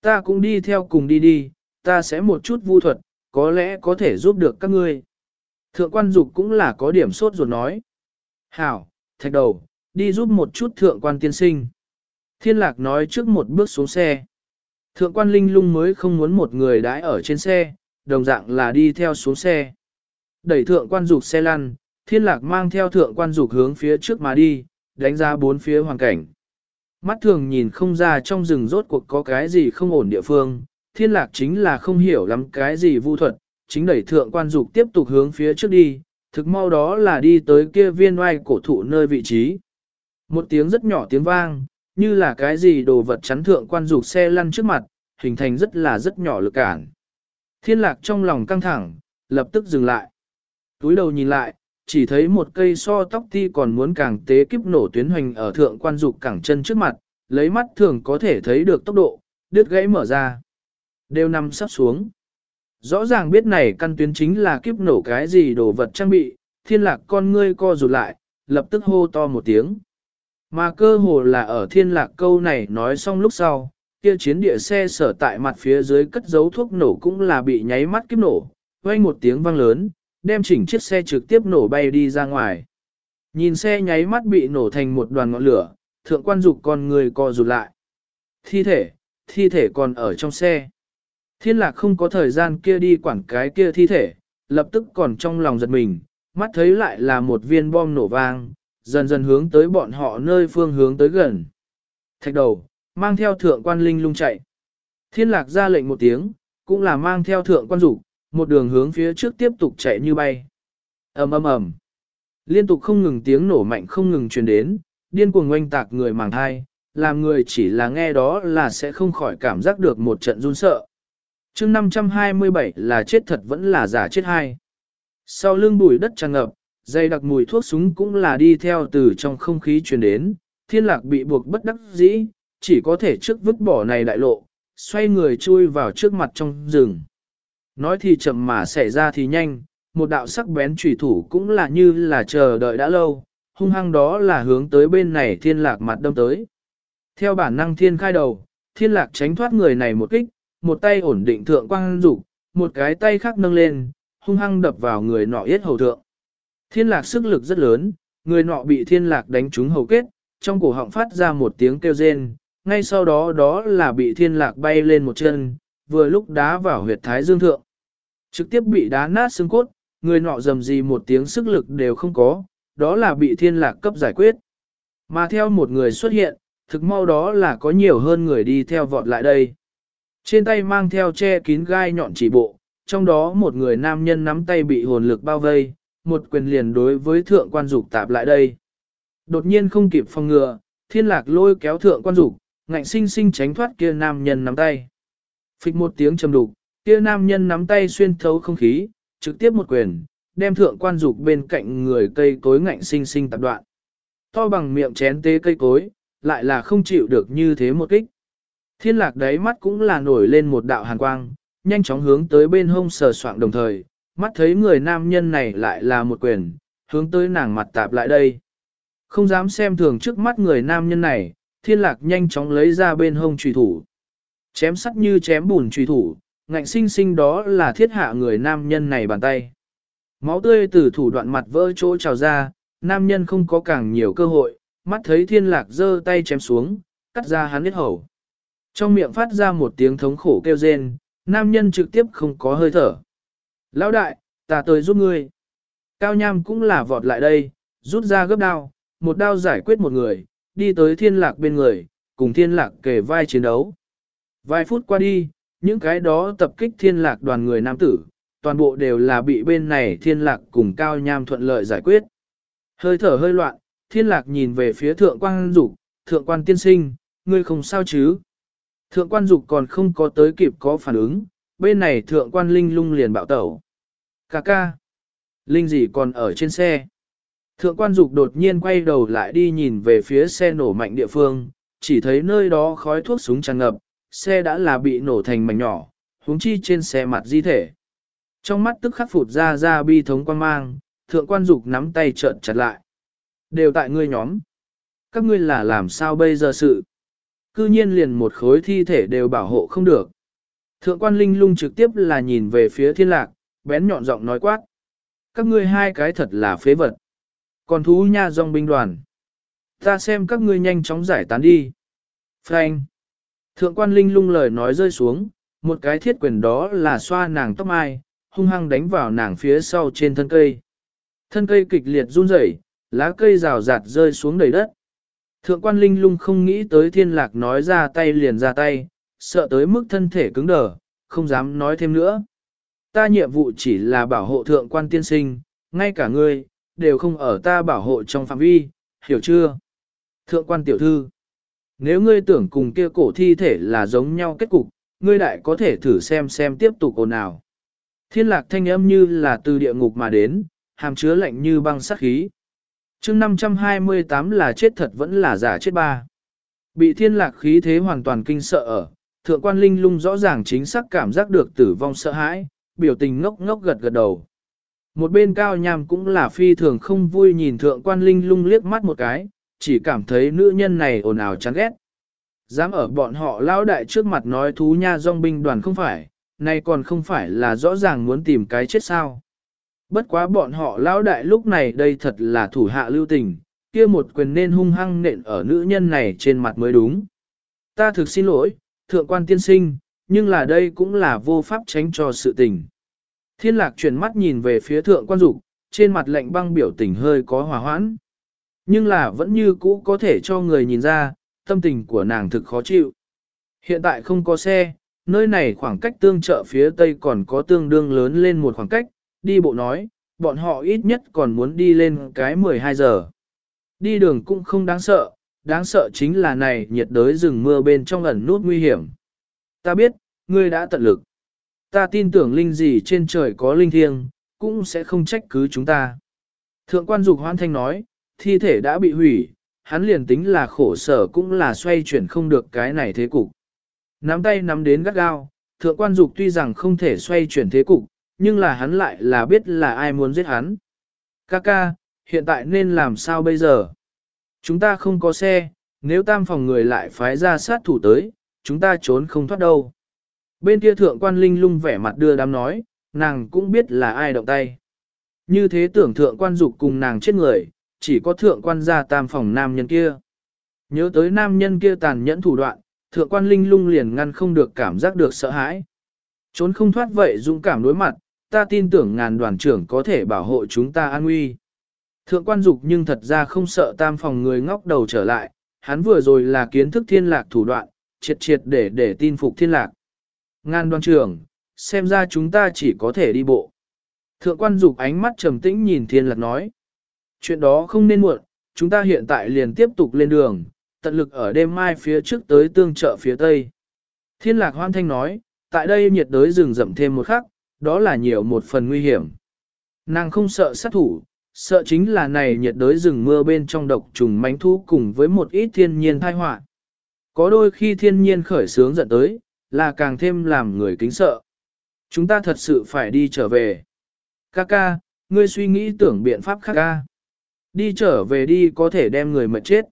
Ta cũng đi theo cùng đi đi, ta sẽ một chút vu thuật, có lẽ có thể giúp được các ngươi. Thượng quan dục cũng là có điểm sốt ruột nói. Hảo, thạch đầu, đi giúp một chút thượng quan tiên sinh. Thiên lạc nói trước một bước xuống xe. Thượng quan linh lung mới không muốn một người đãi ở trên xe, đồng dạng là đi theo xuống xe. Đẩy thượng quan dục xe lăn, thiên lạc mang theo thượng quan dục hướng phía trước mà đi, đánh ra bốn phía hoàn cảnh. Mắt thường nhìn không ra trong rừng rốt cuộc có cái gì không ổn địa phương, thiên lạc chính là không hiểu lắm cái gì vu thuật, chính đẩy thượng quan dục tiếp tục hướng phía trước đi, thực mau đó là đi tới kia viên oai cổ thụ nơi vị trí. Một tiếng rất nhỏ tiếng vang, như là cái gì đồ vật chắn thượng quan dục xe lăn trước mặt, hình thành rất là rất nhỏ lực cản. Thiên lạc trong lòng căng thẳng, lập tức dừng lại. Túi đầu nhìn lại, chỉ thấy một cây so tóc ti còn muốn càng tế kiếp nổ tuyến hoành ở thượng quan dục cẳng chân trước mặt, lấy mắt thường có thể thấy được tốc độ, đứt gãy mở ra. Đều nằm sắp xuống. Rõ ràng biết này căn tuyến chính là kiếp nổ cái gì đồ vật trang bị, thiên lạc con ngươi co rụt lại, lập tức hô to một tiếng. Mà cơ hồ là ở thiên lạc câu này nói xong lúc sau, kia chiến địa xe sở tại mặt phía dưới cất giấu thuốc nổ cũng là bị nháy mắt kiếp nổ, vang một tiếng vang lớn, đem chỉnh chiếc xe trực tiếp nổ bay đi ra ngoài. Nhìn xe nháy mắt bị nổ thành một đoàn ngọn lửa, thượng quan dục con người co rụt lại. Thi thể, thi thể còn ở trong xe. Thiên lạc không có thời gian kia đi quản cái kia thi thể, lập tức còn trong lòng giật mình, mắt thấy lại là một viên bom nổ vang, dần dần hướng tới bọn họ nơi phương hướng tới gần. Thạch đầu, mang theo thượng quan linh lung chạy. Thiên lạc ra lệnh một tiếng, cũng là mang theo thượng quan dục, một đường hướng phía trước tiếp tục chạy như bay. ầm ầm ầm, liên tục không ngừng tiếng nổ mạnh không ngừng truyền đến, điên cuồng oanh tạc người màng thai, làm người chỉ là nghe đó là sẽ không khỏi cảm giác được một trận run sợ chương 527 là chết thật vẫn là giả chết hay. Sau lưng bụi đất tràn ngập, dây đặc mùi thuốc súng cũng là đi theo từ trong không khí truyền đến, thiên lạc bị buộc bất đắc dĩ, chỉ có thể trước vứt bỏ này đại lộ, xoay người chui vào trước mặt trong rừng. Nói thì chậm mà xảy ra thì nhanh, một đạo sắc bén trùy thủ cũng là như là chờ đợi đã lâu, hung hăng đó là hướng tới bên này thiên lạc mặt đâm tới. Theo bản năng thiên khai đầu, thiên lạc tránh thoát người này một kích, một tay ổn định thượng quang dục một cái tay khác nâng lên, hung hăng đập vào người nọ yết hầu thượng. Thiên lạc sức lực rất lớn, người nọ bị thiên lạc đánh trúng hầu kết, trong cổ họng phát ra một tiếng kêu rên, ngay sau đó đó là bị thiên lạc bay lên một chân, vừa lúc đá vào huyệt thái dương thượng. Trực tiếp bị đá nát xương cốt, người nọ dầm gì một tiếng sức lực đều không có, đó là bị thiên lạc cấp giải quyết. Mà theo một người xuất hiện, thực mau đó là có nhiều hơn người đi theo vọt lại đây. Trên tay mang theo che kín gai nhọn chỉ bộ, trong đó một người nam nhân nắm tay bị hồn lực bao vây, một quyền liền đối với thượng quan dục tạp lại đây. Đột nhiên không kịp phòng ngừa, thiên lạc lôi kéo thượng quan dục ngạnh sinh sinh tránh thoát kia nam nhân nắm tay. Phịch một tiếng trầm đục, kia nam nhân nắm tay xuyên thấu không khí, trực tiếp một quyền, đem thượng quan dục bên cạnh người cây cối ngạnh sinh sinh tạp đoạn. To bằng miệng chén tế cây cối, lại là không chịu được như thế một kích. Thiên lạc đáy mắt cũng là nổi lên một đạo hàn quang, nhanh chóng hướng tới bên hông sờ soạn đồng thời, mắt thấy người nam nhân này lại là một quyền, hướng tới nàng mặt tạp lại đây. Không dám xem thường trước mắt người nam nhân này, thiên lạc nhanh chóng lấy ra bên hông trùy thủ. Chém sắt như chém bùn trùy thủ, ngạnh sinh sinh đó là thiết hạ người nam nhân này bàn tay. Máu tươi từ thủ đoạn mặt vỡ chỗ trào ra, nam nhân không có càng nhiều cơ hội, mắt thấy thiên lạc giơ tay chém xuống, cắt ra hắn hết hầu. Trong miệng phát ra một tiếng thống khổ kêu rên, nam nhân trực tiếp không có hơi thở. Lão đại, ta tới giúp ngươi. Cao nham cũng là vọt lại đây, rút ra gấp đao, một đao giải quyết một người, đi tới thiên lạc bên người, cùng thiên lạc kề vai chiến đấu. Vài phút qua đi, những cái đó tập kích thiên lạc đoàn người nam tử, toàn bộ đều là bị bên này thiên lạc cùng cao nham thuận lợi giải quyết. Hơi thở hơi loạn, thiên lạc nhìn về phía thượng quan dục thượng quan tiên sinh, ngươi không sao chứ. Thượng quan dục còn không có tới kịp có phản ứng, bên này thượng quan linh lung liền bạo tẩu. Cà ca, linh gì còn ở trên xe. Thượng quan dục đột nhiên quay đầu lại đi nhìn về phía xe nổ mạnh địa phương, chỉ thấy nơi đó khói thuốc súng tràn ngập, xe đã là bị nổ thành mảnh nhỏ, huống chi trên xe mặt di thể. Trong mắt tức khắc phụt ra ra bi thống quan mang, thượng quan dục nắm tay trợn chặt lại. Đều tại ngươi nhóm. Các ngươi là làm sao bây giờ sự? Cư nhiên liền một khối thi thể đều bảo hộ không được. Thượng quan linh lung trực tiếp là nhìn về phía thiên lạc, bén nhọn giọng nói quát. Các ngươi hai cái thật là phế vật. Còn thú nha dòng binh đoàn. Ta xem các ngươi nhanh chóng giải tán đi. Frank. Thượng quan linh lung lời nói rơi xuống, một cái thiết quyền đó là xoa nàng tóc mai, hung hăng đánh vào nàng phía sau trên thân cây. Thân cây kịch liệt run rẩy, lá cây rào rạt rơi xuống đầy đất. Thượng quan linh lung không nghĩ tới thiên lạc nói ra tay liền ra tay, sợ tới mức thân thể cứng đờ, không dám nói thêm nữa. Ta nhiệm vụ chỉ là bảo hộ thượng quan tiên sinh, ngay cả ngươi, đều không ở ta bảo hộ trong phạm vi, hiểu chưa? Thượng quan tiểu thư, nếu ngươi tưởng cùng kia cổ thi thể là giống nhau kết cục, ngươi đại có thể thử xem xem tiếp tục ồn nào. Thiên lạc thanh âm như là từ địa ngục mà đến, hàm chứa lạnh như băng sắc khí chương 528 là chết thật vẫn là giả chết ba. Bị thiên lạc khí thế hoàn toàn kinh sợ ở, thượng quan linh lung rõ ràng chính xác cảm giác được tử vong sợ hãi, biểu tình ngốc ngốc gật gật đầu. Một bên cao nham cũng là phi thường không vui nhìn thượng quan linh lung liếc mắt một cái, chỉ cảm thấy nữ nhân này ồn ào chán ghét. Dám ở bọn họ lao đại trước mặt nói thú nha dòng binh đoàn không phải, nay còn không phải là rõ ràng muốn tìm cái chết sao. Bất quá bọn họ lão đại lúc này đây thật là thủ hạ lưu tình, kia một quyền nên hung hăng nện ở nữ nhân này trên mặt mới đúng. Ta thực xin lỗi, thượng quan tiên sinh, nhưng là đây cũng là vô pháp tránh cho sự tình. Thiên lạc chuyển mắt nhìn về phía thượng quan dục trên mặt lạnh băng biểu tình hơi có hòa hoãn. Nhưng là vẫn như cũ có thể cho người nhìn ra, tâm tình của nàng thực khó chịu. Hiện tại không có xe, nơi này khoảng cách tương trợ phía tây còn có tương đương lớn lên một khoảng cách, đi bộ nói, bọn họ ít nhất còn muốn đi lên cái 12 giờ. Đi đường cũng không đáng sợ, đáng sợ chính là này nhiệt đới rừng mưa bên trong ẩn nút nguy hiểm. Ta biết, ngươi đã tận lực. Ta tin tưởng linh gì trên trời có linh thiêng, cũng sẽ không trách cứ chúng ta. Thượng quan dục hoan thanh nói, thi thể đã bị hủy, hắn liền tính là khổ sở cũng là xoay chuyển không được cái này thế cục. Nắm tay nắm đến gắt gao, thượng quan dục tuy rằng không thể xoay chuyển thế cục, nhưng là hắn lại là biết là ai muốn giết hắn. Kaka, hiện tại nên làm sao bây giờ? Chúng ta không có xe, nếu tam phòng người lại phái ra sát thủ tới, chúng ta trốn không thoát đâu. Bên kia thượng quan linh lung vẻ mặt đưa đám nói, nàng cũng biết là ai động tay. Như thế tưởng thượng quan dục cùng nàng chết người, chỉ có thượng quan gia tam phòng nam nhân kia. Nhớ tới nam nhân kia tàn nhẫn thủ đoạn, thượng quan linh lung liền ngăn không được cảm giác được sợ hãi. Trốn không thoát vậy dũng cảm đối mặt, ta tin tưởng ngàn đoàn trưởng có thể bảo hộ chúng ta an nguy. Thượng quan dục nhưng thật ra không sợ tam phòng người ngóc đầu trở lại, hắn vừa rồi là kiến thức thiên lạc thủ đoạn, triệt triệt để để tin phục thiên lạc. Ngàn đoàn trưởng, xem ra chúng ta chỉ có thể đi bộ. Thượng quan dục ánh mắt trầm tĩnh nhìn thiên lạc nói. Chuyện đó không nên muộn, chúng ta hiện tại liền tiếp tục lên đường, tận lực ở đêm mai phía trước tới tương trợ phía tây. Thiên lạc hoan thanh nói, tại đây nhiệt đới rừng rậm thêm một khắc, đó là nhiều một phần nguy hiểm. Nàng không sợ sát thủ, sợ chính là này nhiệt đới rừng mưa bên trong độc trùng mánh thú cùng với một ít thiên nhiên thai họa. Có đôi khi thiên nhiên khởi sướng giận tới, là càng thêm làm người kính sợ. Chúng ta thật sự phải đi trở về. Kaka, ngươi suy nghĩ tưởng biện pháp khác ca. Đi trở về đi có thể đem người mệt chết.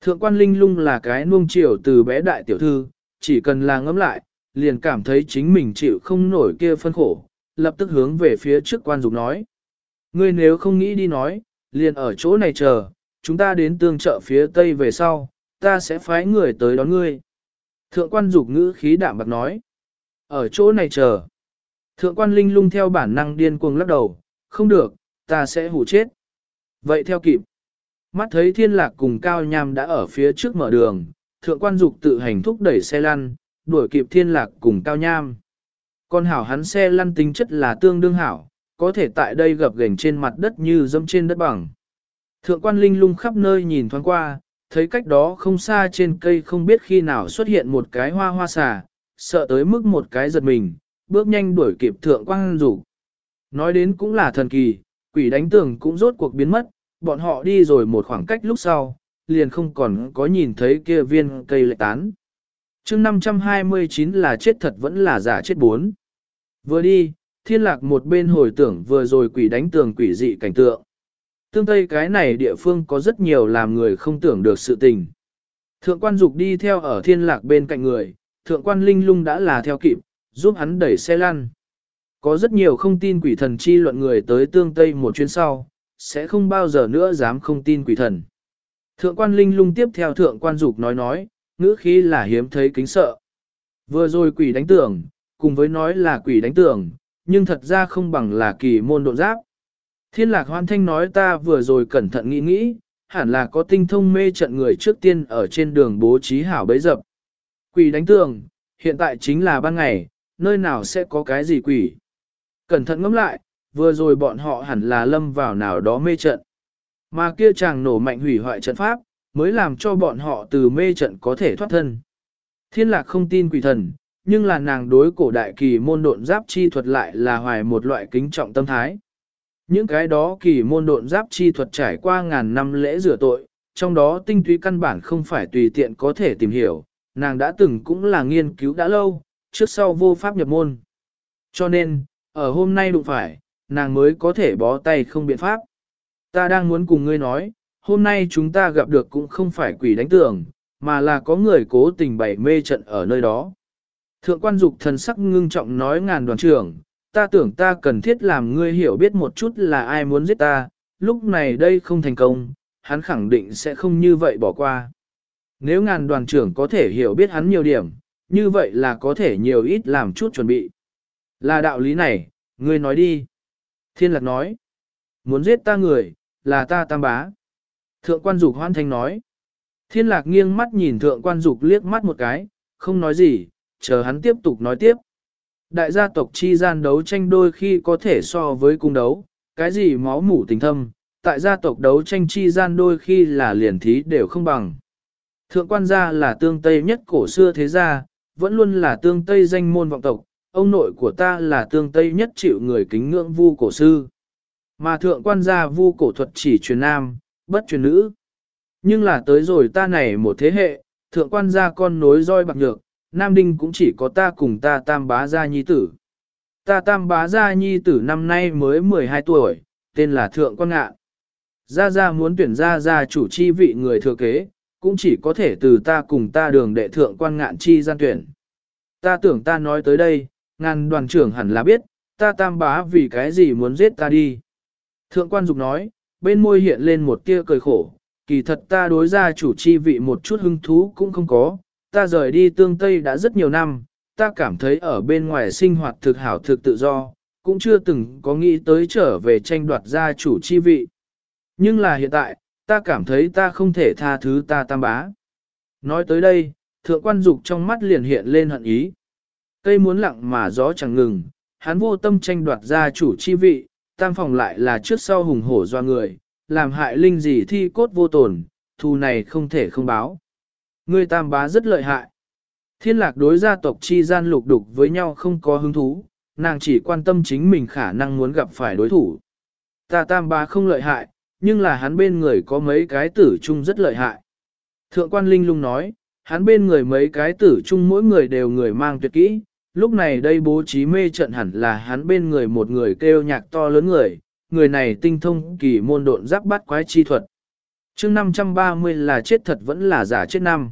Thượng quan linh lung là cái nuông chiều từ bé đại tiểu thư, chỉ cần là ngẫm lại, liền cảm thấy chính mình chịu không nổi kia phân khổ, lập tức hướng về phía trước quan dục nói. Ngươi nếu không nghĩ đi nói, liền ở chỗ này chờ, chúng ta đến tương trợ phía tây về sau, ta sẽ phái người tới đón ngươi. Thượng quan dục ngữ khí đạm bạc nói. Ở chỗ này chờ. Thượng quan linh lung theo bản năng điên cuồng lắc đầu, không được, ta sẽ hủ chết. Vậy theo kịp. Mắt thấy thiên lạc cùng cao nham đã ở phía trước mở đường, thượng quan dục tự hành thúc đẩy xe lăn, đuổi kịp thiên lạc cùng cao nham. Con hảo hắn xe lăn tính chất là tương đương hảo, có thể tại đây gập gành trên mặt đất như dâm trên đất bằng. Thượng quan linh lung khắp nơi nhìn thoáng qua, thấy cách đó không xa trên cây không biết khi nào xuất hiện một cái hoa hoa xà, sợ tới mức một cái giật mình, bước nhanh đuổi kịp thượng quan rủ. Nói đến cũng là thần kỳ, quỷ đánh tường cũng rốt cuộc biến mất, bọn họ đi rồi một khoảng cách lúc sau, liền không còn có nhìn thấy kia viên cây lệ tán chương 529 là chết thật vẫn là giả chết bốn. Vừa đi, thiên lạc một bên hồi tưởng vừa rồi quỷ đánh tường quỷ dị cảnh tượng. Tương Tây cái này địa phương có rất nhiều làm người không tưởng được sự tình. Thượng quan dục đi theo ở thiên lạc bên cạnh người, thượng quan linh lung đã là theo kịp, giúp hắn đẩy xe lăn. Có rất nhiều không tin quỷ thần chi luận người tới tương Tây một chuyến sau, sẽ không bao giờ nữa dám không tin quỷ thần. Thượng quan linh lung tiếp theo thượng quan dục nói nói, ngữ khí là hiếm thấy kính sợ. Vừa rồi quỷ đánh tưởng, cùng với nói là quỷ đánh tưởng, nhưng thật ra không bằng là kỳ môn độ giáp. Thiên lạc hoan thanh nói ta vừa rồi cẩn thận nghĩ nghĩ, hẳn là có tinh thông mê trận người trước tiên ở trên đường bố trí hảo bấy dập. Quỷ đánh tường, hiện tại chính là ban ngày, nơi nào sẽ có cái gì quỷ. Cẩn thận ngẫm lại, vừa rồi bọn họ hẳn là lâm vào nào đó mê trận. Mà kia chàng nổ mạnh hủy hoại trận pháp, mới làm cho bọn họ từ mê trận có thể thoát thân. Thiên lạc không tin quỷ thần, nhưng là nàng đối cổ đại kỳ môn độn giáp chi thuật lại là hoài một loại kính trọng tâm thái. Những cái đó kỳ môn độn giáp chi thuật trải qua ngàn năm lễ rửa tội, trong đó tinh túy căn bản không phải tùy tiện có thể tìm hiểu, nàng đã từng cũng là nghiên cứu đã lâu, trước sau vô pháp nhập môn. Cho nên, ở hôm nay đụng phải, nàng mới có thể bó tay không biện pháp. Ta đang muốn cùng ngươi nói, hôm nay chúng ta gặp được cũng không phải quỷ đánh tường, mà là có người cố tình bày mê trận ở nơi đó. Thượng quan dục thần sắc ngưng trọng nói ngàn đoàn trưởng, ta tưởng ta cần thiết làm ngươi hiểu biết một chút là ai muốn giết ta, lúc này đây không thành công, hắn khẳng định sẽ không như vậy bỏ qua. Nếu ngàn đoàn trưởng có thể hiểu biết hắn nhiều điểm, như vậy là có thể nhiều ít làm chút chuẩn bị. Là đạo lý này, ngươi nói đi. Thiên lạc nói, muốn giết ta người, là ta tam bá. Thượng quan dục hoan thanh nói. Thiên lạc nghiêng mắt nhìn thượng quan dục liếc mắt một cái, không nói gì, chờ hắn tiếp tục nói tiếp. Đại gia tộc chi gian đấu tranh đôi khi có thể so với cung đấu, cái gì máu mủ tình thâm, tại gia tộc đấu tranh chi gian đôi khi là liền thí đều không bằng. Thượng quan gia là tương Tây nhất cổ xưa thế gia, vẫn luôn là tương Tây danh môn vọng tộc, ông nội của ta là tương Tây nhất chịu người kính ngưỡng vu cổ sư. Mà thượng quan gia vu cổ thuật chỉ truyền nam, bất truyền nữ. Nhưng là tới rồi ta này một thế hệ, thượng quan gia con nối roi bạc nhược, Nam Đinh cũng chỉ có ta cùng ta tam bá gia nhi tử. Ta tam bá gia nhi tử năm nay mới 12 tuổi, tên là Thượng Quan Ngạn. Gia Gia muốn tuyển Gia Gia chủ chi vị người thừa kế, cũng chỉ có thể từ ta cùng ta đường đệ Thượng Quan Ngạn chi gian tuyển. Ta tưởng ta nói tới đây, ngàn đoàn trưởng hẳn là biết, ta tam bá vì cái gì muốn giết ta đi. Thượng Quan Dục nói, bên môi hiện lên một tia cười khổ, kỳ thật ta đối gia chủ chi vị một chút hứng thú cũng không có, ta rời đi tương Tây đã rất nhiều năm, ta cảm thấy ở bên ngoài sinh hoạt thực hảo thực tự do, cũng chưa từng có nghĩ tới trở về tranh đoạt gia chủ chi vị. Nhưng là hiện tại, ta cảm thấy ta không thể tha thứ ta tam bá. Nói tới đây, thượng quan dục trong mắt liền hiện lên hận ý. Cây muốn lặng mà gió chẳng ngừng, hắn vô tâm tranh đoạt gia chủ chi vị, tam phòng lại là trước sau hùng hổ doa người, làm hại linh gì thi cốt vô tổn, thù này không thể không báo. Ngươi tam bá rất lợi hại. Thiên lạc đối gia tộc chi gian lục đục với nhau không có hứng thú, nàng chỉ quan tâm chính mình khả năng muốn gặp phải đối thủ. Ta tam bá không lợi hại, nhưng là hắn bên người có mấy cái tử chung rất lợi hại. Thượng quan Linh lung nói, hắn bên người mấy cái tử chung mỗi người đều người mang tuyệt kỹ, lúc này đây bố trí mê trận hẳn là hắn bên người một người kêu nhạc to lớn người, người này tinh thông kỳ môn độn giáp bắt quái chi thuật. chương 530 là chết thật vẫn là giả chết năm.